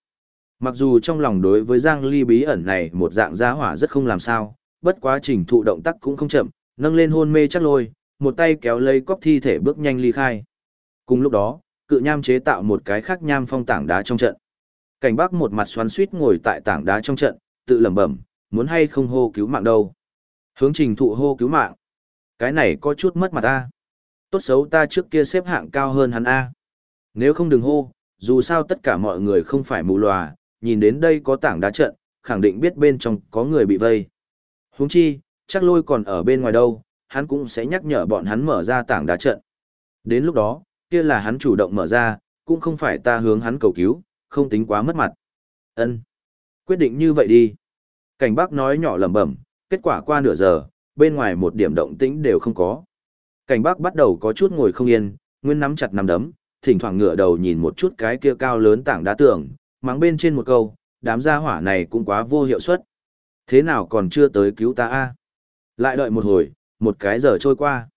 Mặc dù trong lòng đối với Giang Ly bí ẩn này một dạng gia hỏa rất không làm sao, bất quá trình thụ động tác cũng không chậm, nâng lên hôn mê chắc lôi, một tay kéo lấy cóc thi thể bước nhanh ly khai. Cùng lúc đó, cự nham chế tạo một cái khác nham phong tảng đá trong trận. Cảnh Bắc một mặt xoắn suýt ngồi tại tảng đá trong trận, tự lẩm bẩm, muốn hay không hô cứu mạng đâu. Hướng trình thụ hô cứu mạng. Cái này có chút mất mặt ta. Tốt xấu ta trước kia xếp hạng cao hơn hắn A. Nếu không đừng hô, dù sao tất cả mọi người không phải mù lòa, nhìn đến đây có tảng đá trận, khẳng định biết bên trong có người bị vây. Huống chi, chắc lôi còn ở bên ngoài đâu, hắn cũng sẽ nhắc nhở bọn hắn mở ra tảng đá trận. Đến lúc đó, kia là hắn chủ động mở ra, cũng không phải ta hướng hắn cầu cứu, không tính quá mất mặt. Ân, Quyết định như vậy đi. Cảnh bác nói nhỏ lẩm bẩm, kết quả qua nửa giờ, bên ngoài một điểm động tĩnh đều không có. Cảnh bác bắt đầu có chút ngồi không yên, nguyên nắm chặt nắm đấm, thỉnh thoảng ngửa đầu nhìn một chút cái kia cao lớn tảng đá tường, mắng bên trên một câu, đám gia hỏa này cũng quá vô hiệu suất. Thế nào còn chưa tới cứu ta a? Lại đợi một hồi, một cái giờ trôi qua.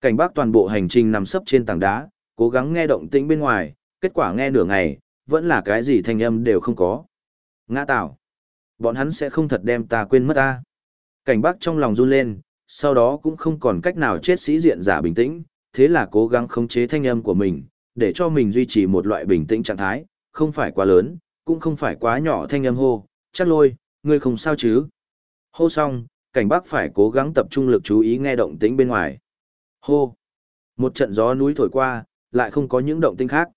Cảnh bác toàn bộ hành trình nằm sấp trên tảng đá, cố gắng nghe động tĩnh bên ngoài, kết quả nghe nửa ngày, vẫn là cái gì thanh âm đều không có. Ngã tạo. Bọn hắn sẽ không thật đem ta quên mất ta. Cảnh bác trong lòng run lên, sau đó cũng không còn cách nào chết sĩ diện giả bình tĩnh, thế là cố gắng khống chế thanh âm của mình, để cho mình duy trì một loại bình tĩnh trạng thái, không phải quá lớn, cũng không phải quá nhỏ thanh âm hô, chắc lôi, ngươi không sao chứ. Hô xong, cảnh bác phải cố gắng tập trung lực chú ý nghe động tĩnh bên ngoài. Hô! Một trận gió núi thổi qua, lại không có những động tĩnh khác.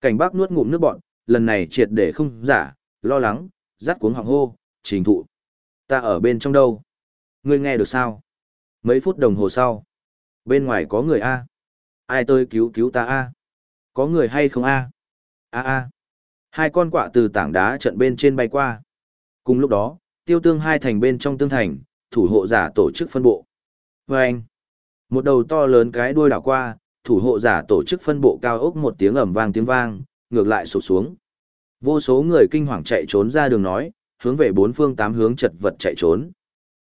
Cảnh bác nuốt ngụm nước bọn, lần này triệt để không giả, lo lắng, rắt cuống họng hô, trình thụ. Ta ở bên trong đâu? Ngươi nghe được sao? Mấy phút đồng hồ sau. Bên ngoài có người A. Ai tôi cứu cứu ta A? Có người hay không A? A A. Hai con quạ từ tảng đá trận bên trên bay qua. Cùng lúc đó, tiêu tương hai thành bên trong tương thành, thủ hộ giả tổ chức phân bộ. Và anh, một đầu to lớn cái đuôi đảo qua, thủ hộ giả tổ chức phân bộ cao ốc một tiếng ầm vang tiếng vang, ngược lại sụp xuống. Vô số người kinh hoàng chạy trốn ra đường nói, hướng về bốn phương tám hướng chật vật chạy trốn.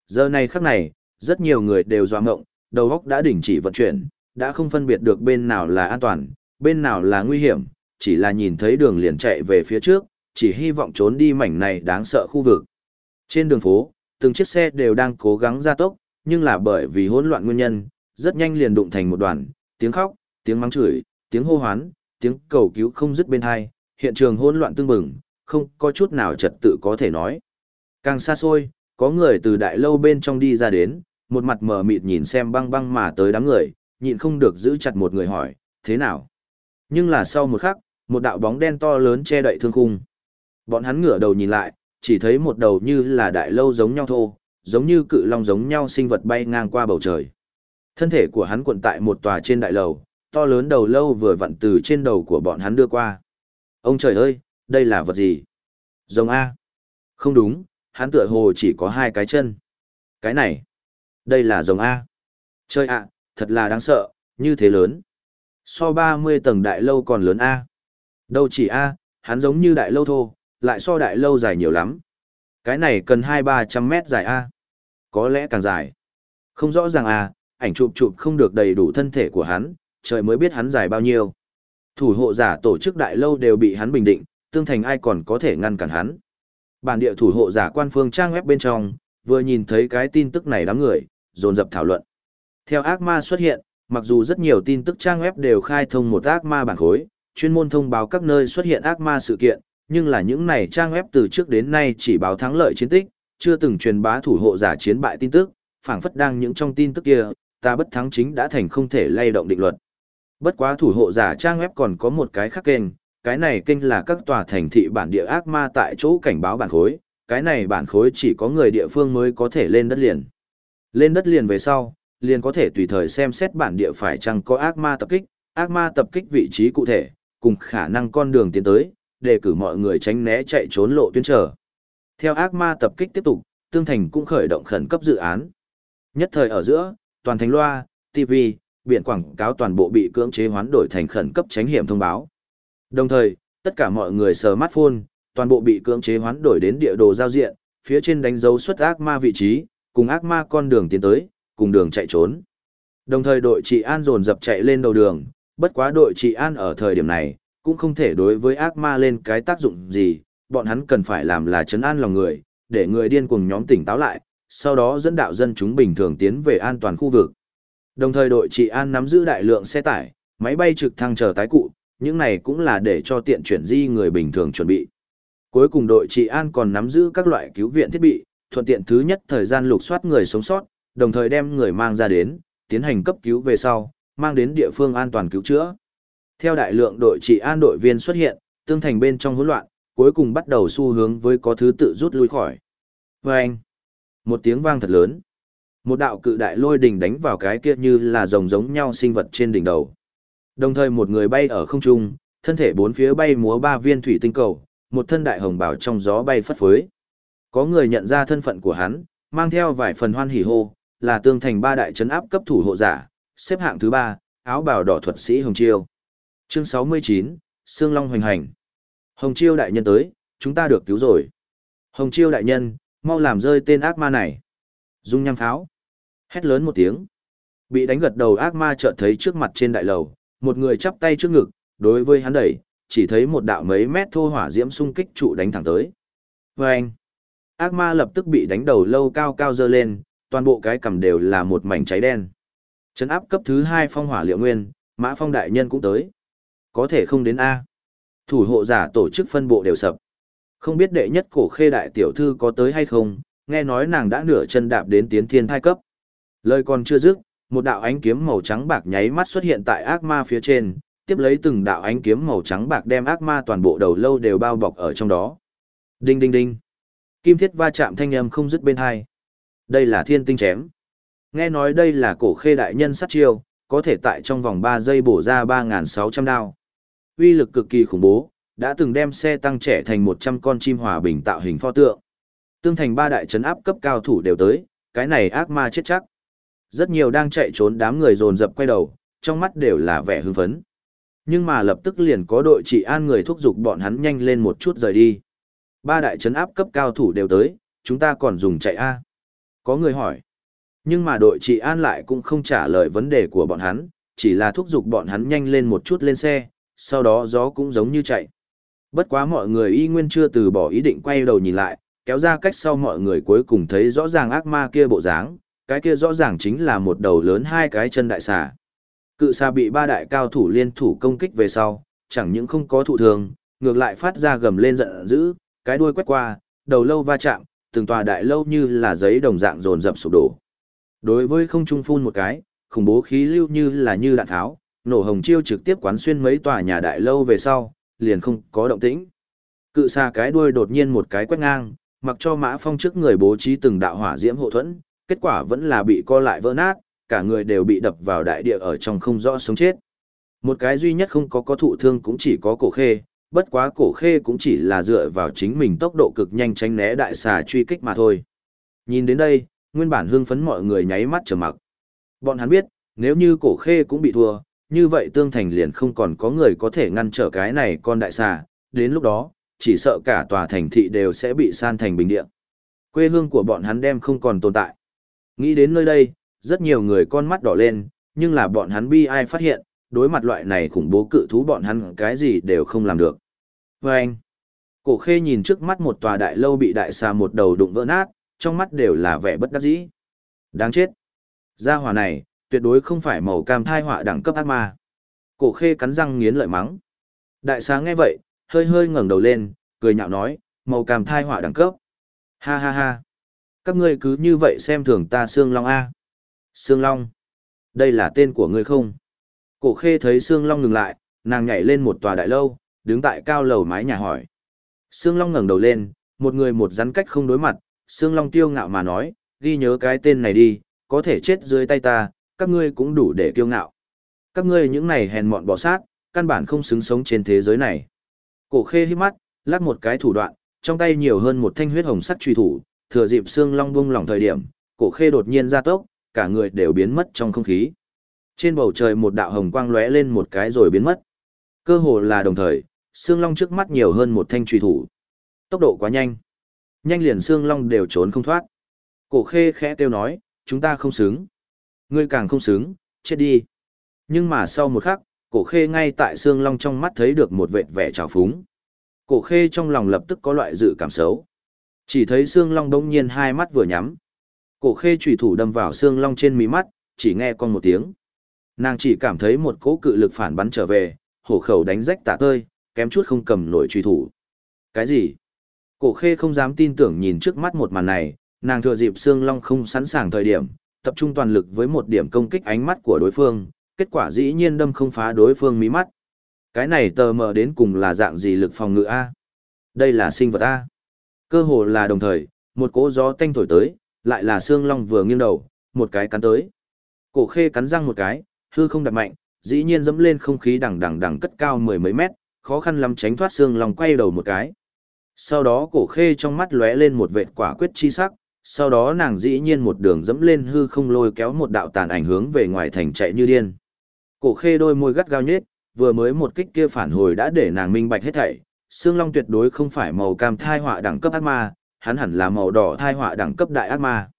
Giờ này khắc này, rất nhiều người đều doa ngộng, đầu óc đã đình chỉ vận chuyển, đã không phân biệt được bên nào là an toàn, bên nào là nguy hiểm, chỉ là nhìn thấy đường liền chạy về phía trước, chỉ hy vọng trốn đi mảnh này đáng sợ khu vực. Trên đường phố, từng chiếc xe đều đang cố gắng gia tốc, nhưng là bởi vì hỗn loạn nguyên nhân, rất nhanh liền đụng thành một đoàn, tiếng khóc, tiếng mắng chửi, tiếng hô hoán, tiếng cầu cứu không dứt bên hai, hiện trường hỗn loạn tương bừng, không có chút nào trật tự có thể nói. Càng xa xôi, có người từ đại lâu bên trong đi ra đến, một mặt mờ mịt nhìn xem băng băng mà tới đám người, nhịn không được giữ chặt một người hỏi, thế nào? Nhưng là sau một khắc, một đạo bóng đen to lớn che đậy thương khung. Bọn hắn ngửa đầu nhìn lại, chỉ thấy một đầu như là đại lâu giống nhau thô, giống như cự long giống nhau sinh vật bay ngang qua bầu trời. Thân thể của hắn cuộn tại một tòa trên đại lầu, to lớn đầu lâu vừa vặn từ trên đầu của bọn hắn đưa qua. Ông trời ơi, đây là vật gì? Rồng A. Không đúng, hắn tựa hồ chỉ có hai cái chân. Cái này, đây là rồng A. Chơi ạ, thật là đáng sợ, như thế lớn. So 30 tầng đại lâu còn lớn A. Đâu chỉ A, hắn giống như đại lâu thô, lại so đại lâu dài nhiều lắm. Cái này cần 2-300 mét dài A. Có lẽ càng dài. Không rõ ràng A, ảnh chụp chụp không được đầy đủ thân thể của hắn, trời mới biết hắn dài bao nhiêu. Thủ hộ giả tổ chức đại lâu đều bị hắn bình định, tương thành ai còn có thể ngăn cản hắn. Bản địa thủ hộ giả quan phương trang web bên trong, vừa nhìn thấy cái tin tức này đám người, dồn dập thảo luận. Theo ác ma xuất hiện, Mặc dù rất nhiều tin tức trang web đều khai thông một ác ma bản khối, chuyên môn thông báo các nơi xuất hiện ác ma sự kiện, nhưng là những này trang web từ trước đến nay chỉ báo thắng lợi chiến tích, chưa từng truyền bá thủ hộ giả chiến bại tin tức, phảng phất đang những trong tin tức kia, ta bất thắng chính đã thành không thể lay động định luật. Bất quá thủ hộ giả trang web còn có một cái khác kênh, cái này kênh là các tòa thành thị bản địa ác ma tại chỗ cảnh báo bản khối, cái này bản khối chỉ có người địa phương mới có thể lên đất liền. Lên đất liền về sau, liền có thể tùy thời xem xét bản địa phải chăng có ác ma tập kích, ác ma tập kích vị trí cụ thể, cùng khả năng con đường tiến tới, để cử mọi người tránh né chạy trốn lộ tuyến trở. Theo ác ma tập kích tiếp tục, Tương Thành cũng khởi động khẩn cấp dự án. Nhất thời ở giữa, toàn thành loa, TV, biển quảng cáo toàn bộ bị cưỡng chế hoán đổi thành khẩn cấp tránh hiểm thông báo. Đồng thời, tất cả mọi người smartphone, toàn bộ bị cưỡng chế hoán đổi đến địa đồ giao diện, phía trên đánh dấu xuất ác ma vị trí, cùng ác ma con đường tiến tới, cùng đường chạy trốn. Đồng thời đội trị an dồn dập chạy lên đầu đường, bất quá đội trị an ở thời điểm này, cũng không thể đối với ác ma lên cái tác dụng gì, bọn hắn cần phải làm là chấn an lòng người, để người điên cuồng nhóm tỉnh táo lại, sau đó dẫn đạo dân chúng bình thường tiến về an toàn khu vực. Đồng thời đội trị an nắm giữ đại lượng xe tải, máy bay trực thăng chờ tái cụ, những này cũng là để cho tiện chuyển di người bình thường chuẩn bị. Cuối cùng đội trị an còn nắm giữ các loại cứu viện thiết bị, thuận tiện thứ nhất thời gian lục soát người sống sót, đồng thời đem người mang ra đến, tiến hành cấp cứu về sau, mang đến địa phương an toàn cứu chữa. Theo đại lượng đội trị an đội viên xuất hiện, tương thành bên trong hỗn loạn, cuối cùng bắt đầu xu hướng với có thứ tự rút lui khỏi. Vâng! Một tiếng vang thật lớn. Một đạo cự đại lôi đỉnh đánh vào cái kia như là rồng giống nhau sinh vật trên đỉnh đầu. Đồng thời một người bay ở không trung, thân thể bốn phía bay múa ba viên thủy tinh cầu, một thân đại hồng bảo trong gió bay phất phới. Có người nhận ra thân phận của hắn, mang theo vài phần hoan hỉ hô, là tương thành ba đại trấn áp cấp thủ hộ giả, xếp hạng thứ ba, áo bào đỏ thuật sĩ Hồng Chiêu. Chương 69, Sương Long hoành hành. Hồng Chiêu đại nhân tới, chúng ta được cứu rồi. Hồng Chiêu đại nhân, mau làm rơi tên ác ma này. Dung nhăm pháo. Hét lớn một tiếng. Bị đánh gật đầu ác ma chợt thấy trước mặt trên đại lầu, một người chắp tay trước ngực, đối với hắn đẩy, chỉ thấy một đạo mấy mét thô hỏa diễm xung kích trụ đánh thẳng tới. Và anh, ác ma lập tức bị đánh đầu lâu cao cao dơ lên, toàn bộ cái cầm đều là một mảnh cháy đen. Trấn áp cấp thứ hai phong hỏa liệu nguyên, mã phong đại nhân cũng tới. Có thể không đến A. Thủ hộ giả tổ chức phân bộ đều sập. Không biết đệ nhất cổ khê đại tiểu thư có tới hay không, nghe nói nàng đã nửa chân đạp đến tiến thiên thai cấp. Lời còn chưa dứt, một đạo ánh kiếm màu trắng bạc nháy mắt xuất hiện tại ác ma phía trên, tiếp lấy từng đạo ánh kiếm màu trắng bạc đem ác ma toàn bộ đầu lâu đều bao bọc ở trong đó. Đinh đinh đinh. Kim thiết va chạm thanh âm không dứt bên hai. Đây là thiên tinh chém. Nghe nói đây là cổ khê đại nhân sát chiêu, có thể tại trong vòng 3 giây bổ ra 3.600 đao. Uy lực cực kỳ khủng bố, đã từng đem xe tăng trẻ thành 100 con chim hòa bình tạo hình pho tượng. Tương thành ba đại trấn áp cấp cao thủ đều tới, cái này ác ma chết chắc. Rất nhiều đang chạy trốn đám người dồn dập quay đầu, trong mắt đều là vẻ hưng phấn. Nhưng mà lập tức liền có đội trị an người thúc giục bọn hắn nhanh lên một chút rời đi. Ba đại trấn áp cấp cao thủ đều tới, chúng ta còn dùng chạy A. Có người hỏi. Nhưng mà đội trị an lại cũng không trả lời vấn đề của bọn hắn, chỉ là thúc giục bọn hắn nhanh lên một chút lên xe, sau đó gió cũng giống như chạy. Bất quá mọi người y nguyên chưa từ bỏ ý định quay đầu nhìn lại, kéo ra cách sau mọi người cuối cùng thấy rõ ràng ác ma kia bộ dáng, cái kia rõ ràng chính là một đầu lớn hai cái chân đại xà. Cự xà bị ba đại cao thủ liên thủ công kích về sau, chẳng những không có thụ thường, ngược lại phát ra gầm lên giận dữ, cái đuôi quét qua, đầu lâu va chạm, từng tòa đại lâu như là giấy đồng dạng dồn dập sụp đổ. Đối với không trung phun một cái, khủng bố khí lưu như là như đạn tháo, nổ hồng chiêu trực tiếp quán xuyên mấy tòa nhà đại lâu về sau, liền không có động tĩnh. Cự xa cái đuôi đột nhiên một cái quét ngang, mặc cho Mã Phong trước người bố trí từng đạo hỏa diễm hộ thuẫn, kết quả vẫn là bị co lại vỡ nát, cả người đều bị đập vào đại địa ở trong không rõ sống chết. Một cái duy nhất không có có thụ thương cũng chỉ có cổ khê, bất quá cổ khê cũng chỉ là dựa vào chính mình tốc độ cực nhanh tránh né đại xà truy kích mà thôi. Nhìn đến đây, nguyên bản hưng phấn mọi người nháy mắt trầm mặc. Bọn hắn biết, nếu như cổ khê cũng bị thua, như vậy tương thành liền không còn có người có thể ngăn trở cái này con đại xà, đến lúc đó, chỉ sợ cả tòa thành thị đều sẽ bị san thành bình địa. Quê hương của bọn hắn đem không còn tồn tại. Nghĩ đến nơi đây, rất nhiều người con mắt đỏ lên, nhưng là bọn hắn bi ai phát hiện, đối mặt loại này khủng bố cự thú bọn hắn cái gì đều không làm được. Và anh, cổ khê nhìn trước mắt một tòa đại lâu bị đại xà một đầu đụng vỡ nát, trong mắt đều là vẻ bất đắc dĩ. Đáng chết. Gia hỏa này, tuyệt đối không phải màu cam thai họa đẳng cấp ác ma. Cổ khê cắn răng nghiến lợi mắng. Đại sáng nghe vậy, hơi hơi ngẩng đầu lên, cười nhạo nói, màu cam thai họa đẳng cấp. Ha ha ha. Các ngươi cứ như vậy xem thường ta Sương Long A. Sương Long. Đây là tên của ngươi không? Cổ khê thấy Sương Long ngừng lại, nàng nhảy lên một tòa đại lâu, đứng tại cao lầu mái nhà hỏi. Sương Long ngẩng đầu lên, một người một rắn cách không đối mặt, Sương Long tiêu ngạo mà nói, ghi nhớ cái tên này đi, có thể chết dưới tay ta, các ngươi cũng đủ để kiêu ngạo. Các ngươi những này hèn mọn bỏ sát, căn bản không xứng sống trên thế giới này. Cổ khê hít mắt, lắc một cái thủ đoạn, trong tay nhiều hơn một thanh huyết hồng sắt truy thủ, thừa dịp Sương long bung lỏng thời điểm, cổ khê đột nhiên ra tốc, cả người đều biến mất trong không khí. Trên bầu trời một đạo hồng quang lóe lên một cái rồi biến mất. Cơ hồ là đồng thời, Sương long trước mắt nhiều hơn một thanh truy thủ. Tốc độ quá nhanh. Nhanh liền xương long đều trốn không thoát. Cổ khê khẽ kêu nói, chúng ta không xứng. Ngươi càng không xứng, chết đi. Nhưng mà sau một khắc, cổ khê ngay tại xương long trong mắt thấy được một vệt vẻ trào phúng. Cổ khê trong lòng lập tức có loại dự cảm xấu. Chỉ thấy xương long đông nhiên hai mắt vừa nhắm. Cổ khê trùy thủ đâm vào xương long trên mí mắt, chỉ nghe con một tiếng. Nàng chỉ cảm thấy một cỗ cự lực phản bắn trở về, hổ khẩu đánh rách tả tơi, kém chút không cầm nổi trùy thủ. Cái gì? Cổ khê không dám tin tưởng nhìn trước mắt một màn này, nàng thừa dịp xương long không sẵn sàng thời điểm, tập trung toàn lực với một điểm công kích ánh mắt của đối phương, kết quả dĩ nhiên đâm không phá đối phương mí mắt. Cái này tờ mờ đến cùng là dạng gì lực phòng ngự A? Đây là sinh vật A. Cơ hồ là đồng thời, một cỗ gió tanh thổi tới, lại là xương long vừa nghiêng đầu, một cái cắn tới. Cổ khê cắn răng một cái, hư không đập mạnh, dĩ nhiên dẫm lên không khí đằng đằng đằng cất cao mười mấy mét, khó khăn lắm tránh thoát xương long quay đầu một cái. Sau đó cổ khê trong mắt lóe lên một vệt quả quyết chi sắc, sau đó nàng dĩ nhiên một đường dẫm lên hư không lôi kéo một đạo tàn ảnh hướng về ngoài thành chạy như điên. Cổ khê đôi môi gắt gao nhết, vừa mới một kích kia phản hồi đã để nàng minh bạch hết thảy, xương long tuyệt đối không phải màu cam thai họa đẳng cấp ác ma, hắn hẳn là màu đỏ thai họa đẳng cấp đại ác ma.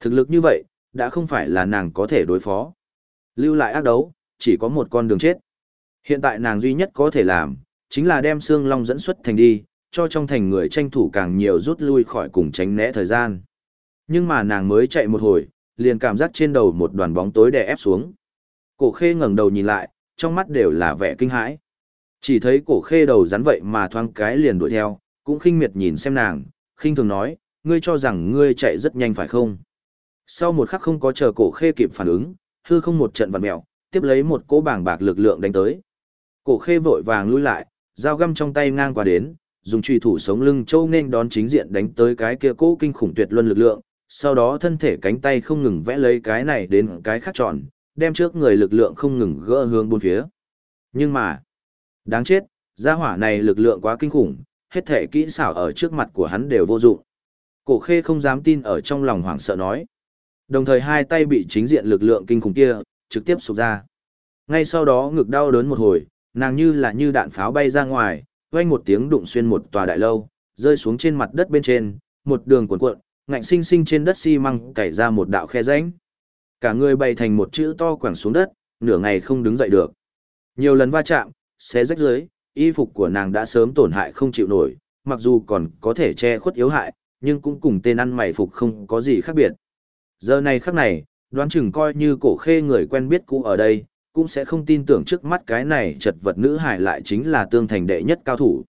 Thực lực như vậy, đã không phải là nàng có thể đối phó. Lưu lại ác đấu, chỉ có một con đường chết. Hiện tại nàng duy nhất có thể làm, chính là đem xương long dẫn xuất thành đi, cho trong thành người tranh thủ càng nhiều rút lui khỏi cùng tránh né thời gian. Nhưng mà nàng mới chạy một hồi, liền cảm giác trên đầu một đoàn bóng tối đè ép xuống. Cổ khê ngẩng đầu nhìn lại, trong mắt đều là vẻ kinh hãi. Chỉ thấy cổ khê đầu rắn vậy mà thoang cái liền đuổi theo, cũng khinh miệt nhìn xem nàng, khinh thường nói, ngươi cho rằng ngươi chạy rất nhanh phải không? Sau một khắc không có chờ cổ khê kịp phản ứng, hư không một trận vặn mèo, tiếp lấy một cỗ bảng bạc lực lượng đánh tới. Cổ khê vội vàng lui lại, dao găm trong tay ngang qua đến, dùng truy thủ sống lưng châu nên đón chính diện đánh tới cái kia cỗ kinh khủng tuyệt luân lực lượng, sau đó thân thể cánh tay không ngừng vẽ lấy cái này đến cái khác tròn, đem trước người lực lượng không ngừng gỡ hướng bốn phía. Nhưng mà, đáng chết, gia hỏa này lực lượng quá kinh khủng, hết thể kỹ xảo ở trước mặt của hắn đều vô dụng. Cổ khê không dám tin ở trong lòng hoảng sợ nói. Đồng thời hai tay bị chính diện lực lượng kinh khủng kia, trực tiếp sụp ra. Ngay sau đó ngực đau đớn một hồi, nàng như là như đạn pháo bay ra ngoài, vang một tiếng đụng xuyên một tòa đại lâu, rơi xuống trên mặt đất bên trên, một đường cuộn cuộn, ngạnh sinh sinh trên đất xi măng cày ra một đạo khe rãnh. Cả người bay thành một chữ to quẳng xuống đất, nửa ngày không đứng dậy được. Nhiều lần va chạm, xé rách dưới, y phục của nàng đã sớm tổn hại không chịu nổi, mặc dù còn có thể che khuất yếu hại, nhưng cũng cùng tên ăn mày phục không có gì khác biệt. Giờ này khắc này, đoán chừng coi như cổ khê người quen biết cũ ở đây, cũng sẽ không tin tưởng trước mắt cái này chật vật nữ hải lại chính là tương thành đệ nhất cao thủ.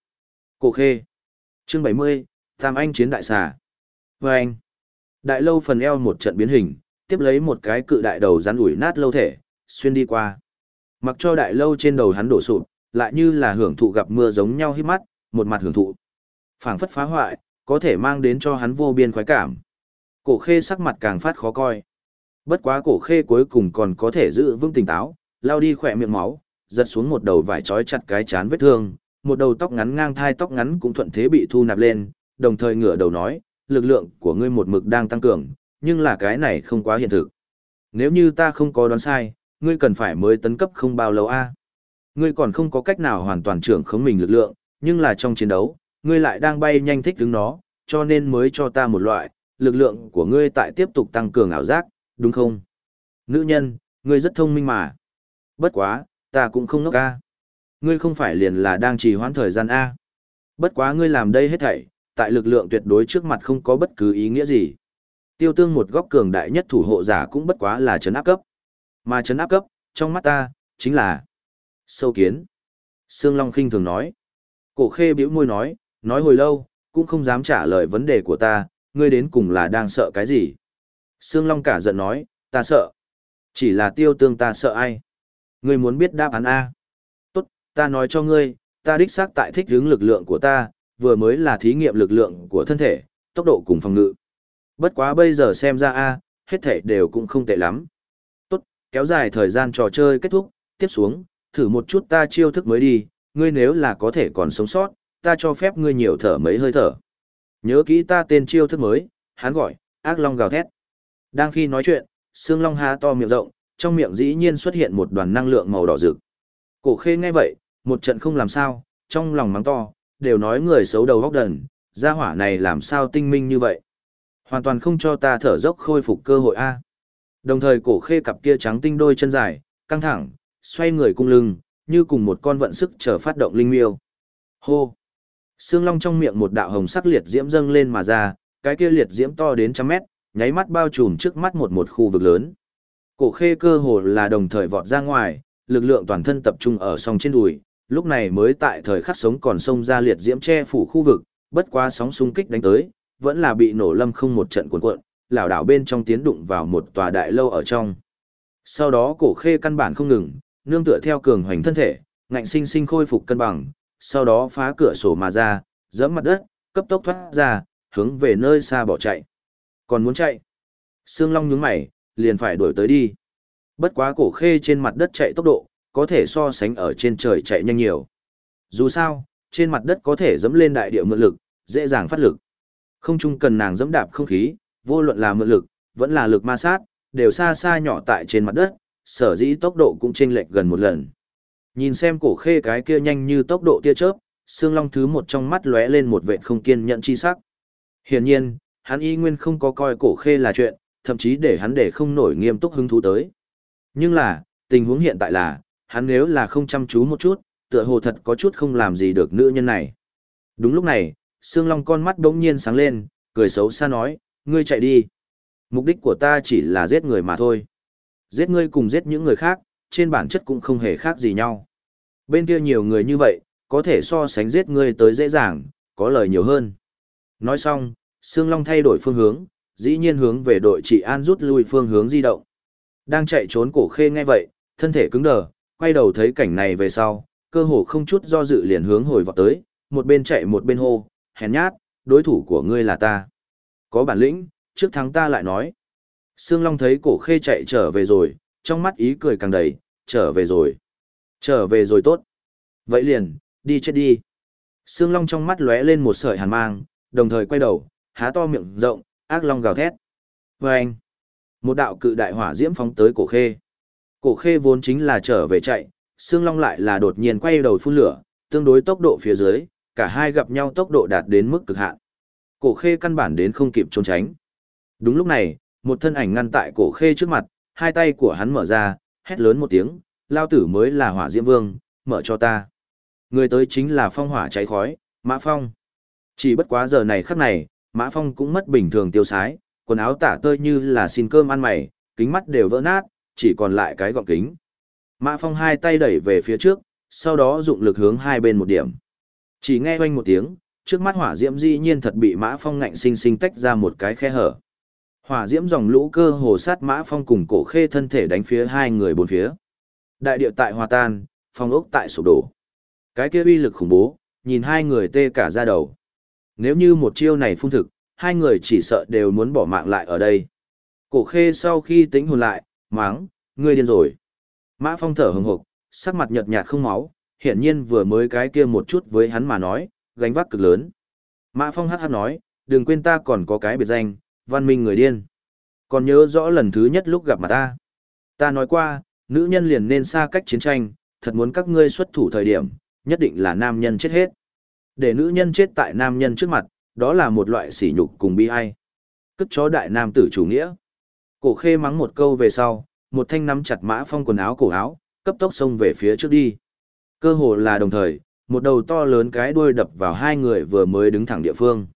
Cổ khê. Chương 70, Tam Anh chiến đại xà. Và anh. Đại lâu phần eo một trận biến hình, tiếp lấy một cái cự đại đầu rắn ủi nát lâu thể, xuyên đi qua. Mặc cho đại lâu trên đầu hắn đổ sụp, lại như là hưởng thụ gặp mưa giống nhau hít mắt, một mặt hưởng thụ. phảng phất phá hoại, có thể mang đến cho hắn vô biên khoái cảm. Cổ khê sắc mặt càng phát khó coi. Bất quá cổ khê cuối cùng còn có thể giữ vững tỉnh táo, lao đi khỏe miệng máu, giật xuống một đầu vải trói chặt cái chán vết thương, một đầu tóc ngắn ngang thai tóc ngắn cũng thuận thế bị thu nạp lên, đồng thời ngửa đầu nói, lực lượng của ngươi một mực đang tăng cường, nhưng là cái này không quá hiện thực. Nếu như ta không có đoán sai, ngươi cần phải mới tấn cấp không bao lâu a. Ngươi còn không có cách nào hoàn toàn trưởng khống mình lực lượng, nhưng là trong chiến đấu, ngươi lại đang bay nhanh thích đứng nó, cho nên mới cho ta một loại, lực lượng của ngươi tại tiếp tục tăng cường ảo giác, đúng không? Nữ nhân, ngươi rất thông minh mà. Bất quá, ta cũng không ngốc ca Ngươi không phải liền là đang trì hoãn thời gian a. Bất quá ngươi làm đây hết thảy, tại lực lượng tuyệt đối trước mặt không có bất cứ ý nghĩa gì. Tiêu tương một góc cường đại nhất thủ hộ giả cũng bất quá là chấn áp cấp. Mà chấn áp cấp, trong mắt ta, chính là sâu kiến. Sương Long khinh thường nói. Cổ khê bĩu môi nói, nói hồi lâu, cũng không dám trả lời vấn đề của ta, ngươi đến cùng là đang sợ cái gì? Sương Long cả giận nói, ta sợ. Chỉ là tiêu tương ta sợ ai? Ngươi muốn biết đáp án A. Tốt, ta nói cho ngươi, ta đích xác tại thích hướng lực lượng của ta, vừa mới là thí nghiệm lực lượng của thân thể, tốc độ cùng phòng ngự. Bất quá bây giờ xem ra A, hết thể đều cũng không tệ lắm. Tốt, kéo dài thời gian trò chơi kết thúc, tiếp xuống, thử một chút ta chiêu thức mới đi, ngươi nếu là có thể còn sống sót, ta cho phép ngươi nhiều thở mấy hơi thở. Nhớ kỹ ta tên chiêu thức mới, hắn gọi, ác long gào thét. Đang khi nói chuyện, xương long há to miệng rộng, trong miệng dĩ nhiên xuất hiện một đoàn năng lượng màu đỏ rực. Cổ khê nghe vậy, một trận không làm sao, trong lòng mắng to, đều nói người xấu đầu góc đần, gia hỏa này làm sao tinh minh như vậy. Hoàn toàn không cho ta thở dốc khôi phục cơ hội A. Đồng thời cổ khê cặp kia trắng tinh đôi chân dài, căng thẳng, xoay người cung lưng, như cùng một con vận sức chờ phát động linh miêu. Hô! Sương Long trong miệng một đạo hồng sắc liệt diễm dâng lên mà ra, cái kia liệt diễm to đến trăm mét, nháy mắt bao trùm trước mắt một một khu vực lớn. Cổ khê cơ hồ là đồng thời vọt ra ngoài, lực lượng toàn thân tập trung ở song trên đùi, lúc này mới tại thời khắc sống còn xông ra liệt diễm che phủ khu vực, bất qua sóng xung kích đánh tới, vẫn là bị nổ lâm không một trận cuộn cuộn, lảo đảo bên trong tiến đụng vào một tòa đại lâu ở trong. Sau đó cổ khê căn bản không ngừng, nương tựa theo cường hoành thân thể, ngạnh sinh sinh khôi phục cân bằng, sau đó phá cửa sổ mà ra, giẫm mặt đất, cấp tốc thoát ra, hướng về nơi xa bỏ chạy. Còn muốn chạy? Sương Long nhướng mày, liền phải đuổi tới đi. Bất quá cổ khê trên mặt đất chạy tốc độ, có thể so sánh ở trên trời chạy nhanh nhiều. Dù sao, trên mặt đất có thể dẫm lên đại địa mượn lực, dễ dàng phát lực. Không chung cần nàng dẫm đạp không khí, vô luận là mượn lực, vẫn là lực ma sát, đều xa xa nhỏ tại trên mặt đất, sở dĩ tốc độ cũng chênh lệch gần một lần. Nhìn xem cổ khê cái kia nhanh như tốc độ tia chớp, xương long thứ một trong mắt lóe lên một vệt không kiên nhẫn chi sắc. Hiển nhiên, hắn y nguyên không có coi cổ khê là chuyện, thậm chí để hắn để không nổi nghiêm túc hứng thú tới. Nhưng là, tình huống hiện tại là, hắn nếu là không chăm chú một chút, tựa hồ thật có chút không làm gì được nữ nhân này. Đúng lúc này, xương long con mắt đống nhiên sáng lên, cười xấu xa nói, ngươi chạy đi. Mục đích của ta chỉ là giết người mà thôi. Giết ngươi cùng giết những người khác, trên bản chất cũng không hề khác gì nhau. Bên kia nhiều người như vậy, có thể so sánh giết ngươi tới dễ dàng, có lời nhiều hơn. Nói xong, Sương Long thay đổi phương hướng, dĩ nhiên hướng về đội trị an rút lui phương hướng di động. Đang chạy trốn cổ khê nghe vậy, thân thể cứng đờ, quay đầu thấy cảnh này về sau, cơ hồ không chút do dự liền hướng hồi vọt tới, một bên chạy một bên hô, hèn nhát, đối thủ của ngươi là ta. Có bản lĩnh, trước thắng ta lại nói. Sương Long thấy cổ khê chạy trở về rồi, trong mắt ý cười càng đầy, trở về rồi. Trở về rồi tốt. Vậy liền, đi chết đi. Sương Long trong mắt lóe lên một sợi hàn mang, đồng thời quay đầu, há to miệng rộng, ác long gào thét. Và anh, một đạo cự đại hỏa diễm phóng tới cổ khê. Cổ khê vốn chính là trở về chạy, xương Long lại là đột nhiên quay đầu phun lửa, tương đối tốc độ phía dưới, cả hai gặp nhau tốc độ đạt đến mức cực hạn. Cổ khê căn bản đến không kịp trốn tránh. Đúng lúc này, một thân ảnh ngăn tại cổ khê trước mặt, hai tay của hắn mở ra, hét lớn một tiếng, lao tử mới là hỏa diễm vương, mở cho ta. Người tới chính là phong hỏa cháy khói, Mã Phong. Chỉ bất quá giờ này khắc này, Mã Phong cũng mất bình thường tiêu sái, quần áo tả tơi như là xin cơm ăn mày, kính mắt đều vỡ nát, chỉ còn lại cái gọng kính. Mã Phong hai tay đẩy về phía trước, sau đó dụng lực hướng hai bên một điểm. Chỉ nghe oanh một tiếng, trước mắt hỏa diễm dĩ nhiên thật bị Mã Phong ngạnh sinh sinh tách ra một cái khe hở. Hỏa diễm dòng lũ cơ hồ sát Mã Phong cùng cổ khê thân thể đánh phía hai người bốn phía. Đại địa tại hòa tan, phong ốc tại sụp đổ. Cái kia uy lực khủng bố, nhìn hai người tê cả da đầu. Nếu như một chiêu này phun thực, hai người chỉ sợ đều muốn bỏ mạng lại ở đây. Cổ khê sau khi tính hồn lại, máng, ngươi điên rồi. Mã phong thở hừng hực, sắc mặt nhợt nhạt không máu, hiển nhiên vừa mới cái kia một chút với hắn mà nói, gánh vác cực lớn. Mã phong hát hát nói, đừng quên ta còn có cái biệt danh, văn minh người điên. Còn nhớ rõ lần thứ nhất lúc gặp mặt ta. Ta nói qua, nữ nhân liền nên xa cách chiến tranh, thật muốn các ngươi xuất thủ thời điểm, nhất định là nam nhân chết hết. Để nữ nhân chết tại nam nhân trước mặt, đó là một loại sỉ nhục cùng bi ai. Cất chó đại nam tử chủ nghĩa. Cổ khê mắng một câu về sau, một thanh nắm chặt mã phong quần áo cổ áo, cấp tốc xông về phía trước đi. Cơ hồ là đồng thời, một đầu to lớn cái đuôi đập vào hai người vừa mới đứng thẳng địa phương.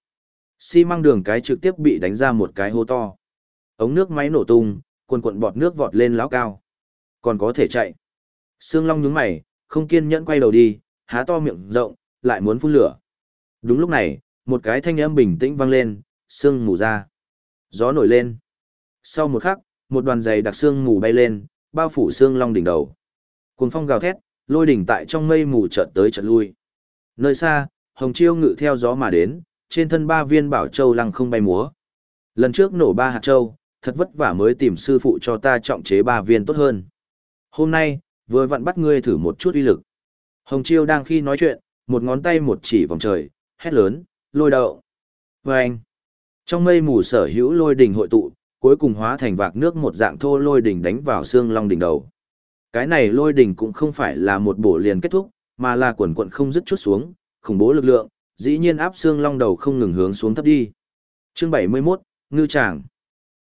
Xi măng đường cái trực tiếp bị đánh ra một cái hô to. Ống nước máy nổ tung, quần quần bọt nước vọt lên lão cao. còn có thể chạy. Sương Long nhướng mày, không kiên nhẫn quay đầu đi, há to miệng rộng, lại muốn phun lửa. Đúng lúc này, một cái thanh âm bình tĩnh vang lên, sương mù ra. Gió nổi lên. Sau một khắc, một đoàn dày đặc sương mù bay lên, bao phủ sương long đỉnh đầu. Cuồng phong gào thét, lôi đỉnh tại trong mây mù chợt tới chợt lui. Nơi xa, Hồng Chiêu ngự theo gió mà đến, trên thân ba viên bảo châu lăng không bay múa. Lần trước nổ ba hạt châu, thật vất vả mới tìm sư phụ cho ta trọng chế ba viên tốt hơn. Hôm nay, vừa vặn bắt ngươi thử một chút uy lực. Hồng Chiêu đang khi nói chuyện, một ngón tay một chỉ vòng trời, hét lớn, lôi đậu. Vâng! anh, trong mây mù sở hữu lôi đỉnh hội tụ, cuối cùng hóa thành vạc nước một dạng thô lôi đỉnh đánh vào xương long đỉnh đầu. Cái này lôi đỉnh cũng không phải là một bổ liền kết thúc, mà là quần quận không dứt chút xuống, khủng bố lực lượng, dĩ nhiên áp xương long đầu không ngừng hướng xuống thấp đi. Chương 71, Ngư Tràng.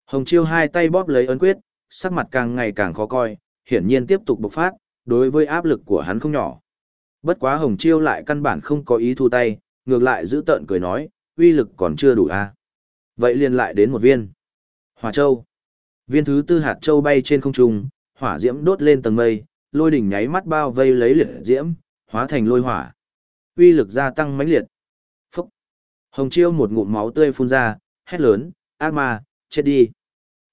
Hồng Chiêu hai tay bóp lấy ấn quyết, sắc mặt càng ngày càng khó coi, hiển nhiên tiếp tục bộc phát, đối với áp lực của hắn không nhỏ. Bất quá Hồng Chiêu lại căn bản không có ý thu tay, ngược lại giữ tợn cười nói, uy lực còn chưa đủ a. À? Vậy liền lại đến một viên. Hỏa Châu. Viên thứ tư hạt châu bay trên không trung, hỏa diễm đốt lên tầng mây, lôi đỉnh nháy mắt bao vây lấy liệt diễm, hóa thành lôi hỏa. Uy lực gia tăng mãnh liệt. Phúc. Hồng Chiêu một ngụm máu tươi phun ra, hét lớn, ác ma, chết đi.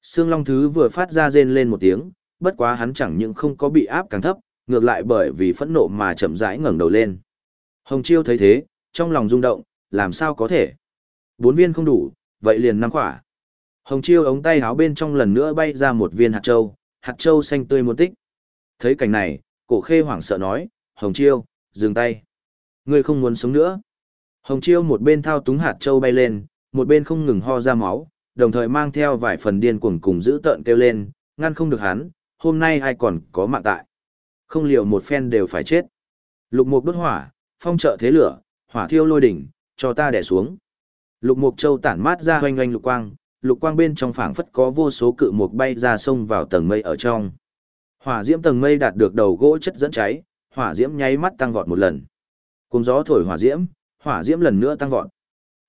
Sương Long Thứ vừa phát ra rên lên một tiếng, bất quá hắn chẳng những không có bị áp càng thấp, ngược lại bởi vì phẫn nộ mà chậm rãi ngẩng đầu lên. Hồng Chiêu thấy thế, trong lòng rung động, làm sao có thể? Bốn viên không đủ, vậy liền năm quả. Hồng Chiêu ống tay háo bên trong lần nữa bay ra một viên hạt châu, hạt châu xanh tươi một tích. Thấy cảnh này, cổ khê hoảng sợ nói, Hồng Chiêu, dừng tay. Ngươi không muốn sống nữa. Hồng Chiêu một bên thao túng hạt châu bay lên, một bên không ngừng ho ra máu, đồng thời mang theo vài phần điên cuồng cùng giữ tợn kêu lên, ngăn không được hắn, hôm nay ai còn có mạng tại. Không liều một phen đều phải chết. Lục mục đốt hỏa, phong trợ thế lửa, hỏa thiêu lôi đỉnh, cho ta đè xuống. Lục mục châu tản mát ra hoanh hoanh lục quang, lục quang bên trong phảng phất có vô số cự mục bay ra sông vào tầng mây ở trong. Hỏa diễm tầng mây đạt được đầu gỗ chất dẫn cháy, hỏa diễm nháy mắt tăng vọt một lần. Cùng gió thổi hỏa diễm, hỏa diễm lần nữa tăng vọt.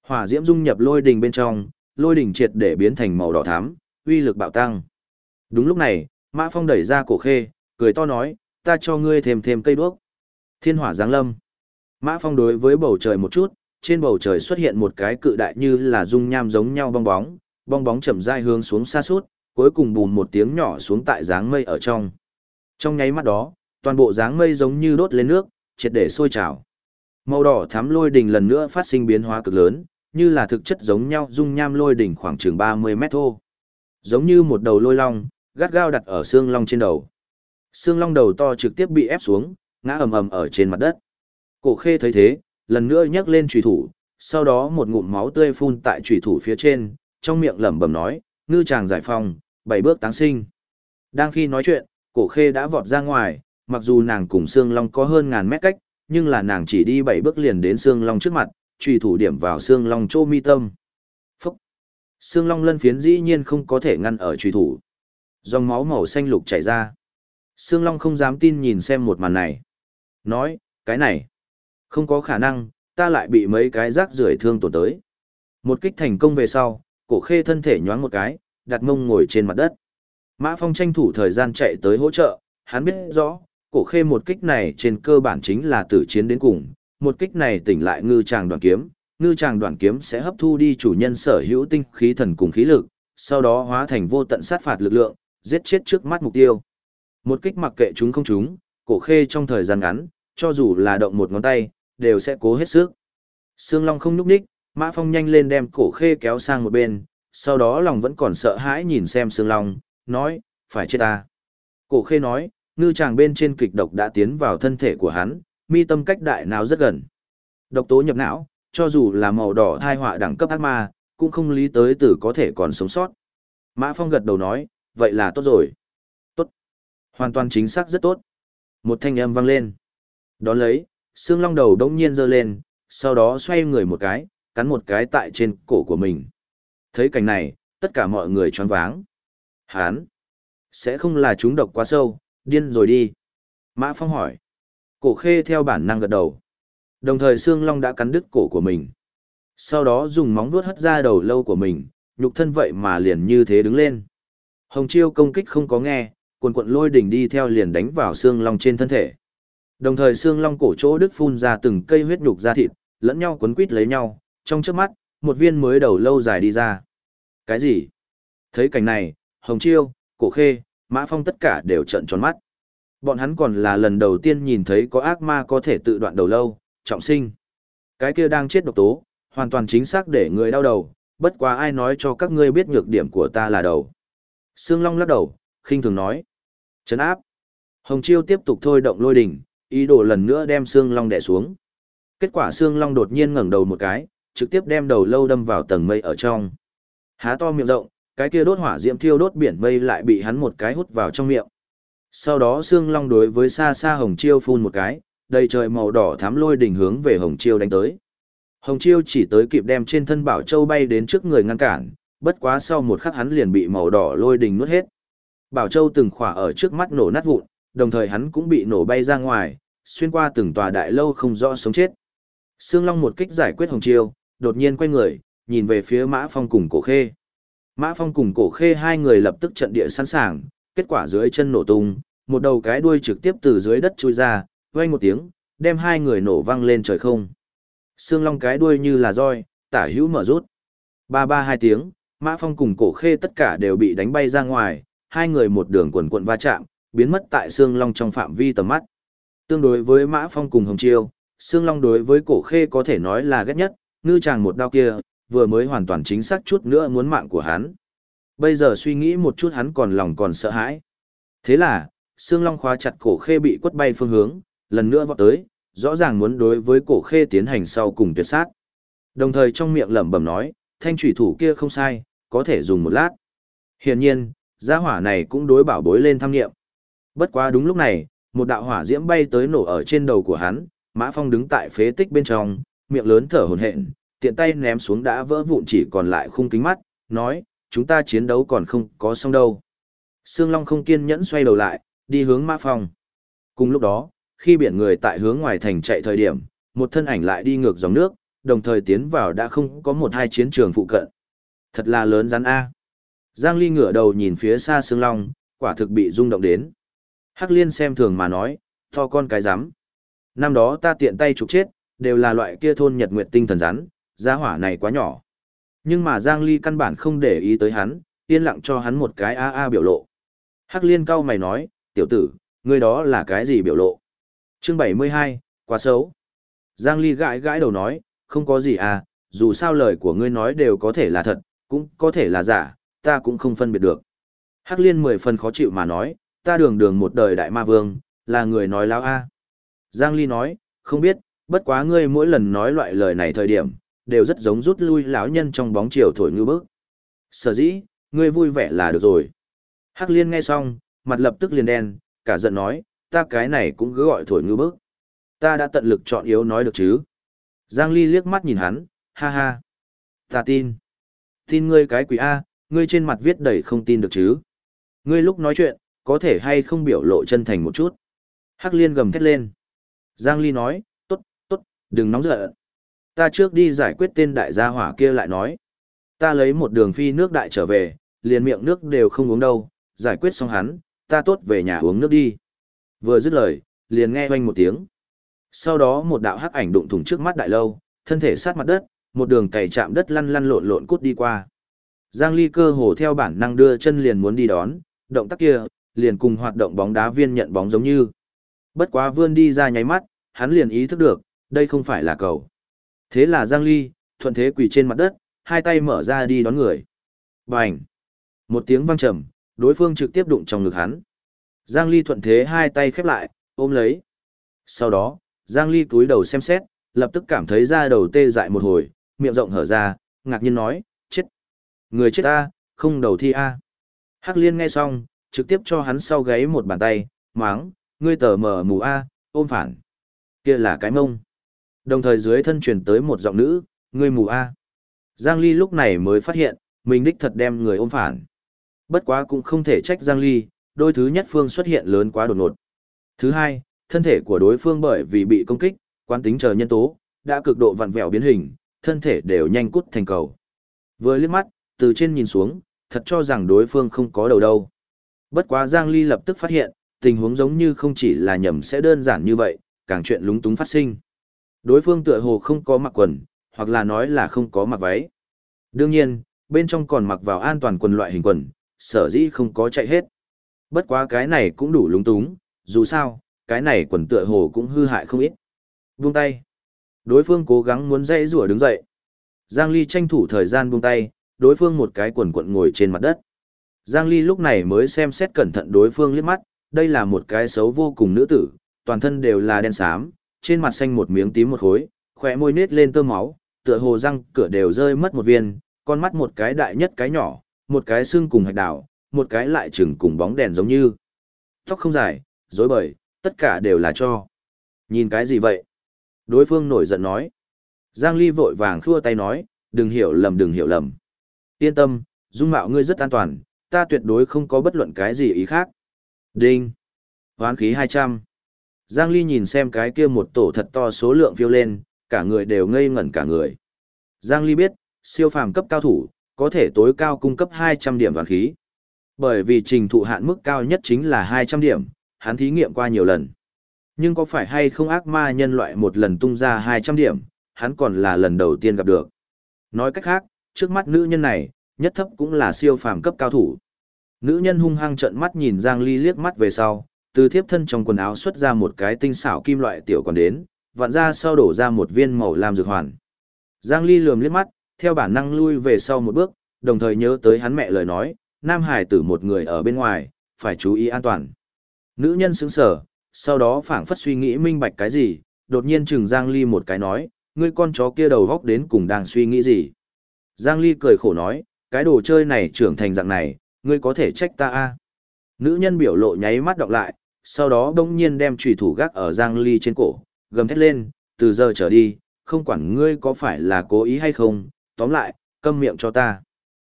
Hỏa diễm dung nhập lôi đỉnh bên trong, lôi đỉnh triệt để biến thành màu đỏ thắm, uy lực bạo tăng. Đúng lúc này, Mã Phong đẩy ra cổ khê, cười to nói, ta cho ngươi thêm thêm cây đuốc. Thiên hỏa giáng lâm. Mã Phong đối với bầu trời một chút, trên bầu trời xuất hiện một cái cự đại như là dung nham giống nhau bong bóng, bong bóng chậm rãi hướng xuống xa suốt, cuối cùng bùn một tiếng nhỏ xuống tại dáng mây ở trong. Trong nháy mắt đó, toàn bộ dáng mây giống như đốt lên nước, triệt để sôi trào. Màu đỏ thắm lôi đỉnh lần nữa phát sinh biến hóa cực lớn, như là thực chất giống nhau dung nham lôi đỉnh khoảng chừng 30 mét thô. Giống như một đầu lôi long, gắt gao đặt ở xương long trên đầu. Xương long đầu to trực tiếp bị ép xuống, ngã ầm ầm ở trên mặt đất. Cổ khê thấy thế, lần nữa nhấc lên trùy thủ, sau đó một ngụm máu tươi phun tại trùy thủ phía trên, trong miệng lẩm bẩm nói, ngư chàng giải phòng, bảy bước táng sinh. Đang khi nói chuyện, cổ khê đã vọt ra ngoài, mặc dù nàng cùng xương long có hơn ngàn mét cách, nhưng là nàng chỉ đi bảy bước liền đến xương long trước mặt, trùy thủ điểm vào xương long chỗ mi tâm. Phúc! Xương long lân phiến dĩ nhiên không có thể ngăn ở trùy thủ. Dòng máu màu xanh lục chảy ra. Sương Long không dám tin nhìn xem một màn này. Nói, cái này, không có khả năng, ta lại bị mấy cái rác rưởi thương tổn tới. Một kích thành công về sau, cổ khê thân thể nhoáng một cái, đặt mông ngồi trên mặt đất. Mã Phong tranh thủ thời gian chạy tới hỗ trợ, hắn biết rõ, cổ khê một kích này trên cơ bản chính là tử chiến đến cùng. Một kích này tỉnh lại ngư tràng đoàn kiếm, ngư tràng đoàn kiếm sẽ hấp thu đi chủ nhân sở hữu tinh khí thần cùng khí lực, sau đó hóa thành vô tận sát phạt lực lượng, giết chết trước mắt mục tiêu. Một kích mặc kệ chúng không chúng, cổ khê trong thời gian ngắn, cho dù là động một ngón tay, đều sẽ cố hết sức. Sương Long không núp đích, Mã Phong nhanh lên đem cổ khê kéo sang một bên, sau đó lòng vẫn còn sợ hãi nhìn xem Sương Long, nói, phải chết ta. Cổ khê nói, ngư chàng bên trên kịch độc đã tiến vào thân thể của hắn, mi tâm cách đại não rất gần. Độc tố nhập não, cho dù là màu đỏ thai họa đẳng cấp ác ma, cũng không lý tới tử có thể còn sống sót. Mã Phong gật đầu nói, vậy là tốt rồi. Hoàn toàn chính xác rất tốt. Một thanh âm vang lên. Đón lấy, xương long đầu đông nhiên giơ lên, sau đó xoay người một cái, cắn một cái tại trên cổ của mình. Thấy cảnh này, tất cả mọi người choáng váng. Hán! Sẽ không là chúng độc quá sâu, điên rồi đi. Mã Phong hỏi. Cổ khê theo bản năng gật đầu. Đồng thời xương long đã cắn đứt cổ của mình. Sau đó dùng móng vuốt hất ra đầu lâu của mình, nhục thân vậy mà liền như thế đứng lên. Hồng Chiêu công kích không có nghe, cuồn cuộn lôi đỉnh đi theo liền đánh vào xương long trên thân thể. Đồng thời xương long cổ chỗ đứt phun ra từng cây huyết nhục ra thịt, lẫn nhau quấn quít lấy nhau, trong trước mắt, một viên mới đầu lâu dài đi ra. Cái gì? Thấy cảnh này, Hồng Chiêu, Cổ Khê, Mã Phong tất cả đều trợn tròn mắt. Bọn hắn còn là lần đầu tiên nhìn thấy có ác ma có thể tự đoạn đầu lâu, trọng sinh. Cái kia đang chết độc tố, hoàn toàn chính xác để người đau đầu, bất quá ai nói cho các ngươi biết nhược điểm của ta là đầu. Sương Long lắc đầu, khinh thường nói. Chấn áp. Hồng Chiêu tiếp tục thôi động lôi đỉnh, ý đồ lần nữa đem xương Long đè xuống. Kết quả xương Long đột nhiên ngẩng đầu một cái, trực tiếp đem đầu lâu đâm vào tầng mây ở trong. Há to miệng rộng, cái kia đốt hỏa diễm thiêu đốt biển mây lại bị hắn một cái hút vào trong miệng. Sau đó xương Long đối với xa xa Hồng Chiêu phun một cái, đầy trời màu đỏ thám lôi đỉnh hướng về Hồng Chiêu đánh tới. Hồng Chiêu chỉ tới kịp đem trên thân Bảo Châu bay đến trước người ngăn cản, bất quá sau một khắc hắn liền bị màu đỏ lôi đỉnh nuốt hết. Bảo Châu từng khỏa ở trước mắt nổ nát vụn, đồng thời hắn cũng bị nổ bay ra ngoài, xuyên qua từng tòa đại lâu không rõ sống chết. Sương Long một kích giải quyết Hồng Chiêu, đột nhiên quay người, nhìn về phía Mã Phong cùng Cổ Khê. Mã Phong cùng Cổ Khê hai người lập tức trận địa sẵn sàng, kết quả dưới chân nổ tung, một đầu cái đuôi trực tiếp từ dưới đất chui ra, vang một tiếng, đem hai người nổ văng lên trời không. Sương Long cái đuôi như là roi, tả hữu mở rút. Ba ba hai tiếng, Mã Phong cùng Cổ Khê tất cả đều bị đánh bay ra ngoài, hai người một đường quần quận va chạm, biến mất tại Sương Long trong phạm vi tầm mắt. Tương đối với Mã Phong cùng Hồng Chiêu, Sương Long đối với Cổ Khê có thể nói là ghét nhất, ngư chàng một đao kia, vừa mới hoàn toàn chính xác chút nữa muốn mạng của hắn. Bây giờ suy nghĩ một chút hắn còn lòng còn sợ hãi. Thế là, Sương Long khóa chặt cổ khê bị quất bay phương hướng, lần nữa vọt tới, rõ ràng muốn đối với cổ khê tiến hành sau cùng tuyệt sát. Đồng thời trong miệng lẩm bẩm nói, thanh thủy thủ kia không sai, có thể dùng một lát. Hiển nhiên, gia hỏa này cũng đối bảo bối lên tham nghiệm. Bất quá đúng lúc này, một đạo hỏa diễm bay tới nổ ở trên đầu của hắn, Mã Phong đứng tại phế tích bên trong, miệng lớn thở hổn hển, tiện tay ném xuống đã vỡ vụn chỉ còn lại khung kính mắt, nói, chúng ta chiến đấu còn không có xong đâu. Sương Long không kiên nhẫn xoay đầu lại, đi hướng Mã Phong. Cùng lúc đó, khi biển người tại hướng ngoài thành chạy thời điểm, một thân ảnh lại đi ngược dòng nước, đồng thời tiến vào đã không có một hai chiến trường phụ cận. Thật là lớn rắn A. Giang Ly ngửa đầu nhìn phía xa Sương Long, quả thực bị rung động đến. Hắc Liên xem thường mà nói, to con cái rắm Năm đó ta tiện tay trục chết, đều là loại kia thôn nhật nguyệt tinh thần rắn, giá hỏa này quá nhỏ. Nhưng mà Giang Ly căn bản không để ý tới hắn, yên lặng cho hắn một cái a a biểu lộ. Hắc liên cao mày nói, tiểu tử, ngươi đó là cái gì biểu lộ? Chương 72, quá xấu. Giang Ly gãi gãi đầu nói, không có gì à, dù sao lời của ngươi nói đều có thể là thật, cũng có thể là giả, ta cũng không phân biệt được. Hắc liên mười phần khó chịu mà nói, ta đường đường một đời đại ma vương, là người nói láo a. Giang Ly nói, không biết, bất quá ngươi mỗi lần nói loại lời này thời điểm, đều rất giống rút lui lão nhân trong bóng chiều thổi ngư bức. Sở dĩ, ngươi vui vẻ là được rồi. Hắc liên nghe xong, mặt lập tức liền đen, cả giận nói, ta cái này cũng cứ gọi thổi ngư bức. Ta đã tận lực chọn yếu nói được chứ. Giang Ly liếc mắt nhìn hắn, ha ha. Ta tin. Tin ngươi cái quỷ A, ngươi trên mặt viết đầy không tin được chứ. Ngươi lúc nói chuyện, có thể hay không biểu lộ chân thành một chút. Hắc liên gầm thét lên. Giang Ly nói, tốt, tốt, đừng nóng giận. Ta trước đi giải quyết tên đại gia hỏa kia lại nói. Ta lấy một đường phi nước đại trở về, liền miệng nước đều không uống đâu, giải quyết xong hắn, ta tốt về nhà uống nước đi. Vừa dứt lời, liền nghe oanh một tiếng. Sau đó một đạo hắc ảnh đụng thủng trước mắt đại lâu, thân thể sát mặt đất, một đường cày chạm đất lăn lăn lộn lộn cút đi qua. Giang Ly cơ hồ theo bản năng đưa chân liền muốn đi đón, động tác kia, liền cùng hoạt động bóng đá viên nhận bóng giống như. Bất quá vươn đi ra nháy mắt, hắn liền ý thức được, đây không phải là cầu. Thế là Giang Ly, thuận thế quỳ trên mặt đất, hai tay mở ra đi đón người. Bành! Một tiếng vang trầm, đối phương trực tiếp đụng trong ngực hắn. Giang Ly thuận thế hai tay khép lại, ôm lấy. Sau đó, Giang Ly cúi đầu xem xét, lập tức cảm thấy da đầu tê dại một hồi, miệng rộng hở ra, ngạc nhiên nói. Người chết a, không đầu thi a. Hắc Liên nghe xong, trực tiếp cho hắn sau gáy một bàn tay, máng, ngươi tờ mở mù a, ôm phản. Kia là cái mông. Đồng thời dưới thân truyền tới một giọng nữ, ngươi mù A. Giang Ly lúc này mới phát hiện, mình đích thật đem người ôm phản. Bất quá cũng không thể trách Giang Ly, đôi thứ nhất phương xuất hiện lớn quá đột ngột. Thứ hai, thân thể của đối phương bởi vì bị công kích, quán tính chờ nhân tố, đã cực độ vặn vẹo biến hình, thân thể đều nhanh cút thành cầu. Vừa liếc mắt, từ trên nhìn xuống, thật cho rằng đối phương không có đầu đâu. Bất quá Giang Ly lập tức phát hiện, tình huống giống như không chỉ là nhầm sẽ đơn giản như vậy, càng chuyện lúng túng phát sinh. Đối phương tựa hồ không có mặc quần, hoặc là nói là không có mặc váy. Đương nhiên, bên trong còn mặc vào an toàn quần loại hình quần, sở dĩ không có chạy hết. Bất quá cái này cũng đủ lúng túng, dù sao, cái này quần tựa hồ cũng hư hại không ít. Buông tay. Đối phương cố gắng muốn dây rủa đứng dậy. Giang Ly tranh thủ thời gian buông tay, đối phương một cái quần quận ngồi trên mặt đất. Giang Ly lúc này mới xem xét cẩn thận đối phương liếc mắt, đây là một cái xấu vô cùng nữ tử, toàn thân đều là đen xám, trên mặt xanh một miếng tím một khối, khỏe môi nết lên tơ máu, tựa hồ răng cửa đều rơi mất một viên, con mắt một cái đại nhất cái nhỏ, một cái xương cùng hạch đảo, một cái lại chừng cùng bóng đèn giống như. Tóc không dài, dối bời, tất cả đều là cho. Nhìn cái gì vậy? Đối phương nổi giận nói. Giang Ly vội vàng khua tay nói, đừng hiểu lầm đừng hiểu lầm. Yên tâm, dung mạo ngươi rất an toàn, ta tuyệt đối không có bất luận cái gì ý khác. Đinh. Hoán khí 200. Giang Ly nhìn xem cái kia một tổ thật to số lượng phiêu lên, cả người đều ngây ngẩn cả người. Giang Ly biết, siêu phàm cấp cao thủ, có thể tối cao cung cấp 200 điểm vạn khí. Bởi vì trình thụ hạn mức cao nhất chính là 200 điểm, hắn thí nghiệm qua nhiều lần. Nhưng có phải hay không ác ma nhân loại một lần tung ra 200 điểm, hắn còn là lần đầu tiên gặp được. Nói cách khác, trước mắt nữ nhân này, nhất thấp cũng là siêu phàm cấp cao thủ. Nữ nhân hung hăng trợn mắt nhìn Giang Ly liếc mắt về sau, từ thiếp thân trong quần áo xuất ra một cái tinh xảo kim loại tiểu còn đến, vặn ra sau đổ ra một viên màu lam dược hoàn. Giang Ly lườm liếc mắt, theo bản năng lui về sau một bước, đồng thời nhớ tới hắn mẹ lời nói, nam hải tử một người ở bên ngoài, phải chú ý an toàn. Nữ nhân sững sờ, sau đó phảng phất suy nghĩ minh bạch cái gì, đột nhiên chừng Giang Ly một cái nói, ngươi con chó kia đầu góc đến cùng đang suy nghĩ gì. Giang Ly cười khổ nói, cái đồ chơi này trưởng thành dạng này, ngươi có thể trách ta a Nữ nhân biểu lộ nháy mắt đọc lại, sau đó đông nhiên đem trùy thủ gác ở Giang Ly trên cổ, gầm thét lên, từ giờ trở đi, không quản ngươi có phải là cố ý hay không, tóm lại, câm miệng cho ta.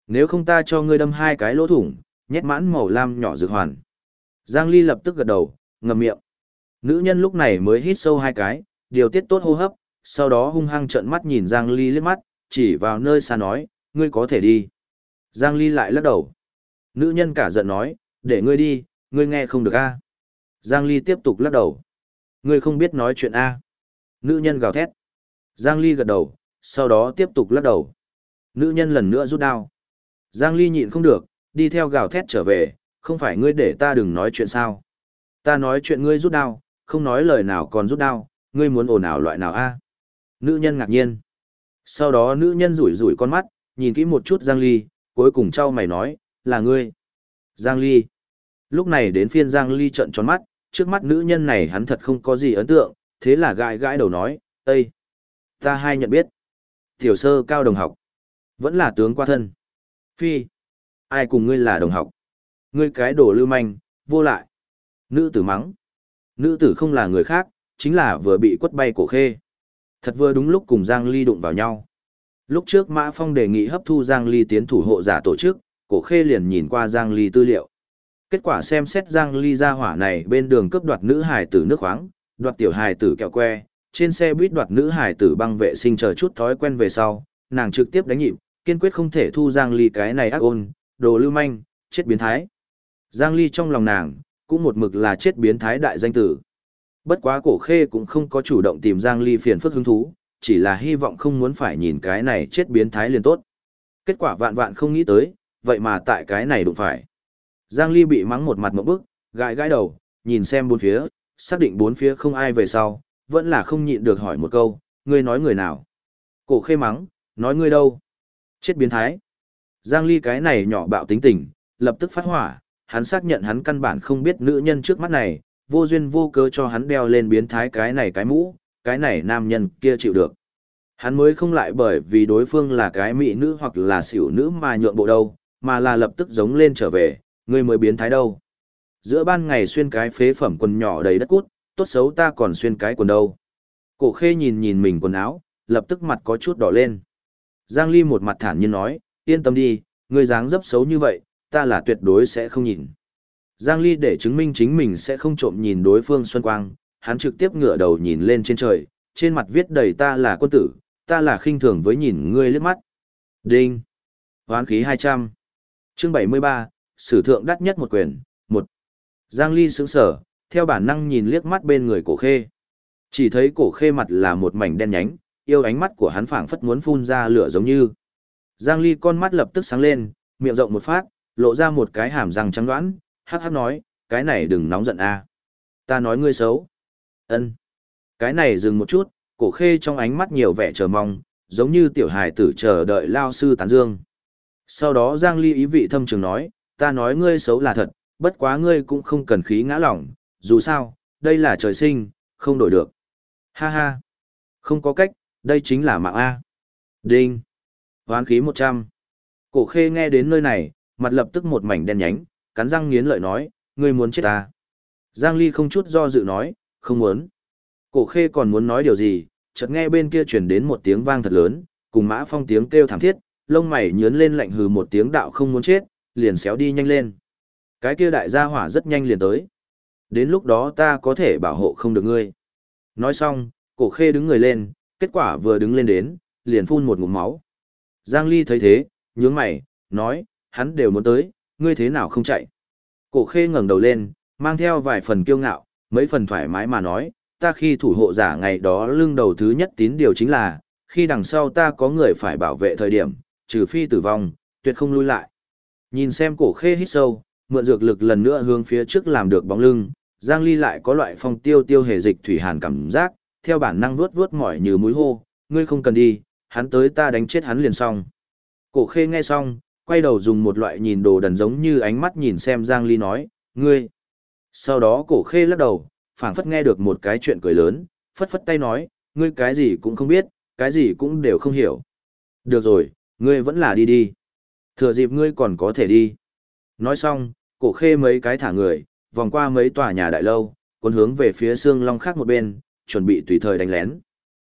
Nếu không ta cho ngươi đâm hai cái lỗ thủng, nhét mãn màu lam nhỏ dược hoàn. Giang Ly lập tức gật đầu, ngậm miệng. Nữ nhân lúc này mới hít sâu hai cái, điều tiết tốt hô hấp, sau đó hung hăng trợn mắt nhìn Giang Ly liếc mắt, chỉ vào nơi xa nói, ngươi có thể đi. Giang Ly lại lắc đầu. Nữ nhân cả giận nói, để ngươi đi, ngươi nghe không được a. Giang Ly tiếp tục lắc đầu. Ngươi không biết nói chuyện a. Nữ nhân gào thét. Giang Ly gật đầu, sau đó tiếp tục lắc đầu. Nữ nhân lần nữa rút đao. Giang Ly nhịn không được, đi theo gào thét trở về, không phải ngươi để ta đừng nói chuyện sao. Ta nói chuyện ngươi rút đao, không nói lời nào còn rút đao, ngươi muốn ồn ào loại nào a? Nữ nhân ngạc nhiên. Sau đó nữ nhân rủi rủi con mắt, nhìn kỹ một chút Giang Ly, cuối cùng trao mày nói, là ngươi. Giang Ly. Lúc này đến phiên Giang Ly trận tròn mắt, trước mắt nữ nhân này hắn thật không có gì ấn tượng, thế là gãi gãi đầu nói, Ê! Ta hai nhận biết. Tiểu sơ cao đồng học. Vẫn là tướng qua thân. Phi. Ai cùng ngươi là đồng học? Ngươi cái đồ lưu manh, vô lại. Nữ tử mắng. Nữ tử không là người khác, chính là vừa bị quất bay cổ khê. Thật vừa đúng lúc cùng Giang Ly đụng vào nhau. Lúc trước Mã Phong đề nghị hấp thu Giang Ly tiến thủ hộ giả tổ chức, cổ khê liền nhìn qua Giang Ly tư liệu. Kết quả xem xét Giang Ly ra hỏa này bên đường cướp đoạt nữ hài tử nước khoáng, đoạt tiểu hài tử kẹo que, trên xe buýt đoạt nữ hài tử băng vệ sinh chờ chút thói quen về sau, nàng trực tiếp đánh nhịp, kiên quyết không thể thu Giang Ly cái này ác ôn, đồ lưu manh, chết biến thái. Giang Ly trong lòng nàng, cũng một mực là chết biến thái đại danh tử. Bất quá cổ khê cũng không có chủ động tìm Giang Ly phiền phức hứng thú, chỉ là hy vọng không muốn phải nhìn cái này chết biến thái liền tốt. Kết quả vạn vạn không nghĩ tới, vậy mà tại cái này đụng phải. Giang Ly bị mắng một mặt một bức, gãi gãi đầu, nhìn xem bốn phía, xác định bốn phía không ai về sau, vẫn là không nhịn được hỏi một câu, ngươi nói người nào? Cổ khê mắng, nói ngươi đâu? Chết biến thái. Giang Ly cái này nhỏ bạo tính tình, lập tức phát hỏa, hắn xác nhận hắn căn bản không biết nữ nhân trước mắt này, vô duyên vô cớ cho hắn đeo lên biến thái cái này cái mũ, cái này nam nhân kia chịu được. Hắn mới không lại bởi vì đối phương là cái mỹ nữ hoặc là xỉu nữ mà nhượng bộ đâu, mà là lập tức giống lên trở về, ngươi mới biến thái đâu. Giữa ban ngày xuyên cái phế phẩm quần nhỏ đầy đất cút, tốt xấu ta còn xuyên cái quần đâu. Cổ khê nhìn nhìn mình quần áo, lập tức mặt có chút đỏ lên. Giang Ly một mặt thản nhiên nói, yên tâm đi, ngươi dáng dấp xấu như vậy, ta là tuyệt đối sẽ không nhìn. Giang Ly để chứng minh chính mình sẽ không trộm nhìn đối phương Xuân Quang, hắn trực tiếp ngửa đầu nhìn lên trên trời, trên mặt viết đầy ta là quân tử, ta là khinh thường với nhìn ngươi liếc mắt. Đinh! Hoán khí 200. Chương 73, sử thượng đắt nhất một quyền, Một. Giang Ly sững sở, theo bản năng nhìn liếc mắt bên người cổ khê. Chỉ thấy cổ khê mặt là một mảnh đen nhánh, yêu ánh mắt của hắn phảng phất muốn phun ra lửa giống như. Giang Ly con mắt lập tức sáng lên, miệng rộng một phát, lộ ra một cái hàm răng trắng đoán, hắc hắc nói, cái này đừng nóng giận a. Ta nói ngươi xấu. Ân. Cái này dừng một chút, cổ khê trong ánh mắt nhiều vẻ chờ mong, giống như tiểu hài tử chờ đợi lao sư tán dương. Sau đó Giang Ly ý vị thâm trường nói, ta nói ngươi xấu là thật, bất quá ngươi cũng không cần khí ngã lỏng, dù sao, đây là trời sinh, không đổi được. Ha ha. Không có cách, đây chính là mạng A. Đinh. Hoán khí 100. Cổ khê nghe đến nơi này, mặt lập tức một mảnh đen nhánh, cắn răng nghiến lợi nói, ngươi muốn chết ta. Giang Ly không chút do dự nói, không muốn. Cổ khê còn muốn nói điều gì, chợt nghe bên kia truyền đến một tiếng vang thật lớn, cùng mã phong tiếng kêu thảm thiết, lông mày nhướn lên lạnh hừ một tiếng đạo không muốn chết, liền xéo đi nhanh lên. Cái kia đại gia hỏa rất nhanh liền tới. Đến lúc đó ta có thể bảo hộ không được ngươi. Nói xong, cổ khê đứng người lên, kết quả vừa đứng lên đến, liền phun một ngụm máu. Giang Ly thấy thế, nhướng mày, nói, hắn đều muốn tới, ngươi thế nào không chạy. Cổ khê ngẩng đầu lên, mang theo vài phần kiêu ngạo, mấy phần thoải mái mà nói, ta khi thủ hộ giả ngày đó lưng đầu thứ nhất tín điều chính là, khi đằng sau ta có người phải bảo vệ thời điểm, trừ phi tử vong, tuyệt không lui lại. Nhìn xem cổ khê hít sâu, mượn dược lực lần nữa hướng phía trước làm được bóng lưng, Giang Ly lại có loại phong tiêu tiêu hề dịch thủy hàn cảm giác, theo bản năng vuốt vuốt mỏi như mũi hô, ngươi không cần đi, hắn tới ta đánh chết hắn liền xong. Cổ khê nghe xong, quay đầu dùng một loại nhìn đồ đần giống như ánh mắt nhìn xem Giang Ly nói, ngươi. Sau đó cổ khê lắc đầu, phảng phất nghe được một cái chuyện cười lớn, phất phất tay nói, ngươi cái gì cũng không biết, cái gì cũng đều không hiểu. Được rồi, ngươi vẫn là đi đi. Thừa dịp ngươi còn có thể đi. Nói xong, cổ khê mấy cái thả người, vòng qua mấy tòa nhà đại lâu, cuốn hướng về phía xương long khác một bên, chuẩn bị tùy thời đánh lén.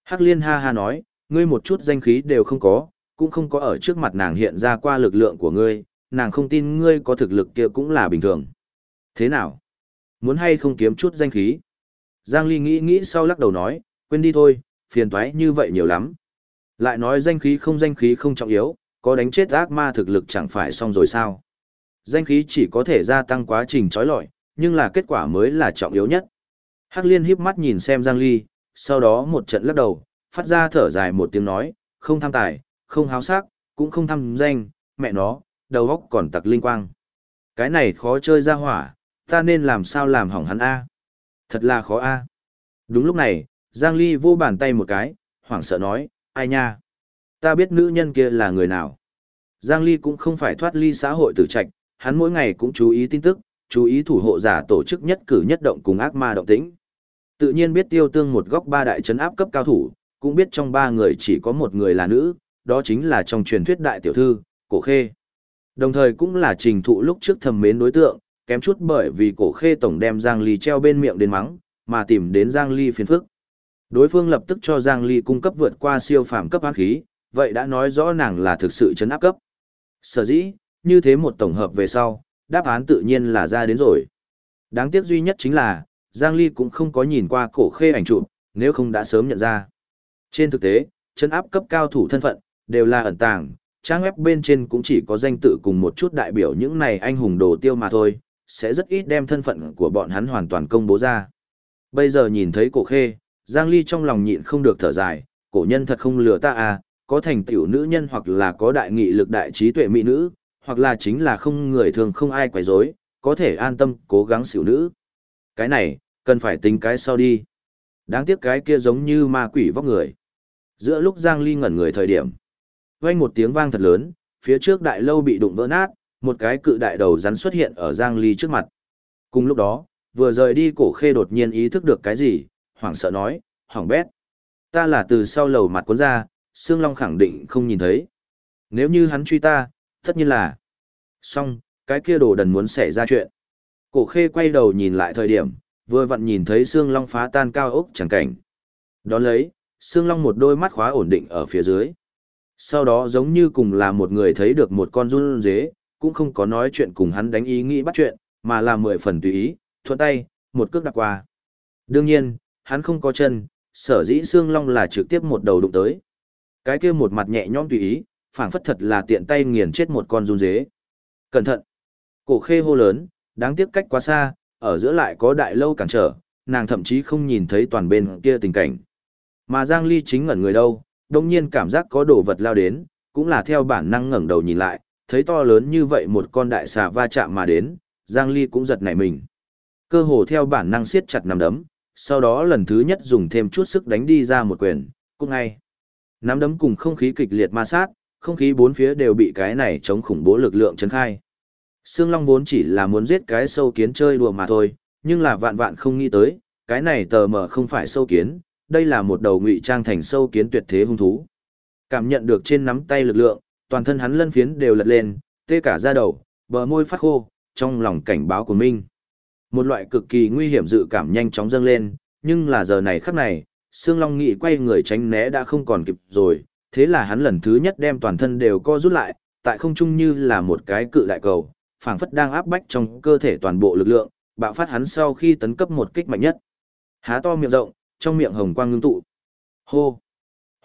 Hắc liên ha ha nói, ngươi một chút danh khí đều không có, cũng không có ở trước mặt nàng hiện ra qua lực lượng của ngươi, nàng không tin ngươi có thực lực kia cũng là bình thường. Thế nào? Muốn hay không kiếm chút danh khí? Giang Ly nghĩ nghĩ sau lắc đầu nói, quên đi thôi, phiền toái như vậy nhiều lắm. Lại nói danh khí không danh khí không trọng yếu, có đánh chết ác ma thực lực chẳng phải xong rồi sao? Danh khí chỉ có thể gia tăng quá trình trói lọi, nhưng là kết quả mới là trọng yếu nhất. Hắc liên híp mắt nhìn xem Giang Ly, sau đó một trận lắc đầu, phát ra thở dài một tiếng nói, không tham tài, không háo sắc, cũng không tham danh, mẹ nó, đầu óc còn tặc linh quang. Cái này khó chơi ra hỏa, ta nên làm sao làm hỏng hắn A. Thật là khó A. Đúng lúc này, Giang Ly vô bàn tay một cái, hoảng sợ nói, ai nha. Ta biết nữ nhân kia là người nào. Giang Ly cũng không phải thoát ly xã hội tử trạch, hắn mỗi ngày cũng chú ý tin tức, chú ý thủ hộ giả tổ chức nhất cử nhất động cùng ác ma động tĩnh. Tự nhiên biết tiêu tương một góc ba đại trấn áp cấp cao thủ, cũng biết trong ba người chỉ có một người là nữ, đó chính là trong truyền thuyết đại tiểu thư, cổ khê. Đồng thời cũng là trình thụ lúc trước thầm mến đối tượng, kém chút bởi vì cổ khê tổng đem Giang Ly treo bên miệng đến mắng, mà tìm đến Giang Ly phiền phức. Đối phương lập tức cho Giang Ly cung cấp vượt qua siêu phàm cấp ác khí, vậy đã nói rõ nàng là thực sự chấn áp cấp. Sở dĩ, như thế một tổng hợp về sau, đáp án tự nhiên là ra đến rồi. Đáng tiếc duy nhất chính là, Giang Ly cũng không có nhìn qua cổ khê ảnh chụp, nếu không đã sớm nhận ra. Trên thực tế, chân áp cấp cao thủ thân phận, đều là ẩn tàng, trang web bên trên cũng chỉ có danh tự cùng một chút đại biểu những này anh hùng đồ tiêu mà thôi, sẽ rất ít đem thân phận của bọn hắn hoàn toàn công bố ra. Bây giờ nhìn thấy cổ khê, Giang Ly trong lòng nhịn không được thở dài, cổ nhân thật không lừa ta à, có thành tiểu nữ nhân hoặc là có đại nghị lực đại trí tuệ mỹ nữ, hoặc là chính là không người thường không ai quấy rối, có thể an tâm cố gắng xỉu nữ. Cái này, cần phải tính cái sau đi. Đáng tiếc cái kia giống như ma quỷ vóc người. Giữa lúc Giang Ly ngẩn người thời điểm, vang một tiếng vang thật lớn, phía trước đại lâu bị đụng vỡ nát, một cái cự đại đầu rắn xuất hiện ở Giang Ly trước mặt. Cùng lúc đó, vừa rời đi cổ khê đột nhiên ý thức được cái gì, hoảng sợ nói, hoảng bét. Ta là từ sau lầu mặt cuốn ra, Sương Long khẳng định không nhìn thấy. Nếu như hắn truy ta, tất nhiên là. Xong, cái kia đồ đần muốn xảy ra chuyện. Cổ khê quay đầu nhìn lại thời điểm, vừa vặn nhìn thấy Sương Long phá tan cao ốc chẳng cảnh. Đón lấy, Sương Long một đôi mắt khóa ổn định ở phía dưới. Sau đó giống như cùng là một người thấy được một con run dế, cũng không có nói chuyện cùng hắn đánh ý nghĩ bắt chuyện, mà là mười phần tùy ý, thuận tay, một cước đặt qua. Đương nhiên, hắn không có chân, sở dĩ xương long là trực tiếp một đầu đụng tới. Cái kia một mặt nhẹ nhõm tùy ý, phảng phất thật là tiện tay nghiền chết một con run dế. Cẩn thận! Cổ khê hô lớn, đáng tiếc cách quá xa, ở giữa lại có đại lâu cản trở, nàng thậm chí không nhìn thấy toàn bên kia tình cảnh. Mà Giang Ly chính ngẩn người đâu, đông nhiên cảm giác có đồ vật lao đến, cũng là theo bản năng ngẩng đầu nhìn lại, thấy to lớn như vậy một con đại xà va chạm mà đến, Giang Ly cũng giật nảy mình. Cơ hồ theo bản năng siết chặt nắm đấm, sau đó lần thứ nhất dùng thêm chút sức đánh đi ra một quyền, cũng ngay. Nắm đấm cùng không khí kịch liệt ma sát, không khí bốn phía đều bị cái này chống khủng bố lực lượng chấn khai. Sương Long vốn chỉ là muốn giết cái sâu kiến chơi đùa mà thôi, nhưng là vạn vạn không nghĩ tới, cái này tờ mờ không phải sâu kiến, đây là một đầu ngụy trang thành sâu kiến tuyệt thế hung thú. Cảm nhận được trên nắm tay lực lượng, toàn thân hắn lân phiến đều lật lên, tê cả da đầu, bờ môi phát khô, trong lòng cảnh báo của Minh. Một loại cực kỳ nguy hiểm dự cảm nhanh chóng dâng lên, nhưng là giờ này khắc này, Sương Long Nghị quay người tránh né đã không còn kịp rồi, thế là hắn lần thứ nhất đem toàn thân đều co rút lại, tại không trung như là một cái cự đại cầu, phảng phất đang áp bách trong cơ thể toàn bộ lực lượng, bạo phát hắn sau khi tấn cấp một kích mạnh nhất. Há to miệng rộng, trong miệng hồng quang ngưng tụ. Hô!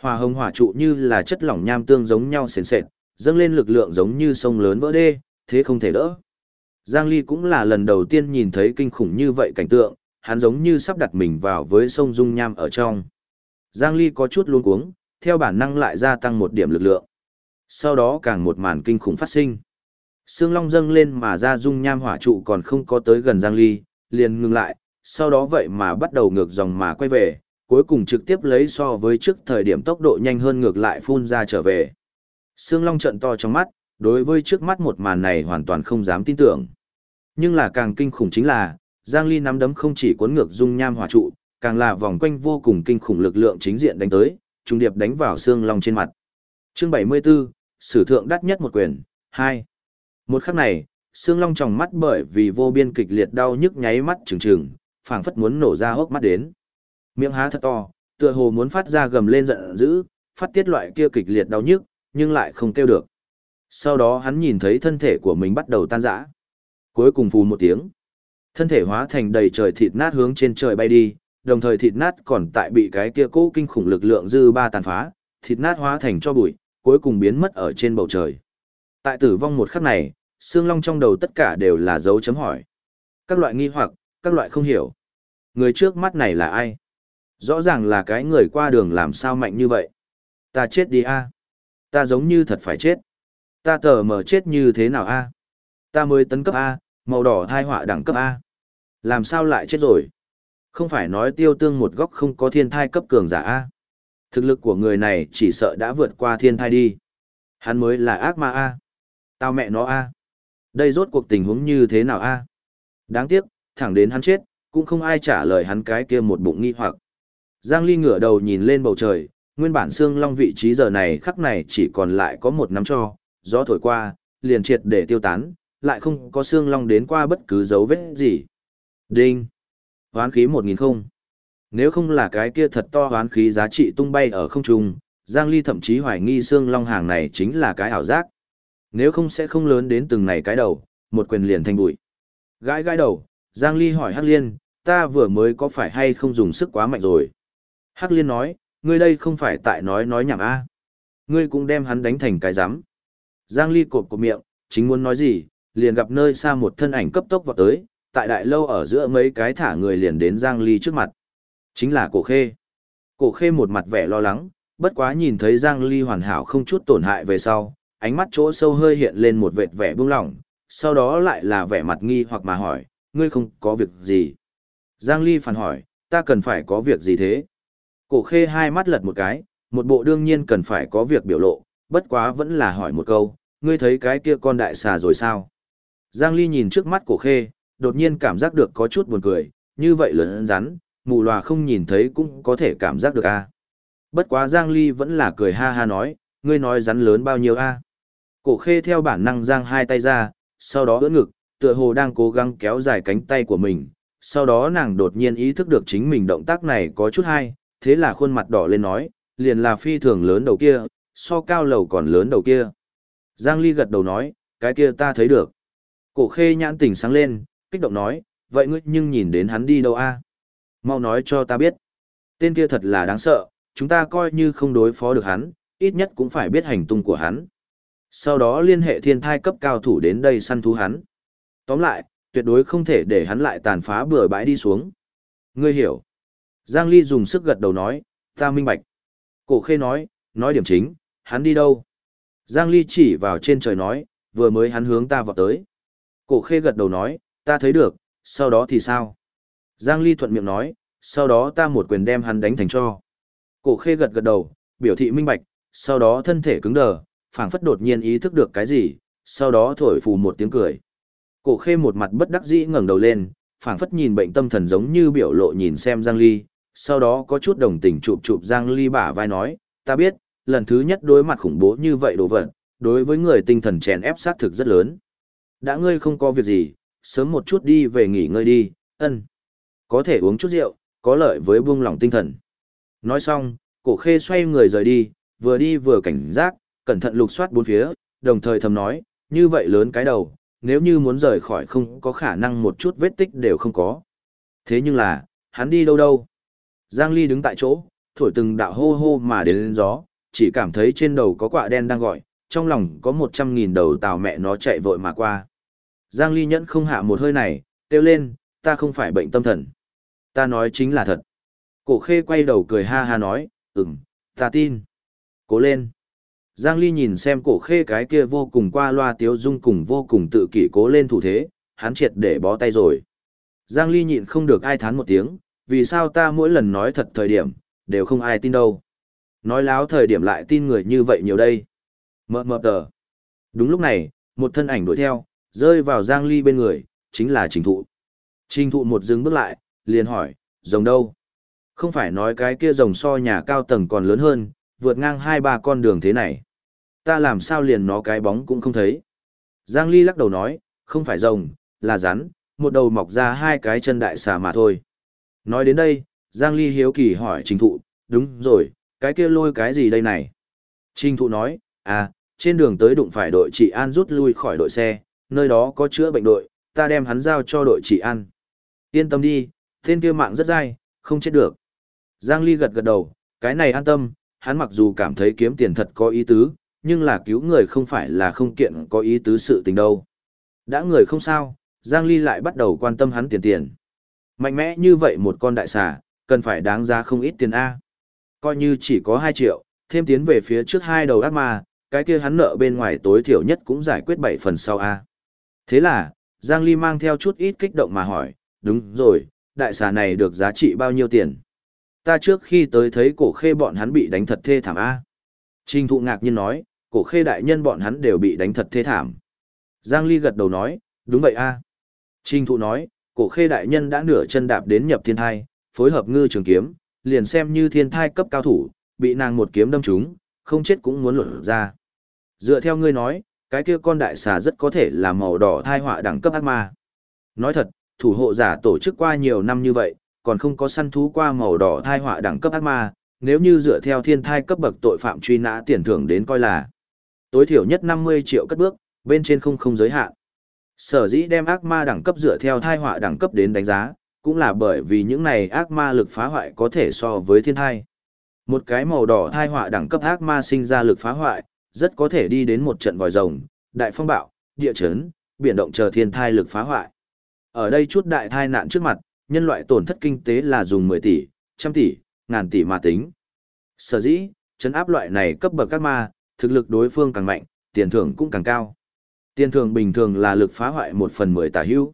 Hỏa hồng hỏa trụ như là chất lỏng nham tương giống nhau sền sệt, dâng lên lực lượng giống như sông lớn vỡ đê, thế không thể đỡ. Giang Ly cũng là lần đầu tiên nhìn thấy kinh khủng như vậy cảnh tượng, hắn giống như sắp đặt mình vào với sông dung nham ở trong. Giang Ly có chút luống cuống, theo bản năng lại gia tăng một điểm lực lượng. Sau đó càng một màn kinh khủng phát sinh. Sương Long dâng lên mà ra dung nham hỏa trụ còn không có tới gần Giang Ly, liền ngừng lại, sau đó vậy mà bắt đầu ngược dòng mà quay về, cuối cùng trực tiếp lấy so với trước thời điểm tốc độ nhanh hơn ngược lại phun ra trở về. Sương Long trận to trong mắt, đối với trước mắt một màn này hoàn toàn không dám tin tưởng. Nhưng là càng kinh khủng chính là, Giang Ly nắm đấm không chỉ cuốn ngược dung nham hỏa trụ, càng là vòng quanh vô cùng kinh khủng lực lượng chính diện đánh tới, trung điệp đánh vào xương long trên mặt. Chương 74, sử thượng đắt nhất một quyền, 2. Một khắc này, xương long trong mắt bởi vì vô biên kịch liệt đau nhức nháy mắt trừng trừng, phảng phất muốn nổ ra hốc mắt đến. Miệng há thật to, tựa hồ muốn phát ra gầm lên giận dữ, phát tiết loại kia kịch liệt đau nhức, nhưng lại không kêu được. Sau đó hắn nhìn thấy thân thể của mình bắt đầu tan rã. Cuối cùng phù một tiếng. Thân thể hóa thành đầy trời thịt nát hướng trên trời bay đi, đồng thời thịt nát còn tại bị cái kia cố kinh khủng lực lượng dư ba tàn phá, thịt nát hóa thành cho bụi, cuối cùng biến mất ở trên bầu trời. Tại tử vong một khắc này, xương long trong đầu tất cả đều là dấu chấm hỏi. Các loại nghi hoặc, các loại không hiểu. Người trước mắt này là ai? Rõ ràng là cái người qua đường làm sao mạnh như vậy. Ta chết đi a Ta giống như thật phải chết. Ta tờ mở chết như thế nào a Ta mới tấn cấp A, màu đỏ thai họa đẳng cấp A. Làm sao lại chết rồi? Không phải nói tiêu tương một góc không có thiên thai cấp cường giả A. Thực lực của người này chỉ sợ đã vượt qua thiên thai đi. Hắn mới là ác ma A. Tao mẹ nó A. Đây rốt cuộc tình huống như thế nào A. Đáng tiếc, thẳng đến hắn chết, cũng không ai trả lời hắn cái kia một bụng nghi hoặc. Giang Ly ngửa đầu nhìn lên bầu trời, nguyên bản xương long vị trí giờ này khắc này chỉ còn lại có một nắm cho, gió thổi qua, liền triệt để tiêu tán, lại không có xương long đến qua bất cứ dấu vết gì. Đinh! Hoán khí một nghìn không. Nếu không là cái kia thật to hoán khí giá trị tung bay ở không trung, Giang Ly thậm chí hoài nghi xương long hàng này chính là cái ảo giác. Nếu không sẽ không lớn đến từng này cái đầu, một quyền liền thành bụi. Gãi gãi đầu, Giang Ly hỏi Hắc Liên, ta vừa mới có phải hay không dùng sức quá mạnh rồi? Hắc Liên nói, ngươi đây không phải tại nói nói nhảm a Ngươi cũng đem hắn đánh thành cái rắm Giang Ly cột cột miệng, chính muốn nói gì, liền gặp nơi xa một thân ảnh cấp tốc vào tới, tại đại lâu ở giữa mấy cái thả người liền đến Giang Ly trước mặt. Chính là cổ khê. Cổ khê một mặt vẻ lo lắng, bất quá nhìn thấy Giang Ly hoàn hảo không chút tổn hại về sau, ánh mắt chỗ sâu hơi hiện lên một vệt vẻ buông lỏng, sau đó lại là vẻ mặt nghi hoặc mà hỏi, ngươi không có việc gì. Giang Ly phản hỏi, ta cần phải có việc gì thế? Cổ khê hai mắt lật một cái, một bộ đương nhiên cần phải có việc biểu lộ, bất quá vẫn là hỏi một câu, ngươi thấy cái kia con đại xà rồi sao? Giang Ly nhìn trước mắt cổ khê, đột nhiên cảm giác được có chút buồn cười, như vậy lớn rắn, mù lòa không nhìn thấy cũng có thể cảm giác được a. Bất quá Giang Ly vẫn là cười ha ha nói, ngươi nói rắn lớn bao nhiêu a? Cổ khê theo bản năng giang hai tay ra, sau đó ưỡn ngực, tựa hồ đang cố gắng kéo dài cánh tay của mình. Sau đó nàng đột nhiên ý thức được chính mình động tác này có chút hay, thế là khuôn mặt đỏ lên nói, liền là phi thường lớn đầu kia, so cao lầu còn lớn đầu kia. Giang Ly gật đầu nói, cái kia ta thấy được. Cổ khê nhãn tỉnh sáng lên, kích động nói, vậy ngươi nhưng nhìn đến hắn đi đâu a? Mau nói cho ta biết. Tên kia thật là đáng sợ, chúng ta coi như không đối phó được hắn, ít nhất cũng phải biết hành tung của hắn. Sau đó liên hệ thiên thai cấp cao thủ đến đây săn thú hắn. Tóm lại, tuyệt đối không thể để hắn lại tàn phá bừa bãi đi xuống. Ngươi hiểu. Giang Ly dùng sức gật đầu nói, ta minh bạch. Cổ khê nói, nói điểm chính, hắn đi đâu? Giang Ly chỉ vào trên trời nói, vừa mới hắn hướng ta vào tới. Cổ khê gật đầu nói, ta thấy được, sau đó thì sao? Giang Ly thuận miệng nói, sau đó ta một quyền đem hắn đánh thành cho. Cổ khê gật gật đầu, biểu thị minh bạch, sau đó thân thể cứng đờ, phảng phất đột nhiên ý thức được cái gì, sau đó thổi phù một tiếng cười. Cổ khê một mặt bất đắc dĩ ngẩng đầu lên, phảng phất nhìn bệnh tâm thần giống như biểu lộ nhìn xem Giang Ly, sau đó có chút đồng tình chụp chụp Giang Ly bả vai nói, ta biết, lần thứ nhất đối mặt khủng bố như vậy đồ vật, đối với người tinh thần chèn ép sát thực rất lớn. Đã ngươi không có việc gì, sớm một chút đi về nghỉ ngơi đi, ân. Có thể uống chút rượu, có lợi với buông lỏng tinh thần. Nói xong, cổ khê xoay người rời đi, vừa đi vừa cảnh giác, cẩn thận lục soát bốn phía, đồng thời thầm nói, như vậy lớn cái đầu, nếu như muốn rời khỏi không có khả năng một chút vết tích đều không có. Thế nhưng là, hắn đi đâu đâu? Giang Ly đứng tại chỗ, thổi từng đạo hô hô mà đến lên gió, chỉ cảm thấy trên đầu có quạ đen đang gọi, trong lòng có một trăm nghìn đầu tàu mẹ nó chạy vội mà qua. Giang Ly nhẫn không hạ một hơi này, kêu lên, ta không phải bệnh tâm thần. Ta nói chính là thật. Cổ khê quay đầu cười ha ha nói, ừm, ta tin. Cố lên. Giang Ly nhìn xem cổ khê cái kia vô cùng qua loa tiếu dung cùng vô cùng tự kỷ cố lên thủ thế, hắn triệt để bó tay rồi. Giang Ly nhịn không được ai thán một tiếng, vì sao ta mỗi lần nói thật thời điểm, đều không ai tin đâu. Nói láo thời điểm lại tin người như vậy nhiều đây. Mờ mờ tờ. Đúng lúc này, một thân ảnh đuổi theo, rơi vào Giang Ly bên người, chính là trình thụ. Trình thụ một dừng bước lại, liền hỏi, rồng đâu? Không phải nói cái kia rồng so nhà cao tầng còn lớn hơn, vượt ngang hai ba con đường thế này. Ta làm sao liền nó cái bóng cũng không thấy. Giang Ly lắc đầu nói, không phải rồng, là rắn, một đầu mọc ra hai cái chân đại xà mà thôi. Nói đến đây, Giang Ly hiếu kỳ hỏi trình thụ, đúng rồi, cái kia lôi cái gì đây này? Trình thụ nói, à, trên đường tới đụng phải đội trị an rút lui khỏi đội xe, nơi đó có chữa bệnh đội, ta đem hắn giao cho đội trị an. Yên tâm đi, tên kia mạng rất dai, không chết được. Giang Ly gật gật đầu, cái này an tâm, hắn mặc dù cảm thấy kiếm tiền thật có ý tứ, nhưng là cứu người không phải là không kiện có ý tứ sự tình đâu. Đã người không sao, Giang Ly lại bắt đầu quan tâm hắn tiền tiền. Mạnh mẽ như vậy một con đại xà, cần phải đáng giá không ít tiền A. Coi như chỉ có 2 triệu, thêm tiến về phía trước hai đầu ác ma, cái kia hắn nợ bên ngoài tối thiểu nhất cũng giải quyết 7 phần sau A. Thế là, Giang Ly mang theo chút ít kích động mà hỏi, đúng rồi, đại xà này được giá trị bao nhiêu tiền? Ta trước khi tới thấy cổ khê bọn hắn bị đánh thật thê thảm A. Trình thụ ngạc nhiên nói, cổ khê đại nhân bọn hắn đều bị đánh thật thê thảm. Giang Ly gật đầu nói, đúng vậy A. Trình thụ nói, cổ khê đại nhân đã nửa chân đạp đến nhập thiên thai, phối hợp ngư trường kiếm, liền xem như thiên thai cấp cao thủ, bị nàng một kiếm đâm trúng, không chết cũng muốn lột ra. Dựa theo ngươi nói, cái kia con đại xà rất có thể là màu đỏ thai họa đẳng cấp ác ma. Nói thật, thủ hộ giả tổ chức qua nhiều năm như vậy, còn không có săn thú qua màu đỏ thai họa đẳng cấp ác ma, nếu như dựa theo thiên thai cấp bậc tội phạm truy nã tiền thưởng đến coi là tối thiểu nhất 50 triệu cất bước, bên trên không không giới hạn. Sở dĩ đem ác ma đẳng cấp dựa theo thai họa đẳng cấp đến đánh giá, cũng là bởi vì những này ác ma lực phá hoại có thể so với thiên thai. Một cái màu đỏ thai họa đẳng cấp ác ma sinh ra lực phá hoại, rất có thể đi đến một trận vòi rồng, đại phong bạo, địa chấn, biển động chờ thiên thai lực phá hoại. Ở đây chút đại thai nạn trước mặt, nhân loại tổn thất kinh tế là dùng 10 tỷ, trăm tỷ, ngàn tỷ mà tính. Sở dĩ, chấn áp loại này cấp bậc các ma, thực lực đối phương càng mạnh, tiền thưởng cũng càng cao. Tiền thưởng bình thường là lực phá hoại 1 phần 10 tả hữu.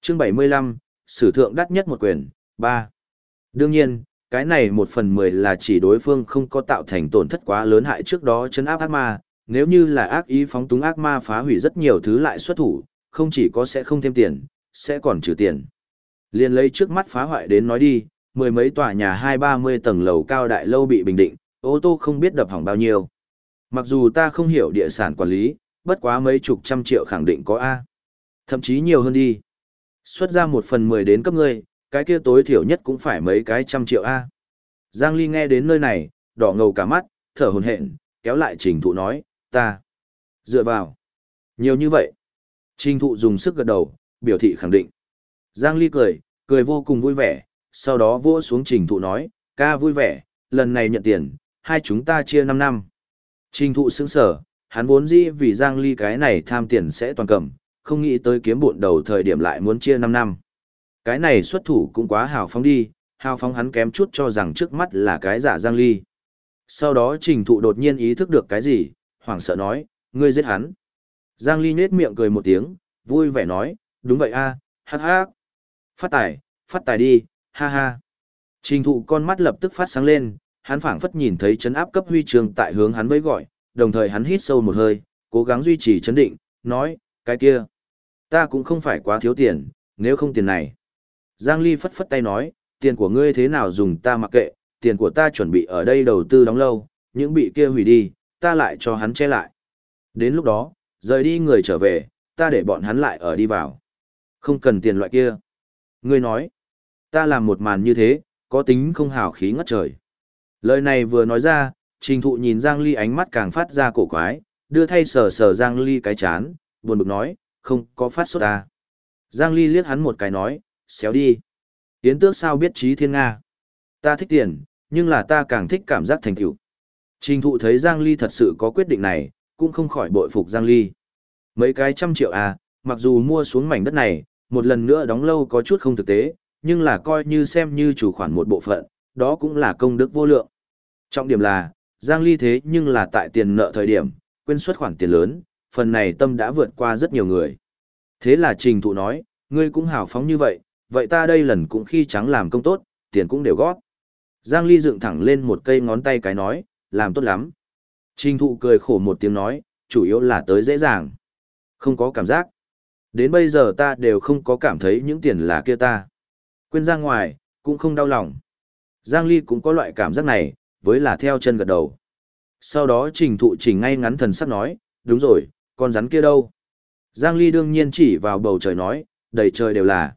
Chương 75, sử thượng đắt nhất một quyền, 3. Đương nhiên, cái này 1 phần 10 là chỉ đối phương không có tạo thành tổn thất quá lớn hại trước đó chấn áp ác ma, nếu như là ác ý phóng túng ác ma phá hủy rất nhiều thứ lại xuất thủ, không chỉ có sẽ không thêm tiền, sẽ còn trừ tiền. Liên lấy trước mắt phá hoại đến nói đi, mười mấy tòa nhà hai ba mươi tầng lầu cao đại lâu bị bình định, ô tô không biết đập hỏng bao nhiêu. Mặc dù ta không hiểu địa sản quản lý, bất quá mấy chục trăm triệu khẳng định có A. Thậm chí nhiều hơn đi. Xuất ra một phần mười đến cấp ngươi, cái kia tối thiểu nhất cũng phải mấy cái trăm triệu A. Giang Ly nghe đến nơi này, đỏ ngầu cả mắt, thở hồn hện, kéo lại trình thụ nói, ta. Dựa vào. Nhiều như vậy. Trình thụ dùng sức gật đầu, biểu thị khẳng định. Giang Ly cười, cười vô cùng vui vẻ, sau đó vỗ xuống trình thụ nói, ca vui vẻ, lần này nhận tiền, hai chúng ta chia 5 năm. Trình thụ sững sở, hắn vốn dĩ vì Giang Ly cái này tham tiền sẽ toàn cầm, không nghĩ tới kiếm bộn đầu thời điểm lại muốn chia 5 năm. Cái này xuất thủ cũng quá hào phóng đi, hào phóng hắn kém chút cho rằng trước mắt là cái giả Giang Ly. Sau đó trình thụ đột nhiên ý thức được cái gì, hoảng sợ nói, ngươi giết hắn. Giang Ly nết miệng cười một tiếng, vui vẻ nói, đúng vậy a, hát hát. Phát tài, phát tài đi, ha ha. Trình thụ con mắt lập tức phát sáng lên, hắn phảng phất nhìn thấy chấn áp cấp huy trường tại hướng hắn với gọi, đồng thời hắn hít sâu một hơi, cố gắng duy trì chấn định, nói, cái kia. Ta cũng không phải quá thiếu tiền, nếu không tiền này. Giang Ly phất phất tay nói, tiền của ngươi thế nào dùng ta mặc kệ, tiền của ta chuẩn bị ở đây đầu tư đóng lâu, những bị kia hủy đi, ta lại cho hắn che lại. Đến lúc đó, rời đi người trở về, ta để bọn hắn lại ở đi vào. Không cần tiền loại kia. Ngươi nói, ta làm một màn như thế, có tính không hào khí ngất trời. Lời này vừa nói ra, trình thụ nhìn Giang Ly ánh mắt càng phát ra cổ quái, đưa thay sờ sờ Giang Ly cái chán, buồn bực nói, không có phát sốt à? Giang Ly liếc hắn một cái nói, xéo đi. Yến tước sao biết trí thiên Nga. Ta thích tiền, nhưng là ta càng thích cảm giác thành tựu. Trình thụ thấy Giang Ly thật sự có quyết định này, cũng không khỏi bội phục Giang Ly. Mấy cái trăm triệu à, mặc dù mua xuống mảnh đất này, một lần nữa đóng lâu có chút không thực tế, nhưng là coi như xem như chủ khoản một bộ phận, đó cũng là công đức vô lượng. Trọng điểm là, Giang Ly thế nhưng là tại tiền nợ thời điểm, quên suất khoản tiền lớn, phần này tâm đã vượt qua rất nhiều người. Thế là trình thụ nói, ngươi cũng hào phóng như vậy, vậy ta đây lần cũng khi trắng làm công tốt, tiền cũng đều gót. Giang Ly dựng thẳng lên một cây ngón tay cái nói, làm tốt lắm. Trình thụ cười khổ một tiếng nói, chủ yếu là tới dễ dàng. Không có cảm giác. Đến bây giờ ta đều không có cảm thấy những tiền là kia ta. Quên ra ngoài, cũng không đau lòng. Giang Ly cũng có loại cảm giác này, với là theo chân gật đầu. Sau đó trình thụ chỉnh ngay ngắn thần sắc nói, đúng rồi, con rắn kia đâu? Giang Ly đương nhiên chỉ vào bầu trời nói, đầy trời đều là.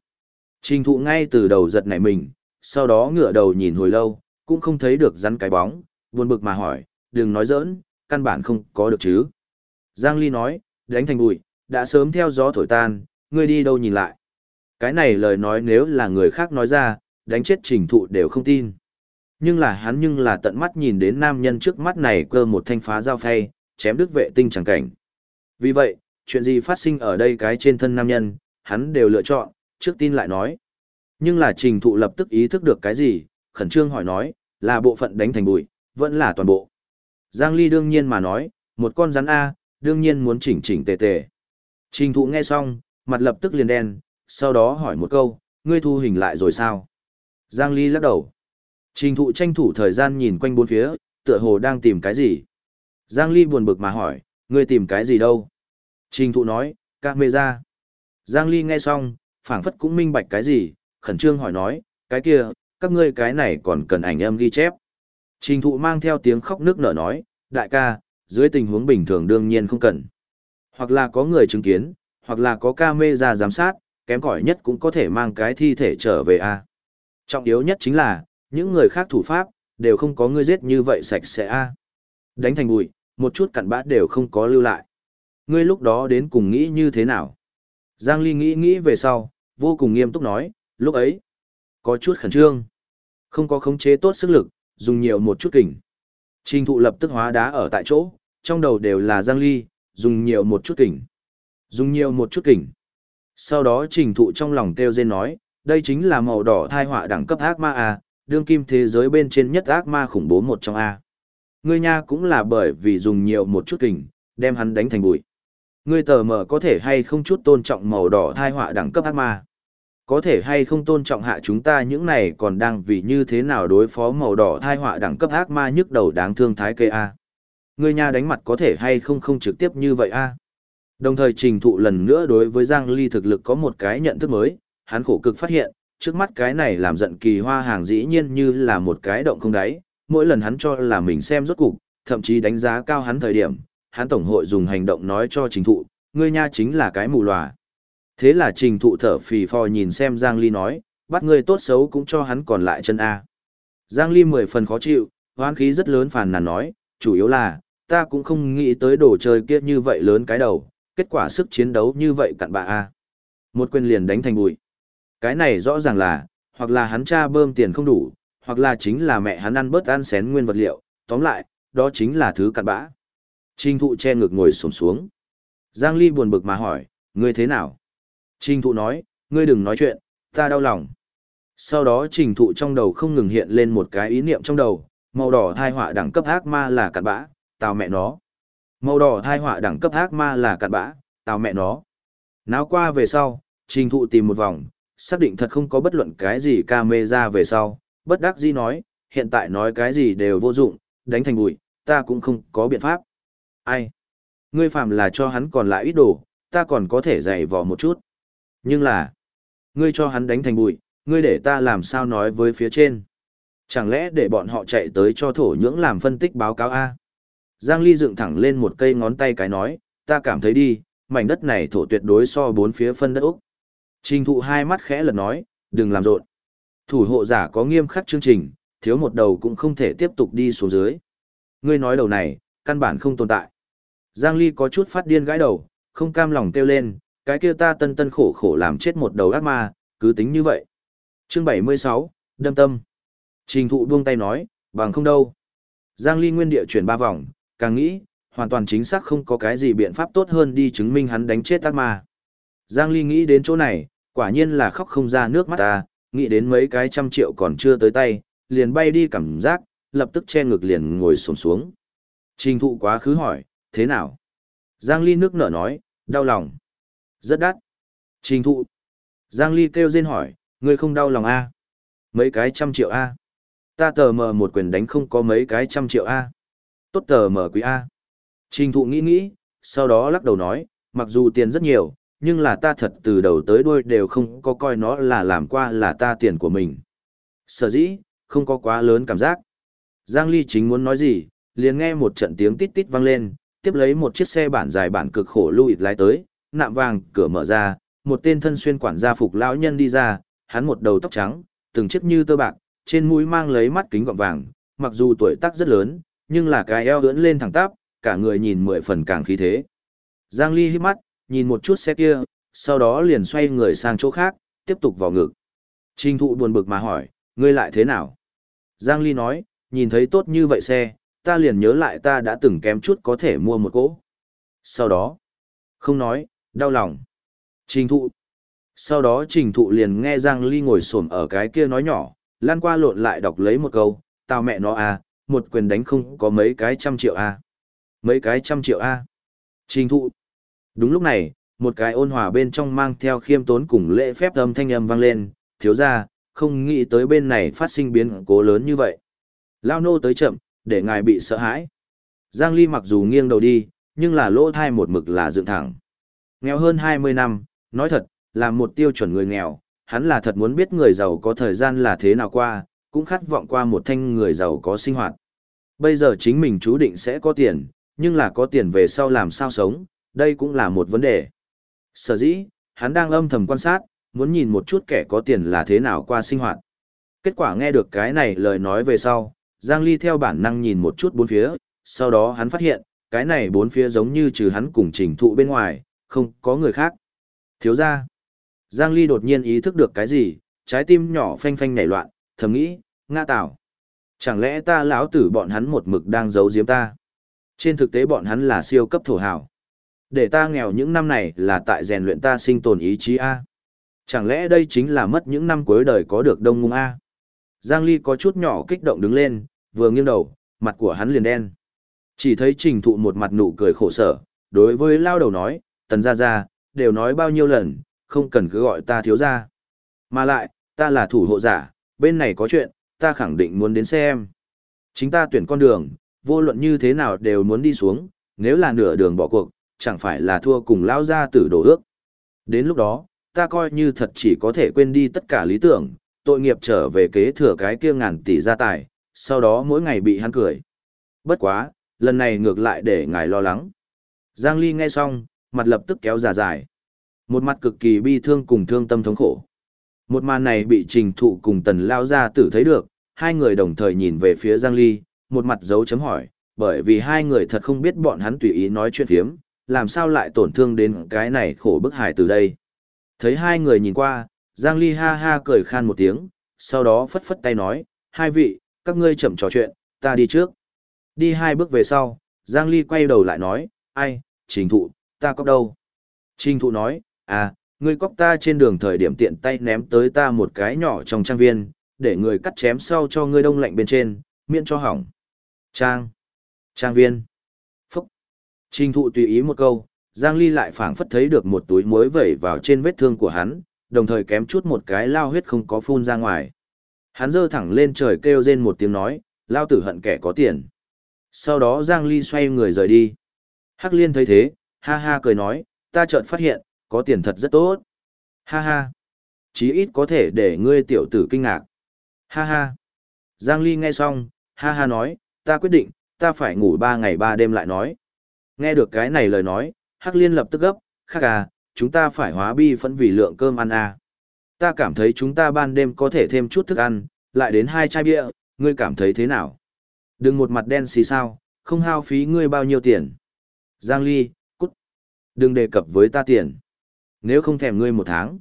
Trình thụ ngay từ đầu giật nảy mình, sau đó ngửa đầu nhìn hồi lâu, cũng không thấy được rắn cái bóng, buồn bực mà hỏi, đừng nói giỡn, căn bản không có được chứ. Giang Ly nói, đánh thành bụi, đã sớm theo gió thổi tan, ngươi đi đâu nhìn lại. Cái này lời nói nếu là người khác nói ra, đánh chết trình thụ đều không tin. Nhưng là hắn nhưng là tận mắt nhìn đến nam nhân trước mắt này cơ một thanh phá dao phay, chém đứt vệ tinh chẳng cảnh. Vì vậy, chuyện gì phát sinh ở đây cái trên thân nam nhân, hắn đều lựa chọn, trước tin lại nói. Nhưng là trình thụ lập tức ý thức được cái gì, khẩn trương hỏi nói, là bộ phận đánh thành bụi, vẫn là toàn bộ. Giang Ly đương nhiên mà nói, một con rắn A, đương nhiên muốn chỉnh chỉnh tề tề. Trình thụ nghe xong, mặt lập tức liền đen, sau đó hỏi một câu, ngươi thu hình lại rồi sao? Giang Ly lắc đầu. Trình thụ tranh thủ thời gian nhìn quanh bốn phía, tựa hồ đang tìm cái gì. Giang Ly buồn bực mà hỏi, ngươi tìm cái gì đâu? Trình thụ nói, camera. Giang Ly nghe xong, phảng phất cũng minh bạch cái gì, khẩn trương hỏi nói, cái kia, các ngươi cái này còn cần ảnh âm ghi chép. Trình thụ mang theo tiếng khóc nước nở nói, đại ca, dưới tình huống bình thường đương nhiên không cần. Hoặc là có người chứng kiến, hoặc là có camera giám sát, kém cỏi nhất cũng có thể mang cái thi thể trở về a. Trọng yếu nhất chính là, những người khác thủ pháp, đều không có ngươi giết như vậy sạch sẽ a. Đánh thành bụi, một chút cặn bã đều không có lưu lại. Ngươi lúc đó đến cùng nghĩ như thế nào? Giang Ly nghĩ nghĩ về sau, vô cùng nghiêm túc nói, lúc ấy, có chút khẩn trương. Không có khống chế tốt sức lực, dùng nhiều một chút kình. Trình thụ lập tức hóa đá ở tại chỗ, trong đầu đều là Giang Ly, dùng nhiều một chút kình. Dùng nhiều một chút kình. Sau đó trình thụ trong lòng kêu dên nói, đây chính là màu đỏ thai họa đẳng cấp ác ma A, đương kim thế giới bên trên nhất ác ma khủng bố một trong A. Ngươi nha cũng là bởi vì dùng nhiều một chút kình, đem hắn đánh thành bụi. Ngươi tờ mờ có thể hay không chút tôn trọng màu đỏ thai họa đẳng cấp ác ma. Có thể hay không tôn trọng hạ chúng ta những này còn đang vì như thế nào đối phó màu đỏ thai họa đẳng cấp ác ma nhức đầu đáng thương thái kê A. Ngươi nha đánh mặt có thể hay không không trực tiếp như vậy A. Đồng thời trình thụ lần nữa đối với Giang Ly thực lực có một cái nhận thức mới, hắn khổ cực phát hiện, trước mắt cái này làm giận kỳ hoa hàng dĩ nhiên như là một cái động không đáy, mỗi lần hắn cho là mình xem rốt cục, thậm chí đánh giá cao hắn thời điểm, hắn tổng hội dùng hành động nói cho trình thụ, ngươi nha chính là cái mù lòa. Thế là trình thụ thở phì phò nhìn xem Giang Ly nói, bắt ngươi tốt xấu cũng cho hắn còn lại chân A. Giang Ly mười phần khó chịu, hoán khí rất lớn phàn nàn nói, chủ yếu là, ta cũng không nghĩ tới đồ chơi kia như vậy lớn cái đầu, kết quả sức chiến đấu như vậy cặn bạ A. Một quyền liền đánh thành bụi. Cái này rõ ràng là, hoặc là hắn cha bơm tiền không đủ, hoặc là chính là mẹ hắn ăn bớt ăn xén nguyên vật liệu, tóm lại, đó chính là thứ cặn bã. Trình thụ che ngực ngồi sổm xuống. Giang Ly buồn bực mà hỏi, ngươi thế nào? Trình thụ nói, ngươi đừng nói chuyện, ta đau lòng. Sau đó trình thụ trong đầu không ngừng hiện lên một cái ý niệm trong đầu, màu đỏ thai họa đẳng cấp ác ma là cặn bã, tào mẹ nó. Màu đỏ thai họa đẳng cấp ác ma là cặn bã, tào mẹ nó. Náo qua về sau, trình thụ tìm một vòng, xác định thật không có bất luận cái gì ca mê ra về sau, bất đắc dĩ nói, hiện tại nói cái gì đều vô dụng, đánh thành bụi, ta cũng không có biện pháp. Ai? Ngươi phạm là cho hắn còn lại ít đồ, ta còn có thể dạy vò một chút. Nhưng là, ngươi cho hắn đánh thành bụi, ngươi để ta làm sao nói với phía trên. Chẳng lẽ để bọn họ chạy tới cho thổ nhưỡng làm phân tích báo cáo A? Giang Ly dựng thẳng lên một cây ngón tay cái nói, ta cảm thấy đi, mảnh đất này thổ tuyệt đối so bốn phía phân đất Úc. Trình thụ hai mắt khẽ lật nói, đừng làm rộn. Thủ hộ giả có nghiêm khắc chương trình, thiếu một đầu cũng không thể tiếp tục đi xuống dưới. Ngươi nói đầu này, căn bản không tồn tại. Giang Ly có chút phát điên gãi đầu, không cam lòng kêu lên, cái kia ta tân tân khổ khổ làm chết một đầu ác ma, cứ tính như vậy. Chương 76, đâm tâm. Trình thụ buông tay nói, bằng không đâu. Giang Ly nguyên địa chuyển ba vòng, càng nghĩ, hoàn toàn chính xác không có cái gì biện pháp tốt hơn đi chứng minh hắn đánh chết ác ma. Giang Ly nghĩ đến chỗ này, quả nhiên là khóc không ra nước mắt ta, nghĩ đến mấy cái trăm triệu còn chưa tới tay, liền bay đi cảm giác, lập tức che ngực liền ngồi xổm xuống. Trình thụ quá khứ hỏi, thế nào? Giang Ly nước nở nói, đau lòng. Rất đắt. Trình thụ. Giang Ly kêu rên hỏi, ngươi không đau lòng a? À? Mấy cái trăm triệu a? À? Ta tờ mờ một quyền đánh không có mấy cái trăm triệu a. À? Tốt tờ mờ quý a. Trình thụ nghĩ nghĩ, sau đó lắc đầu nói, mặc dù tiền rất nhiều, nhưng là ta thật từ đầu tới đuôi đều không có coi nó là làm qua là ta tiền của mình. Sở dĩ, không có quá lớn cảm giác. Giang Ly chính muốn nói gì, liền nghe một trận tiếng tít tít vang lên, tiếp lấy một chiếc xe bản dài bản cực khổ lưu lái tới, nạm vàng, cửa mở ra, một tên thân xuyên quản gia phục lão nhân đi ra, hắn một đầu tóc trắng, từng chiếc như tơ bạc, trên mũi mang lấy mắt kính gọng vàng, mặc dù tuổi tác rất lớn, nhưng là cái eo ưỡn lên thẳng tắp, cả người nhìn mười phần càng khí thế. Giang Ly hít mắt, nhìn một chút xe kia, sau đó liền xoay người sang chỗ khác, tiếp tục vào ngực. Trình thụ buồn bực mà hỏi, ngươi lại thế nào? Giang Ly nói, nhìn thấy tốt như vậy xe, ta liền nhớ lại ta đã từng kém chút có thể mua một cỗ. Sau đó, không nói, đau lòng. Trình thụ. Sau đó trình thụ liền nghe Giang Ly ngồi xổm ở cái kia nói nhỏ, lan qua lộn lại đọc lấy một câu, tao mẹ nó à, một quyền đánh không có mấy cái trăm triệu à. Mấy cái trăm triệu à. Trình thụ. Đúng lúc này, một cái ôn hòa bên trong mang theo khiêm tốn cùng lễ phép âm thanh âm vang lên, thiếu ra, không nghĩ tới bên này phát sinh biến cố lớn như vậy. Lao nô tới chậm, để ngài bị sợ hãi. Giang Ly mặc dù nghiêng đầu đi, nhưng là lỗ thai một mực là dựng thẳng. Nghèo hơn 20 năm, nói thật, là một tiêu chuẩn người nghèo, hắn là thật muốn biết người giàu có thời gian là thế nào qua, cũng khát vọng qua một thanh người giàu có sinh hoạt. Bây giờ chính mình chú định sẽ có tiền, nhưng là có tiền về sau làm sao sống, đây cũng là một vấn đề. Sở dĩ, hắn đang âm thầm quan sát, muốn nhìn một chút kẻ có tiền là thế nào qua sinh hoạt. Kết quả nghe được cái này lời nói về sau, Giang Ly theo bản năng nhìn một chút bốn phía, sau đó hắn phát hiện, cái này bốn phía giống như trừ hắn cùng trình thụ bên ngoài, không có người khác. Thiếu ra, Giang Ly đột nhiên ý thức được cái gì, trái tim nhỏ phanh phanh nảy loạn, thầm nghĩ, ngã tạo. Chẳng lẽ ta lão tử bọn hắn một mực đang giấu giếm ta? Trên thực tế bọn hắn là siêu cấp thổ hào. Để ta nghèo những năm này là tại rèn luyện ta sinh tồn ý chí A. Chẳng lẽ đây chính là mất những năm cuối đời có được đông ngung A? Giang Ly có chút nhỏ kích động đứng lên, vừa nghiêng đầu, mặt của hắn liền đen. Chỉ thấy trình thụ một mặt nụ cười khổ sở, đối với lao đầu nói, tần gia gia, đều nói bao nhiêu lần, không cần cứ gọi ta thiếu gia. Mà lại, ta là thủ hộ giả, bên này có chuyện, ta khẳng định muốn đến xem. Chính ta tuyển con đường, vô luận như thế nào đều muốn đi xuống, nếu là nửa đường bỏ cuộc, chẳng phải là thua cùng Lão gia tử đổ ước. Đến lúc đó, ta coi như thật chỉ có thể quên đi tất cả lý tưởng, tội nghiệp trở về kế thừa cái kia ngàn tỷ gia tài, sau đó mỗi ngày bị hắn cười. Bất quá, lần này ngược lại để ngài lo lắng. Giang Ly nghe xong, mặt lập tức kéo dài dài. Một mặt cực kỳ bi thương cùng thương tâm thống khổ. Một màn này bị trình thụ cùng tần lao gia tử thấy được, hai người đồng thời nhìn về phía Giang Ly, một mặt dấu chấm hỏi, bởi vì hai người thật không biết bọn hắn tùy ý nói chuyện phiếm, làm sao lại tổn thương đến cái này khổ bức hải từ đây. Thấy hai người nhìn qua, Giang Ly ha ha cười khan một tiếng, sau đó phất phất tay nói, hai vị, các ngươi chậm trò chuyện, ta đi trước. Đi hai bước về sau, Giang Ly quay đầu lại nói, ai, trình thụ, ta có đâu. Trình thụ nói, À, ngươi cóc ta trên đường thời điểm tiện tay ném tới ta một cái nhỏ trong trang viên, để người cắt chém sau cho ngươi đông lạnh bên trên, miễn cho hỏng. Trang. Trang viên. Trình thụ tùy ý một câu, Giang Ly lại phảng phất thấy được một túi muối vẩy vào trên vết thương của hắn, đồng thời kém chút một cái lao huyết không có phun ra ngoài. Hắn giơ thẳng lên trời kêu rên một tiếng nói, lao tử hận kẻ có tiền. Sau đó Giang Ly xoay người rời đi. Hắc Liên thấy thế, ha ha cười nói, ta chợt phát hiện, có tiền thật rất tốt. Ha ha. Chí ít có thể để ngươi tiểu tử kinh ngạc. Ha ha. Giang Ly nghe xong, ha ha nói, ta quyết định, ta phải ngủ ba ngày ba đêm lại nói. Nghe được cái này lời nói, Hắc Liên lập tức gấp, khắc à, chúng ta phải hóa bi phẫn vì lượng cơm ăn à. Ta cảm thấy chúng ta ban đêm có thể thêm chút thức ăn, lại đến hai chai bia, ngươi cảm thấy thế nào? Đừng một mặt đen xì sao, không hao phí ngươi bao nhiêu tiền. Giang Ly, cút. Đừng đề cập với ta tiền. Nếu không thèm ngươi một tháng.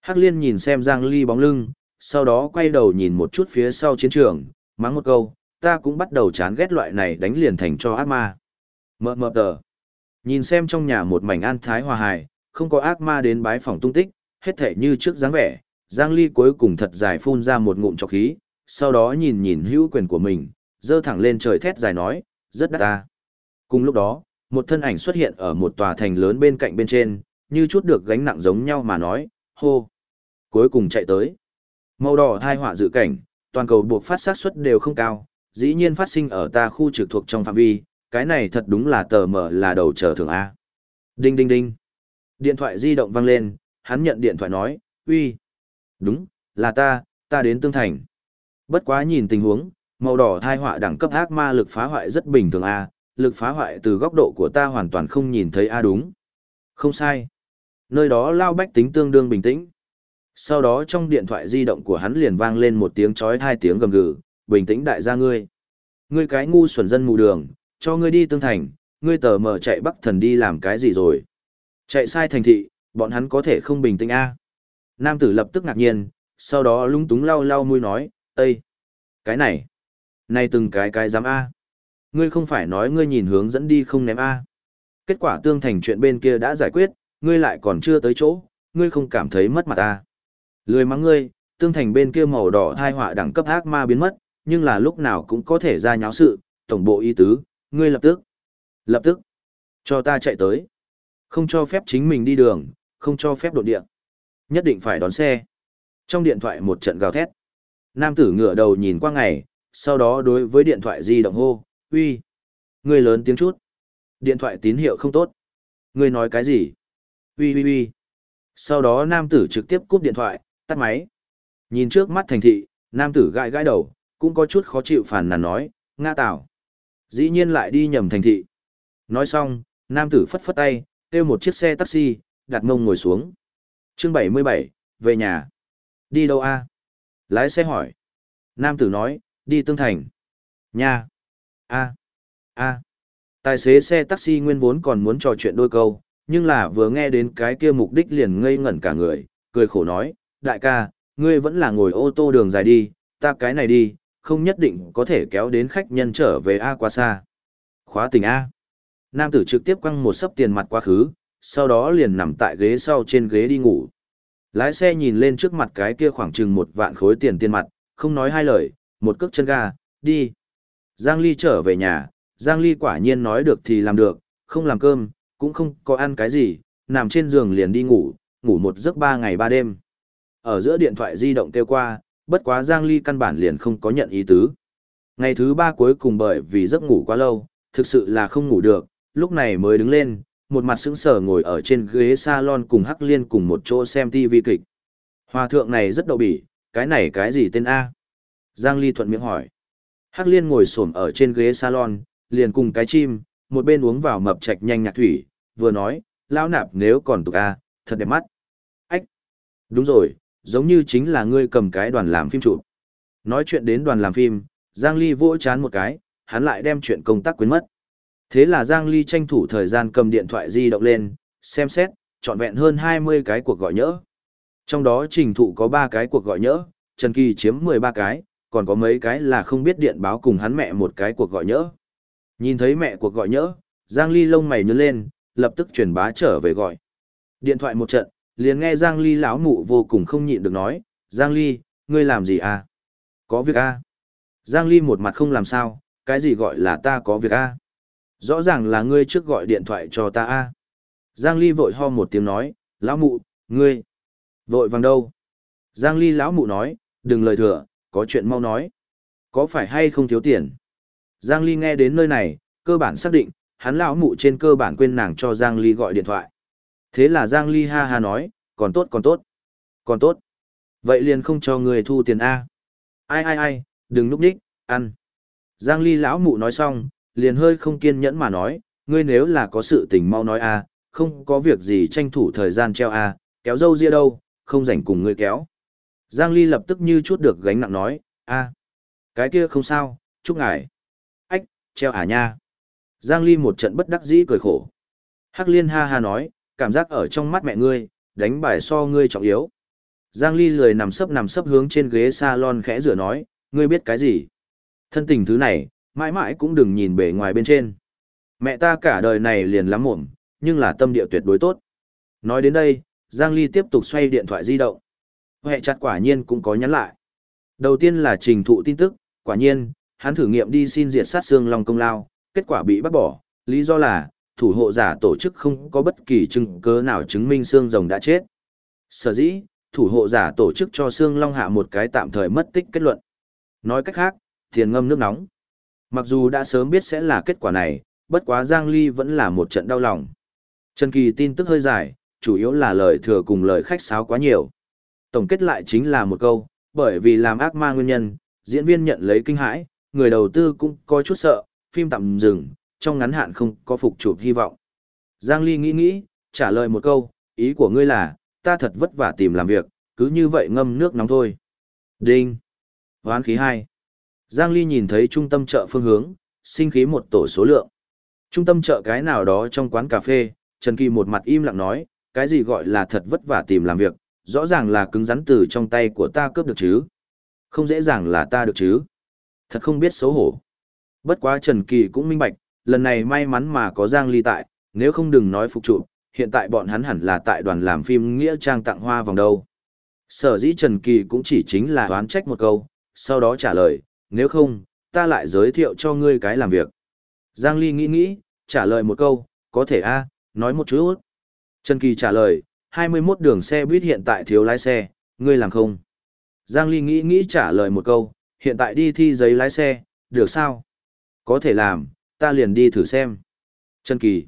Hắc Liên nhìn xem Giang Ly bóng lưng, sau đó quay đầu nhìn một chút phía sau chiến trường, mắng một câu, ta cũng bắt đầu chán ghét loại này đánh liền thành cho ác ma. Mờ mờ tờ. Nhìn xem trong nhà một mảnh an thái hòa hài, không có ác ma đến bái phòng tung tích, hết thể như trước dáng vẻ, Giang Ly cuối cùng thật dài phun ra một ngụm trọc khí, sau đó nhìn nhìn hữu quyền của mình, dơ thẳng lên trời thét dài nói, rất đắt ta. Cùng lúc đó, một thân ảnh xuất hiện ở một tòa thành lớn bên cạnh bên trên, như chút được gánh nặng giống nhau mà nói, hô. Cuối cùng chạy tới. Màu đỏ thai họa dự cảnh, toàn cầu buộc phát sát suất đều không cao, dĩ nhiên phát sinh ở ta khu trực thuộc trong phạm vi, cái này thật đúng là tờ mở là đầu chờ thường A. Đinh đinh đinh. Điện thoại di động vang lên, hắn nhận điện thoại nói, uy. Đúng, là ta, ta đến Tương Thành. Bất quá nhìn tình huống, màu đỏ thai họa đẳng cấp ác ma lực phá hoại rất bình thường A, lực phá hoại từ góc độ của ta hoàn toàn không nhìn thấy A đúng. Không sai. Nơi đó lao bách tính tương đương bình tĩnh. Sau đó trong điện thoại di động của hắn liền vang lên một tiếng chói hai tiếng gầm gừ, bình tĩnh đại gia ngươi. Ngươi cái ngu xuẩn dân mù đường, cho ngươi đi tương thành, ngươi tờ mờ chạy bắc thần đi làm cái gì rồi. Chạy sai thành thị, bọn hắn có thể không bình tĩnh a Nam tử lập tức ngạc nhiên, sau đó lung túng lau lau mũi nói, Ê! Cái này! Này từng cái cái dám A! Ngươi không phải nói ngươi nhìn hướng dẫn đi không ném A. Kết quả tương thành chuyện bên kia đã giải quyết, ngươi lại còn chưa tới chỗ, ngươi không cảm thấy mất mặt ta. Lười mắng ngươi, tương thành bên kia màu đỏ thai họa đẳng cấp ác ma biến mất, nhưng là lúc nào cũng có thể ra nháo sự, tổng bộ y tứ, ngươi lập tức, lập tức, cho ta chạy tới. Không cho phép chính mình đi đường, không cho phép đột địa. Nhất định phải đón xe. Trong điện thoại một trận gào thét. Nam tử ngửa đầu nhìn qua ngày, sau đó đối với điện thoại di động hô, uy, ngươi lớn tiếng chút. Điện thoại tín hiệu không tốt. Ngươi nói cái gì? Uy uy uy. Sau đó nam tử trực tiếp cúp điện thoại, tắt máy. Nhìn trước mắt thành thị, nam tử gãi gãi đầu, cũng có chút khó chịu phản nàn nói, Nga Tảo. Dĩ nhiên lại đi nhầm thành thị. Nói xong, nam tử phất phất tay, kêu một chiếc xe taxi, đặt mông ngồi xuống. chương 77, về nhà. Đi đâu a Lái xe hỏi. Nam tử nói, đi tương thành. Nha. a a Tài xế xe taxi nguyên vốn còn muốn trò chuyện đôi câu, nhưng là vừa nghe đến cái kia mục đích liền ngây ngẩn cả người, cười khổ nói, đại ca, ngươi vẫn là ngồi ô tô đường dài đi, ta cái này đi, không nhất định có thể kéo đến khách nhân trở về A qua xa. Khóa tình A. Nam tử trực tiếp quăng một sấp tiền mặt quá khứ, sau đó liền nằm tại ghế sau trên ghế đi ngủ. Lái xe nhìn lên trước mặt cái kia khoảng chừng một vạn khối tiền tiền mặt, không nói hai lời, một cước chân ga, đi. Giang Ly trở về nhà, Giang Ly quả nhiên nói được thì làm được, không làm cơm, cũng không có ăn cái gì, nằm trên giường liền đi ngủ, ngủ một giấc ba ngày ba đêm. Ở giữa điện thoại di động kêu qua, bất quá Giang Ly căn bản liền không có nhận ý tứ. Ngày thứ ba cuối cùng bởi vì giấc ngủ quá lâu, thực sự là không ngủ được, lúc này mới đứng lên, một mặt sững sờ ngồi ở trên ghế salon cùng Hắc Liên cùng một chỗ xem TV kịch. Hòa thượng này rất đậu bỉ, cái này cái gì tên A? Giang Ly thuận miệng hỏi. Hắc Liên ngồi xổm ở trên ghế salon, liền cùng cái chim, một bên uống vào mập trạch nhanh nhạc thủy, vừa nói, lão nạp nếu còn tục A, thật đẹp mắt. Ách! Đúng rồi, giống như chính là ngươi cầm cái đoàn làm phim chụp. Nói chuyện đến đoàn làm phim, Giang Ly vỗ chán một cái, hắn lại đem chuyện công tác quên mất. Thế là Giang Ly tranh thủ thời gian cầm điện thoại di động lên, xem xét, trọn vẹn hơn 20 cái cuộc gọi nhỡ. Trong đó trình thụ có 3 cái cuộc gọi nhỡ, Trần Kỳ chiếm 13 cái, còn có mấy cái là không biết điện báo cùng hắn mẹ một cái cuộc gọi nhỡ. Nhìn thấy mẹ cuộc gọi nhỡ, Giang Ly lông mày nhướng lên, lập tức truyền bá trở về gọi. Điện thoại một trận, liền nghe Giang Ly lão mụ vô cùng không nhịn được nói, Giang Ly, ngươi làm gì à? Có việc à? Giang Ly một mặt không làm sao, cái gì gọi là ta có việc à? Rõ ràng là ngươi trước gọi điện thoại cho ta à? Giang Ly vội ho một tiếng nói, lão mụ, ngươi, vội vàng đâu? Giang Ly lão mụ nói, đừng lời thừa, có chuyện mau nói. Có phải hay không thiếu tiền? Giang Ly nghe đến nơi này, cơ bản xác định, hắn lão mụ trên cơ bản quên nàng cho Giang Ly gọi điện thoại. Thế là Giang Ly ha ha nói, còn tốt còn tốt, còn tốt. Vậy liền không cho người thu tiền A. Ai ai ai, đừng núp đích, ăn. Giang Ly lão mụ nói xong, liền hơi không kiên nhẫn mà nói, ngươi nếu là có sự tình mau nói A, không có việc gì tranh thủ thời gian treo A, kéo dâu ria đâu, không rảnh cùng ngươi kéo. Giang Ly lập tức như chút được gánh nặng nói, A, cái kia không sao, chúc ngài. Ách, treo à nha. Giang Ly một trận bất đắc dĩ cười khổ. Hắc Liên ha ha nói, cảm giác ở trong mắt mẹ ngươi, đánh bài so ngươi trọng yếu. Giang Ly lười nằm sấp nằm sấp hướng trên ghế salon khẽ rửa nói, ngươi biết cái gì? Thân tình thứ này, mãi mãi cũng đừng nhìn bề ngoài bên trên. Mẹ ta cả đời này liền lắm mộm, nhưng là tâm địa tuyệt đối tốt. Nói đến đây, Giang Ly tiếp tục xoay điện thoại di động. Hệ chặt quả nhiên cũng có nhắn lại. Đầu tiên là trình thụ tin tức, quả nhiên, hắn thử nghiệm đi xin diệt sát xương long công lao, kết quả bị bắt bỏ, lý do là, thủ hộ giả tổ chức không có bất kỳ chứng cứ nào chứng minh xương rồng đã chết. Sở dĩ, thủ hộ giả tổ chức cho xương long hạ một cái tạm thời mất tích kết luận. Nói cách khác, tiền ngâm nước nóng. Mặc dù đã sớm biết sẽ là kết quả này, bất quá Giang Ly vẫn là một trận đau lòng. Trần Kỳ tin tức hơi dài, chủ yếu là lời thừa cùng lời khách sáo quá nhiều. Tổng kết lại chính là một câu, bởi vì làm ác ma nguyên nhân, diễn viên nhận lấy kinh hãi, người đầu tư cũng có chút sợ, phim tạm dừng, trong ngắn hạn không có phục chụp hy vọng. Giang Ly nghĩ nghĩ, trả lời một câu, ý của ngươi là, ta thật vất vả tìm làm việc, cứ như vậy ngâm nước nóng thôi. Đinh. Hoán khí 2. Giang Ly nhìn thấy trung tâm chợ phương hướng, sinh khí một tổ số lượng. Trung tâm chợ cái nào đó trong quán cà phê, Trần Kỳ một mặt im lặng nói, cái gì gọi là thật vất vả tìm làm việc, rõ ràng là cứng rắn từ trong tay của ta cướp được chứ. Không dễ dàng là ta được chứ. Thật không biết xấu hổ. Bất quá Trần Kỳ cũng minh bạch, lần này may mắn mà có Giang Ly tại, nếu không đừng nói phục trụ, hiện tại bọn hắn hẳn là tại đoàn làm phim Nghĩa Trang tặng hoa vòng đâu. Sở dĩ Trần Kỳ cũng chỉ chính là đoán trách một câu, sau đó trả lời, nếu không, ta lại giới thiệu cho ngươi cái làm việc. Giang Ly nghĩ nghĩ, trả lời một câu, có thể a nói một chút. Trần Kỳ trả lời, 21 đường xe buýt hiện tại thiếu lái xe, ngươi làm không? Giang Ly nghĩ nghĩ trả lời một câu, hiện tại đi thi giấy lái xe, được sao? Có thể làm, ta liền đi thử xem. Trần Kỳ.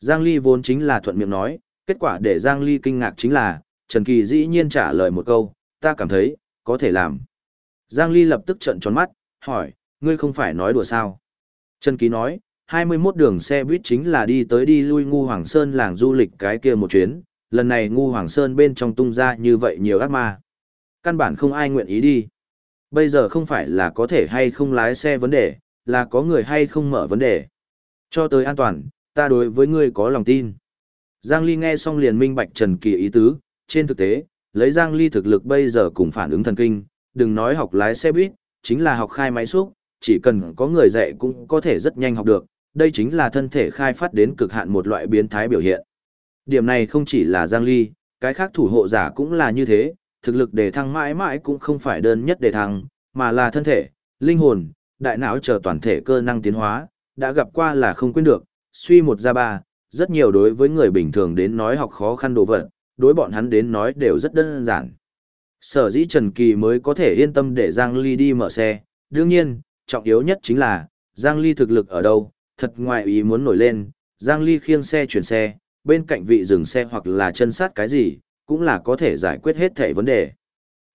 Giang Ly vốn chính là thuận miệng nói, kết quả để Giang Ly kinh ngạc chính là, Trần Kỳ dĩ nhiên trả lời một câu, ta cảm thấy, có thể làm. Giang Ly lập tức trợn tròn mắt, hỏi, ngươi không phải nói đùa sao? Trần Kỳ nói, 21 đường xe buýt chính là đi tới đi lui ngu Hoàng Sơn làng du lịch cái kia một chuyến, lần này ngu Hoàng Sơn bên trong tung ra như vậy nhiều ác ma. Căn bản không ai nguyện ý đi. Bây giờ không phải là có thể hay không lái xe vấn đề, là có người hay không mở vấn đề. Cho tới an toàn, ta đối với ngươi có lòng tin. Giang Ly nghe xong liền minh bạch Trần Kỳ ý tứ, trên thực tế, lấy Giang Ly thực lực bây giờ cùng phản ứng thần kinh, đừng nói học lái xe buýt, chính là học khai máy xúc, chỉ cần có người dạy cũng có thể rất nhanh học được, đây chính là thân thể khai phát đến cực hạn một loại biến thái biểu hiện. Điểm này không chỉ là Giang Ly, cái khác thủ hộ giả cũng là như thế, thực lực để thăng mãi mãi cũng không phải đơn nhất để thăng, mà là thân thể, linh hồn, đại não chờ toàn thể cơ năng tiến hóa, đã gặp qua là không quên được, suy một ra ba, rất nhiều đối với người bình thường đến nói học khó khăn đồ vật, đối bọn hắn đến nói đều rất đơn giản. Sở dĩ Trần Kỳ mới có thể yên tâm để Giang Ly đi mở xe, đương nhiên, trọng yếu nhất chính là, Giang Ly thực lực ở đâu, thật ngoài ý muốn nổi lên, Giang Ly khiêng xe chuyển xe, bên cạnh vị dừng xe hoặc là chân sát cái gì, cũng là có thể giải quyết hết thảy vấn đề.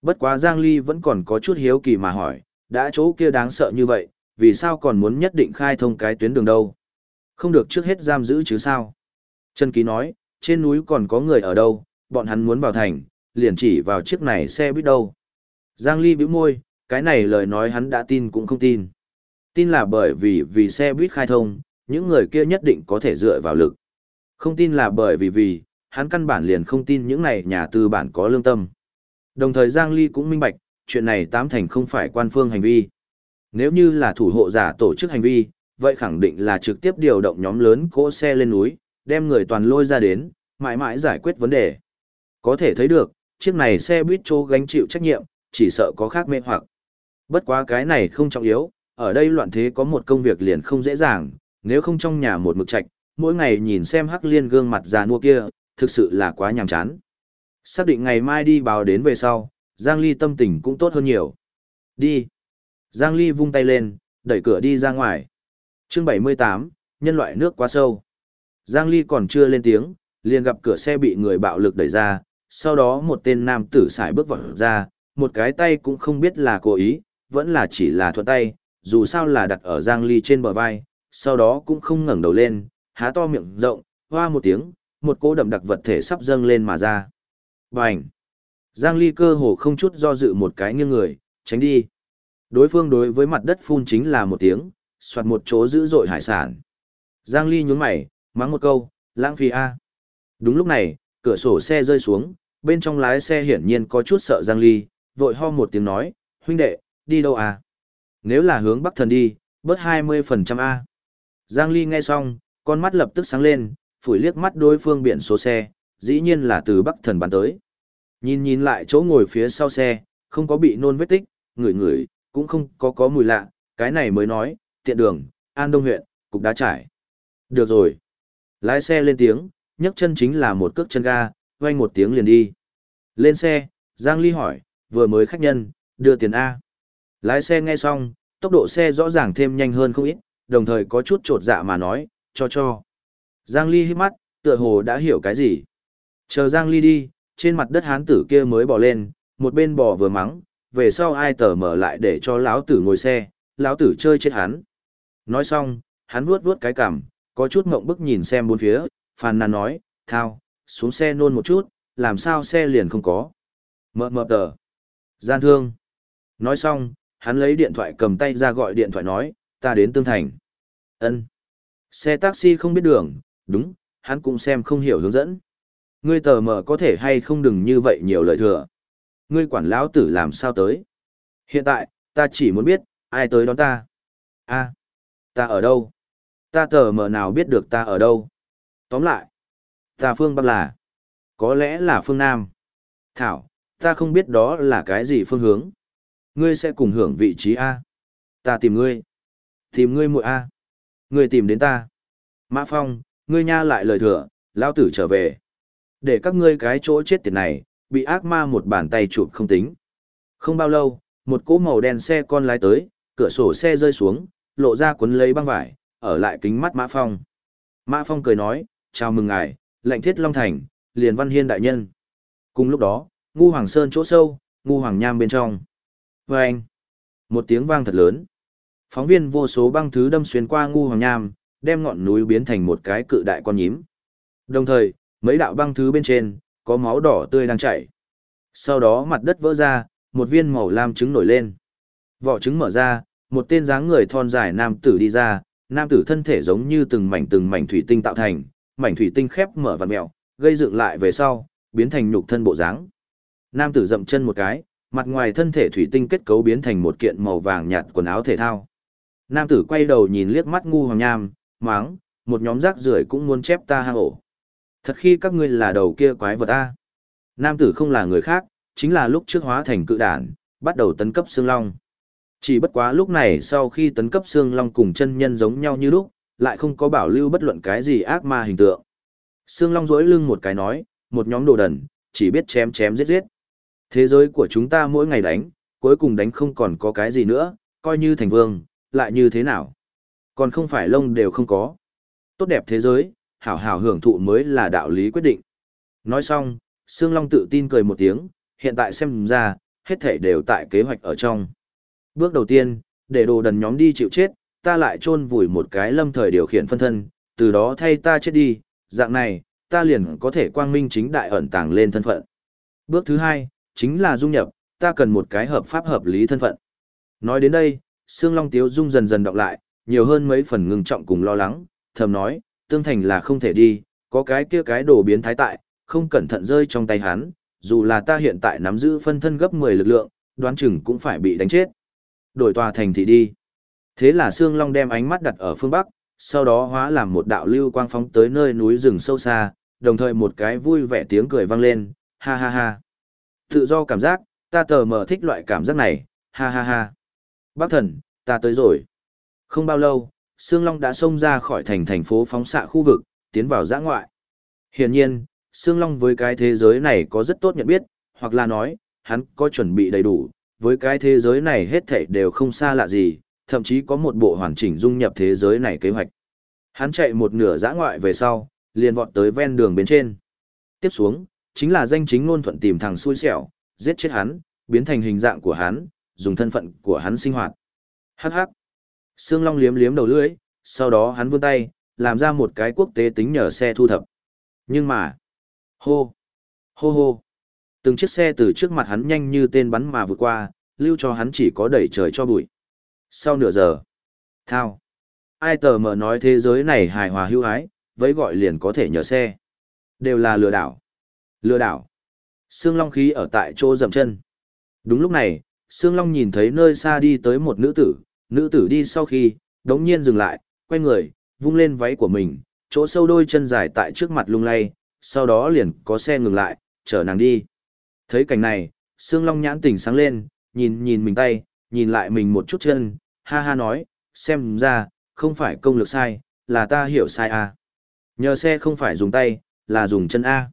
Bất quá Giang Ly vẫn còn có chút hiếu kỳ mà hỏi, đã chỗ kia đáng sợ như vậy, vì sao còn muốn nhất định khai thông cái tuyến đường đâu? Không được trước hết giam giữ chứ sao? Trần Ký nói, trên núi còn có người ở đâu, bọn hắn muốn vào thành, liền chỉ vào chiếc này xe buýt đâu. Giang Ly bĩu môi, cái này lời nói hắn đã tin cũng không tin. Tin là bởi vì vì xe buýt khai thông, những người kia nhất định có thể dựa vào lực. Không tin là bởi vì vì, hắn căn bản liền không tin những này nhà tư bản có lương tâm. Đồng thời Giang Ly cũng minh bạch, chuyện này tám thành không phải quan phương hành vi. Nếu như là thủ hộ giả tổ chức hành vi, vậy khẳng định là trực tiếp điều động nhóm lớn cỗ xe lên núi, đem người toàn lôi ra đến, mãi mãi giải quyết vấn đề. Có thể thấy được, chiếc này xe buýt chỗ gánh chịu trách nhiệm, chỉ sợ có khác mê hoặc. Bất quá cái này không trọng yếu, ở đây loạn thế có một công việc liền không dễ dàng, nếu không trong nhà một mực trạch, mỗi ngày nhìn xem Hắc Liên gương mặt già nua kia, thực sự là quá nhàm chán. Xác định ngày mai đi báo đến về sau, Giang Ly tâm tình cũng tốt hơn nhiều. Đi. Giang Ly vung tay lên, đẩy cửa đi ra ngoài. Chương 78, nhân loại nước quá sâu. Giang Ly còn chưa lên tiếng, liền gặp cửa xe bị người bạo lực đẩy ra, sau đó một tên nam tử xài bước vào ra, một cái tay cũng không biết là cố ý, vẫn là chỉ là thuận tay, dù sao là đặt ở Giang Ly trên bờ vai, sau đó cũng không ngẩng đầu lên, há to miệng rộng, hoa một tiếng, một cỗ đậm đặc vật thể sắp dâng lên mà ra. Bành! Giang Ly cơ hồ không chút do dự một cái nghiêng người, tránh đi. Đối phương đối với mặt đất phun chính là một tiếng, soạt một chỗ dữ dội hải sản. Giang Ly nhún mày, mắng một câu, lãng phí A. Đúng lúc này, cửa sổ xe rơi xuống, bên trong lái xe hiển nhiên có chút sợ Giang Ly, vội ho một tiếng nói, huynh đệ, đi đâu à? Nếu là hướng Bắc Thần đi, bớt 20% A. Giang Ly nghe xong, con mắt lập tức sáng lên, phủi liếc mắt đối phương biển số xe, dĩ nhiên là từ Bắc Thần bắn tới. Nhìn nhìn lại chỗ ngồi phía sau xe, không có bị nôn vết tích, ngửi ngửi, cũng không có có mùi lạ, cái này mới nói, tiện đường, An Đông huyện, cục đá trải. Được rồi. Lái xe lên tiếng, nhấc chân chính là một cước chân ga, vang một tiếng liền đi. Lên xe, Giang Ly hỏi, vừa mới khách nhân, đưa tiền A. Lái xe nghe xong, tốc độ xe rõ ràng thêm nhanh hơn không ít, đồng thời có chút trột dạ mà nói, cho cho. Giang Ly hít mắt, tựa hồ đã hiểu cái gì. Chờ Giang Ly đi, trên mặt đất hán tử kia mới bỏ lên, một bên bò vừa mắng, về sau ai tờ mở lại để cho lão tử ngồi xe, lão tử chơi chết hắn. Nói xong, hắn vuốt vuốt cái cằm, có chút ngộng bức nhìn xem bốn phía, phàn nàn nói, thao, xuống xe nôn một chút, làm sao xe liền không có. Mờ mờ tờ. Gian thương. Nói xong, hắn lấy điện thoại cầm tay ra gọi điện thoại nói, ta đến Tương Thành. ân Xe taxi không biết đường, đúng, hắn cũng xem không hiểu hướng dẫn. Ngươi tờ mờ có thể hay không đừng như vậy nhiều lời thừa. Ngươi quản lão tử làm sao tới. Hiện tại, ta chỉ muốn biết, ai tới đón ta. a ta ở đâu? Ta tờ mờ nào biết được ta ở đâu? Tóm lại, ta phương Bắc là, có lẽ là phương Nam. Thảo, ta không biết đó là cái gì phương hướng. Ngươi sẽ cùng hưởng vị trí A. Ta tìm ngươi. Tìm ngươi muội A. Ngươi tìm đến ta. Mã Phong, ngươi nha lại lời thừa, lao tử trở về. Để các ngươi cái chỗ chết tiệt này, bị ác ma một bàn tay chụp không tính. Không bao lâu, một cỗ màu đen xe con lái tới, cửa sổ xe rơi xuống, lộ ra cuốn lấy băng vải, ở lại kính mắt Mã Phong. Mã Phong cười nói, chào mừng ngài, lệnh thiết Long Thành, liền văn hiên đại nhân. Cùng lúc đó, ngu hoàng sơn chỗ sâu, ngu hoàng nham bên trong. Và anh, một tiếng vang thật lớn. Phóng viên vô số băng thứ đâm xuyên qua ngu hoàng nham, đem ngọn núi biến thành một cái cự đại con nhím. Đồng thời, mấy đạo băng thứ bên trên, có máu đỏ tươi đang chảy. Sau đó mặt đất vỡ ra, một viên màu lam trứng nổi lên. Vỏ trứng mở ra, một tên dáng người thon dài nam tử đi ra, nam tử thân thể giống như từng mảnh từng mảnh thủy tinh tạo thành, mảnh thủy tinh khép mở vặn mèo, gây dựng lại về sau, biến thành nhục thân bộ dáng. Nam tử dậm chân một cái, mặt ngoài thân thể thủy tinh kết cấu biến thành một kiện màu vàng nhạt quần áo thể thao. Nam tử quay đầu nhìn liếc mắt ngu hoàng nham, máng, một nhóm rác rưởi cũng muốn chép ta hang ổ. Thật khi các ngươi là đầu kia quái vật ta. Nam tử không là người khác, chính là lúc trước hóa thành cự đản, bắt đầu tấn cấp xương long. Chỉ bất quá lúc này sau khi tấn cấp xương long cùng chân nhân giống nhau như lúc, lại không có bảo lưu bất luận cái gì ác ma hình tượng. Xương long duỗi lưng một cái nói, một nhóm đồ đần, chỉ biết chém chém giết giết. Thế giới của chúng ta mỗi ngày đánh, cuối cùng đánh không còn có cái gì nữa, coi như thành vương, lại như thế nào. Còn không phải lông đều không có. Tốt đẹp thế giới, hảo hảo hưởng thụ mới là đạo lý quyết định. Nói xong, Sương Long tự tin cười một tiếng, hiện tại xem ra, hết thể đều tại kế hoạch ở trong. Bước đầu tiên, để đồ đần nhóm đi chịu chết, ta lại chôn vùi một cái lâm thời điều khiển phân thân, từ đó thay ta chết đi, dạng này, ta liền có thể quang minh chính đại ẩn tàng lên thân phận. Bước thứ hai, chính là dung nhập, ta cần một cái hợp pháp hợp lý thân phận. Nói đến đây, Sương Long Tiếu dung dần dần đọc lại, nhiều hơn mấy phần ngưng trọng cùng lo lắng, thầm nói, tương thành là không thể đi, có cái kia cái đồ biến thái tại, không cẩn thận rơi trong tay hắn, dù là ta hiện tại nắm giữ phân thân gấp 10 lực lượng, đoán chừng cũng phải bị đánh chết. Đổi tòa thành thị đi. Thế là Sương Long đem ánh mắt đặt ở phương Bắc, sau đó hóa làm một đạo lưu quang phóng tới nơi núi rừng sâu xa, đồng thời một cái vui vẻ tiếng cười vang lên, ha ha ha. Tự do cảm giác, ta tờ mở thích loại cảm giác này, ha ha ha. Bác thần, ta tới rồi. Không bao lâu, Sương Long đã xông ra khỏi thành thành phố phóng xạ khu vực, tiến vào giã ngoại. Hiển nhiên, Sương Long với cái thế giới này có rất tốt nhận biết, hoặc là nói, hắn có chuẩn bị đầy đủ, với cái thế giới này hết thảy đều không xa lạ gì, thậm chí có một bộ hoàn chỉnh dung nhập thế giới này kế hoạch. Hắn chạy một nửa giã ngoại về sau, liền vọt tới ven đường bên trên. Tiếp xuống, chính là danh chính ngôn thuận tìm thằng xui xẻo, giết chết hắn, biến thành hình dạng của hắn, dùng thân phận của hắn sinh hoạt. Hắc hắc. Sương Long liếm liếm đầu lưỡi, sau đó hắn vươn tay, làm ra một cái quốc tế tính nhờ xe thu thập. Nhưng mà, hô, hô hô, từng chiếc xe từ trước mặt hắn nhanh như tên bắn mà vượt qua, lưu cho hắn chỉ có đẩy trời cho bụi. Sau nửa giờ, thao, ai tờ mở nói thế giới này hài hòa hữu hái, với gọi liền có thể nhờ xe. Đều là lừa đảo. Lừa đảo. Sương Long khí ở tại chỗ dậm chân. Đúng lúc này, Sương Long nhìn thấy nơi xa đi tới một nữ tử, nữ tử đi sau khi, đống nhiên dừng lại, quay người, vung lên váy của mình, chỗ sâu đôi chân dài tại trước mặt lung lay, sau đó liền có xe ngừng lại, chở nàng đi. Thấy cảnh này, Sương Long nhãn tỉnh sáng lên, nhìn nhìn mình tay, nhìn lại mình một chút chân, ha ha nói, xem ra, không phải công lực sai, là ta hiểu sai à. Nhờ xe không phải dùng tay, là dùng chân A.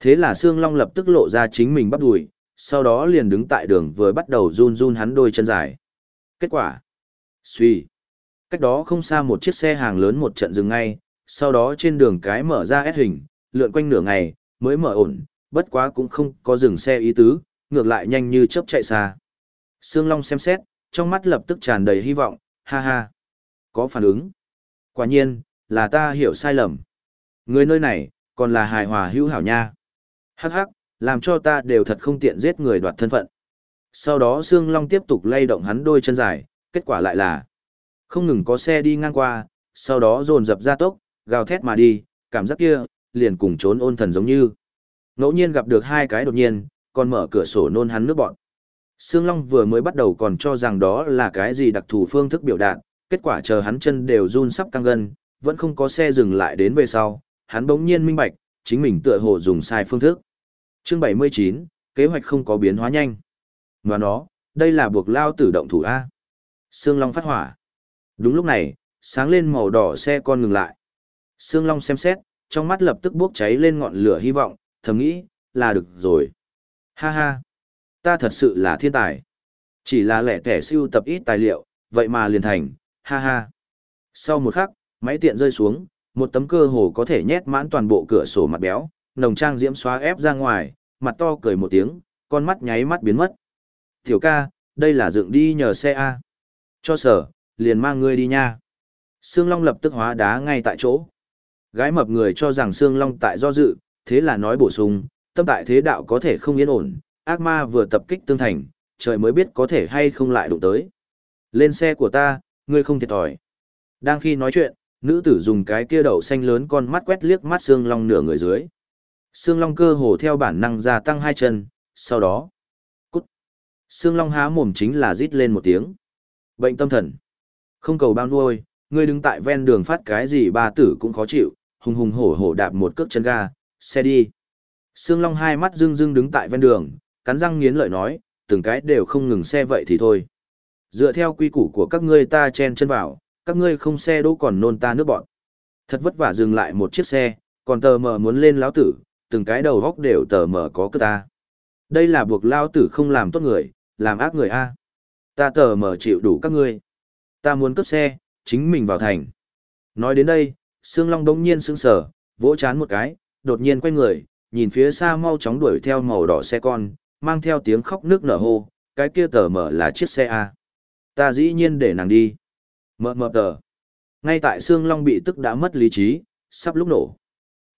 Thế là Sương Long lập tức lộ ra chính mình bắt đùi, sau đó liền đứng tại đường vừa bắt đầu run run hắn đôi chân dài. Kết quả? Suy. Cách đó không xa một chiếc xe hàng lớn một trận dừng ngay, sau đó trên đường cái mở ra S hình, lượn quanh nửa ngày, mới mở ổn, bất quá cũng không có dừng xe ý tứ, ngược lại nhanh như chớp chạy xa. Sương Long xem xét, trong mắt lập tức tràn đầy hy vọng, ha ha. Có phản ứng. Quả nhiên, là ta hiểu sai lầm. Người nơi này, còn là hài hòa hữu hảo nha. Hắc hắc, làm cho ta đều thật không tiện giết người đoạt thân phận. Sau đó Sương Long tiếp tục lay động hắn đôi chân dài, kết quả lại là không ngừng có xe đi ngang qua, sau đó dồn dập ra tốc, gào thét mà đi, cảm giác kia, liền cùng trốn ôn thần giống như. Ngẫu nhiên gặp được hai cái đột nhiên, còn mở cửa sổ nôn hắn nước bọn. Sương Long vừa mới bắt đầu còn cho rằng đó là cái gì đặc thù phương thức biểu đạt, kết quả chờ hắn chân đều run sắp căng gân, vẫn không có xe dừng lại đến về sau, hắn bỗng nhiên minh bạch, chính mình tựa hồ dùng sai phương thức. Chương 79, kế hoạch không có biến hóa nhanh. Ngoài nó, đây là buộc lao tử động thủ A. Sương Long phát hỏa. Đúng lúc này, sáng lên màu đỏ xe con ngừng lại. Sương Long xem xét, trong mắt lập tức bốc cháy lên ngọn lửa hy vọng, thầm nghĩ, là được rồi. Ha ha, ta thật sự là thiên tài. Chỉ là lẻ tẻ siêu tập ít tài liệu, vậy mà liền thành, ha ha. Sau một khắc, máy tiện rơi xuống, một tấm cơ hồ có thể nhét mãn toàn bộ cửa sổ mặt béo, nồng trang diễm xóa ép ra ngoài, mặt to cười một tiếng, con mắt nháy mắt biến mất. Tiểu ca, đây là dựng đi nhờ xe A. Cho sở, liền mang ngươi đi nha. Sương Long lập tức hóa đá ngay tại chỗ. Gái mập người cho rằng Sương Long tại do dự, thế là nói bổ sung, tâm tại thế đạo có thể không yên ổn, ác ma vừa tập kích tương thành, trời mới biết có thể hay không lại đụng tới. Lên xe của ta, ngươi không thiệt thòi. Đang khi nói chuyện, nữ tử dùng cái kia đậu xanh lớn con mắt quét liếc mắt Sương long nửa người dưới. Sương long cơ hồ theo bản năng gia tăng hai chân, sau đó, cút. Sương long há mồm chính là rít lên một tiếng. Bệnh tâm thần. Không cầu bao nuôi, ngươi đứng tại ven đường phát cái gì ba tử cũng khó chịu, hùng hùng hổ hổ đạp một cước chân ga, xe đi. Sương Long hai mắt rưng rưng đứng tại ven đường, cắn răng nghiến lợi nói, từng cái đều không ngừng xe vậy thì thôi. Dựa theo quy củ của các ngươi ta chen chân vào, các ngươi không xe đỗ còn nôn ta nước bọn. Thật vất vả dừng lại một chiếc xe, còn tờ mờ muốn lên lão tử, từng cái đầu góc đều tờ mờ có cơ ta. Đây là buộc lão tử không làm tốt người, làm ác người A. Ta tờ mở chịu đủ các ngươi. Ta muốn cướp xe, chính mình vào thành. Nói đến đây, Sương Long đống nhiên sững sờ, vỗ chán một cái, đột nhiên quay người, nhìn phía xa mau chóng đuổi theo màu đỏ xe con, mang theo tiếng khóc nước nở hô, cái kia tờ mở là chiếc xe A. Ta dĩ nhiên để nàng đi. Mờ mờ tờ. Ngay tại Sương Long bị tức đã mất lý trí, sắp lúc nổ.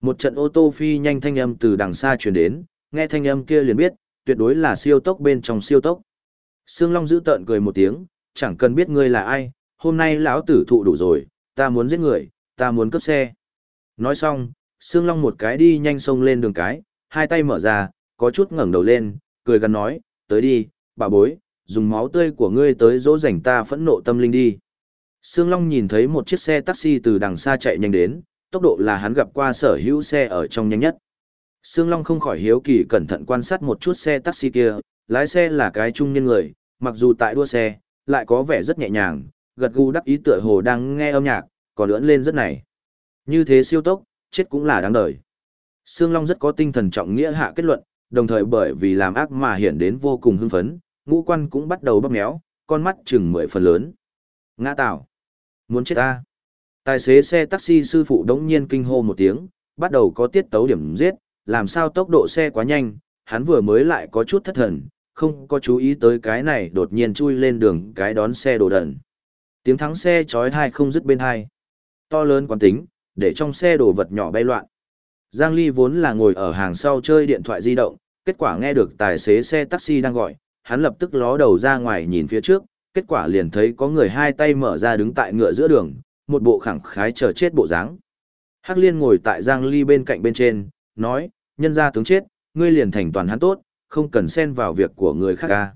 Một trận ô tô phi nhanh thanh âm từ đằng xa truyền đến, nghe thanh âm kia liền biết, tuyệt đối là siêu tốc bên trong siêu tốc. Sương Long giữ tợn cười một tiếng, chẳng cần biết ngươi là ai, hôm nay lão tử thụ đủ rồi, ta muốn giết người, ta muốn cướp xe. Nói xong, Sương Long một cái đi nhanh sông lên đường cái, hai tay mở ra, có chút ngẩng đầu lên, cười gần nói, tới đi, bà bối, dùng máu tươi của ngươi tới dỗ dành ta phẫn nộ tâm linh đi. Sương Long nhìn thấy một chiếc xe taxi từ đằng xa chạy nhanh đến, tốc độ là hắn gặp qua sở hữu xe ở trong nhanh nhất. Sương Long không khỏi hiếu kỳ cẩn thận quan sát một chút xe taxi kia, lái xe là cái trung niên người, mặc dù tại đua xe, lại có vẻ rất nhẹ nhàng, gật gù đắc ý tựa hồ đang nghe âm nhạc, còn lưỡn lên rất này. Như thế siêu tốc, chết cũng là đáng đời. Sương Long rất có tinh thần trọng nghĩa hạ kết luận, đồng thời bởi vì làm ác mà hiện đến vô cùng hưng phấn, ngũ quan cũng bắt đầu bắp méo, con mắt chừng mười phần lớn. Ngã tạo. Muốn chết ta. Tài xế xe taxi sư phụ đống nhiên kinh hô một tiếng, bắt đầu có tiết tấu điểm giết, làm sao tốc độ xe quá nhanh, hắn vừa mới lại có chút thất thần, không có chú ý tới cái này đột nhiên chui lên đường cái đón xe đồ đẩn. Tiếng thắng xe chói tai không dứt bên hai. To lớn quán tính, để trong xe đồ vật nhỏ bay loạn. Giang Ly vốn là ngồi ở hàng sau chơi điện thoại di động, kết quả nghe được tài xế xe taxi đang gọi, hắn lập tức ló đầu ra ngoài nhìn phía trước, kết quả liền thấy có người hai tay mở ra đứng tại ngựa giữa đường, một bộ khẳng khái chờ chết bộ dáng. Hắc Liên ngồi tại Giang Ly bên cạnh bên trên, nói, nhân ra tướng chết, ngươi liền thành toàn hắn tốt, không cần xen vào việc của người khác ca.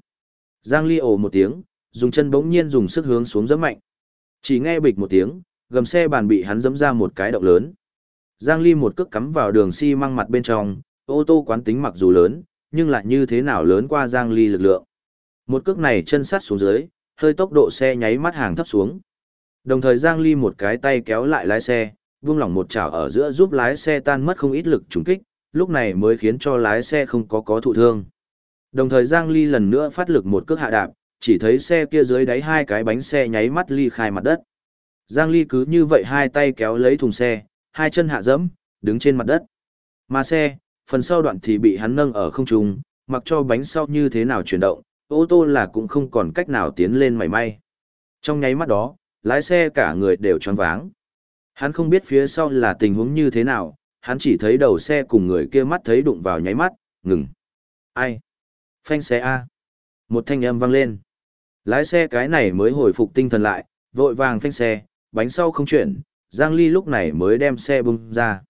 Giang Ly ồ một tiếng, dùng chân bỗng nhiên dùng sức hướng xuống dẫm mạnh. Chỉ nghe bịch một tiếng, gầm xe bàn bị hắn giẫm ra một cái động lớn. Giang Ly một cước cắm vào đường xi si măng mặt bên trong, ô tô quán tính mặc dù lớn, nhưng lại như thế nào lớn qua Giang Ly lực lượng. Một cước này chân sát xuống dưới, hơi tốc độ xe nháy mắt hàng thấp xuống. Đồng thời Giang Ly một cái tay kéo lại lái xe, vung lỏng một chảo ở giữa giúp lái xe tan mất không ít lực trùng kích, lúc này mới khiến cho lái xe không có có thụ thương. Đồng thời Giang Ly lần nữa phát lực một cước hạ đạp, chỉ thấy xe kia dưới đáy hai cái bánh xe nháy mắt ly khai mặt đất. Giang Ly cứ như vậy hai tay kéo lấy thùng xe, hai chân hạ dẫm, đứng trên mặt đất. Mà xe, phần sau đoạn thì bị hắn nâng ở không trung, mặc cho bánh sau như thế nào chuyển động, ô tô là cũng không còn cách nào tiến lên mảy may. Trong nháy mắt đó, lái xe cả người đều choáng váng. Hắn không biết phía sau là tình huống như thế nào, hắn chỉ thấy đầu xe cùng người kia mắt thấy đụng vào nháy mắt, ngừng. Ai? Phanh xe A. Một thanh âm vang lên. Lái xe cái này mới hồi phục tinh thần lại, vội vàng phanh xe, bánh sau không chuyển, Giang Ly lúc này mới đem xe bung ra.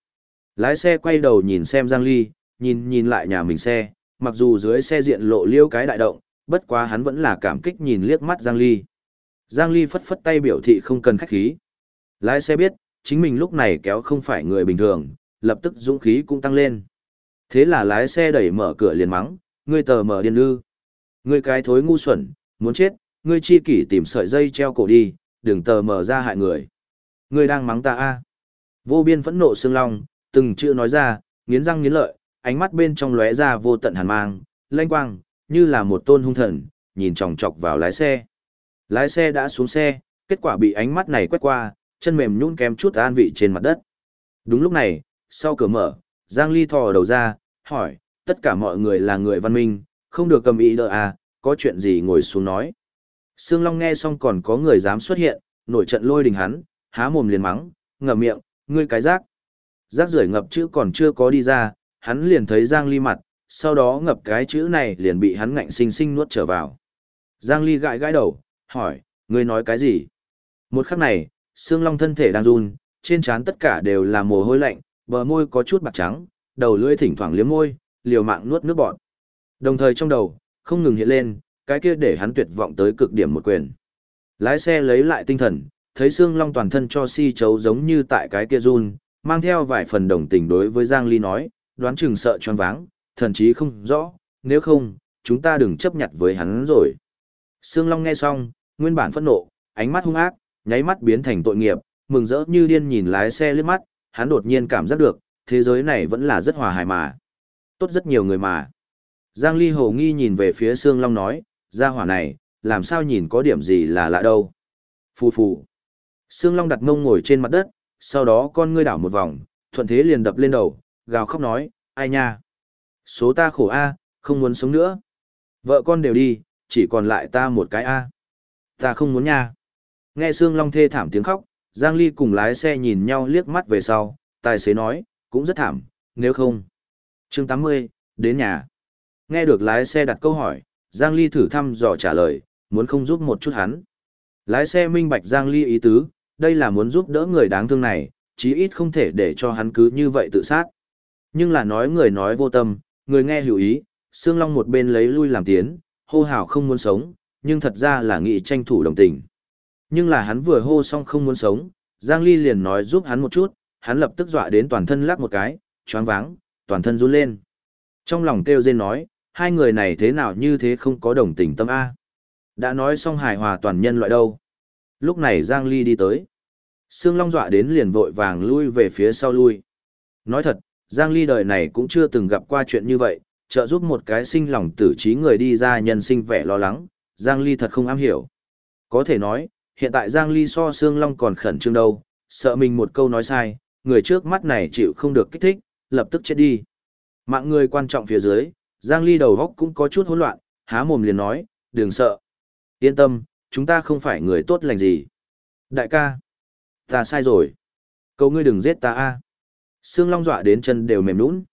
Lái xe quay đầu nhìn xem Giang Ly, nhìn nhìn lại nhà mình xe, mặc dù dưới xe diện lộ liêu cái đại động, bất quá hắn vẫn là cảm kích nhìn liếc mắt Giang Ly. Giang Ly phất phất tay biểu thị không cần khách khí. Lái xe biết, chính mình lúc này kéo không phải người bình thường, lập tức dũng khí cũng tăng lên. Thế là lái xe đẩy mở cửa liền mắng, ngươi tờ mở điên ư. Ngươi cái thối ngu xuẩn, muốn chết, ngươi chi kỷ tìm sợi dây treo cổ đi, đừng tờ mở ra hại người. Ngươi đang mắng ta a Vô biên phẫn nộ xương long, từng chữ nói ra, nghiến răng nghiến lợi, ánh mắt bên trong lóe ra vô tận hàn mang, lanh quang, như là một tôn hung thần, nhìn chòng chọc vào lái xe. Lái xe đã xuống xe, kết quả bị ánh mắt này quét qua, chân mềm nhún kém chút an vị trên mặt đất. Đúng lúc này, sau cửa mở, Giang Ly thò đầu ra, hỏi, tất cả mọi người là người văn minh, không được cầm ý đỡ à, có chuyện gì ngồi xuống nói. Sương Long nghe xong còn có người dám xuất hiện, nổi trận lôi đình hắn, há mồm liền mắng, ngậm miệng, ngươi cái rác. Rác rưởi ngập chữ còn chưa có đi ra, hắn liền thấy Giang Ly mặt, sau đó ngập cái chữ này liền bị hắn ngạnh sinh sinh nuốt trở vào. Giang Ly gãi gãi đầu, hỏi, ngươi nói cái gì? Một khắc này, Sương Long thân thể đang run, trên trán tất cả đều là mồ hôi lạnh, bờ môi có chút bạc trắng, đầu lưỡi thỉnh thoảng liếm môi, liều mạng nuốt nước bọt. Đồng thời trong đầu, không ngừng hiện lên, cái kia để hắn tuyệt vọng tới cực điểm một quyền. Lái xe lấy lại tinh thần, thấy xương Long toàn thân cho si chấu giống như tại cái kia run, mang theo vài phần đồng tình đối với Giang Ly nói, đoán chừng sợ choáng váng, thần chí không rõ, nếu không, chúng ta đừng chấp nhận với hắn rồi. Sương Long nghe xong, nguyên bản phẫn nộ, ánh mắt hung ác, nháy mắt biến thành tội nghiệp, mừng rỡ như điên nhìn lái xe liếc mắt, hắn đột nhiên cảm giác được, thế giới này vẫn là rất hòa hài mà. Tốt rất nhiều người mà. Giang Ly hồ nghi nhìn về phía Sương Long nói, ra hỏa này, làm sao nhìn có điểm gì là lạ đâu. Phù phù. Sương Long đặt mông ngồi trên mặt đất, sau đó con ngươi đảo một vòng, thuận thế liền đập lên đầu, gào khóc nói, ai nha. Số ta khổ A, không muốn sống nữa. Vợ con đều đi, chỉ còn lại ta một cái A. Ta không muốn nha. Nghe Sương Long thê thảm tiếng khóc, Giang Ly cùng lái xe nhìn nhau liếc mắt về sau, tài xế nói, cũng rất thảm, nếu không. chương 80, đến nhà. Nghe được lái xe đặt câu hỏi, Giang Ly thử thăm dò trả lời, muốn không giúp một chút hắn. Lái xe minh bạch Giang Ly ý tứ, đây là muốn giúp đỡ người đáng thương này, chí ít không thể để cho hắn cứ như vậy tự sát. Nhưng là nói người nói vô tâm, người nghe hiểu ý, Sương Long một bên lấy lui làm tiến, hô hào không muốn sống, nhưng thật ra là nghị tranh thủ đồng tình. Nhưng là hắn vừa hô xong không muốn sống, Giang Ly liền nói giúp hắn một chút, hắn lập tức dọa đến toàn thân lắc một cái, choáng váng, toàn thân run lên. Trong lòng kêu rên nói, hai người này thế nào như thế không có đồng tình tâm A. Đã nói xong hài hòa toàn nhân loại đâu. Lúc này Giang Ly đi tới. Sương Long dọa đến liền vội vàng lui về phía sau lui. Nói thật, Giang Ly đời này cũng chưa từng gặp qua chuyện như vậy, trợ giúp một cái sinh lòng tử trí người đi ra nhân sinh vẻ lo lắng, Giang Ly thật không am hiểu. Có thể nói, hiện tại Giang Ly so Sương Long còn khẩn trương đâu, sợ mình một câu nói sai, người trước mắt này chịu không được kích thích, lập tức chết đi. Mạng người quan trọng phía dưới, Giang Ly đầu góc cũng có chút hỗn loạn, há mồm liền nói, đừng sợ. Yên tâm, chúng ta không phải người tốt lành gì. Đại ca, ta sai rồi. Cầu ngươi đừng giết ta a. Sương Long dọa đến chân đều mềm nũng.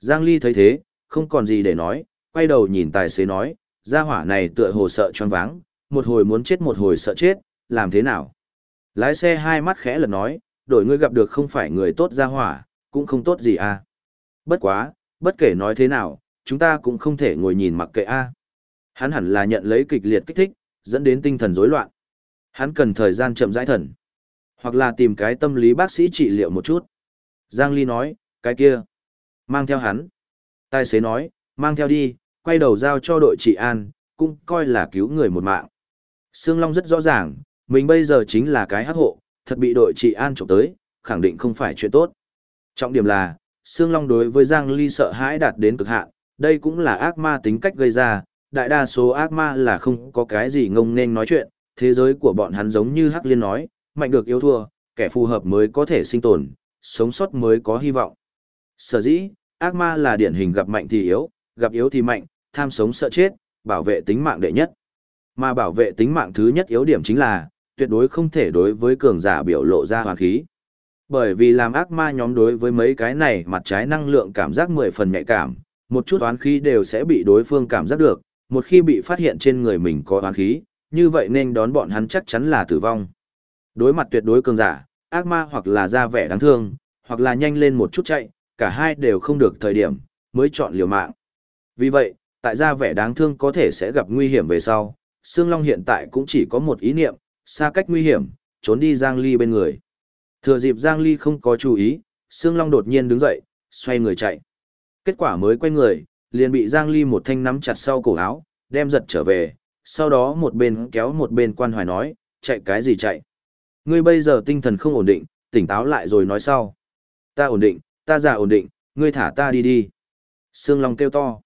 Giang Ly thấy thế, không còn gì để nói, quay đầu nhìn tài xế nói, gia hỏa này tựa hồ sợ choáng váng, một hồi muốn chết một hồi sợ chết, làm thế nào? Lái xe hai mắt khẽ lật nói, đổi ngươi gặp được không phải người tốt gia hỏa, cũng không tốt gì à. Bất quá, bất kể nói thế nào, chúng ta cũng không thể ngồi nhìn mặc kệ a. Hắn hẳn là nhận lấy kịch liệt kích thích, dẫn đến tinh thần rối loạn. Hắn cần thời gian chậm rãi thần, hoặc là tìm cái tâm lý bác sĩ trị liệu một chút. Giang Ly nói, cái kia, mang theo hắn. Tài xế nói, mang theo đi, quay đầu giao cho đội trị an, cũng coi là cứu người một mạng. Sương Long rất rõ ràng, mình bây giờ chính là cái hắc hộ, thật bị đội trị an trộm tới, khẳng định không phải chuyện tốt. Trọng điểm là, Sương Long đối với Giang Ly sợ hãi đạt đến cực hạn, đây cũng là ác ma tính cách gây ra, đại đa số ác ma là không có cái gì ngông nên nói chuyện, thế giới của bọn hắn giống như Hắc Liên nói, mạnh được yếu thua, kẻ phù hợp mới có thể sinh tồn, sống sót mới có hy vọng. Sở dĩ, ác ma là điển hình gặp mạnh thì yếu, gặp yếu thì mạnh, tham sống sợ chết, bảo vệ tính mạng đệ nhất. Mà bảo vệ tính mạng thứ nhất yếu điểm chính là, tuyệt đối không thể đối với cường giả biểu lộ ra hoàn khí. Bởi vì làm ác ma nhóm đối với mấy cái này mặt trái năng lượng cảm giác mười phần nhạy cảm, một chút oán khí đều sẽ bị đối phương cảm giác được, một khi bị phát hiện trên người mình có oán khí, như vậy nên đón bọn hắn chắc chắn là tử vong. Đối mặt tuyệt đối cường giả, ác ma hoặc là ra vẻ đáng thương, hoặc là nhanh lên một chút chạy, cả hai đều không được thời điểm, mới chọn liều mạng. Vì vậy, tại ra vẻ đáng thương có thể sẽ gặp nguy hiểm về sau, Sương Long hiện tại cũng chỉ có một ý niệm, xa cách nguy hiểm, trốn đi Giang Ly bên người. Thừa dịp Giang Ly không có chú ý, Sương Long đột nhiên đứng dậy, xoay người chạy. Kết quả mới quay người, liền bị Giang Ly một thanh nắm chặt sau cổ áo, đem giật trở về, sau đó một bên kéo một bên quan hoài nói, chạy cái gì chạy. Ngươi bây giờ tinh thần không ổn định, tỉnh táo lại rồi nói sau. Ta ổn định, ta già ổn định, ngươi thả ta đi đi. Sương Long kêu to.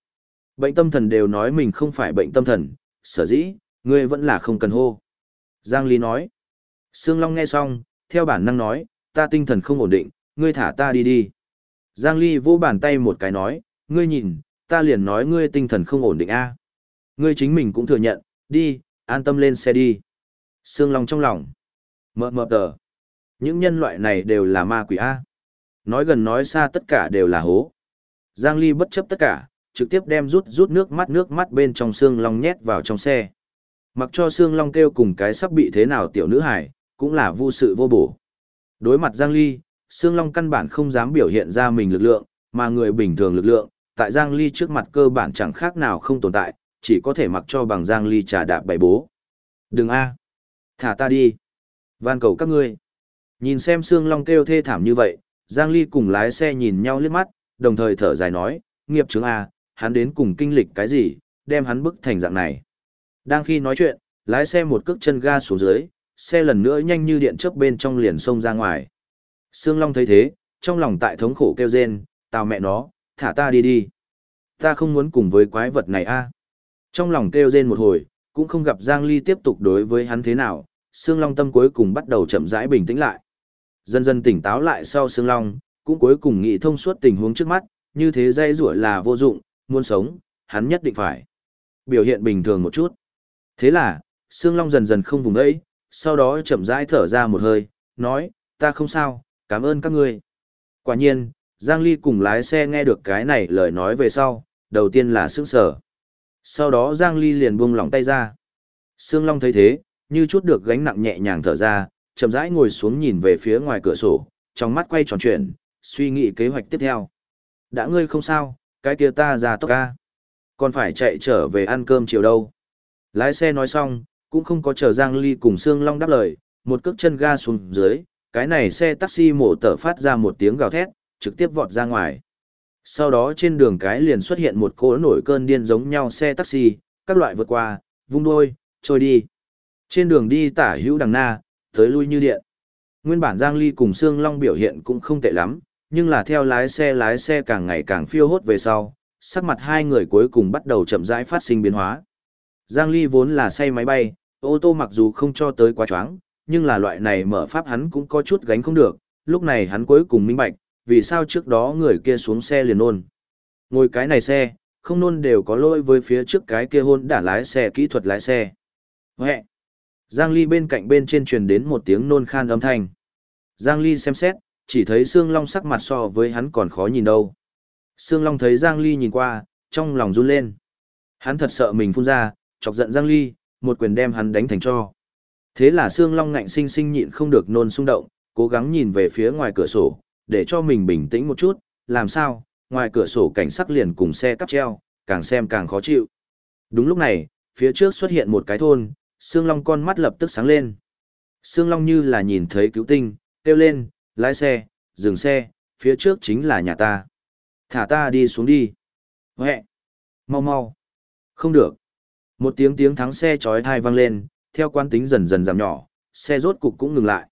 Bệnh tâm thần đều nói mình không phải bệnh tâm thần, sở dĩ, ngươi vẫn là không cần hô. Giang Ly nói. Sương Long nghe xong, theo bản năng nói, ta tinh thần không ổn định, ngươi thả ta đi đi. Giang Ly vô bàn tay một cái nói, ngươi nhìn, ta liền nói ngươi tinh thần không ổn định a. Ngươi chính mình cũng thừa nhận, đi, an tâm lên xe đi. Sương Long trong lòng. Mờ mờ tờ. Những nhân loại này đều là ma quỷ a. Nói gần nói xa tất cả đều là hố. Giang Ly bất chấp tất cả, trực tiếp đem rút rút nước mắt nước mắt bên trong Sương Long nhét vào trong xe. Mặc cho Sương Long kêu cùng cái sắp bị thế nào tiểu nữ hải, cũng là vô sự vô bổ. Đối mặt Giang Ly, Sương Long căn bản không dám biểu hiện ra mình lực lượng, mà người bình thường lực lượng, tại Giang Ly trước mặt cơ bản chẳng khác nào không tồn tại, chỉ có thể mặc cho bằng Giang Ly trà đạp bày bố. Đừng a, thả ta đi. Van cầu các ngươi. Nhìn xem Sương Long kêu thê thảm như vậy, Giang Ly cùng lái xe nhìn nhau liếc mắt, đồng thời thở dài nói, nghiệp chứng a, hắn đến cùng kinh lịch cái gì, đem hắn bức thành dạng này. Đang khi nói chuyện, lái xe một cước chân ga xuống dưới, xe lần nữa nhanh như điện chớp bên trong liền xông ra ngoài. Sương Long thấy thế, trong lòng tại thống khổ kêu rên, tào mẹ nó, thả ta đi đi. Ta không muốn cùng với quái vật này a. Trong lòng kêu rên một hồi, cũng không gặp Giang Ly tiếp tục đối với hắn thế nào, Sương Long tâm cuối cùng bắt đầu chậm rãi bình tĩnh lại. Dần dần tỉnh táo lại sau Sương Long, cũng cuối cùng nghĩ thông suốt tình huống trước mắt, như thế dây rủa là vô dụng, muốn sống, hắn nhất định phải biểu hiện bình thường một chút. Thế là, Sương Long dần dần không vùng ấy, sau đó chậm rãi thở ra một hơi, nói, ta không sao, cảm ơn các ngươi. Quả nhiên, Giang Ly cùng lái xe nghe được cái này lời nói về sau, đầu tiên là sững sở. Sau đó Giang Ly liền buông lỏng tay ra. Sương Long thấy thế, như chút được gánh nặng nhẹ nhàng thở ra, chậm rãi ngồi xuống nhìn về phía ngoài cửa sổ, trong mắt quay tròn chuyển, suy nghĩ kế hoạch tiếp theo. Đã ngươi không sao, cái kia ta ra tốc ca. Còn phải chạy trở về ăn cơm chiều đâu. Lái xe nói xong, cũng không có chờ Giang Ly cùng Sương Long đáp lời, một cước chân ga xuống dưới, cái này xe taxi mổ tở phát ra một tiếng gào thét, trực tiếp vọt ra ngoài. Sau đó trên đường cái liền xuất hiện một cỗ nổi cơn điên giống nhau xe taxi, các loại vượt qua, vung đôi, trôi đi. Trên đường đi tả hữu đằng na, tới lui như điện. Nguyên bản Giang Ly cùng Sương Long biểu hiện cũng không tệ lắm, nhưng là theo lái xe lái xe càng ngày càng phiêu hốt về sau, sắc mặt hai người cuối cùng bắt đầu chậm rãi phát sinh biến hóa. Giang Ly vốn là say máy bay, ô tô mặc dù không cho tới quá choáng, nhưng là loại này mở pháp hắn cũng có chút gánh không được, lúc này hắn cuối cùng minh bạch, vì sao trước đó người kia xuống xe liền nôn. Ngồi cái này xe, không nôn đều có lỗi với phía trước cái kia hôn đã lái xe kỹ thuật lái xe. Huệ! Giang Ly bên cạnh bên trên truyền đến một tiếng nôn khan âm thanh. Giang Ly xem xét, chỉ thấy Sương Long sắc mặt so với hắn còn khó nhìn đâu. Sương Long thấy Giang Ly nhìn qua, trong lòng run lên. Hắn thật sợ mình phun ra, chọc giận Giang Ly, một quyền đem hắn đánh thành cho. Thế là Sương Long ngạnh sinh sinh nhịn không được nôn xung động, cố gắng nhìn về phía ngoài cửa sổ, để cho mình bình tĩnh một chút, làm sao, ngoài cửa sổ cảnh sắc liền cùng xe cắp treo, càng xem càng khó chịu. Đúng lúc này, phía trước xuất hiện một cái thôn, Sương Long con mắt lập tức sáng lên. Sương Long như là nhìn thấy cứu tinh, kêu lên, lái xe, dừng xe, phía trước chính là nhà ta. Thả ta đi xuống đi. Huệ! Mau mau! Không được! Một tiếng tiếng thắng xe chói thai vang lên, theo quan tính dần dần giảm nhỏ, xe rốt cục cũng ngừng lại.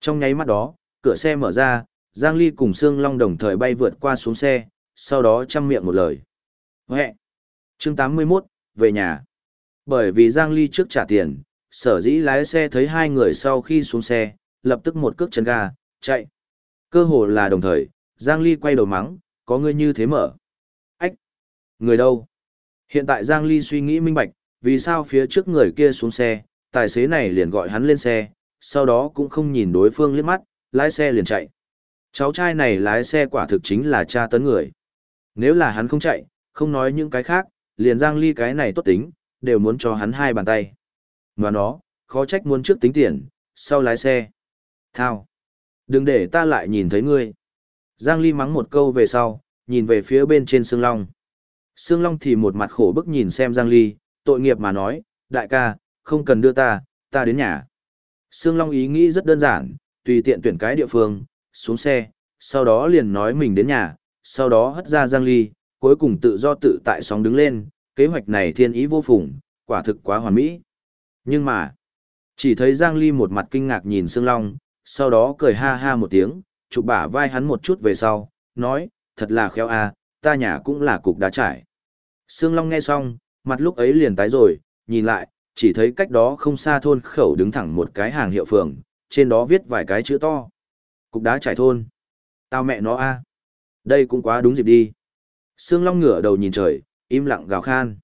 Trong nháy mắt đó, cửa xe mở ra, Giang Ly cùng Sương Long đồng thời bay vượt qua xuống xe, sau đó chăm miệng một lời. Huệ! Chương 81, về nhà. Bởi vì Giang Ly trước trả tiền, sở dĩ lái xe thấy hai người sau khi xuống xe, lập tức một cước chân ga, chạy. Cơ hồ là đồng thời, Giang Ly quay đầu mắng, có người như thế mở. Ách! Người đâu? Hiện tại Giang Ly suy nghĩ minh bạch, vì sao phía trước người kia xuống xe, tài xế này liền gọi hắn lên xe, sau đó cũng không nhìn đối phương liếc mắt, lái xe liền chạy. Cháu trai này lái xe quả thực chính là cha tấn người. Nếu là hắn không chạy, không nói những cái khác, liền Giang Ly cái này tốt tính, đều muốn cho hắn hai bàn tay. Mà nó, khó trách muốn trước tính tiền, sau lái xe. Thao. Đừng để ta lại nhìn thấy ngươi. Giang Ly mắng một câu về sau, nhìn về phía bên trên Sương Long. Sương Long thì một mặt khổ bức nhìn xem Giang Ly, tội nghiệp mà nói, đại ca, không cần đưa ta, ta đến nhà. Sương Long ý nghĩ rất đơn giản, tùy tiện tuyển cái địa phương, xuống xe, sau đó liền nói mình đến nhà, sau đó hất ra Giang Ly, cuối cùng tự do tự tại sóng đứng lên, kế hoạch này thiên ý vô phùng, quả thực quá hoàn mỹ. Nhưng mà, chỉ thấy Giang Ly một mặt kinh ngạc nhìn Sương Long, sau đó cười ha ha một tiếng, chụp bả vai hắn một chút về sau, nói, thật là khéo à, ta nhà cũng là cục đá trải. Sương Long nghe xong, mặt lúc ấy liền tái rồi, nhìn lại, chỉ thấy cách đó không xa thôn khẩu đứng thẳng một cái hàng hiệu phường, trên đó viết vài cái chữ to. Cục đá trải thôn. Tao mẹ nó a Đây cũng quá đúng dịp đi. Sương Long ngửa đầu nhìn trời, im lặng gào khan.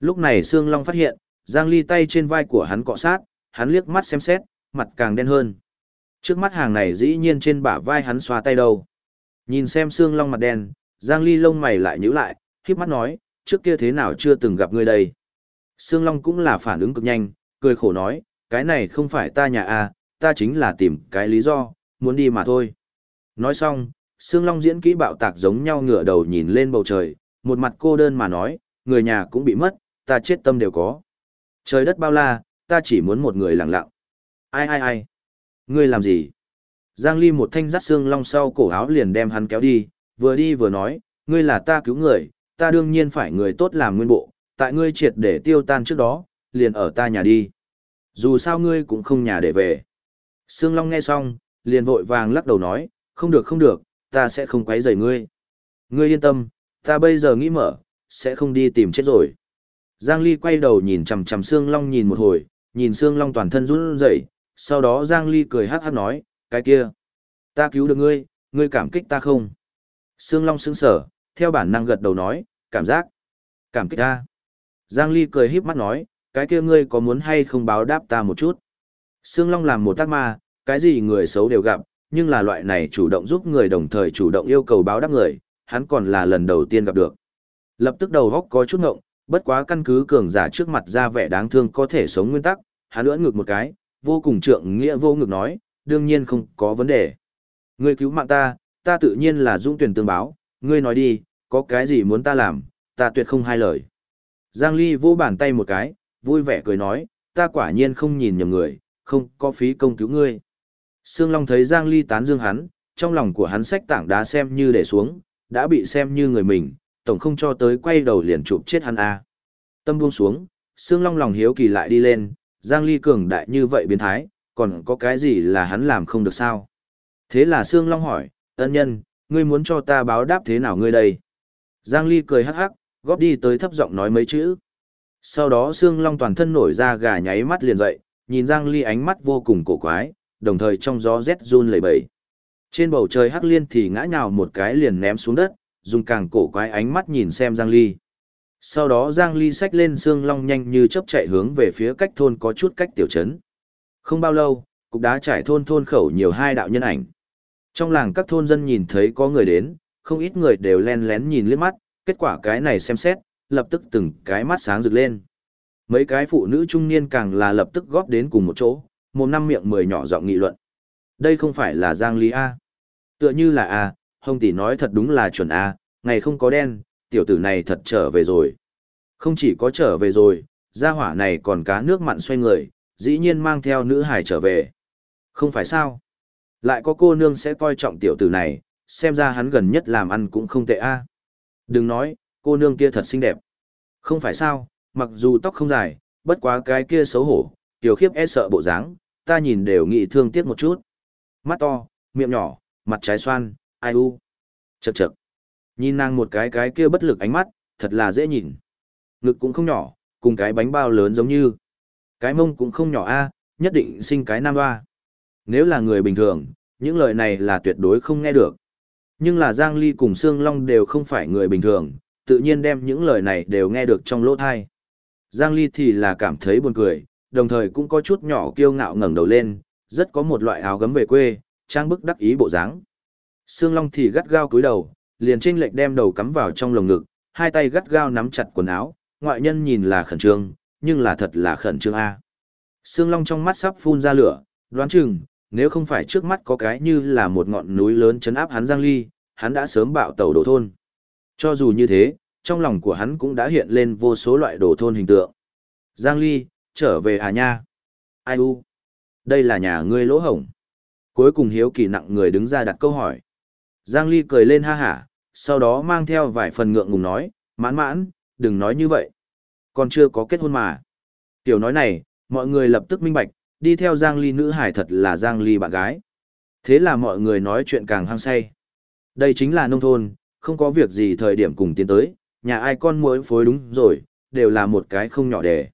Lúc này Sương Long phát hiện, Giang Ly tay trên vai của hắn cọ sát, hắn liếc mắt xem xét, mặt càng đen hơn. Trước mắt hàng này dĩ nhiên trên bả vai hắn xoa tay đầu. Nhìn xem Sương Long mặt đen, Giang Ly lông mày lại nhíu lại, khiếp mắt nói, trước kia thế nào chưa từng gặp ngươi đây. Sương Long cũng là phản ứng cực nhanh, cười khổ nói, cái này không phải ta nhà à, ta chính là tìm cái lý do, muốn đi mà thôi. Nói xong, Sương Long diễn kỹ bạo tạc giống nhau ngửa đầu nhìn lên bầu trời, một mặt cô đơn mà nói, người nhà cũng bị mất, ta chết tâm đều có. Trời đất bao la, ta chỉ muốn một người lặng lặng. Ai ai ai? Ngươi làm gì? Giang Ly một thanh dắt Sương Long sau cổ áo liền đem hắn kéo đi, vừa đi vừa nói, ngươi là ta cứu người, ta đương nhiên phải người tốt làm nguyên bộ, tại ngươi triệt để tiêu tan trước đó, liền ở ta nhà đi. Dù sao ngươi cũng không nhà để về. Sương Long nghe xong, liền vội vàng lắc đầu nói, không được không được, ta sẽ không quấy rầy ngươi. Ngươi yên tâm, ta bây giờ nghĩ mở, sẽ không đi tìm chết rồi. Giang Ly quay đầu nhìn chằm chằm Sương Long nhìn một hồi, nhìn Sương Long toàn thân run rẩy, sau đó Giang Ly cười hát hát nói, cái kia, ta cứu được ngươi, ngươi cảm kích ta không? Sương Long sững sờ theo bản năng gật đầu nói, cảm giác, cảm kích ta. Giang Ly cười híp mắt nói, cái kia ngươi có muốn hay không báo đáp ta một chút? Sương Long làm một tác ma, cái gì người xấu đều gặp, nhưng là loại này chủ động giúp người đồng thời chủ động yêu cầu báo đáp người, hắn còn là lần đầu tiên gặp được. Lập tức đầu góc có chút ngộng, bất quá căn cứ cường giả trước mặt ra vẻ đáng thương có thể sống nguyên tắc, hắn ưỡn ngược một cái, vô cùng trượng nghĩa vô ngực nói, đương nhiên không có vấn đề. Ngươi cứu mạng ta, ta tự nhiên là dung tuyển tương báo, ngươi nói đi, có cái gì muốn ta làm, ta tuyệt không hai lời. Giang Ly vô bàn tay một cái, vui vẻ cười nói, ta quả nhiên không nhìn nhầm người, không có phí công cứu ngươi. Sương Long thấy Giang Ly tán dương hắn, trong lòng của hắn sách tảng đá xem như để xuống, đã bị xem như người mình, tổng không cho tới quay đầu liền chụp chết hắn a. Tâm buông xuống, Sương long lòng hiếu kỳ lại đi lên, Giang Ly cường đại như vậy biến thái, còn có cái gì là hắn làm không được sao? Thế là Sương long hỏi, ân nhân, ngươi muốn cho ta báo đáp thế nào ngươi đây? Giang Ly cười hắc hắc, góp đi tới thấp giọng nói mấy chữ. Sau đó xương long toàn thân nổi ra gà nháy mắt liền dậy, nhìn Giang Ly ánh mắt vô cùng cổ quái, đồng thời trong gió rét run lẩy bẩy. Trên bầu trời hắc liên thì ngã nhào một cái liền ném xuống đất, dùng càng cổ quái ánh mắt nhìn xem Giang Ly. Sau đó Giang Ly xách lên xương long nhanh như chớp chạy hướng về phía cách thôn có chút cách tiểu trấn. Không bao lâu, cục đá trải thôn thôn khẩu nhiều hai đạo nhân ảnh. Trong làng các thôn dân nhìn thấy có người đến, không ít người đều len lén nhìn liếc mắt, kết quả cái này xem xét, lập tức từng cái mắt sáng rực lên. Mấy cái phụ nữ trung niên càng là lập tức góp đến cùng một chỗ, một năm miệng mười nhỏ giọng nghị luận. Đây không phải là Giang Ly A. Tựa như là A, Hồng Tỷ nói thật đúng là chuẩn A, ngày không có đen, tiểu tử này thật trở về rồi. Không chỉ có trở về rồi, gia hỏa này còn cá nước mặn xoay người, dĩ nhiên mang theo nữ hải trở về. Không phải sao? Lại có cô nương sẽ coi trọng tiểu tử này, xem ra hắn gần nhất làm ăn cũng không tệ a. Đừng nói, cô nương kia thật xinh đẹp. Không phải sao, mặc dù tóc không dài, bất quá cái kia xấu hổ, tiểu khiếp e sợ bộ dáng, ta nhìn đều nghĩ thương tiếc một chút. Mắt to, miệng nhỏ, mặt trái xoan, ai u. Chậc chậc. Nhìn nàng một cái cái kia bất lực ánh mắt, thật là dễ nhìn. Ngực cũng không nhỏ, cùng cái bánh bao lớn giống như. Cái mông cũng không nhỏ a, nhất định sinh cái nam hoa. Nếu là người bình thường, những lời này là tuyệt đối không nghe được. Nhưng là Giang Ly cùng Sương Long đều không phải người bình thường, tự nhiên đem những lời này đều nghe được trong lỗ thai. Giang Ly thì là cảm thấy buồn cười, đồng thời cũng có chút nhỏ kiêu ngạo ngẩng đầu lên, rất có một loại áo gấm về quê, trang bức đắc ý bộ dáng. Sương Long thì gắt gao cúi đầu, liền trên lệch đem đầu cắm vào trong lồng ngực, hai tay gắt gao nắm chặt quần áo, ngoại nhân nhìn là khẩn trương, nhưng là thật là khẩn trương a. Sương Long trong mắt sắp phun ra lửa, đoán chừng, nếu không phải trước mắt có cái như là một ngọn núi lớn chấn áp hắn Giang Ly, hắn đã sớm bạo tàu đổ thôn. Cho dù như thế, trong lòng của hắn cũng đã hiện lên vô số loại đổ thôn hình tượng. Giang Ly, trở về à nha? Ai u? Đây là nhà ngươi lỗ hổng. Cuối cùng hiếu kỳ nặng người đứng ra đặt câu hỏi. Giang Ly cười lên ha hả, sau đó mang theo vài phần ngượng ngùng nói, mãn mãn, đừng nói như vậy. Còn chưa có kết hôn mà. Tiểu nói này, mọi người lập tức minh bạch, đi theo Giang Ly nữ hải thật là Giang Ly bạn gái. Thế là mọi người nói chuyện càng hăng say. Đây chính là nông thôn, không có việc gì thời điểm cùng tiến tới, nhà ai con muỗi phối đúng rồi, đều là một cái không nhỏ đề.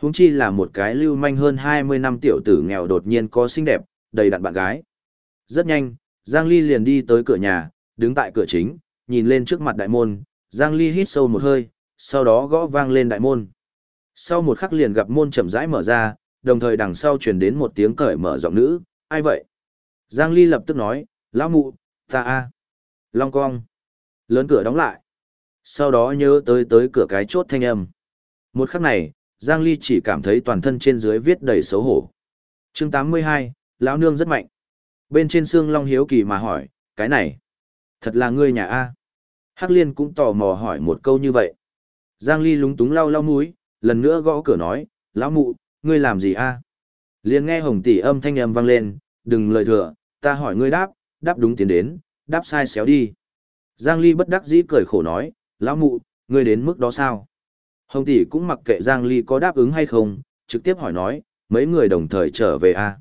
Huống chi là một cái lưu manh hơn 20 năm tiểu tử nghèo đột nhiên có xinh đẹp, đầy đặn bạn gái. Rất nhanh, Giang Ly liền đi tới cửa nhà, đứng tại cửa chính, nhìn lên trước mặt đại môn, Giang Ly hít sâu một hơi, sau đó gõ vang lên đại môn. Sau một khắc liền gặp môn chậm rãi mở ra, đồng thời đằng sau truyền đến một tiếng cởi mở giọng nữ, ai vậy? Giang Ly lập tức nói, lão mụ, ta a, Long cong. Lớn cửa đóng lại. Sau đó nhớ tới tới cửa cái chốt thanh âm. Một khắc này, Giang Ly chỉ cảm thấy toàn thân trên dưới viết đầy xấu hổ. chương 82, lão nương rất mạnh. Bên trên xương Long hiếu kỳ mà hỏi, cái này, thật là ngươi nhà A. Hắc Liên cũng tò mò hỏi một câu như vậy. Giang Ly lúng túng lau lau mũi, lần nữa gõ cửa nói, lão mụ, ngươi làm gì a? Liền nghe hồng tỷ âm thanh âm vang lên, đừng lời thừa, ta hỏi ngươi đáp, đáp đúng tiến đến, đáp sai xéo đi. Giang Ly bất đắc dĩ cười khổ nói, lão mụ, ngươi đến mức đó sao? Hồng tỷ cũng mặc kệ Giang Ly có đáp ứng hay không, trực tiếp hỏi nói, mấy người đồng thời trở về a?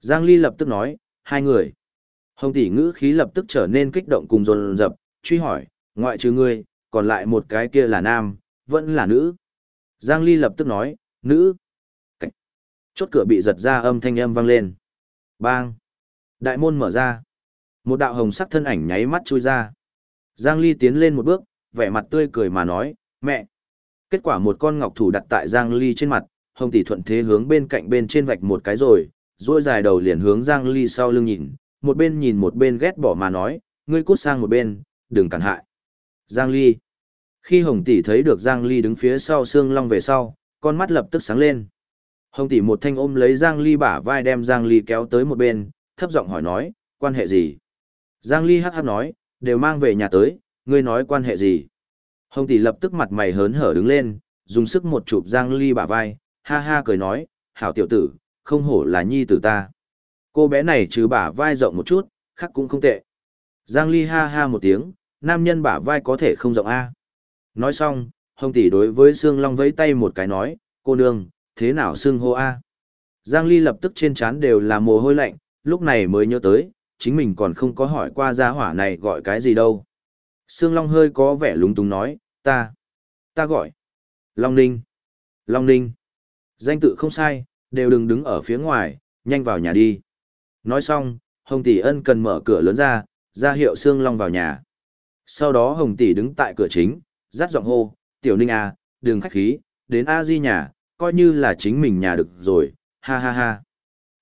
Giang Ly lập tức nói, hai người. Hồng tỷ ngữ khí lập tức trở nên kích động cùng dồn dập, truy hỏi, ngoại trừ ngươi, còn lại một cái kia là nam, vẫn là nữ. Giang Ly lập tức nói, nữ. Chốt cửa bị giật ra âm thanh âm vang lên. Bang. Đại môn mở ra. Một đạo hồng sắc thân ảnh nháy mắt chui ra. Giang Ly tiến lên một bước, vẻ mặt tươi cười mà nói, mẹ. Kết quả một con ngọc thủ đặt tại Giang Ly trên mặt, hồng tỷ thuận thế hướng bên cạnh bên trên vạch một cái rồi, duỗi dài đầu liền hướng Giang Ly sau lưng nhìn, một bên nhìn một bên ghét bỏ mà nói, ngươi cút sang một bên, đừng cản hại. Giang Ly. Khi Hồng tỷ thấy được Giang Ly đứng phía sau xương long về sau, con mắt lập tức sáng lên. Hồng tỷ một thanh ôm lấy Giang Ly bả vai đem Giang Ly kéo tới một bên, thấp giọng hỏi nói, quan hệ gì? Giang Ly hắc hắc nói, đều mang về nhà tới, ngươi nói quan hệ gì? Hồng tỷ lập tức mặt mày hớn hở đứng lên, dùng sức một chụp Giang Ly bả vai, ha ha cười nói, hảo tiểu tử, không hổ là nhi tử ta. Cô bé này trừ bả vai rộng một chút, khác cũng không tệ. Giang Ly ha ha một tiếng, nam nhân bả vai có thể không rộng A. Nói xong, Hồng tỷ đối với Sương Long vẫy tay một cái nói, cô nương, thế nào xưng hô A. Giang Ly lập tức trên trán đều là mồ hôi lạnh, lúc này mới nhớ tới, chính mình còn không có hỏi qua gia hỏa này gọi cái gì đâu. Sương Long hơi có vẻ lúng túng nói, ta, ta gọi. Long Ninh. Long Ninh. Danh tự không sai, đều đừng đứng ở phía ngoài, nhanh vào nhà đi. Nói xong, Hồng Tỷ ân cần mở cửa lớn ra, ra hiệu Sương Long vào nhà. Sau đó Hồng Tỷ đứng tại cửa chính, dắt giọng hô, Tiểu Ninh à, đừng khách khí, đến A Di nhà, coi như là chính mình nhà được rồi, ha ha ha.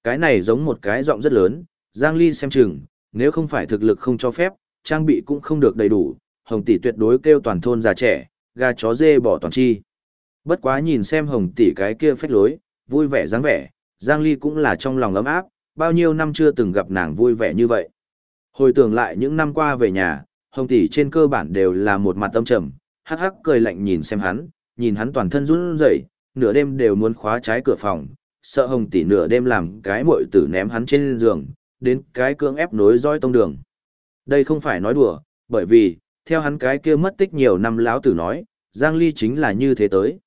Cái này giống một cái giọng rất lớn, Giang Ly xem chừng, nếu không phải thực lực không cho phép, trang bị cũng không được đầy đủ, Hồng Tỷ tuyệt đối kêu toàn thôn già trẻ, gà chó dê bỏ toàn chi. Bất quá nhìn xem Hồng Tỷ cái kia phách lối, vui vẻ dáng vẻ, Giang Ly cũng là trong lòng ấm áp, bao nhiêu năm chưa từng gặp nàng vui vẻ như vậy. Hồi tưởng lại những năm qua về nhà, Hồng Tỷ trên cơ bản đều là một mặt tâm trầm, hắc hắc cười lạnh nhìn xem hắn, nhìn hắn toàn thân run rẩy, nửa đêm đều muốn khóa trái cửa phòng, sợ Hồng Tỷ nửa đêm làm cái muội tử ném hắn trên giường, đến cái cưỡng ép nối roi tông đường. Đây không phải nói đùa, bởi vì, theo hắn cái kia mất tích nhiều năm lão tử nói, Giang Ly chính là như thế tới.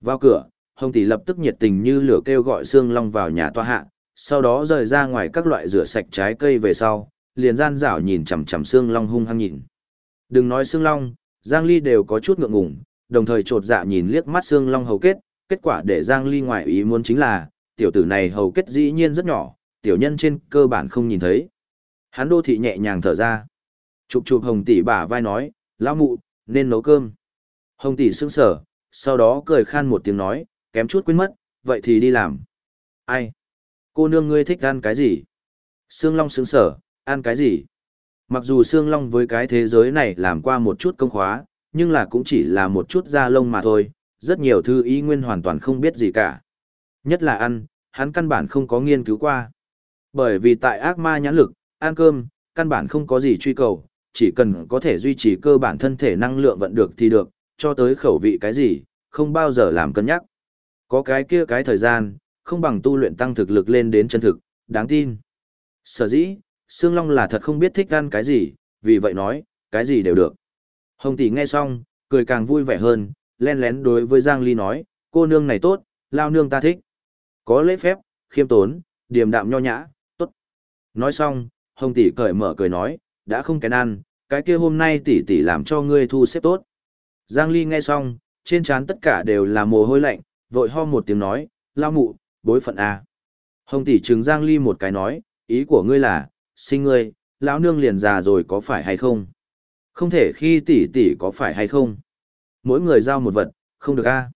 Vào cửa, Hồng Tỷ lập tức nhiệt tình như lửa kêu gọi Sương Long vào nhà toa hạ, sau đó rời ra ngoài các loại rửa sạch trái cây về sau, liền gian rảo nhìn chằm chằm Sương Long hung hăng nhìn. Đừng nói Sương Long, Giang Ly đều có chút ngượng ngùng, đồng thời trột dạ nhìn liếc mắt Sương Long hầu kết, kết quả để Giang Ly ngoài ý muốn chính là, tiểu tử này hầu kết dĩ nhiên rất nhỏ, tiểu nhân trên cơ bản không nhìn thấy. Hắn đô thị nhẹ nhàng thở ra. Chụp chụp Hồng tỷ bả vai nói, lão mụ, nên nấu cơm. Hồng tỷ sững sờ, sau đó cười khan một tiếng nói, kém chút quên mất, vậy thì đi làm. Ai? Cô nương ngươi thích ăn cái gì? Sương Long sững sờ, ăn cái gì? Mặc dù Sương Long với cái thế giới này làm qua một chút công khóa, nhưng là cũng chỉ là một chút da lông mà thôi, rất nhiều thư ý nguyên hoàn toàn không biết gì cả. Nhất là ăn, hắn căn bản không có nghiên cứu qua. Bởi vì tại ác ma nhãn lực, ăn cơm, căn bản không có gì truy cầu, chỉ cần có thể duy trì cơ bản thân thể năng lượng vận được thì được, cho tới khẩu vị cái gì, không bao giờ làm cân nhắc. Có cái kia cái thời gian, không bằng tu luyện tăng thực lực lên đến chân thực, đáng tin. Sở dĩ, Sương Long là thật không biết thích ăn cái gì, vì vậy nói, cái gì đều được. Hồng tỷ nghe xong, cười càng vui vẻ hơn, len lén đối với Giang Ly nói, cô nương này tốt, lao nương ta thích. Có lễ phép, khiêm tốn, điềm đạm nho nhã, tốt. Nói xong, Hồng tỷ cởi mở cười nói, đã không kén ăn, cái kia hôm nay tỷ tỷ làm cho ngươi thu xếp tốt. Giang Ly nghe xong, trên trán tất cả đều là mồ hôi lạnh, vội ho một tiếng nói, lao mụ, bối phận à. Hồng tỷ trừng Giang Ly một cái nói, ý của ngươi là, sinh ngươi, lão nương liền già rồi có phải hay không? Không thể khi tỷ tỷ có phải hay không? Mỗi người giao một vật, không được A.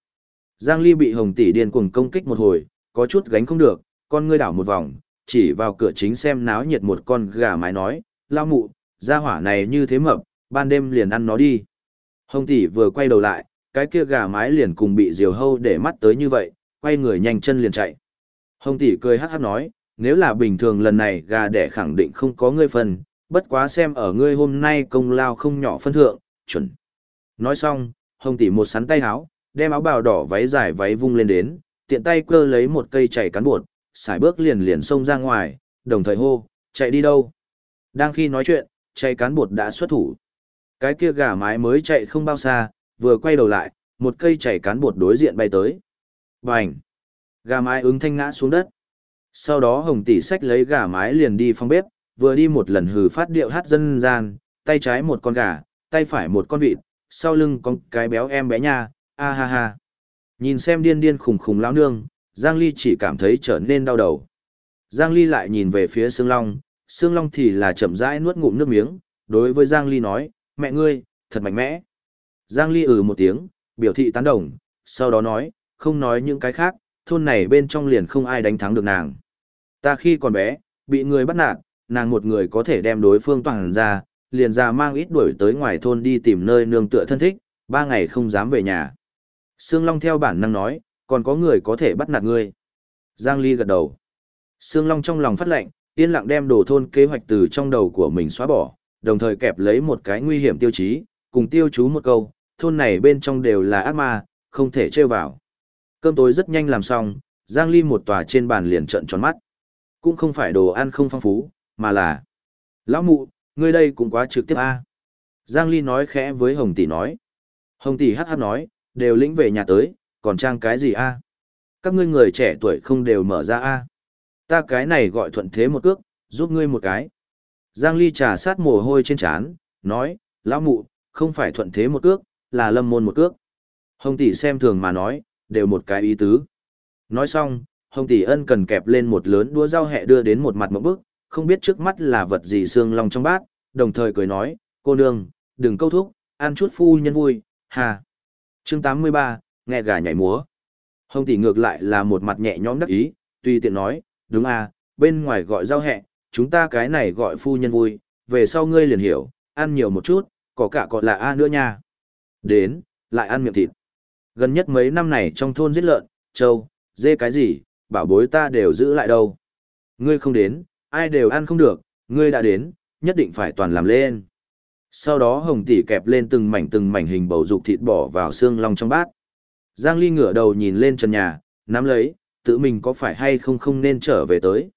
Giang Ly bị Hồng tỷ điên cuồng công kích một hồi, có chút gánh không được, con ngươi đảo một vòng, chỉ vào cửa chính xem náo nhiệt một con gà mái nói, lao mụ, gia hỏa này như thế mập, ban đêm liền ăn nó đi. Hồng tỷ vừa quay đầu lại, cái kia gà mái liền cùng bị diều hâu để mắt tới như vậy, quay người nhanh chân liền chạy. Hồng tỷ cười hát hát nói, nếu là bình thường lần này gà đẻ khẳng định không có ngươi phần, bất quá xem ở ngươi hôm nay công lao không nhỏ phân thượng, chuẩn. Nói xong, Hồng tỷ một sắn tay áo, đem áo bào đỏ váy dài váy vung lên đến, tiện tay cơ lấy một cây chảy cán bột, xài bước liền liền xông ra ngoài, đồng thời hô, chạy đi đâu. Đang khi nói chuyện, chạy cán bột đã xuất thủ. Cái kia gà mái mới chạy không bao xa, vừa quay đầu lại, một cây chảy cán bột đối diện bay tới. Bành! Gà mái ứng thanh ngã xuống đất. Sau đó hồng tỷ sách lấy gà mái liền đi phòng bếp, vừa đi một lần hừ phát điệu hát dân gian, tay trái một con gà, tay phải một con vịt, sau lưng con cái béo em bé nha, a ha ha. Nhìn xem điên điên khùng khùng lão nương, Giang Ly chỉ cảm thấy trở nên đau đầu. Giang Ly lại nhìn về phía Sương Long, Sương Long thì là chậm rãi nuốt ngụm nước miếng, đối với Giang Ly nói, mẹ ngươi, thật mạnh mẽ. Giang Ly ừ một tiếng, biểu thị tán đồng, sau đó nói, không nói những cái khác, thôn này bên trong liền không ai đánh thắng được nàng. Ta khi còn bé, bị người bắt nạt, nàng một người có thể đem đối phương toàn ra, liền ra mang ít đuổi tới ngoài thôn đi tìm nơi nương tựa thân thích, ba ngày không dám về nhà. Sương Long theo bản năng nói, còn có người có thể bắt nạt ngươi. Giang Ly gật đầu. Sương Long trong lòng phát lệnh, yên lặng đem đồ thôn kế hoạch từ trong đầu của mình xóa bỏ, đồng thời kẹp lấy một cái nguy hiểm tiêu chí, cùng tiêu chú một câu, thôn này bên trong đều là ác ma, không thể trêu vào. Cơm tối rất nhanh làm xong, Giang Ly một tòa trên bàn liền trợn tròn mắt. Cũng không phải đồ ăn không phong phú, mà là Lão mụ, ngươi đây cũng quá trực tiếp a. Giang Ly nói khẽ với Hồng Tỷ nói. Hồng Tỷ hát hát nói, đều lĩnh về nhà tới, còn trang cái gì a? Các ngươi người trẻ tuổi không đều mở ra a? Ta cái này gọi thuận thế một cước, giúp ngươi một cái. Giang Ly trà sát mồ hôi trên trán, nói, lão mụ, không phải thuận thế một cước, là lâm môn một cước. Hồng tỷ xem thường mà nói, đều một cái ý tứ. Nói xong, Hồng tỷ ân cần kẹp lên một lớn đũa rau hẹ đưa đến một mặt một bức, không biết trước mắt là vật gì xương long trong bát, đồng thời cười nói, cô nương, đừng câu thúc, ăn chút phu nhân vui, hà. Chương 83, nghe gà nhảy múa. Hồng tỷ ngược lại là một mặt nhẹ nhõm đắc ý, tuy tiện nói, đúng à, bên ngoài gọi giao hẹ, chúng ta cái này gọi phu nhân vui, về sau ngươi liền hiểu, ăn nhiều một chút, có cả còn là A nữa nha. Đến, lại ăn miệng thịt. Gần nhất mấy năm này trong thôn giết lợn, trâu, dê cái gì, bảo bối ta đều giữ lại đâu. Ngươi không đến, ai đều ăn không được, ngươi đã đến, nhất định phải toàn làm lên. Sau đó hồng tỷ kẹp lên từng mảnh từng mảnh hình bầu dục thịt bỏ vào xương long trong bát. Giang Ly ngửa đầu nhìn lên trần nhà, nắm lấy, tự mình có phải hay không không nên trở về tới.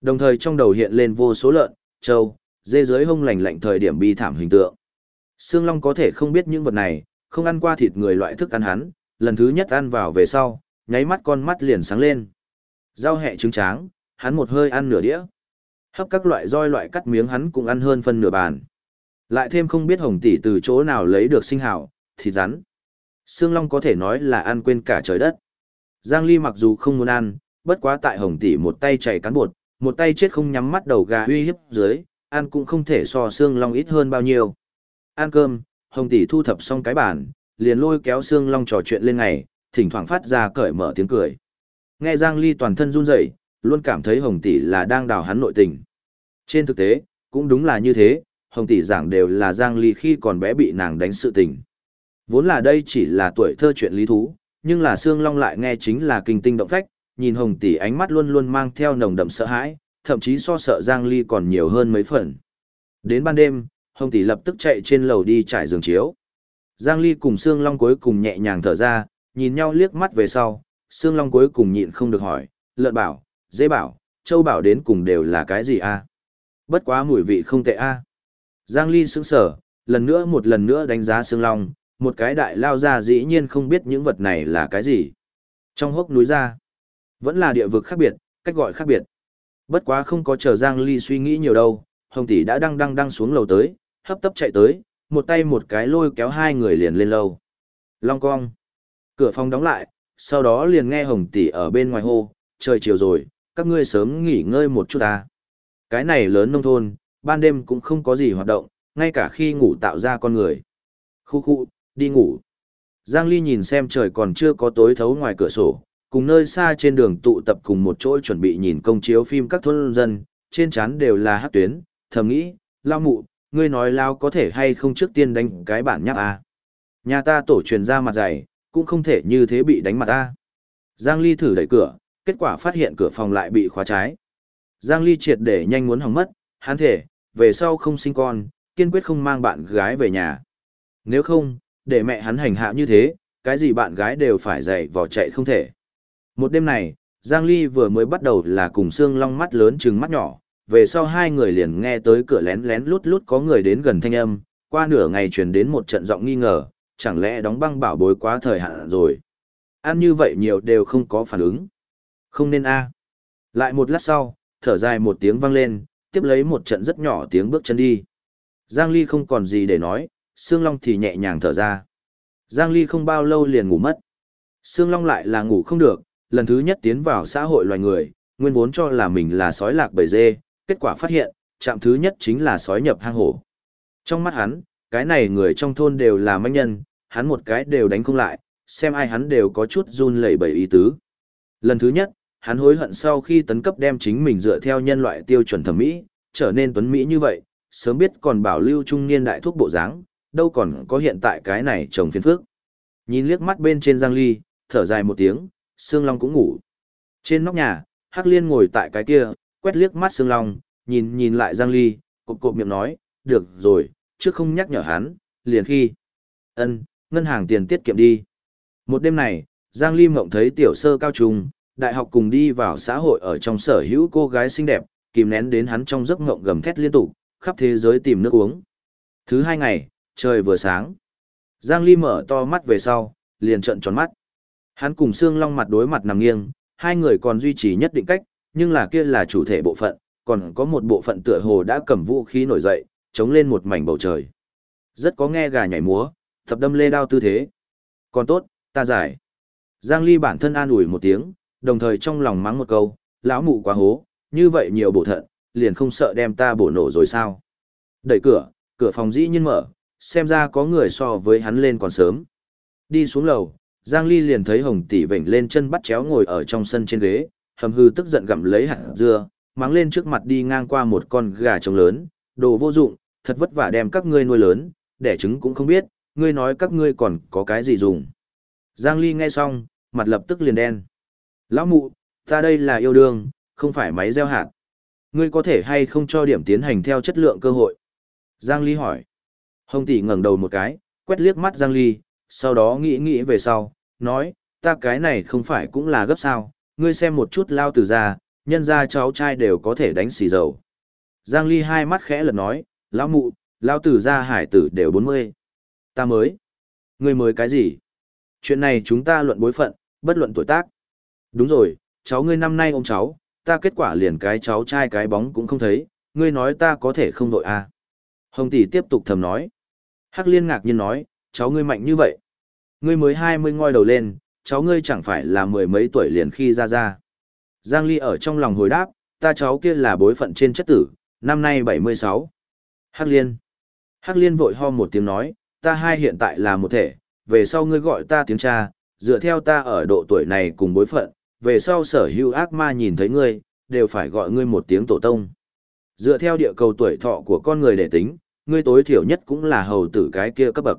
Đồng thời trong đầu hiện lên vô số lợn, trâu, dê dưới hông lành lạnh thời điểm bi thảm hình tượng. Sương Long có thể không biết những vật này, không ăn qua thịt người loại thức ăn hắn, lần thứ nhất ăn vào về sau, nháy mắt con mắt liền sáng lên. Rau hẹ trứng tráng, hắn một hơi ăn nửa đĩa. Hấp các loại roi loại cắt miếng hắn cũng ăn hơn phân nửa bàn. Lại thêm không biết hồng tỷ từ chỗ nào lấy được sinh hảo, thịt rắn. Sương Long có thể nói là ăn quên cả trời đất. Giang Ly mặc dù không muốn ăn, bất quá tại hồng tỷ một tay chảy cán bột, một tay chết không nhắm mắt đầu gà uy hiếp dưới, ăn cũng không thể so Sương Long ít hơn bao nhiêu. Ăn cơm, Hồng tỷ thu thập xong cái bàn, liền lôi kéo Sương Long trò chuyện lên ngày, thỉnh thoảng phát ra cởi mở tiếng cười. Nghe Giang Ly toàn thân run rẩy, luôn cảm thấy Hồng tỷ là đang đào hắn nội tình. Trên thực tế, cũng đúng là như thế, Hồng tỷ giảng đều là Giang Ly khi còn bé bị nàng đánh sự tình. Vốn là đây chỉ là tuổi thơ chuyện lý thú, nhưng là Sương Long lại nghe chính là kinh tinh động phách, nhìn Hồng tỷ ánh mắt luôn luôn mang theo nồng đậm sợ hãi, thậm chí so sợ Giang Ly còn nhiều hơn mấy phần. Đến ban đêm, Hồng tỷ lập tức chạy trên lầu đi trải giường chiếu. Giang Ly cùng Sương Long cuối cùng nhẹ nhàng thở ra, nhìn nhau liếc mắt về sau, Sương Long cuối cùng nhịn không được hỏi, lợn bảo, dễ bảo, châu bảo đến cùng đều là cái gì a? Bất quá mùi vị không tệ a. Giang Ly sững sờ, lần nữa một lần nữa đánh giá Sương Long, một cái đại lao ra dĩ nhiên không biết những vật này là cái gì. Trong hốc núi ra, vẫn là địa vực khác biệt, cách gọi khác biệt. Bất quá không có chờ Giang Ly suy nghĩ nhiều đâu, Hồng tỷ đã đang đang đang xuống lầu tới, hấp tấp chạy tới, một tay một cái lôi kéo hai người liền lên lầu. Long cong. Cửa phòng đóng lại, sau đó liền nghe Hồng tỷ ở bên ngoài hô, trời chiều rồi, các ngươi sớm nghỉ ngơi một chút ta. Cái này lớn nông thôn, ban đêm cũng không có gì hoạt động, ngay cả khi ngủ tạo ra con người. Khu khu, đi ngủ. Giang Ly nhìn xem trời còn chưa có tối thấu ngoài cửa sổ, cùng nơi xa trên đường tụ tập cùng một chỗ chuẩn bị nhìn công chiếu phim các thôn dân, trên chán đều là hát tuyến, thầm nghĩ, lao mụ, ngươi nói lao có thể hay không trước tiên đánh cái bản nháp à. Nhà ta tổ truyền ra mặt dày, cũng không thể như thế bị đánh mặt ta. Giang Ly thử đẩy cửa, kết quả phát hiện cửa phòng lại bị khóa trái. Giang Ly triệt để nhanh muốn hỏng mất, hắn thể, về sau không sinh con, kiên quyết không mang bạn gái về nhà. Nếu không, để mẹ hắn hành hạ như thế, cái gì bạn gái đều phải dậy vò chạy không thể. Một đêm này, Giang Ly vừa mới bắt đầu là cùng xương long mắt lớn trừng mắt nhỏ, về sau hai người liền nghe tới cửa lén lén lút lút có người đến gần thanh âm, qua nửa ngày truyền đến một trận giọng nghi ngờ, chẳng lẽ đóng băng bảo bối quá thời hạn rồi. Ăn như vậy nhiều đều không có phản ứng. Không nên a. Lại một lát sau, thở dài một tiếng vang lên, tiếp lấy một trận rất nhỏ tiếng bước chân đi. Giang Ly không còn gì để nói, Sương Long thì nhẹ nhàng thở ra. Giang Ly không bao lâu liền ngủ mất. Sương Long lại là ngủ không được, lần thứ nhất tiến vào xã hội loài người, nguyên vốn cho là mình là sói lạc bầy dê, kết quả phát hiện, chạm thứ nhất chính là sói nhập hang hổ. Trong mắt hắn, cái này người trong thôn đều là manh nhân, hắn một cái đều đánh không lại, xem ai hắn đều có chút run lẩy bẩy ý tứ. Lần thứ nhất, hắn hối hận sau khi tấn cấp đem chính mình dựa theo nhân loại tiêu chuẩn thẩm mỹ, trở nên tuấn mỹ như vậy, sớm biết còn bảo lưu trung niên đại thuốc bộ dáng, đâu còn có hiện tại cái này trồng phiền phước. Nhìn liếc mắt bên trên Giang Ly, thở dài một tiếng, Sương Long cũng ngủ. Trên nóc nhà, Hắc Liên ngồi tại cái kia, quét liếc mắt Sương Long, nhìn nhìn lại Giang Ly, cộp cộp miệng nói, được rồi, trước không nhắc nhở hắn, liền khi. ân ngân hàng tiền tiết kiệm đi. Một đêm này, Giang Ly mộng thấy tiểu sơ cao trùng đại học cùng đi vào xã hội ở trong sở hữu cô gái xinh đẹp, kìm nén đến hắn trong giấc ngộng gầm thét liên tục, khắp thế giới tìm nước uống. Thứ hai ngày, trời vừa sáng. Giang Ly mở to mắt về sau, liền trợn tròn mắt. Hắn cùng Sương Long mặt đối mặt nằm nghiêng, hai người còn duy trì nhất định cách, nhưng là kia là chủ thể bộ phận, còn có một bộ phận tựa hồ đã cầm vũ khí nổi dậy, chống lên một mảnh bầu trời. Rất có nghe gà nhảy múa, thập đâm lê đao tư thế. Còn tốt, ta giải. Giang Ly bản thân an ủi một tiếng, đồng thời trong lòng mắng một câu, lão mụ quá hố, như vậy nhiều bổ thận, liền không sợ đem ta bổ nổ rồi sao. Đẩy cửa, cửa phòng dĩ nhiên mở, xem ra có người so với hắn lên còn sớm. Đi xuống lầu, Giang Ly liền thấy Hồng tỷ vểnh lên chân bắt chéo ngồi ở trong sân trên ghế, hầm hư tức giận gặm lấy hạt dưa, mắng lên trước mặt đi ngang qua một con gà trống lớn, đồ vô dụng, thật vất vả đem các ngươi nuôi lớn, đẻ trứng cũng không biết, ngươi nói các ngươi còn có cái gì dùng. Giang Ly nghe xong, mặt lập tức liền đen. Lão mụ, ta đây là yêu đương, không phải máy gieo hạt. Ngươi có thể hay không cho điểm tiến hành theo chất lượng cơ hội? Giang Ly hỏi. Hồng tỷ ngẩng đầu một cái, quét liếc mắt Giang Ly, sau đó nghĩ nghĩ về sau, nói, ta cái này không phải cũng là gấp sao, ngươi xem một chút lao từ ra, nhân ra cháu trai đều có thể đánh xì dầu. Giang Ly hai mắt khẽ lật nói, lão mụ, lao tử ra hải tử đều 40. Ta mới. Ngươi mới cái gì? Chuyện này chúng ta luận bối phận, bất luận tuổi tác. Đúng rồi, cháu ngươi năm nay ôm cháu, ta kết quả liền cái cháu trai cái bóng cũng không thấy, ngươi nói ta có thể không đội à. Hồng tỷ tiếp tục thầm nói. Hắc liên ngạc nhiên nói, cháu ngươi mạnh như vậy. Ngươi mới 20 ngoi đầu lên, cháu ngươi chẳng phải là mười mấy tuổi liền khi ra ra. Giang Ly ở trong lòng hồi đáp, ta cháu kia là bối phận trên chất tử, năm nay 76. Hắc liên. Hắc liên vội ho một tiếng nói, ta hai hiện tại là một thể, về sau ngươi gọi ta tiếng cha, dựa theo ta ở độ tuổi này cùng bối phận, về sau sở hữu ác ma nhìn thấy ngươi, đều phải gọi ngươi một tiếng tổ tông. Dựa theo địa cầu tuổi thọ của con người để tính, ngươi tối thiểu nhất cũng là hầu tử cái kia cấp bậc.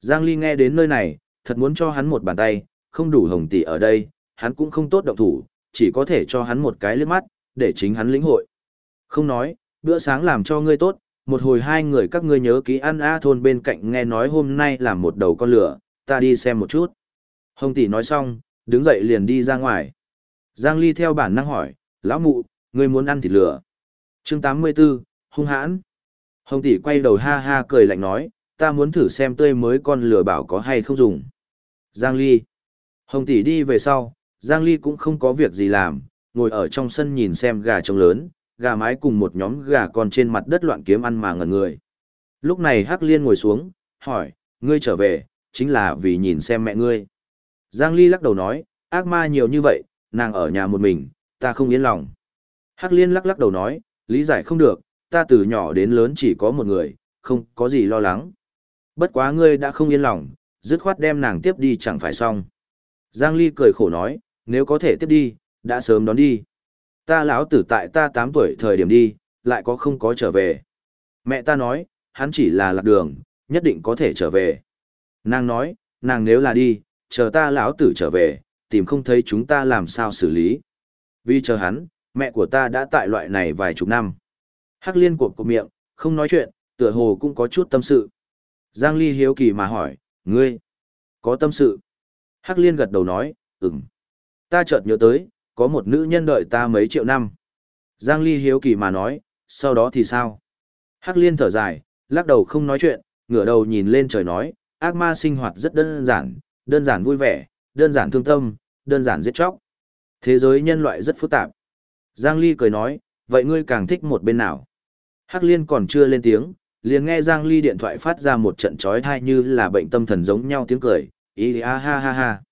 Giang Ly nghe đến nơi này, thật muốn cho hắn một bàn tay, không đủ hồng tỷ ở đây, hắn cũng không tốt động thủ, chỉ có thể cho hắn một cái liếc mắt, để chính hắn lĩnh hội. Không nói, bữa sáng làm cho ngươi tốt, một hồi hai người các ngươi nhớ ký ăn A thôn bên cạnh nghe nói hôm nay là một đầu con lửa, ta đi xem một chút. Hồng tỷ nói xong, đứng dậy liền đi ra ngoài. Giang Ly theo bản năng hỏi, lão mụ, ngươi muốn ăn thịt lửa. chương 84, hung hãn. Hồng tỷ quay đầu ha ha cười lạnh nói, ta muốn thử xem tươi mới con lửa bảo có hay không dùng. Giang Ly. Hồng tỷ đi về sau, Giang Ly cũng không có việc gì làm, ngồi ở trong sân nhìn xem gà trống lớn, gà mái cùng một nhóm gà còn trên mặt đất loạn kiếm ăn mà ngẩn người. Lúc này Hắc Liên ngồi xuống, hỏi, ngươi trở về, chính là vì nhìn xem mẹ ngươi. Giang Ly lắc đầu nói, ác ma nhiều như vậy, nàng ở nhà một mình, ta không yên lòng. Hắc Liên lắc lắc đầu nói, lý giải không được, ta từ nhỏ đến lớn chỉ có một người, không có gì lo lắng. Bất quá ngươi đã không yên lòng, dứt khoát đem nàng tiếp đi chẳng phải xong. Giang Ly cười khổ nói, nếu có thể tiếp đi, đã sớm đón đi. Ta lão tử tại ta 8 tuổi thời điểm đi, lại có không có trở về. Mẹ ta nói, hắn chỉ là lạc đường, nhất định có thể trở về. Nàng nói, nàng nếu là đi, chờ ta lão tử trở về, tìm không thấy chúng ta làm sao xử lý. Vì chờ hắn, mẹ của ta đã tại loại này vài chục năm. Hắc liên cuộc cục miệng, không nói chuyện, tựa hồ cũng có chút tâm sự. Giang Ly hiếu kỳ mà hỏi, ngươi, có tâm sự? Hắc liên gật đầu nói, ừm. Ta chợt nhớ tới, có một nữ nhân đợi ta mấy triệu năm. Giang Ly hiếu kỳ mà nói, sau đó thì sao? Hắc liên thở dài, lắc đầu không nói chuyện, ngửa đầu nhìn lên trời nói, ác ma sinh hoạt rất đơn giản, đơn giản vui vẻ, đơn giản thương tâm, đơn giản giết chóc. Thế giới nhân loại rất phức tạp. Giang Ly cười nói, vậy ngươi càng thích một bên nào? Hắc liên còn chưa lên tiếng, liền nghe Giang Ly điện thoại phát ra một trận chói tai như là bệnh tâm thần giống nhau tiếng cười, ý ha ha ha ha.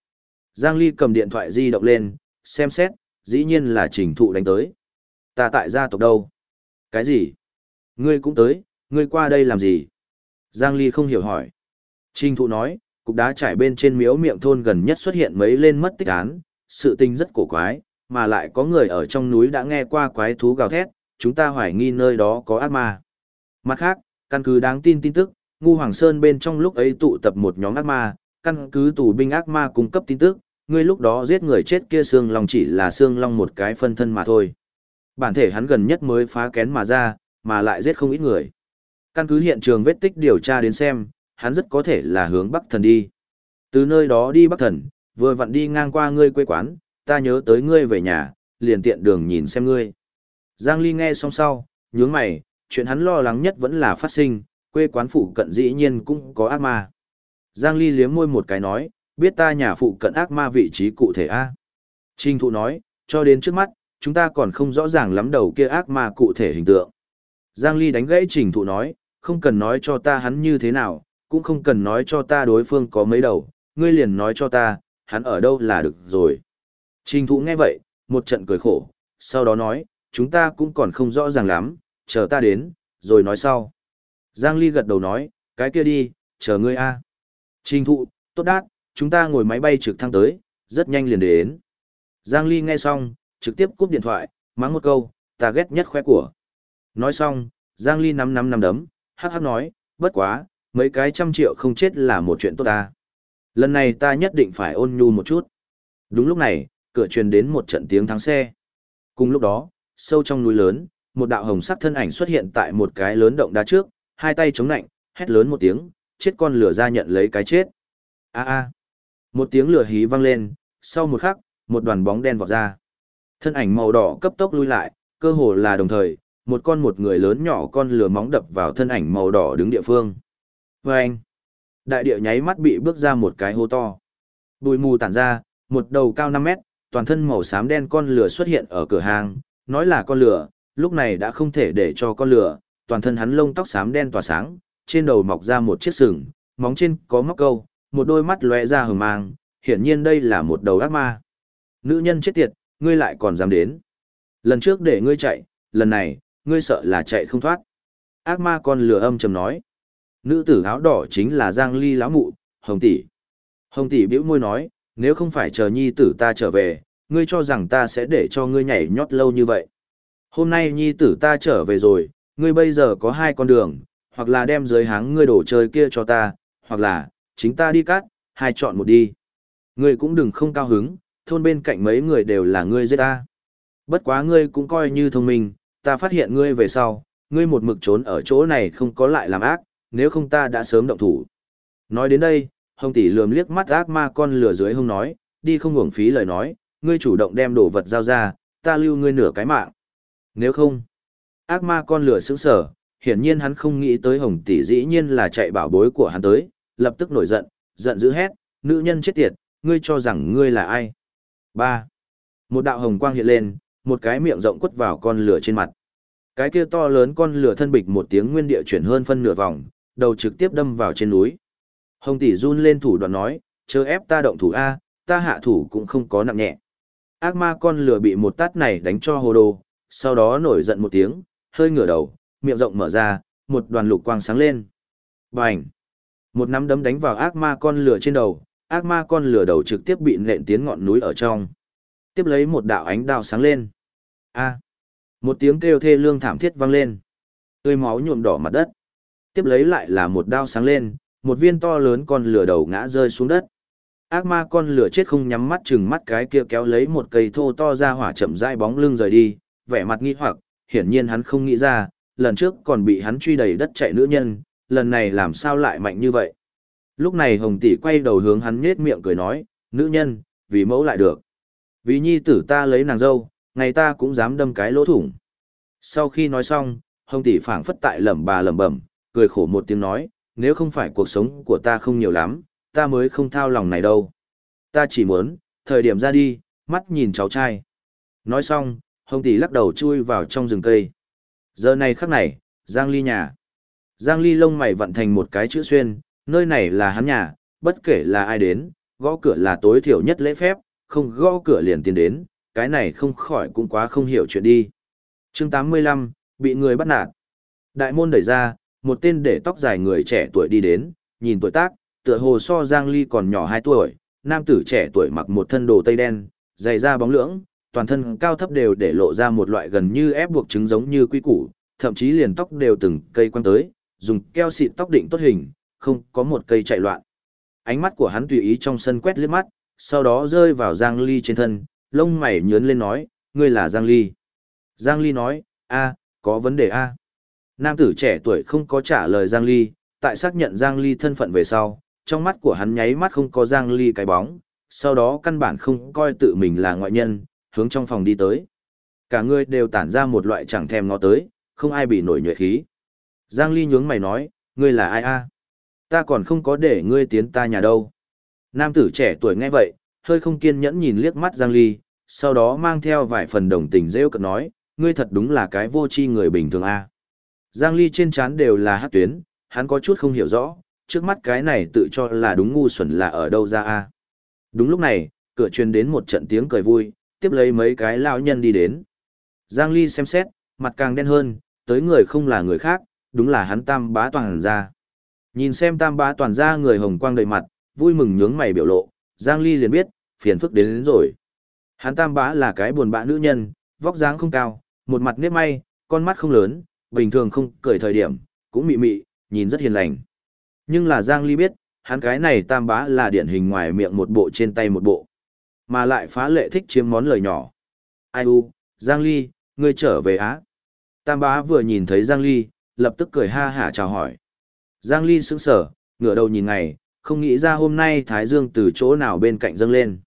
Giang Ly cầm điện thoại di động lên, xem xét, dĩ nhiên là trình thụ đánh tới. Ta tại gia tộc đâu? Cái gì? Ngươi cũng tới, ngươi qua đây làm gì? Giang Ly không hiểu hỏi. Trình thụ nói, cục đá trải bên trên miếu miệng thôn gần nhất xuất hiện mấy lên mất tích án, sự tình rất cổ quái, mà lại có người ở trong núi đã nghe qua quái thú gào thét, chúng ta hoài nghi nơi đó có ác ma. Mặt khác, căn cứ đáng tin tin tức, Ngu Hoàng Sơn bên trong lúc ấy tụ tập một nhóm ác ma, căn cứ tù binh ác ma cung cấp tin tức, ngươi lúc đó giết người chết kia xương long chỉ là xương long một cái phân thân mà thôi. Bản thể hắn gần nhất mới phá kén mà ra, mà lại giết không ít người. Căn cứ hiện trường vết tích điều tra đến xem, hắn rất có thể là hướng Bắc Thần đi. Từ nơi đó đi Bắc Thần, vừa vặn đi ngang qua ngươi quê quán, ta nhớ tới ngươi về nhà, liền tiện đường nhìn xem ngươi. Giang Ly nghe xong sau, nhướng mày, chuyện hắn lo lắng nhất vẫn là phát sinh, quê quán phụ cận dĩ nhiên cũng có ác ma. Giang Ly liếm môi một cái nói, biết ta nhà phụ cận ác ma vị trí cụ thể a Trình thụ nói, cho đến trước mắt, chúng ta còn không rõ ràng lắm đầu kia ác ma cụ thể hình tượng. Giang Ly đánh gãy trình thụ nói, không cần nói cho ta hắn như thế nào, cũng không cần nói cho ta đối phương có mấy đầu, ngươi liền nói cho ta, hắn ở đâu là được rồi. Trình thụ nghe vậy, một trận cười khổ, sau đó nói, chúng ta cũng còn không rõ ràng lắm, chờ ta đến, rồi nói sau. Giang Ly gật đầu nói, cái kia đi, chờ ngươi a. Trình thụ, tốt đát, chúng ta ngồi máy bay trực thăng tới, rất nhanh liền đến. Giang Ly nghe xong, trực tiếp cúp điện thoại, mắng một câu, ta ghét nhất khoe của. Nói xong, Giang Ly nắm nắm nắm đấm, hắc hắc nói, bất quá, mấy cái trăm triệu không chết là một chuyện tốt ta. Lần này ta nhất định phải ôn nhu một chút. Đúng lúc này, cửa truyền đến một trận tiếng thắng xe. Cùng lúc đó, sâu trong núi lớn, một đạo hồng sắc thân ảnh xuất hiện tại một cái lớn động đá trước, hai tay chống nạnh, hét lớn một tiếng, chết con lửa ra nhận lấy cái chết. A a. Một tiếng lửa hí vang lên, sau một khắc, một đoàn bóng đen vọt ra. Thân ảnh màu đỏ cấp tốc lui lại, cơ hồ là đồng thời, một con một người lớn nhỏ con lửa móng đập vào thân ảnh màu đỏ đứng địa phương. Vâng! Đại địa nháy mắt bị bước ra một cái hố to. Bùi mù tản ra, một đầu cao 5 mét, toàn thân màu xám đen con lửa xuất hiện ở cửa hàng, nói là con lửa, lúc này đã không thể để cho con lửa, toàn thân hắn lông tóc xám đen tỏa sáng, trên đầu mọc ra một chiếc sừng, móng trên có móc câu, một đôi mắt lóe ra hừng mang, hiển nhiên đây là một đầu ác ma. Nữ nhân chết tiệt, ngươi lại còn dám đến. Lần trước để ngươi chạy, lần này, ngươi sợ là chạy không thoát. Ác ma con lửa âm trầm nói. Nữ tử áo đỏ chính là Giang Ly lão mụ, Hồng tỷ. Hồng tỷ bĩu môi nói, nếu không phải chờ nhi tử ta trở về, ngươi cho rằng ta sẽ để cho ngươi nhảy nhót lâu như vậy. Hôm nay nhi tử ta trở về rồi, ngươi bây giờ có hai con đường, hoặc là đem dưới háng ngươi đổ chơi kia cho ta, hoặc là, chính ta đi cắt, hai chọn một đi. Ngươi cũng đừng không cao hứng, thôn bên cạnh mấy người đều là ngươi giết ta. Bất quá ngươi cũng coi như thông minh, ta phát hiện ngươi về sau, ngươi một mực trốn ở chỗ này không có lại làm ác, nếu không ta đã sớm động thủ. Nói đến đây, hồng tỷ lườm liếc mắt ác ma con lửa dưới hông nói, đi không uổng phí lời nói, ngươi chủ động đem đồ vật giao ra, ta lưu ngươi nửa cái mạng. Nếu không, ác ma con lửa sững sở, hiển nhiên hắn không nghĩ tới hồng tỷ dĩ nhiên là chạy bảo bối của hắn tới, lập tức nổi giận, giận dữ hét, nữ nhân chết tiệt, ngươi cho rằng ngươi là ai? ba Một đạo hồng quang hiện lên, một cái miệng rộng quất vào con lửa trên mặt. Cái kia to lớn con lửa thân bịch một tiếng nguyên địa chuyển hơn phân nửa vòng, đầu trực tiếp đâm vào trên núi. Hồng tỷ run lên thủ đoạn nói, chớ ép ta động thủ A, ta hạ thủ cũng không có nặng nhẹ. Ác ma con lửa bị một tát này đánh cho hồ đồ, sau đó nổi giận một tiếng, hơi ngửa đầu, miệng rộng mở ra, một đoàn lục quang sáng lên. Bành! Một nắm đấm đánh vào ác ma con lửa trên đầu, ác ma con lửa đầu trực tiếp bị nện tiến ngọn núi ở trong. Tiếp lấy một đạo ánh đao sáng lên. A! Một tiếng kêu thê lương thảm thiết vang lên. Tươi máu nhuộm đỏ mặt đất. Tiếp lấy lại là một đao sáng lên, một viên to lớn con lửa đầu ngã rơi xuống đất. Ác ma con lửa chết không nhắm mắt chừng mắt cái kia kéo lấy một cây thô to ra hỏa chậm rãi bóng lưng rời đi, vẻ mặt nghi hoặc, hiển nhiên hắn không nghĩ ra, lần trước còn bị hắn truy đầy đất chạy nữ nhân, lần này làm sao lại mạnh như vậy. Lúc này Hồng tỷ quay đầu hướng hắn nhếch miệng cười nói, nữ nhân, vì mẫu lại được. Vì nhi tử ta lấy nàng dâu, ngày ta cũng dám đâm cái lỗ thủng. Sau khi nói xong, Hồng tỷ phảng phất tại lẩm bà lẩm bẩm, cười khổ một tiếng nói, nếu không phải cuộc sống của ta không nhiều lắm, ta mới không thao lòng này đâu. Ta chỉ muốn, thời điểm ra đi, mắt nhìn cháu trai. Nói xong, Hồng tỷ lắc đầu chui vào trong rừng cây. Giờ này khắc này, Giang Ly nhà. Giang Ly lông mày vận thành một cái chữ xuyên, nơi này là hắn nhà, bất kể là ai đến, gõ cửa là tối thiểu nhất lễ phép, không gõ cửa liền tiến đến, cái này không khỏi cũng quá không hiểu chuyện đi. chương 85, bị người bắt nạt. Đại môn đẩy ra, một tên để tóc dài người trẻ tuổi đi đến, nhìn tuổi tác, tựa hồ so Giang Ly còn nhỏ 2 tuổi, nam tử trẻ tuổi mặc một thân đồ tây đen, dày da bóng lưỡng, toàn thân cao thấp đều để lộ ra một loại gần như ép buộc trứng giống như quy củ, thậm chí liền tóc đều từng cây quăng tới, dùng keo xịt tóc định tốt hình, không có một cây chạy loạn. Ánh mắt của hắn tùy ý trong sân quét liếc mắt, sau đó rơi vào Giang Ly trên thân, lông mày nhướn lên nói, ngươi là Giang Ly. Giang Ly nói, a, có vấn đề a. Nam tử trẻ tuổi không có trả lời Giang Ly, tại xác nhận Giang Ly thân phận về sau, trong mắt của hắn nháy mắt không có Giang Ly cái bóng, sau đó căn bản không coi tự mình là ngoại nhân, hướng trong phòng đi tới. Cả người đều tản ra một loại chẳng thèm ngó tới, không ai bị nổi nhuệ khí. Giang Ly nhướng mày nói, Ngươi là ai a? Ta còn không có để ngươi tiến ta nhà đâu. Nam tử trẻ tuổi nghe vậy, hơi không kiên nhẫn nhìn liếc mắt Giang Ly, sau đó mang theo vài phần đồng tình rêu cợt nói, ngươi thật đúng là cái vô tri người bình thường a. Giang Ly trên trán đều là hát tuyến, hắn có chút không hiểu rõ, trước mắt cái này tự cho là đúng ngu xuẩn là ở đâu ra a. Đúng lúc này, cửa truyền đến một trận tiếng cười vui, tiếp lấy mấy cái lão nhân đi đến. Giang Ly xem xét, mặt càng đen hơn, tới người không là người khác, đúng là hắn tam bá toàn ra. Nhìn xem tam bá toàn ra người hồng quang đầy mặt, vui mừng nhướng mày biểu lộ, Giang Ly liền biết, phiền phức đến, đến rồi. Hắn tam bá là cái buồn bã nữ nhân, vóc dáng không cao, một mặt nếp may, con mắt không lớn, bình thường không cười thời điểm, cũng mị mị, nhìn rất hiền lành. Nhưng là Giang Ly biết, hắn cái này tam bá là điển hình ngoài miệng một bộ trên tay một bộ. Mà lại phá lệ thích chiếm món lời nhỏ. Ai u, Giang Ly, ngươi trở về Á. Tam bá vừa nhìn thấy Giang Ly, lập tức cười ha hả chào hỏi. Giang Ly sững sở, ngửa đầu nhìn ngày, không nghĩ ra hôm nay Thái Dương từ chỗ nào bên cạnh dâng lên.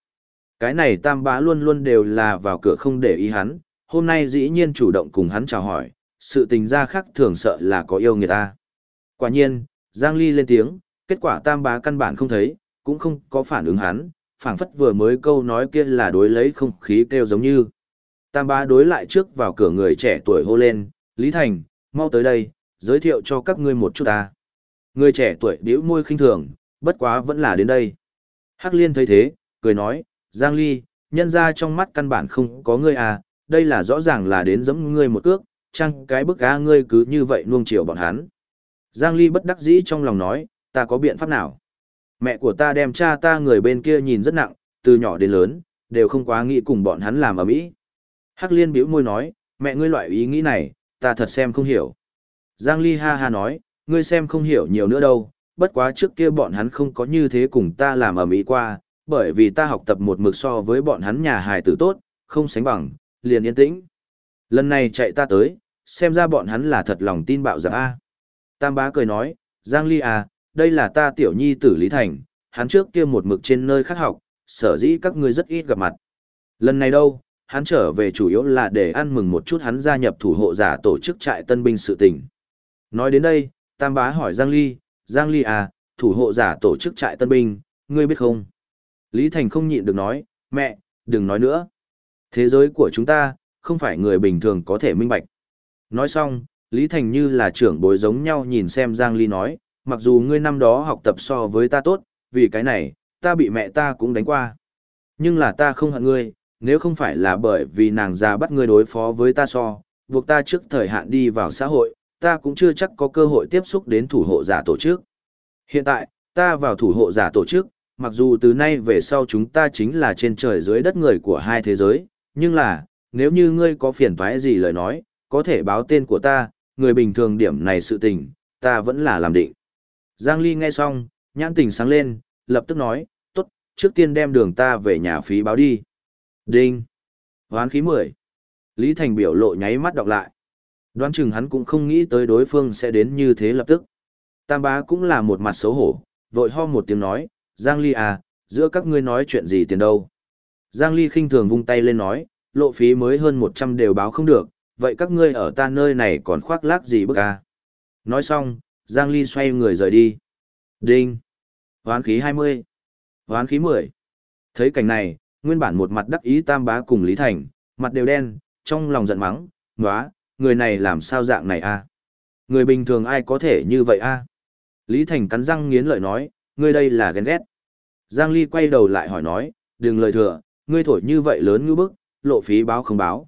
Cái này tam bá luôn luôn đều là vào cửa không để ý hắn, hôm nay dĩ nhiên chủ động cùng hắn chào hỏi, sự tình ra khác thường sợ là có yêu người ta. Quả nhiên, Giang Ly lên tiếng, kết quả tam bá căn bản không thấy, cũng không có phản ứng hắn, phảng phất vừa mới câu nói kia là đối lấy không khí kêu giống như. Tam bá đối lại trước vào cửa người trẻ tuổi hô lên, Lý Thành, mau tới đây, giới thiệu cho các ngươi một chút ta. Người trẻ tuổi bĩu môi khinh thường, bất quá vẫn là đến đây. Hắc Liên thấy thế, cười nói, Giang Ly, nhân ra trong mắt căn bản không có ngươi à, đây là rõ ràng là đến giẫm ngươi một cước, chăng cái bức á ngươi cứ như vậy nuông chiều bọn hắn. Giang Ly bất đắc dĩ trong lòng nói, ta có biện pháp nào? Mẹ của ta đem cha ta người bên kia nhìn rất nặng, từ nhỏ đến lớn, đều không quá nghĩ cùng bọn hắn làm ở mỹ. Hắc Liên bĩu môi nói, mẹ ngươi loại ý nghĩ này, ta thật xem không hiểu. Giang Ly ha ha nói, ngươi xem không hiểu nhiều nữa đâu, bất quá trước kia bọn hắn không có như thế cùng ta làm ở mỹ qua, bởi vì ta học tập một mực so với bọn hắn nhà hài tử tốt, không sánh bằng, liền yên tĩnh. Lần này chạy ta tới, xem ra bọn hắn là thật lòng tin bạo giặc A. Tam bá cười nói, Giang Ly à, đây là ta tiểu nhi tử Lý Thành, hắn trước kia một mực trên nơi khác học, sở dĩ các ngươi rất ít gặp mặt. Lần này đâu, hắn trở về chủ yếu là để ăn mừng một chút hắn gia nhập thủ hộ giả tổ chức trại tân binh sự tình. Nói đến đây, Tam bá hỏi Giang Ly, Giang Ly à, thủ hộ giả tổ chức trại tân binh, ngươi biết không? Lý Thành không nhịn được nói, mẹ, đừng nói nữa. Thế giới của chúng ta, không phải người bình thường có thể minh bạch. Nói xong, Lý Thành như là trưởng bối giống nhau nhìn xem Giang Ly nói, mặc dù ngươi năm đó học tập so với ta tốt, vì cái này, ta bị mẹ ta cũng đánh qua. Nhưng là ta không hận ngươi, nếu không phải là bởi vì nàng già bắt ngươi đối phó với ta so, buộc ta trước thời hạn đi vào xã hội, ta cũng chưa chắc có cơ hội tiếp xúc đến thủ hộ giả tổ chức. Hiện tại, ta vào thủ hộ giả tổ chức, mặc dù từ nay về sau chúng ta chính là trên trời dưới đất người của hai thế giới, nhưng là, nếu như ngươi có phiền toái gì lời nói, có thể báo tên của ta, người bình thường điểm này sự tình, ta vẫn là làm định. Giang Ly nghe xong, nhãn tình sáng lên, lập tức nói, tốt, trước tiên đem đường ta về nhà phí báo đi. Đinh. Hoán khí 10. Lý Thành biểu lộ nháy mắt đọc lại. Đoán chừng hắn cũng không nghĩ tới đối phương sẽ đến như thế lập tức. Tam bá cũng là một mặt xấu hổ, vội ho một tiếng nói, Giang Ly à, giữa các ngươi nói chuyện gì tiền đâu. Giang Ly khinh thường vung tay lên nói, lộ phí mới hơn 100 đều báo không được, vậy các ngươi ở ta nơi này còn khoác lác gì bức à. Nói xong, Giang Ly xoay người rời đi. Đinh! Hoán khí 20. Hoán khí 10. Thấy cảnh này, nguyên bản một mặt đắc ý tam bá cùng Lý Thành, mặt đều đen, trong lòng giận mắng, ngóa, người này làm sao dạng này a? À? Người bình thường ai có thể như vậy a? À? Lý Thành cắn răng nghiến lợi nói, ngươi đây là ghen ghét. Giang Ly quay đầu lại hỏi nói, đừng lời thừa, ngươi thổi như vậy lớn như bức, lộ phí báo không báo.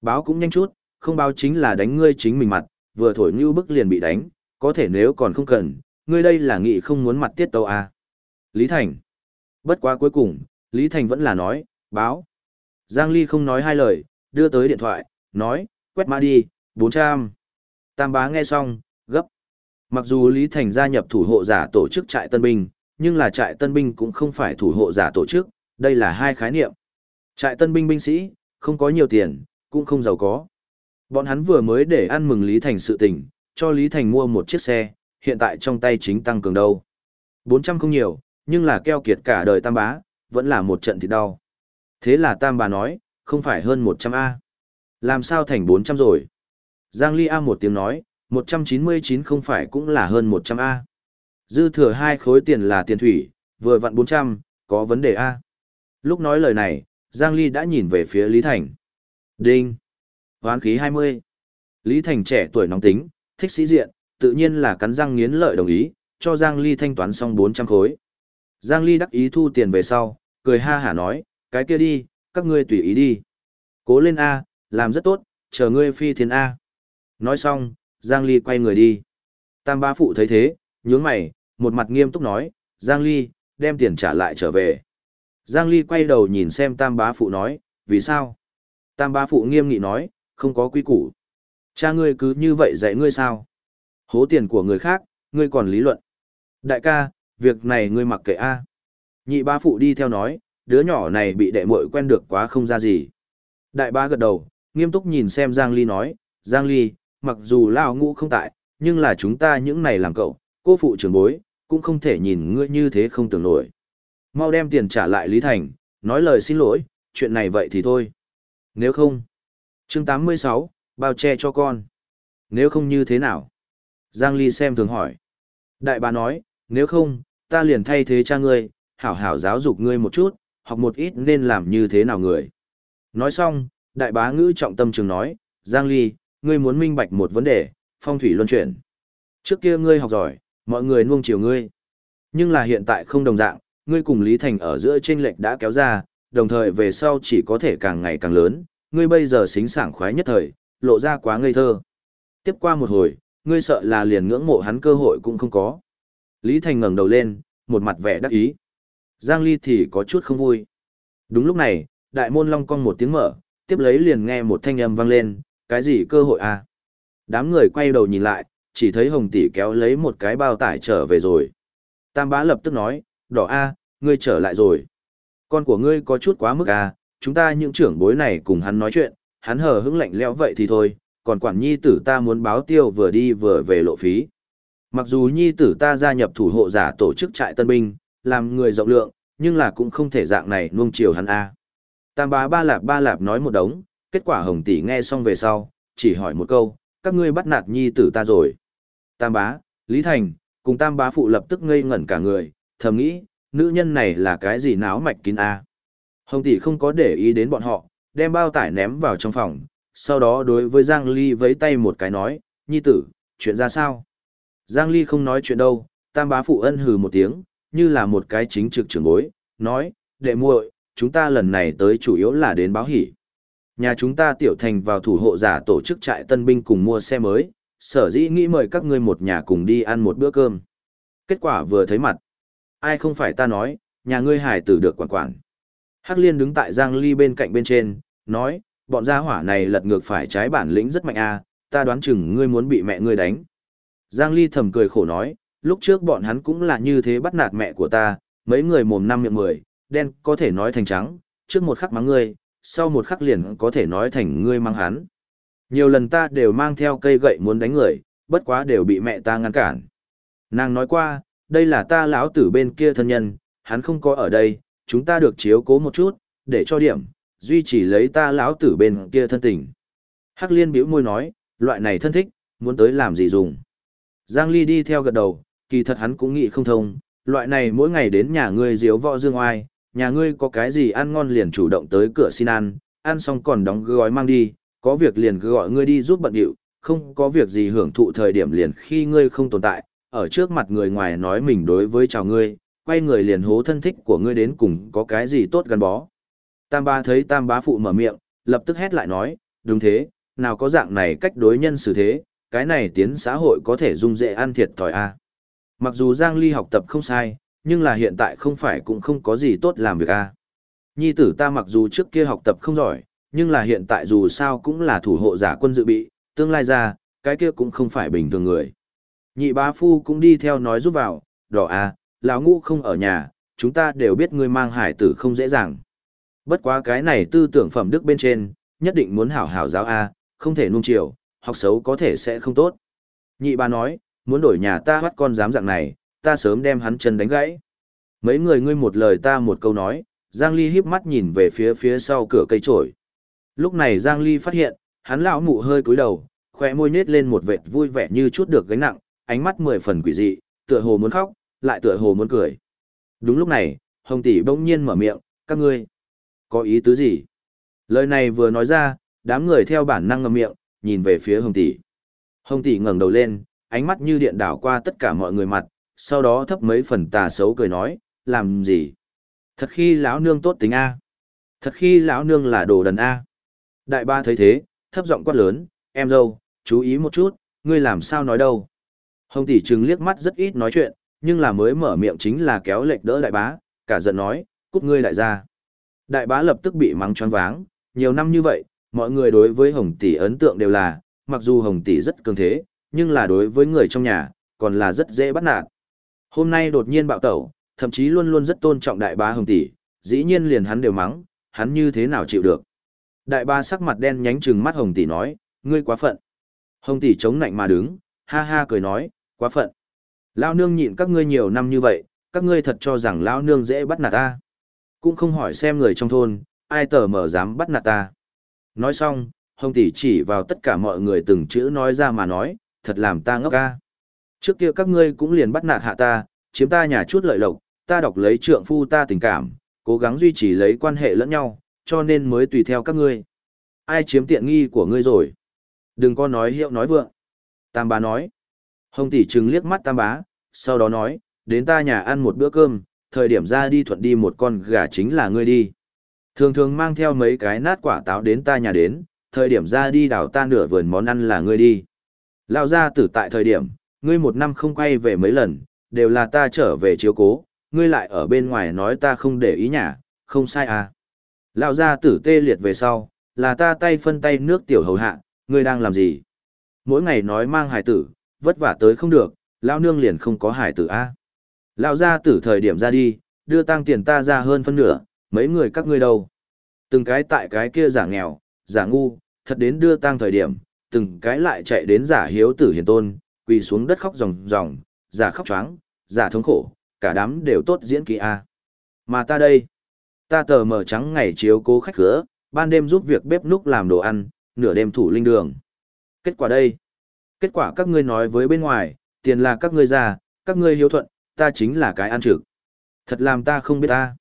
Báo cũng nhanh chút, không báo chính là đánh ngươi chính mình mặt, vừa thổi như bức liền bị đánh, có thể nếu còn không cần, ngươi đây là nghị không muốn mặt tiết tâu à. Lý Thành. Bất quá cuối cùng, Lý Thành vẫn là nói, báo. Giang Ly không nói hai lời, đưa tới điện thoại, nói, quét mã đi, 400. Tam bá nghe xong, gấp. Mặc dù Lý Thành gia nhập thủ hộ giả tổ chức trại tân binh, nhưng là trại tân binh cũng không phải thủ hộ giả tổ chức, đây là hai khái niệm. Trại tân binh binh sĩ, không có nhiều tiền, cũng không giàu có. Bọn hắn vừa mới để ăn mừng Lý Thành sự tình, cho Lý Thành mua một chiếc xe, hiện tại trong tay chính tăng cường đâu. 400 không nhiều, nhưng là keo kiệt cả đời tam bá, vẫn là một trận thịt đau. Thế là tam bà nói, không phải hơn 100 A. Làm sao thành 400 rồi? Giang Ly A một tiếng nói, 199 không phải cũng là hơn 100A. Dư thừa hai khối tiền là tiền thủy, vừa vặn 400, có vấn đề A. Lúc nói lời này, Giang Ly đã nhìn về phía Lý Thành. Đinh! Hoán khí 20. Lý Thành trẻ tuổi nóng tính, thích sĩ diện, tự nhiên là cắn răng nghiến lợi đồng ý, cho Giang Ly thanh toán xong 400 khối. Giang Ly đắc ý thu tiền về sau, cười ha hả nói, cái kia đi, các ngươi tùy ý đi. Cố lên A, làm rất tốt, chờ ngươi phi thiên A. Nói xong, Giang Ly quay người đi. Tam Ba phụ thấy thế, nhướng mày, một mặt nghiêm túc nói, Giang Ly, đem tiền trả lại trở về. Giang Ly quay đầu nhìn xem tam bá phụ nói, vì sao? Tam bá phụ nghiêm nghị nói, không có quy củ. Cha ngươi cứ như vậy dạy ngươi sao? Hố tiền của người khác, ngươi còn lý luận. Đại ca, việc này ngươi mặc kệ a. Nhị bá phụ đi theo nói, đứa nhỏ này bị đệ muội quen được quá không ra gì. Đại bá gật đầu, nghiêm túc nhìn xem Giang Ly nói, Giang Ly, mặc dù lao ngũ không tại, nhưng là chúng ta những này làm cậu, cô phụ trưởng bối, cũng không thể nhìn ngươi như thế không tưởng nổi. Mau đem tiền trả lại Lý Thành, nói lời xin lỗi, chuyện này vậy thì thôi. Nếu không, chương 86, bao che cho con. Nếu không như thế nào? Giang Ly xem thường hỏi. Đại bá nói, nếu không, ta liền thay thế cha ngươi, hảo hảo giáo dục ngươi một chút, học một ít nên làm như thế nào người. Nói xong, đại bá ngữ trọng tâm trường nói, Giang Ly, ngươi muốn minh bạch một vấn đề, phong thủy luân chuyển. Trước kia ngươi học giỏi, mọi người nuông chiều ngươi. Nhưng là hiện tại không đồng dạng, ngươi cùng Lý Thành ở giữa chênh lệch đã kéo ra, đồng thời về sau chỉ có thể càng ngày càng lớn, ngươi bây giờ xính sảng khoái nhất thời, lộ ra quá ngây thơ. Tiếp qua một hồi, ngươi sợ là liền ngưỡng mộ hắn cơ hội cũng không có. Lý Thành ngẩng đầu lên, một mặt vẻ đắc ý. Giang Ly thì có chút không vui. Đúng lúc này, đại môn long cong một tiếng mở, tiếp lấy liền nghe một thanh âm vang lên, cái gì cơ hội à? Đám người quay đầu nhìn lại, chỉ thấy Hồng Tỷ kéo lấy một cái bao tải trở về rồi. Tam bá lập tức nói, đỏ a, ngươi trở lại rồi. Con của ngươi có chút quá mức a, chúng ta những trưởng bối này cùng hắn nói chuyện, hắn hờ hững lạnh lẽo vậy thì thôi, còn quản nhi tử ta muốn báo tiêu vừa đi vừa về lộ phí. Mặc dù nhi tử ta gia nhập thủ hộ giả tổ chức trại tân binh, làm người rộng lượng, nhưng là cũng không thể dạng này nuông chiều hắn a. Tam bá ba lạp ba lạp nói một đống, kết quả hồng tỷ nghe xong về sau, chỉ hỏi một câu, các ngươi bắt nạt nhi tử ta rồi. Tam bá, Lý Thành, cùng tam bá phụ lập tức ngây ngẩn cả người, thầm nghĩ, nữ nhân này là cái gì náo mạch kín a? Hồng tỷ không có để ý đến bọn họ, đem bao tải ném vào trong phòng, sau đó đối với Giang Ly vẫy tay một cái nói, nhi tử, chuyện ra sao? Giang Ly không nói chuyện đâu, tam bá phụ ân hừ một tiếng, như là một cái chính trực trưởng bối, nói, đệ muội, chúng ta lần này tới chủ yếu là đến báo hỷ. Nhà chúng ta tiểu thành vào thủ hộ giả tổ chức trại tân binh cùng mua xe mới, sở dĩ nghĩ mời các ngươi một nhà cùng đi ăn một bữa cơm. Kết quả vừa thấy mặt. Ai không phải ta nói, nhà ngươi hải tử được quản quản. Hắc liên đứng tại Giang Ly bên cạnh bên trên, nói, bọn gia hỏa này lật ngược phải trái bản lĩnh rất mạnh a, ta đoán chừng ngươi muốn bị mẹ ngươi đánh. Giang Ly thầm cười khổ nói, lúc trước bọn hắn cũng là như thế bắt nạt mẹ của ta, mấy người mồm năm miệng mười, đen có thể nói thành trắng, trước một khắc mắng ngươi, sau một khắc liền có thể nói thành ngươi mang hắn. Nhiều lần ta đều mang theo cây gậy muốn đánh người, bất quá đều bị mẹ ta ngăn cản. Nàng nói qua, đây là ta lão tử bên kia thân nhân, hắn không có ở đây, chúng ta được chiếu cố một chút, để cho điểm, duy trì lấy ta lão tử bên kia thân tình. Hắc liên bĩu môi nói, loại này thân thích, muốn tới làm gì dùng. Giang Ly đi theo gật đầu, kỳ thật hắn cũng nghĩ không thông, loại này mỗi ngày đến nhà ngươi diếu võ dương oai, nhà ngươi có cái gì ăn ngon liền chủ động tới cửa xin ăn, ăn xong còn đóng gói mang đi, có việc liền gọi ngươi đi giúp bận điệu, không có việc gì hưởng thụ thời điểm liền khi ngươi không tồn tại, ở trước mặt người ngoài nói mình đối với chào ngươi, quay người liền hố thân thích của ngươi đến cùng có cái gì tốt gắn bó. Tam Bá thấy tam bá phụ mở miệng, lập tức hét lại nói, đúng thế, nào có dạng này cách đối nhân xử thế, cái này tiến xã hội có thể dung dễ ăn thiệt thòi a. Mặc dù Giang Ly học tập không sai, nhưng là hiện tại không phải cũng không có gì tốt làm việc a. Nhi tử ta mặc dù trước kia học tập không giỏi, nhưng là hiện tại dù sao cũng là thủ hộ giả quân dự bị, tương lai ra, cái kia cũng không phải bình thường người. Nhị bá phu cũng đi theo nói giúp vào, đỏ a, lão ngũ không ở nhà, chúng ta đều biết ngươi mang hải tử không dễ dàng. Bất quá cái này tư tưởng phẩm đức bên trên, nhất định muốn hảo hảo giáo a, không thể nuông chiều, học xấu có thể sẽ không tốt. Nhị bà nói, muốn đổi nhà ta bắt con dám dạng này, ta sớm đem hắn chân đánh gãy. Mấy người ngươi một lời ta một câu nói, Giang Ly híp mắt nhìn về phía phía sau cửa cây trổi. Lúc này Giang Ly phát hiện, hắn lão mụ hơi cúi đầu, khoe môi nết lên một vệt vui vẻ như chút được gánh nặng, ánh mắt mười phần quỷ dị, tựa hồ muốn khóc, lại tựa hồ muốn cười. Đúng lúc này, Hồng tỷ bỗng nhiên mở miệng, các ngươi, có ý tứ gì? Lời này vừa nói ra, đám người theo bản năng ngậm miệng, nhìn về phía Hồng tỷ. Hồng tỷ ngẩng đầu lên, ánh mắt như điện đảo qua tất cả mọi người mặt, sau đó thấp mấy phần tà xấu cười nói, làm gì? Thật khi lão nương tốt tính a. Thật khi lão nương là đồ đần a. Đại ba thấy thế, thấp giọng quát lớn, em dâu, chú ý một chút, ngươi làm sao nói đâu. Hồng tỷ trừng liếc mắt rất ít nói chuyện, nhưng là mới mở miệng chính là kéo lệch đỡ đại bá, cả giận nói, cút ngươi lại ra. Đại bá lập tức bị mắng choáng váng, nhiều năm như vậy, mọi người đối với Hồng tỷ ấn tượng đều là, mặc dù Hồng tỷ rất cường thế, nhưng là đối với người trong nhà, còn là rất dễ bắt nạt. Hôm nay đột nhiên bạo tẩu, thậm chí luôn luôn rất tôn trọng đại bá Hồng tỷ, dĩ nhiên liền hắn đều mắng, hắn như thế nào chịu được. Đại bá sắc mặt đen nhánh trừng mắt Hồng tỷ nói, ngươi quá phận. Hồng tỷ chống nạnh mà đứng, ha ha cười nói, quá phận. Lao nương nhịn các ngươi nhiều năm như vậy, các ngươi thật cho rằng lão nương dễ bắt nạt ta. Cũng không hỏi xem người trong thôn, ai tờ mở dám bắt nạt ta. Nói xong, Hồng tỷ chỉ vào tất cả mọi người từng chữ nói ra mà nói, thật làm ta ngốc ca. Trước kia các ngươi cũng liền bắt nạt hạ ta, chiếm ta nhà chút lợi lộc, ta đọc lấy trượng phu ta tình cảm, cố gắng duy trì lấy quan hệ lẫn nhau, cho nên mới tùy theo các ngươi. Ai chiếm tiện nghi của ngươi rồi? Đừng có nói hiệu nói vượng. Tam bà nói. Hồng tỷ trừng liếc mắt tam bá, sau đó nói, đến ta nhà ăn một bữa cơm, thời điểm ra đi thuận đi một con gà chính là ngươi đi. Thường thường mang theo mấy cái nát quả táo đến ta nhà đến, thời điểm ra đi đào ta nửa vườn món ăn là ngươi đi. Lao ra tử tại thời điểm, ngươi một năm không quay về mấy lần, đều là ta trở về chiếu cố, ngươi lại ở bên ngoài nói ta không để ý nhà, không sai à. Lao ra tử tê liệt về sau, là ta tay phân tay nước tiểu hầu hạ, ngươi đang làm gì? Mỗi ngày nói mang hải tử, vất vả tới không được, lao nương liền không có hải tử a. Lão Lao ra tử thời điểm ra đi, đưa tăng tiền ta ra hơn phân nửa, mấy người các ngươi đâu? Từng cái tại cái kia giả nghèo, giả ngu, thật đến đưa tăng thời điểm, từng cái lại chạy đến giả hiếu tử hiền tôn, quỳ xuống đất khóc ròng ròng, giả khóc choáng, giả thống khổ, cả đám đều tốt diễn kỳ a. Mà ta đây, ta tờ mở trắng ngày chiếu cố khách cửa, ban đêm giúp việc bếp núc làm đồ ăn, nửa đêm thủ linh đường. Kết quả đây, kết quả các ngươi nói với bên ngoài, tiền là các ngươi ra, các ngươi hiếu thuận, ta chính là cái ăn trực. Thật làm ta không biết ta.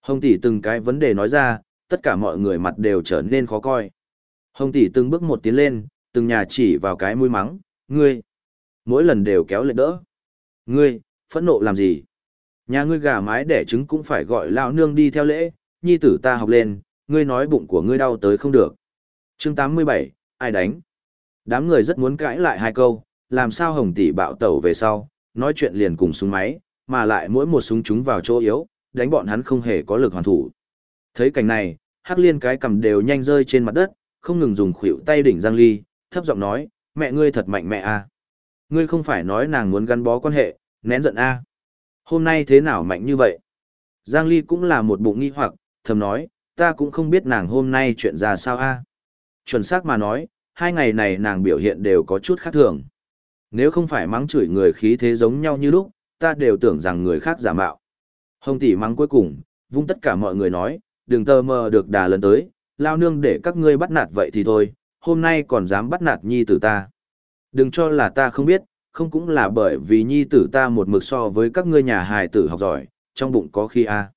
Hồng tỷ từng cái vấn đề nói ra, tất cả mọi người mặt đều trở nên khó coi. Hồng tỷ từng bước một tiến lên, từng nhà chỉ vào cái mũi mắng, ngươi. Mỗi lần đều kéo lệ đỡ. Ngươi, phẫn nộ làm gì? Nhà ngươi gà mái đẻ trứng cũng phải gọi lão nương đi theo lễ, nhi tử ta học lên, ngươi nói bụng của ngươi đau tới không được. Chương 87, ai đánh? Đám người rất muốn cãi lại hai câu, làm sao hồng tỷ bạo tẩu về sau, nói chuyện liền cùng súng máy, mà lại mỗi một súng chúng vào chỗ yếu, đánh bọn hắn không hề có lực hoàn thủ. Thấy cảnh này, Hắc Liên cái cầm đều nhanh rơi trên mặt đất, không ngừng dùng khuỷu tay đỉnh Giang Ly, thấp giọng nói, mẹ ngươi thật mạnh mẹ a. Ngươi không phải nói nàng muốn gắn bó quan hệ, nén giận a. Hôm nay thế nào mạnh như vậy? Giang Ly cũng là một bụng nghi hoặc, thầm nói, ta cũng không biết nàng hôm nay chuyện ra sao a. Chuẩn xác mà nói, hai ngày này nàng biểu hiện đều có chút khác thường. Nếu không phải mắng chửi người khí thế giống nhau như lúc, ta đều tưởng rằng người khác giả mạo. Hồng tỷ mắng cuối cùng, vung tất cả mọi người nói, đừng tơ mơ được đà lần tới, lao nương để các ngươi bắt nạt vậy thì thôi, hôm nay còn dám bắt nạt nhi tử ta. Đừng cho là ta không biết, không cũng là bởi vì nhi tử ta một mực so với các ngươi nhà hài tử học giỏi, trong bụng có khi a. À.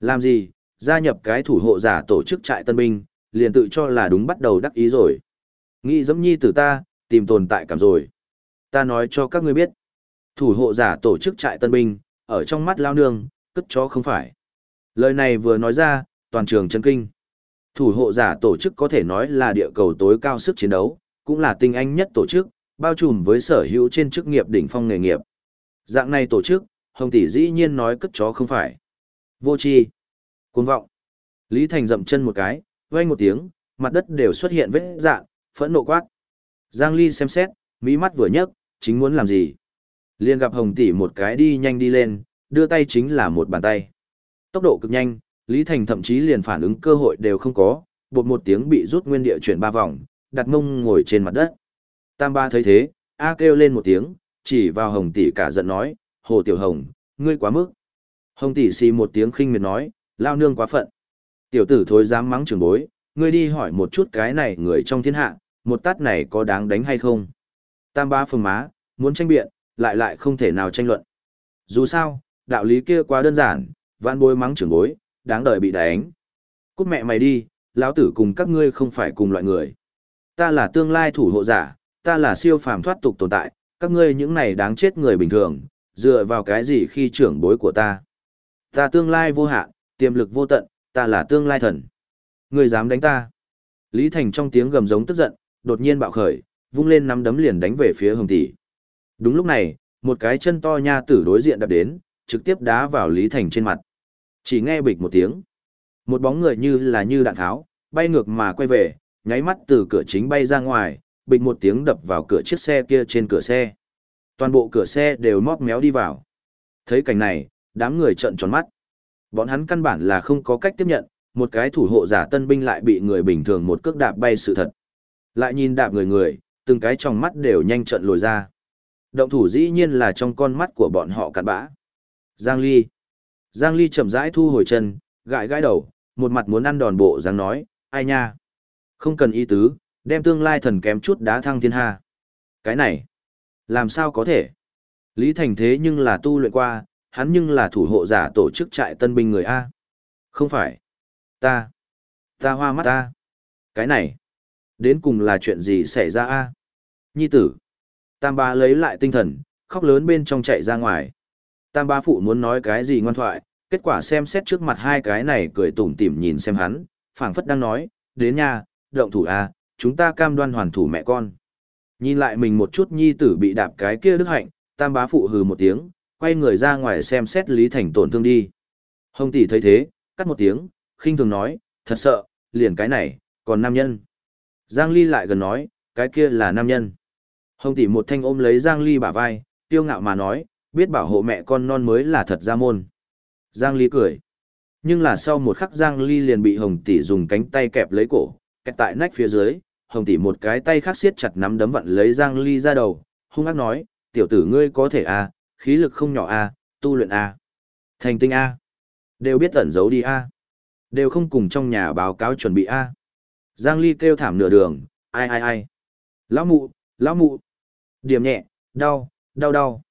Làm gì, gia nhập cái thủ hộ giả tổ chức trại tân binh, liền tự cho là đúng bắt đầu đắc ý rồi. Nghĩ dẫm nhi tử ta, tìm tồn tại cảm rồi. Ta nói cho các ngươi biết, thủ hộ giả tổ chức trại tân binh, ở trong mắt lao nương, cất chó không phải. Lời này vừa nói ra, toàn trường chân kinh. Thủ hộ giả tổ chức có thể nói là địa cầu tối cao sức chiến đấu, cũng là tinh anh nhất tổ chức, bao trùm với sở hữu trên chức nghiệp đỉnh phong nghề nghiệp. Dạng này tổ chức, Hồng Tỷ dĩ nhiên nói cất chó không phải. Vô tri cuồng vọng. Lý Thành dậm chân một cái, vang một tiếng, mặt đất đều xuất hiện vết dạng, phẫn nộ quát. Giang Ly xem xét, mỹ mắt vừa nhấc, chính muốn làm gì? Liên gặp Hồng Tỷ một cái đi nhanh đi lên, đưa tay chính là một bàn tay. Tốc độ cực nhanh, Lý Thành thậm chí liền phản ứng cơ hội đều không có, bột một tiếng bị rút nguyên địa chuyển ba vòng, đặt mông ngồi trên mặt đất. Tam ba thấy thế, A kêu lên một tiếng, chỉ vào Hồng Tỷ cả giận nói, Hồ Tiểu Hồng, ngươi quá mức. Hồng Tỷ xì một tiếng khinh miệt nói, lao nương quá phận. Tiểu tử thối dám mắng trường bối, ngươi đi hỏi một chút cái này người trong thiên hạ, một tát này có đáng đánh hay không? Tam ba phường má, muốn tranh biện, lại lại không thể nào tranh luận. Dù sao, đạo lý kia quá đơn giản, Vạn bối mắng trưởng bối, đáng đợi bị đánh. Cút mẹ mày đi, lão tử cùng các ngươi không phải cùng loại người. Ta là tương lai thủ hộ giả, ta là siêu phàm thoát tục tồn tại, các ngươi những này đáng chết người bình thường, dựa vào cái gì khi trưởng bối của ta. Ta tương lai vô hạn, tiềm lực vô tận, ta là tương lai thần. Ngươi dám đánh ta. Lý Thành trong tiếng gầm giống tức giận, đột nhiên bạo khởi, vung lên nắm đấm liền đánh về phía Hồng tỷ. Đúng lúc này, một cái chân to nha tử đối diện đập đến, trực tiếp đá vào Lý Thành trên mặt. Chỉ nghe bịch một tiếng. Một bóng người như là như đạn tháo, bay ngược mà quay về, nháy mắt từ cửa chính bay ra ngoài, bịch một tiếng đập vào cửa chiếc xe kia trên cửa xe. Toàn bộ cửa xe đều móc méo đi vào. Thấy cảnh này, đám người trợn tròn mắt. Bọn hắn căn bản là không có cách tiếp nhận, một cái thủ hộ giả tân binh lại bị người bình thường một cước đạp bay sự thật. Lại nhìn đạp người người, từng cái trong mắt đều nhanh trận lồi ra. Động thủ dĩ nhiên là trong con mắt của bọn họ cặn bã. Giang Ly. Giang Ly chậm rãi thu hồi chân, gãi gãi đầu, một mặt muốn ăn đòn bộ Giang nói, ai nha. Không cần ý tứ, đem tương lai thần kém chút đá thăng thiên hạ. Cái này, làm sao có thể? Lý Thành thế nhưng là tu luyện qua, hắn nhưng là thủ hộ giả tổ chức trại tân binh người A. Không phải. Ta. Ta hoa mắt ta. Cái này. Đến cùng là chuyện gì xảy ra A. Nhi tử. Tam ba lấy lại tinh thần, khóc lớn bên trong chạy ra ngoài. Tam ba phụ muốn nói cái gì ngoan thoại, kết quả xem xét trước mặt hai cái này cười tủm tỉm nhìn xem hắn, phảng phất đang nói, đến nhà, động thủ a, chúng ta cam đoan hoàn thủ mẹ con. Nhìn lại mình một chút nhi tử bị đạp cái kia đức hạnh, tam bá phụ hừ một tiếng, quay người ra ngoài xem xét Lý Thành tổn thương đi. Hồng tỷ thấy thế, cắt một tiếng, khinh thường nói, thật sợ, liền cái này, còn nam nhân. Giang Ly lại gần nói, cái kia là nam nhân. Hồng tỷ một thanh ôm lấy Giang Ly bả vai, tiêu ngạo mà nói, biết bảo hộ mẹ con non mới là thật ra môn. Giang Ly cười. Nhưng là sau một khắc Giang Ly liền bị Hồng tỷ dùng cánh tay kẹp lấy cổ, kẹp tại nách phía dưới, Hồng tỷ một cái tay khác siết chặt nắm đấm vặn lấy Giang Ly ra đầu, hung ác nói, tiểu tử ngươi có thể a, à, khí lực không nhỏ a, à, tu luyện a, à. thành tinh a, đều biết ẩn giấu đi a, đều không cùng trong nhà báo cáo chuẩn bị a. Giang Ly kêu thảm nửa đường, ai ai ai, lão mụ, lão mụ, điểm nhẹ, đau, đau đau.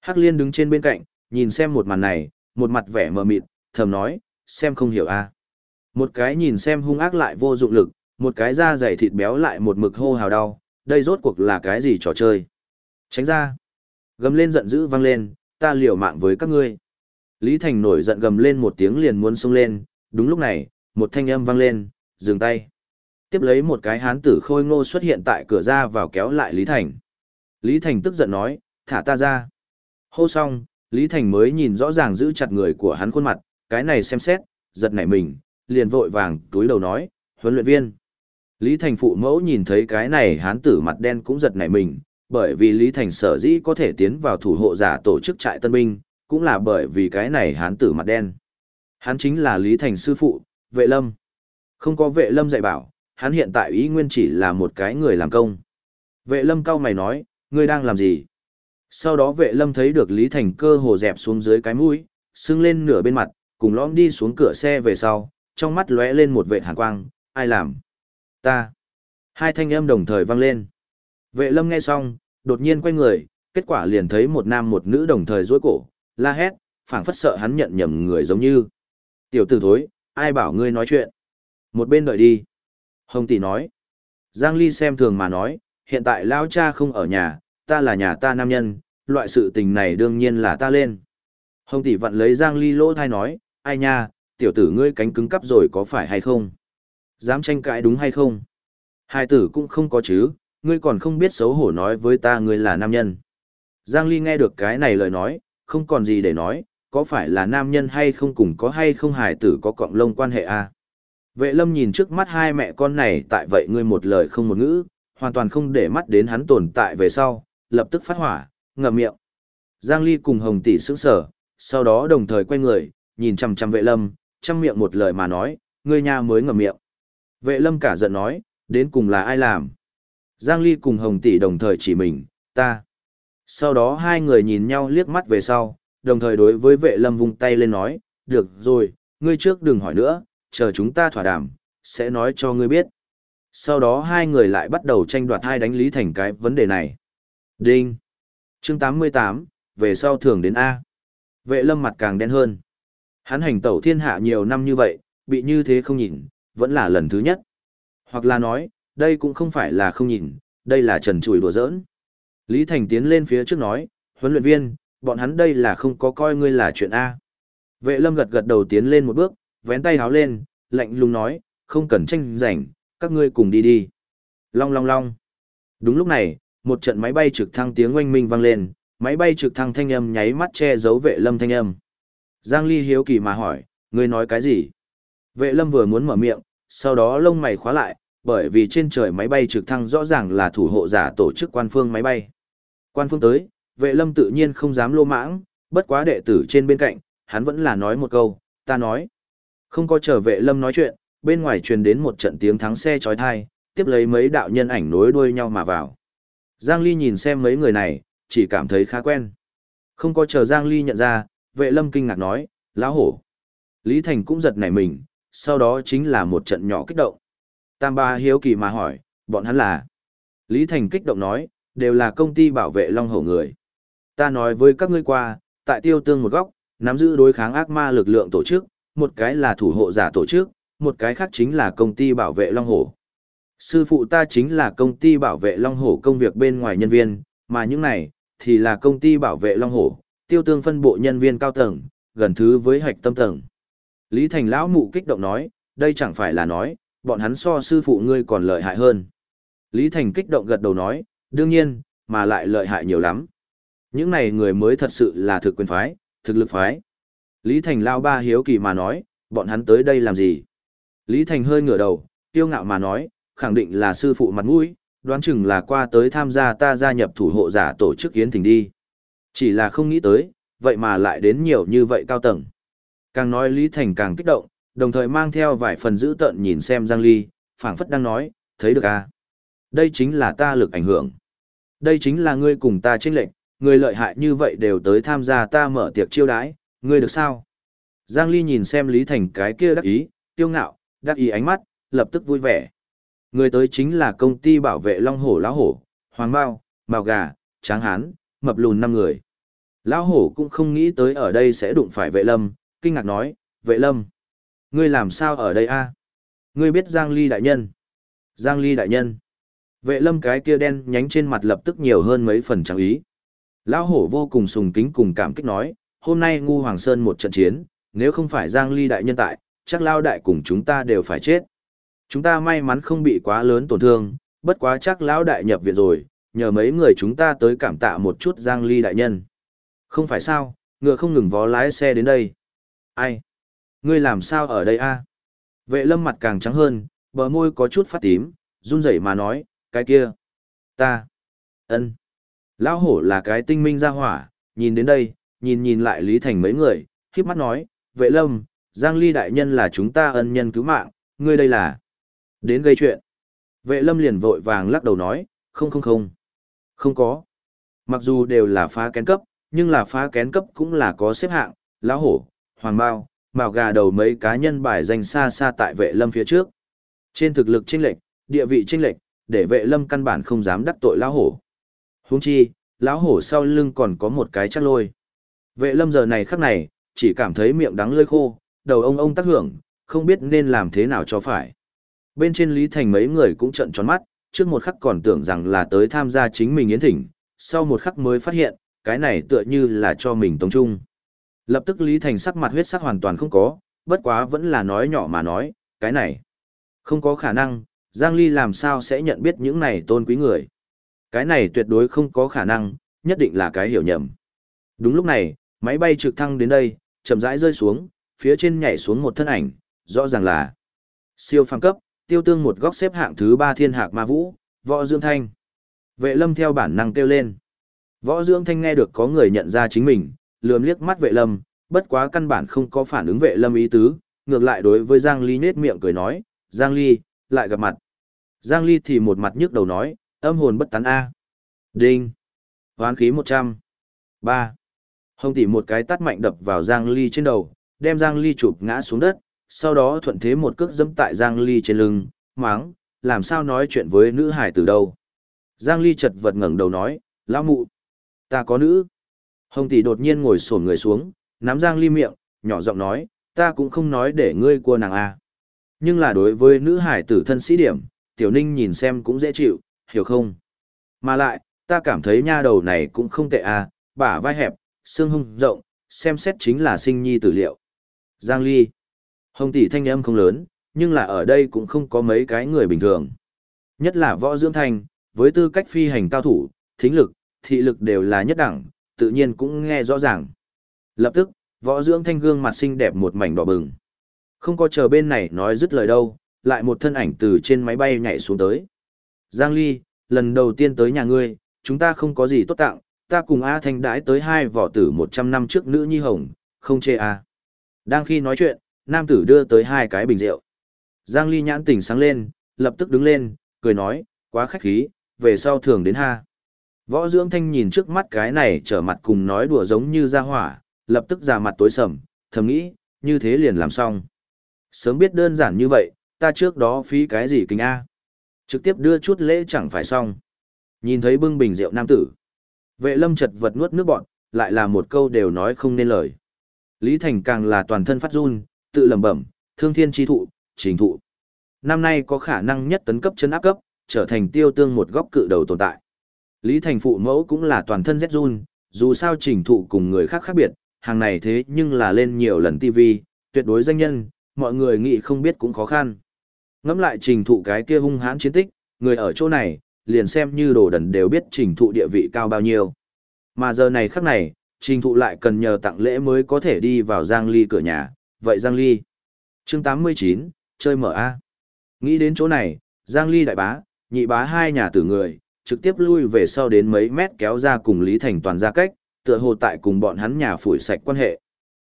Hắc Liên đứng trên bên cạnh, nhìn xem một màn này, một mặt vẻ mờ mịt, thầm nói, xem không hiểu a. Một cái nhìn xem hung ác lại vô dụng lực, một cái da dày thịt béo lại một mực hô hào đau, đây rốt cuộc là cái gì trò chơi. Tránh ra. Gầm lên giận dữ vang lên, ta liều mạng với các ngươi. Lý Thành nổi giận gầm lên một tiếng liền muốn xông lên, đúng lúc này, một thanh âm vang lên, dừng tay. Tiếp lấy một cái hán tử khôi ngô xuất hiện tại cửa ra vào kéo lại Lý Thành. Lý Thành tức giận nói, thả ta ra. Hô xong, Lý Thành mới nhìn rõ ràng giữ chặt người của hắn khuôn mặt, cái này xem xét, giật nảy mình, liền vội vàng túi đầu nói, huấn luyện viên. Lý Thành phụ mẫu nhìn thấy cái này hán tử mặt đen cũng giật nảy mình, bởi vì Lý Thành sở dĩ có thể tiến vào thủ hộ giả tổ chức trại tân binh, cũng là bởi vì cái này hán tử mặt đen. Hắn chính là Lý Thành sư phụ, vệ lâm. Không có vệ lâm dạy bảo, hắn hiện tại ý nguyên chỉ là một cái người làm công. Vệ lâm cao mày nói, ngươi đang làm gì? Sau đó vệ lâm thấy được Lý Thành cơ hồ dẹp xuống dưới cái mũi, sưng lên nửa bên mặt, cùng lõm đi xuống cửa xe về sau, trong mắt lóe lên một vệ hàn quang, ai làm? Ta. Hai thanh âm đồng thời vang lên. Vệ lâm nghe xong, đột nhiên quay người, kết quả liền thấy một nam một nữ đồng thời dối cổ, la hét, phảng phất sợ hắn nhận nhầm người giống như. Tiểu tử thối, ai bảo ngươi nói chuyện? Một bên đợi đi. Hồng tỷ nói. Giang Ly xem thường mà nói, hiện tại lão cha không ở nhà, ta là nhà ta nam nhân, loại sự tình này đương nhiên là ta lên. Hồng tỷ vặn lấy Giang Ly lỗ thai nói, ai nha, tiểu tử ngươi cánh cứng cắp rồi có phải hay không? Dám tranh cãi đúng hay không? Hai tử cũng không có chứ, ngươi còn không biết xấu hổ nói với ta ngươi là nam nhân. Giang Ly nghe được cái này lời nói, không còn gì để nói, có phải là nam nhân hay không cùng có hay không hài tử có cọng lông quan hệ à? Vệ lâm nhìn trước mắt hai mẹ con này tại vậy ngươi một lời không một ngữ, hoàn toàn không để mắt đến hắn tồn tại về sau, lập tức phát hỏa, ngậm miệng. Giang Ly cùng Hồng tỷ sững sở, sau đó đồng thời quay người, nhìn chằm chằm vệ lâm, chăm miệng một lời mà nói, ngươi nhà mới ngậm miệng. Vệ lâm cả giận nói, đến cùng là ai làm? Giang Ly cùng Hồng tỷ đồng thời chỉ mình, ta. Sau đó hai người nhìn nhau liếc mắt về sau, đồng thời đối với vệ lâm vung tay lên nói, được rồi, ngươi trước đừng hỏi nữa, chờ chúng ta thỏa đàm, sẽ nói cho ngươi biết. Sau đó hai người lại bắt đầu tranh đoạt hai đánh Lý Thành cái vấn đề này. Đinh! chương 88, về sau thường đến A. Vệ lâm mặt càng đen hơn. Hắn hành tẩu thiên hạ nhiều năm như vậy, bị như thế không nhìn, vẫn là lần thứ nhất. Hoặc là nói, đây cũng không phải là không nhìn, đây là trần trùi đùa giỡn. Lý Thành tiến lên phía trước nói, huấn luyện viên, bọn hắn đây là không có coi ngươi là chuyện A. Vệ lâm gật gật đầu tiến lên một bước, vén tay háo lên, lạnh lùng nói, không cần tranh giành, các ngươi cùng đi đi. Long long long. Đúng lúc này, một trận máy bay trực thăng tiếng oanh minh vang lên, máy bay trực thăng thanh âm nháy mắt che giấu vệ lâm thanh âm. Giang Ly hiếu kỳ mà hỏi, ngươi nói cái gì? Vệ lâm vừa muốn mở miệng, sau đó lông mày khóa lại, bởi vì trên trời máy bay trực thăng rõ ràng là thủ hộ giả tổ chức quan phương máy bay. Quan phương tới, vệ lâm tự nhiên không dám lô mãng, bất quá đệ tử trên bên cạnh, hắn vẫn là nói một câu, ta nói. Không có chờ vệ lâm nói chuyện, bên ngoài truyền đến một trận tiếng thắng xe chói thai, tiếp lấy mấy đạo nhân ảnh nối đuôi nhau mà vào. Giang Ly nhìn xem mấy người này, chỉ cảm thấy khá quen. Không có chờ Giang Ly nhận ra, vệ lâm kinh ngạc nói, lão hổ. Lý Thành cũng giật nảy mình, sau đó chính là một trận nhỏ kích động. Tam ba hiếu kỳ mà hỏi, bọn hắn là. Lý Thành kích động nói, đều là công ty bảo vệ long hổ người. Ta nói với các ngươi qua, tại tiêu tương một góc, nắm giữ đối kháng ác ma lực lượng tổ chức, một cái là thủ hộ giả tổ chức, một cái khác chính là công ty bảo vệ long hổ. Sư phụ ta chính là công ty bảo vệ long hổ công việc bên ngoài nhân viên, mà những này, thì là công ty bảo vệ long hổ, tiêu tương phân bộ nhân viên cao tầng, gần thứ với hạch tâm tầng. Lý Thành lão mụ kích động nói, đây chẳng phải là nói, bọn hắn so sư phụ ngươi còn lợi hại hơn. Lý Thành kích động gật đầu nói, đương nhiên, mà lại lợi hại nhiều lắm. Những này người mới thật sự là thực quyền phái, thực lực phái. Lý Thành lao ba hiếu kỳ mà nói, bọn hắn tới đây làm gì? Lý Thành hơi ngửa đầu, tiêu ngạo mà nói, khẳng định là sư phụ mặt mũi, đoán chừng là qua tới tham gia ta gia nhập thủ hộ giả tổ chức yến thỉnh đi. Chỉ là không nghĩ tới, vậy mà lại đến nhiều như vậy cao tầng. Càng nói Lý Thành càng kích động, đồng thời mang theo vài phần giữ tợn nhìn xem Giang Ly, phảng phất đang nói, thấy được à? Đây chính là ta lực ảnh hưởng. Đây chính là ngươi cùng ta chênh lệnh, người lợi hại như vậy đều tới tham gia ta mở tiệc chiêu đãi, ngươi được sao? Giang Ly nhìn xem Lý Thành cái kia đắc ý, tiêu ngạo, đắc ý ánh mắt, lập tức vui vẻ. Người tới chính là công ty bảo vệ Long Hổ Lão Hổ, Hoàng Mao, Mào Gà, Tráng Hán, mập lùn năm người. Lão Hổ cũng không nghĩ tới ở đây sẽ đụng phải vệ lâm, kinh ngạc nói, vệ lâm. Ngươi làm sao ở đây a? Ngươi biết Giang Ly đại nhân. Giang Ly đại nhân. Vệ lâm cái kia đen nhánh trên mặt lập tức nhiều hơn mấy phần trắng ý. Lão hổ vô cùng sùng kính cùng cảm kích nói, hôm nay ngu Hoàng Sơn một trận chiến, nếu không phải Giang Ly đại nhân tại, chắc lao đại cùng chúng ta đều phải chết. Chúng ta may mắn không bị quá lớn tổn thương, bất quá chắc lão đại nhập viện rồi, nhờ mấy người chúng ta tới cảm tạ một chút Giang Ly đại nhân. Không phải sao, ngựa không ngừng vó lái xe đến đây. Ai? Ngươi làm sao ở đây a? Vệ lâm mặt càng trắng hơn, bờ môi có chút phát tím, run rẩy mà nói, cái kia. Ta. ân. Lão hổ là cái tinh minh ra hỏa, nhìn đến đây, nhìn nhìn lại Lý Thành mấy người, khiếp mắt nói, vệ lâm, Giang Ly đại nhân là chúng ta ân nhân cứu mạng, ngươi đây là. Đến gây chuyện. Vệ lâm liền vội vàng lắc đầu nói, không không không. Không có. Mặc dù đều là phá kén cấp, nhưng là phá kén cấp cũng là có xếp hạng, lão hổ, hoàng bao, màu gà đầu mấy cá nhân bài danh xa xa tại vệ lâm phía trước. Trên thực lực chênh lệch, địa vị chênh lệch, để vệ lâm căn bản không dám đắc tội lão hổ. Huống chi, lão hổ sau lưng còn có một cái chắc lôi. Vệ lâm giờ này khắc này, chỉ cảm thấy miệng đắng lơi khô, đầu ông ông tác hưởng, không biết nên làm thế nào cho phải. Bên trên Lý Thành mấy người cũng trận tròn mắt, trước một khắc còn tưởng rằng là tới tham gia chính mình yến thỉnh, sau một khắc mới phát hiện, cái này tựa như là cho mình tống trung. Lập tức Lý Thành sắc mặt huyết sắc hoàn toàn không có, bất quá vẫn là nói nhỏ mà nói, cái này không có khả năng, Giang Ly làm sao sẽ nhận biết những này tôn quý người. Cái này tuyệt đối không có khả năng, nhất định là cái hiểu nhầm. Đúng lúc này, máy bay trực thăng đến đây, chậm rãi rơi xuống, phía trên nhảy xuống một thân ảnh, rõ ràng là siêu phàm cấp, tiêu tương một góc xếp hạng thứ ba thiên hạc ma vũ, võ dương thanh. Vệ lâm theo bản năng kêu lên. Võ dương thanh nghe được có người nhận ra chính mình, lườm liếc mắt vệ lâm, bất quá căn bản không có phản ứng vệ lâm ý tứ, ngược lại đối với Giang Ly nết miệng cười nói, Giang Ly, lại gặp mặt. Giang Ly thì một mặt nhức đầu nói, âm hồn bất tán A. Đinh. Hoán khí 100. 3. Hồng tỷ một cái tát mạnh đập vào Giang Ly trên đầu, đem Giang Ly chụp ngã xuống đất, sau đó thuận thế một cước dẫm tại Giang Ly trên lưng, máng, làm sao nói chuyện với nữ hải từ đâu. Giang Ly chật vật ngẩng đầu nói, lão mụ, ta có nữ. Hồng tỷ đột nhiên ngồi xổm người xuống, nắm Giang Ly miệng, nhỏ giọng nói, ta cũng không nói để ngươi cua nàng a. Nhưng là đối với nữ hải tử thân sĩ điểm, tiểu ninh nhìn xem cũng dễ chịu, hiểu không? Mà lại, ta cảm thấy nha đầu này cũng không tệ a, bả vai hẹp, xương hông rộng, xem xét chính là sinh nhi tử liệu. Giang Ly. Hồng tỷ thanh âm không lớn, nhưng là ở đây cũng không có mấy cái người bình thường. Nhất là võ dưỡng thanh, với tư cách phi hành cao thủ, thính lực, thị lực đều là nhất đẳng, tự nhiên cũng nghe rõ ràng. Lập tức, võ dưỡng thanh gương mặt xinh đẹp một mảnh đỏ bừng. Không có chờ bên này nói dứt lời đâu, lại một thân ảnh từ trên máy bay nhảy xuống tới. Giang Ly, lần đầu tiên tới nhà ngươi, chúng ta không có gì tốt tặng, ta cùng A Thanh đãi tới hai võ tử 100 năm trước nữ nhi hồng, không chê A. Đang khi nói chuyện, nam tử đưa tới hai cái bình rượu. Giang Ly nhãn tỉnh sáng lên, lập tức đứng lên, cười nói, quá khách khí, về sau thường đến ha. Võ dưỡng thanh nhìn trước mắt cái này trở mặt cùng nói đùa giống như ra hỏa, lập tức ra mặt tối sầm, thầm nghĩ, như thế liền làm xong. Sớm biết đơn giản như vậy, ta trước đó phí cái gì kính A. Trực tiếp đưa chút lễ chẳng phải xong. Nhìn thấy bưng bình rượu nam tử. Vệ lâm chật vật nuốt nước bọn, lại là một câu đều nói không nên lời. Lý Thành càng là toàn thân phát run, tự lẩm bẩm, thương thiên chi thụ, trình thụ. Năm nay có khả năng nhất tấn cấp chân áp cấp, trở thành tiêu tương một góc cự đầu tồn tại. Lý Thành phụ mẫu cũng là toàn thân rét run, dù sao trình thụ cùng người khác khác biệt, hàng này thế nhưng là lên nhiều lần TV, tuyệt đối danh nhân, mọi người nghĩ không biết cũng khó khăn. Ngắm lại trình thụ cái kia hung hãn chiến tích, người ở chỗ này, liền xem như đồ đần đều biết trình thụ địa vị cao bao nhiêu. Mà giờ này khắc này, trình thụ lại cần nhờ tặng lễ mới có thể đi vào Giang Ly cửa nhà, vậy Giang Ly. chương 89, chơi mở A. Nghĩ đến chỗ này, Giang Ly đại bá, nhị bá hai nhà tử người, trực tiếp lui về sau đến mấy mét kéo ra cùng Lý Thành toàn ra cách, tựa hồ tại cùng bọn hắn nhà phủi sạch quan hệ.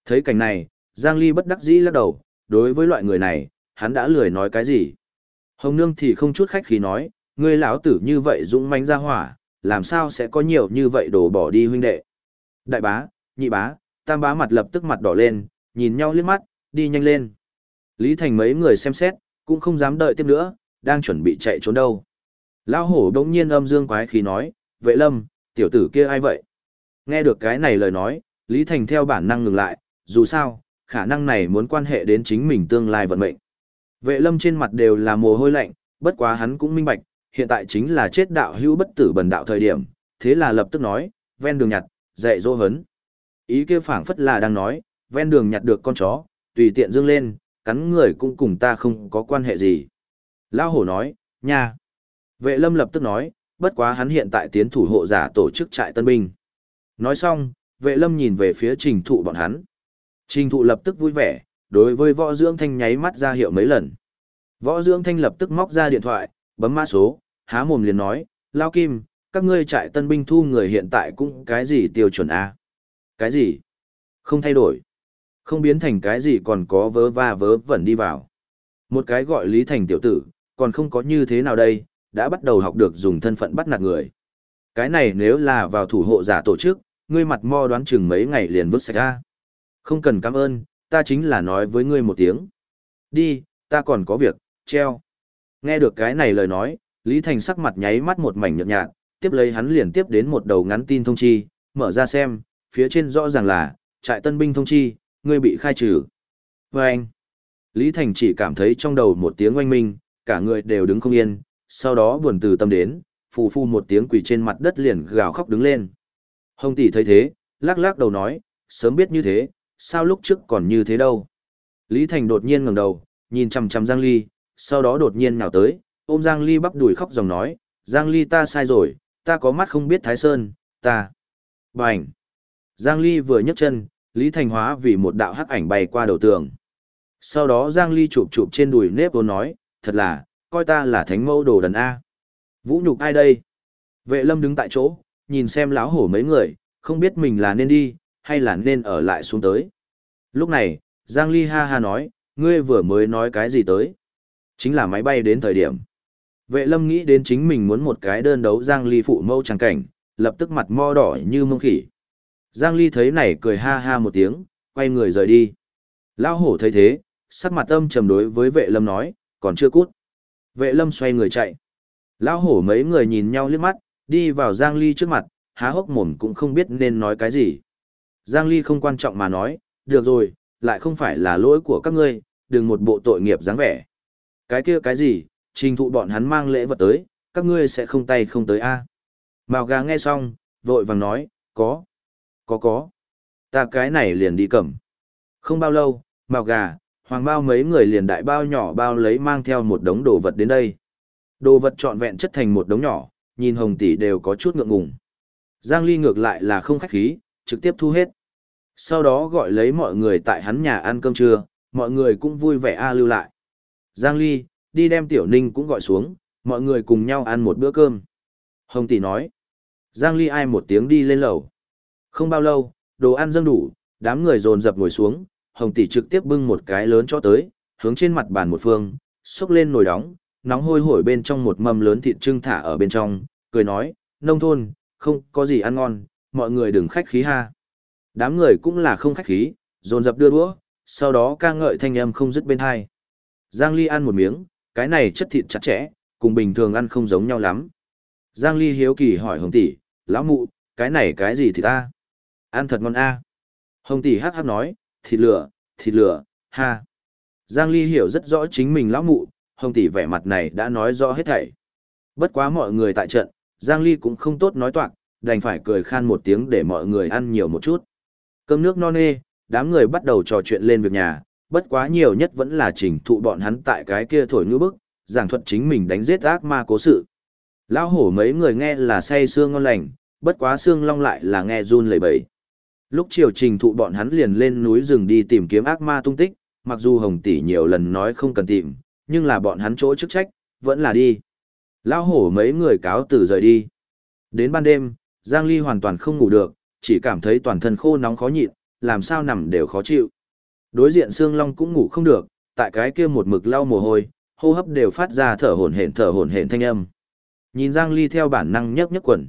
Thấy cảnh này, Giang Ly bất đắc dĩ lắc đầu, đối với loại người này, hắn đã lười nói cái gì. Hồng Nương thì không chút khách khí nói, ngươi lão tử như vậy dũng mãnh ra hỏa, làm sao sẽ có nhiều như vậy đổ bỏ đi huynh đệ. Đại bá, nhị bá, tam bá mặt lập tức mặt đỏ lên, nhìn nhau liếc mắt, đi nhanh lên. Lý Thành mấy người xem xét, cũng không dám đợi tiếp nữa, đang chuẩn bị chạy trốn đâu. Lão hổ đống nhiên âm dương quái khí nói, vệ lâm, tiểu tử kia ai vậy? Nghe được cái này lời nói, Lý Thành theo bản năng ngừng lại, dù sao, khả năng này muốn quan hệ đến chính mình tương lai vận mệnh. Vệ lâm trên mặt đều là mồ hôi lạnh, bất quá hắn cũng minh bạch, hiện tại chính là chết đạo hữu bất tử bần đạo thời điểm, thế là lập tức nói, ven đường nhặt, dạy dỗ hấn. Ý kia phảng phất là đang nói, ven đường nhặt được con chó, tùy tiện dương lên, cắn người cũng cùng ta không có quan hệ gì. Lao hổ nói, nha. Vệ lâm lập tức nói, bất quá hắn hiện tại tiến thủ hộ giả tổ chức trại tân binh. Nói xong, vệ lâm nhìn về phía trình thụ bọn hắn. Trình thụ lập tức vui vẻ, đối với võ dưỡng thanh nháy mắt ra hiệu mấy lần. Võ dưỡng thanh lập tức móc ra điện thoại, bấm mã số, há mồm liền nói, Lao Kim, các ngươi trại tân binh thu người hiện tại cũng cái gì tiêu chuẩn A? Cái gì? Không thay đổi. Không biến thành cái gì còn có vớ va vớ vẩn đi vào. Một cái gọi Lý Thành tiểu tử, còn không có như thế nào đây, đã bắt đầu học được dùng thân phận bắt nạt người. Cái này nếu là vào thủ hộ giả tổ chức, ngươi mặt mo đoán chừng mấy ngày liền vứt sạch ra. Không cần cảm ơn, ta chính là nói với ngươi một tiếng. Đi, ta còn có việc, treo. Nghe được cái này lời nói, Lý Thành sắc mặt nháy mắt một mảnh nhợt nhạt, tiếp lấy hắn liền tiếp đến một đầu ngắn tin thông chi, mở ra xem, phía trên rõ ràng là, trại tân binh thông chi, ngươi bị khai trừ. Và anh, Lý Thành chỉ cảm thấy trong đầu một tiếng oanh minh, cả người đều đứng không yên, sau đó buồn từ tâm đến, phù phu một tiếng quỳ trên mặt đất liền gào khóc đứng lên. Hồng tỷ thấy thế, lắc lắc đầu nói, sớm biết như thế, sao lúc trước còn như thế đâu. Lý Thành đột nhiên ngẩng đầu, nhìn chằm chằm Giang Ly, sau đó đột nhiên nào tới, ôm Giang Ly bắp đùi khóc dòng nói, Giang Ly ta sai rồi, ta có mắt không biết Thái Sơn, ta. Bành. Giang Ly vừa nhấc chân, Lý Thành hóa vì một đạo hắc ảnh bay qua đầu tường. Sau đó Giang Ly chụp chụp trên đùi nếp vốn nói, thật là, coi ta là thánh mẫu đồ đần A. Vũ nhục ai đây? Vệ lâm đứng tại chỗ, nhìn xem lão hổ mấy người, không biết mình là nên đi, hay là nên ở lại xuống tới. Lúc này, Giang Ly ha ha nói, ngươi vừa mới nói cái gì tới? Chính là máy bay đến thời điểm. Vệ lâm nghĩ đến chính mình muốn một cái đơn đấu Giang Ly phụ mâu tràng cảnh, lập tức mặt mo đỏ như mông khỉ. Giang Ly thấy này cười ha ha một tiếng, quay người rời đi. Lão hổ thấy thế, sắc mặt âm trầm đối với vệ lâm nói, còn chưa cút. Vệ lâm xoay người chạy. Lão hổ mấy người nhìn nhau liếc mắt, đi vào Giang Ly trước mặt, há hốc mồm cũng không biết nên nói cái gì. Giang Ly không quan trọng mà nói, được rồi, lại không phải là lỗi của các ngươi, đừng một bộ tội nghiệp dáng vẻ. Cái kia cái gì, trình thụ bọn hắn mang lễ vật tới, các ngươi sẽ không tay không tới a Màu gà nghe xong, vội vàng nói, có, có có, ta cái này liền đi cầm. Không bao lâu, màu gà, hoàng bao mấy người liền đại bao nhỏ bao lấy mang theo một đống đồ vật đến đây. Đồ vật trọn vẹn chất thành một đống nhỏ, nhìn hồng tỷ đều có chút ngượng ngùng. Giang Ly ngược lại là không khách khí, trực tiếp thu hết. Sau đó gọi lấy mọi người tại hắn nhà ăn cơm trưa, mọi người cũng vui vẻ a lưu lại. Giang Ly, đi đem Tiểu Ninh cũng gọi xuống, mọi người cùng nhau ăn một bữa cơm. Hồng tỷ nói. Giang Ly ai một tiếng đi lên lầu. Không bao lâu, đồ ăn dâng đủ, đám người dồn dập ngồi xuống, Hồng tỷ trực tiếp bưng một cái lớn cho tới, hướng trên mặt bàn một phương, xúc lên nồi đóng, nóng hôi hổi bên trong một mâm lớn thịt trưng thả ở bên trong, cười nói, nông thôn, không có gì ăn ngon, mọi người đừng khách khí ha. Đám người cũng là không khách khí, dồn dập đưa đũa, sau đó ca ngợi thanh âm không dứt bên hai. Giang Ly ăn một miếng, cái này chất thịt chặt chẽ, cùng bình thường ăn không giống nhau lắm. Giang Ly hiếu kỳ hỏi Hồng tỷ, lão mụ, cái này cái gì thì ta? Ăn thật ngon a. Hồng tỷ hắc hắc nói, thịt lửa, thịt lửa, ha. Giang Ly hiểu rất rõ chính mình lão mụ, Hồng tỷ vẻ mặt này đã nói rõ hết thảy. Bất quá mọi người tại trận, Giang Ly cũng không tốt nói toạc, đành phải cười khan một tiếng để mọi người ăn nhiều một chút. Cơm nước no nê, đám người bắt đầu trò chuyện lên việc nhà, bất quá nhiều nhất vẫn là trình thụ bọn hắn tại cái kia thổi ngữ bức, giảng thuật chính mình đánh giết ác ma cố sự. Lão hổ mấy người nghe là say xương ngon lành, bất quá xương long lại là nghe run lẩy bẩy. Lúc chiều trình thụ bọn hắn liền lên núi rừng đi tìm kiếm ác ma tung tích, mặc dù Hồng tỷ nhiều lần nói không cần tìm, nhưng là bọn hắn chỗ chức trách, vẫn là đi. Lão hổ mấy người cáo từ rời đi. Đến ban đêm, Giang Ly hoàn toàn không ngủ được, chỉ cảm thấy toàn thân khô nóng khó nhịn, làm sao nằm đều khó chịu. Đối diện Sương Long cũng ngủ không được, tại cái kia một mực lau mồ hôi, hô hấp đều phát ra thở hổn hển thở hổn hển thanh âm. Nhìn Giang Ly theo bản năng nhấc nhấc quần.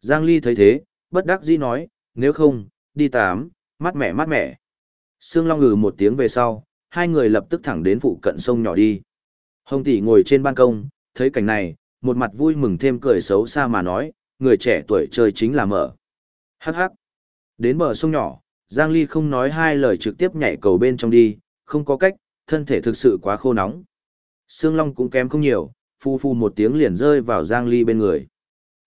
Giang Ly thấy thế, bất đắc dĩ nói, nếu không, đi tám, mát mẻ mát mẻ. Sương Long ngừ một tiếng về sau, hai người lập tức thẳng đến phụ cận sông nhỏ đi. Hồng tỷ ngồi trên ban công, thấy cảnh này, một mặt vui mừng thêm cười xấu xa mà nói, người trẻ tuổi chơi chính là mở. Hắc hắc. Đến bờ sông nhỏ, Giang Ly không nói hai lời trực tiếp nhảy cầu bên trong đi, không có cách, thân thể thực sự quá khô nóng. Sương Long cũng kém không nhiều, phu phu một tiếng liền rơi vào Giang Ly bên người.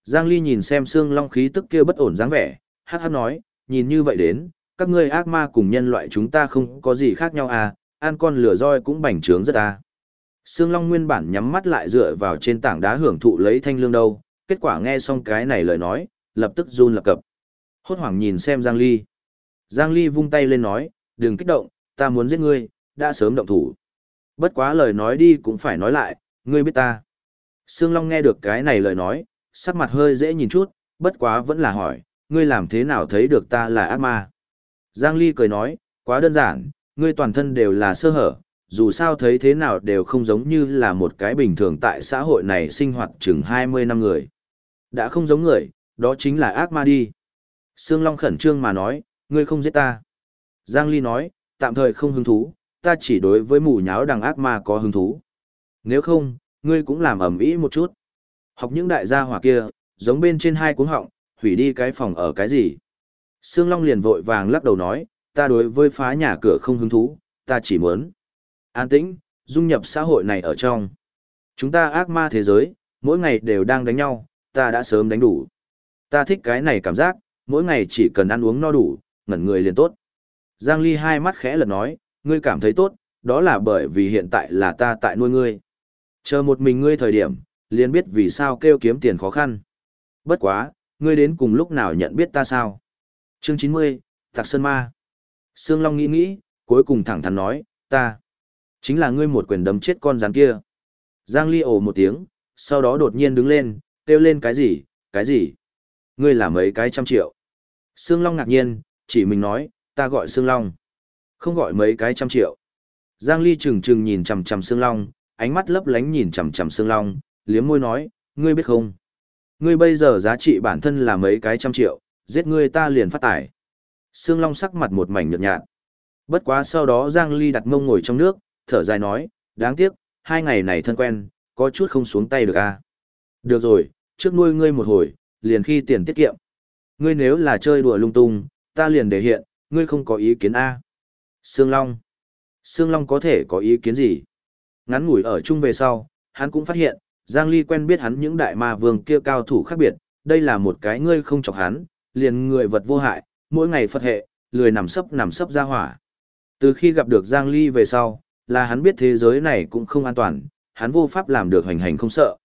Giang Ly nhìn xem Sương Long khí tức kia bất ổn dáng vẻ, hát hát nói, nhìn như vậy đến, các ngươi ác ma cùng nhân loại chúng ta không có gì khác nhau à, ăn con lửa roi cũng bành trướng rất à. Sương Long nguyên bản nhắm mắt lại dựa vào trên tảng đá hưởng thụ lấy thanh lương đâu, kết quả nghe xong cái này lời nói, lập tức run lập cập. Hốt hoảng nhìn xem Giang Ly. Giang Ly vung tay lên nói, đừng kích động, ta muốn giết ngươi, đã sớm động thủ. Bất quá lời nói đi cũng phải nói lại, ngươi biết ta. Sương Long nghe được cái này lời nói, sắc mặt hơi dễ nhìn chút, bất quá vẫn là hỏi, ngươi làm thế nào thấy được ta là ác ma. Giang Ly cười nói, quá đơn giản, ngươi toàn thân đều là sơ hở, dù sao thấy thế nào đều không giống như là một cái bình thường tại xã hội này sinh hoạt chừng 20 năm người. Đã không giống người, đó chính là ác ma đi. Sương Long khẩn trương mà nói, ngươi không giết ta. Giang Ly nói, tạm thời không hứng thú, ta chỉ đối với mù nháo đằng ác ma có hứng thú. Nếu không, ngươi cũng làm ẩm ý một chút. Học những đại gia hỏa kia, giống bên trên hai cuốn họng, hủy đi cái phòng ở cái gì. Sương Long liền vội vàng lắc đầu nói, ta đối với phá nhà cửa không hứng thú, ta chỉ muốn an tĩnh, dung nhập xã hội này ở trong. Chúng ta ác ma thế giới, mỗi ngày đều đang đánh nhau, ta đã sớm đánh đủ. Ta thích cái này cảm giác, mỗi ngày chỉ cần ăn uống no đủ, ngẩn người liền tốt. Giang Ly hai mắt khẽ lật nói, ngươi cảm thấy tốt, đó là bởi vì hiện tại là ta tại nuôi ngươi. Chờ một mình ngươi thời điểm, liền biết vì sao kêu kiếm tiền khó khăn. Bất quá, ngươi đến cùng lúc nào nhận biết ta sao? Chương 90, Tạc Sơn Ma. Sương Long nghĩ nghĩ, cuối cùng thẳng thắn nói, ta. Chính là ngươi một quyền đấm chết con rắn kia. Giang Ly ồ một tiếng, sau đó đột nhiên đứng lên, kêu lên cái gì, cái gì? Ngươi là mấy cái trăm triệu. Sương Long ngạc nhiên, chỉ mình nói, ta gọi Sương Long. Không gọi mấy cái trăm triệu. Giang Ly trừng trừng nhìn chằm chằm Sương Long, ánh mắt lấp lánh nhìn chằm chằm Sương Long, liếm môi nói, ngươi biết không? Ngươi bây giờ giá trị bản thân là mấy cái trăm triệu, giết ngươi ta liền phát tải. Sương Long sắc mặt một mảnh nhợt nhạt. Bất quá sau đó Giang Ly đặt mông ngồi trong nước, thở dài nói, đáng tiếc, hai ngày này thân quen, có chút không xuống tay được a. Được rồi, trước nuôi ngươi một hồi, liền khi tiền tiết kiệm. Ngươi nếu là chơi đùa lung tung, ta liền để hiện, ngươi không có ý kiến a. Sương Long. Sương Long có thể có ý kiến gì? Ngắn ngủi ở chung về sau, hắn cũng phát hiện, Giang Ly quen biết hắn những đại ma vương kia cao thủ khác biệt, đây là một cái ngươi không chọc hắn, liền người vật vô hại, mỗi ngày phật hệ, lười nằm sấp nằm sấp ra hỏa. Từ khi gặp được Giang Ly về sau, là hắn biết thế giới này cũng không an toàn, hắn vô pháp làm được hành hành không sợ.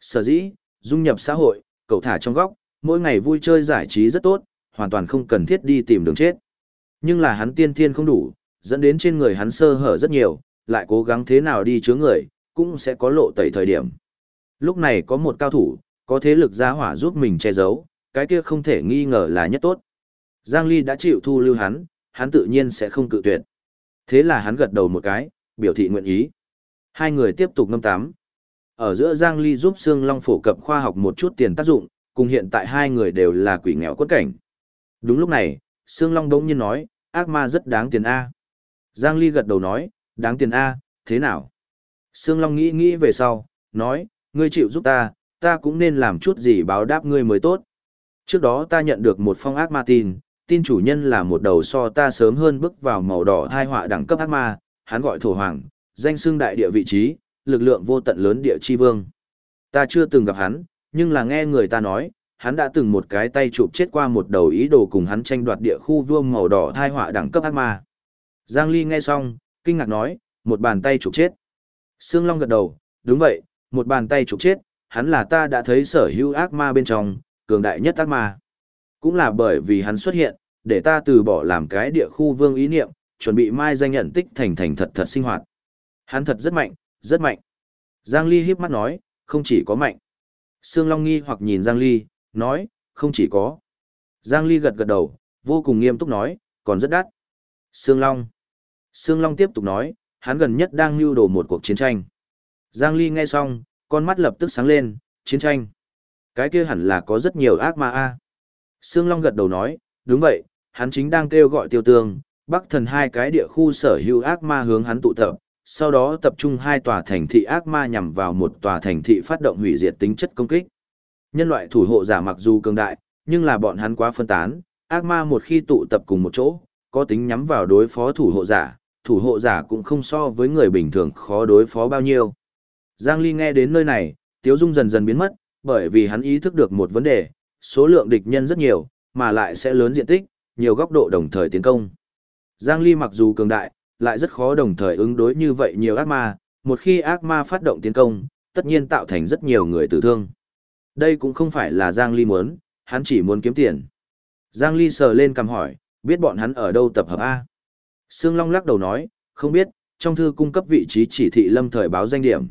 Sở dĩ, dung nhập xã hội, cậu thả trong góc, mỗi ngày vui chơi giải trí rất tốt, hoàn toàn không cần thiết đi tìm đường chết. Nhưng là hắn tiên thiên không đủ, dẫn đến trên người hắn sơ hở rất nhiều, lại cố gắng thế nào đi chứa người, cũng sẽ có lộ tẩy thời điểm. Lúc này có một cao thủ, có thế lực gia hỏa giúp mình che giấu, cái kia không thể nghi ngờ là nhất tốt. Giang Ly đã chịu thu lưu hắn, hắn tự nhiên sẽ không cự tuyệt. Thế là hắn gật đầu một cái, biểu thị nguyện ý. Hai người tiếp tục ngâm tắm. Ở giữa Giang Ly giúp Sương Long phổ cập khoa học một chút tiền tác dụng, cùng hiện tại hai người đều là quỷ nghèo quất cảnh. Đúng lúc này, Sương Long đống nhiên nói, ác ma rất đáng tiền A. Giang Ly gật đầu nói, đáng tiền A, thế nào? Sương Long nghĩ nghĩ về sau, nói, ngươi chịu giúp ta, ta cũng nên làm chút gì báo đáp ngươi mới tốt. Trước đó ta nhận được một phong ác ma tin, tin chủ nhân là một đầu so ta sớm hơn bước vào màu đỏ thai họa đẳng cấp ác ma, hắn gọi thổ hoàng, danh xương đại địa vị trí, lực lượng vô tận lớn địa chi vương. Ta chưa từng gặp hắn, nhưng là nghe người ta nói, hắn đã từng một cái tay chụp chết qua một đầu ý đồ cùng hắn tranh đoạt địa khu vương màu đỏ thai họa đẳng cấp ác ma. Giang Ly nghe xong, kinh ngạc nói, một bàn tay chụp chết. Sương Long gật đầu, đúng vậy, một bàn tay chụp chết, hắn là ta đã thấy sở hữu ác ma bên trong, cường đại nhất ác ma. Cũng là bởi vì hắn xuất hiện, để ta từ bỏ làm cái địa khu vương ý niệm, chuẩn bị mai danh nhận tích thành thành thật thật sinh hoạt. Hắn thật rất mạnh, rất mạnh. Giang Ly híp mắt nói, không chỉ có mạnh. Sương Long nghi hoặc nhìn Giang Ly, nói, không chỉ có. Giang Ly gật gật đầu, vô cùng nghiêm túc nói, còn rất đắt. Sương Long. Sương Long tiếp tục nói, hắn gần nhất đang lưu đồ một cuộc chiến tranh. Giang Ly nghe xong, con mắt lập tức sáng lên, chiến tranh. Cái kia hẳn là có rất nhiều ác ma a. Sương Long gật đầu nói, đúng vậy, hắn chính đang kêu gọi tiêu tương, bắc thần hai cái địa khu sở hữu ác ma hướng hắn tụ tập, sau đó tập trung hai tòa thành thị ác ma nhằm vào một tòa thành thị phát động hủy diệt tính chất công kích. Nhân loại thủ hộ giả mặc dù cường đại, nhưng là bọn hắn quá phân tán, ác ma một khi tụ tập cùng một chỗ, có tính nhắm vào đối phó thủ hộ giả, thủ hộ giả cũng không so với người bình thường khó đối phó bao nhiêu. Giang Ly nghe đến nơi này, Tiếu Dung dần dần biến mất, bởi vì hắn ý thức được một vấn đề, số lượng địch nhân rất nhiều, mà lại sẽ lớn diện tích, nhiều góc độ đồng thời tiến công. Giang Ly mặc dù cường đại, lại rất khó đồng thời ứng đối như vậy nhiều ác ma, một khi ác ma phát động tiến công, tất nhiên tạo thành rất nhiều người tử thương. Đây cũng không phải là Giang Ly muốn, hắn chỉ muốn kiếm tiền. Giang Ly sờ lên cầm hỏi, biết bọn hắn ở đâu tập hợp A. Sương Long lắc đầu nói, không biết, trong thư cung cấp vị trí chỉ thị lâm thời báo danh điểm.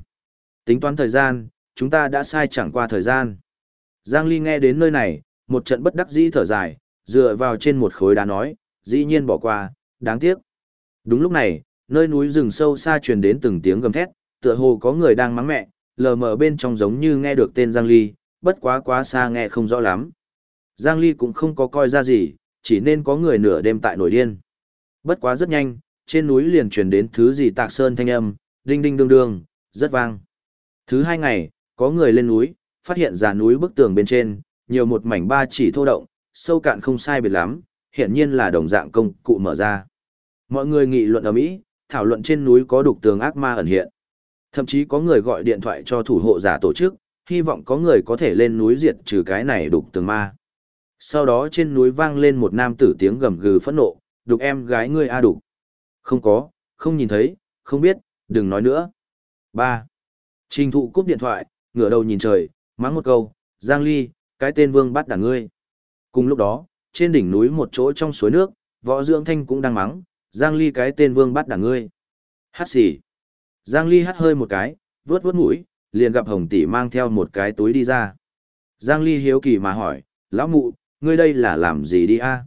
Tính toán thời gian, chúng ta đã sai chẳng qua thời gian. Giang Ly nghe đến nơi này, một trận bất đắc dĩ thở dài, dựa vào trên một khối đá nói, dĩ nhiên bỏ qua, đáng tiếc. Đúng lúc này, nơi núi rừng sâu xa truyền đến từng tiếng gầm thét, tựa hồ có người đang mắng mẹ, lờ mờ bên trong giống như nghe được tên Giang Ly, bất quá quá xa nghe không rõ lắm. Giang Ly cũng không có coi ra gì, chỉ nên có người nửa đêm tại nổi điên. Bất quá rất nhanh, trên núi liền truyền đến thứ gì tạc sơn thanh âm, đinh đinh đương đương, rất vang. Thứ hai ngày, có người lên núi, phát hiện ra núi bức tường bên trên, nhiều một mảnh ba chỉ thô động, sâu cạn không sai biệt lắm, hiện nhiên là đồng dạng công cụ mở ra. Mọi người nghị luận ở Mỹ, thảo luận trên núi có đục tường ác ma ẩn hiện. Thậm chí có người gọi điện thoại cho thủ hộ giả tổ chức, hy vọng có người có thể lên núi diệt trừ cái này đục tường ma. Sau đó trên núi vang lên một nam tử tiếng gầm gừ phẫn nộ, đục em gái ngươi a đục. Không có, không nhìn thấy, không biết, đừng nói nữa. 3. Trình thụ cúp điện thoại, ngửa đầu nhìn trời, mắng một câu, Giang Ly, cái tên vương bắt đảng ngươi. Cùng lúc đó, trên đỉnh núi một chỗ trong suối nước, võ dưỡng thanh cũng đang mắng, Giang Ly cái tên vương bắt đảng ngươi. Hát xỉ. Giang Ly hát hơi một cái, vướt vướt mũi, liền gặp Hồng Tỷ mang theo một cái túi đi ra. Giang Ly hiếu kỳ mà hỏi, lão mụ, ngươi đây là làm gì đi a?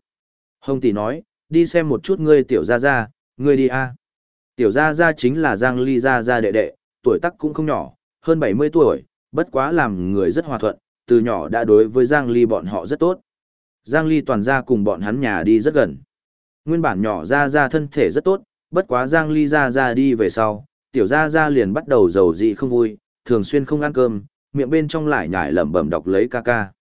Hồng Tỷ nói, đi xem một chút ngươi tiểu gia gia, ngươi đi a. Tiểu gia gia chính là Giang Ly gia gia đệ đệ, tuổi tác cũng không nhỏ, hơn 70 tuổi, bất quá làm người rất hòa thuận, từ nhỏ đã đối với Giang Ly bọn họ rất tốt. Giang Ly toàn ra cùng bọn hắn nhà đi rất gần. Nguyên bản nhỏ ra ra thân thể rất tốt, bất quá Giang Ly ra ra đi về sau, tiểu ra ra liền bắt đầu giàu dị không vui, thường xuyên không ăn cơm, miệng bên trong lại nhải lẩm bẩm đọc lấy ca ca.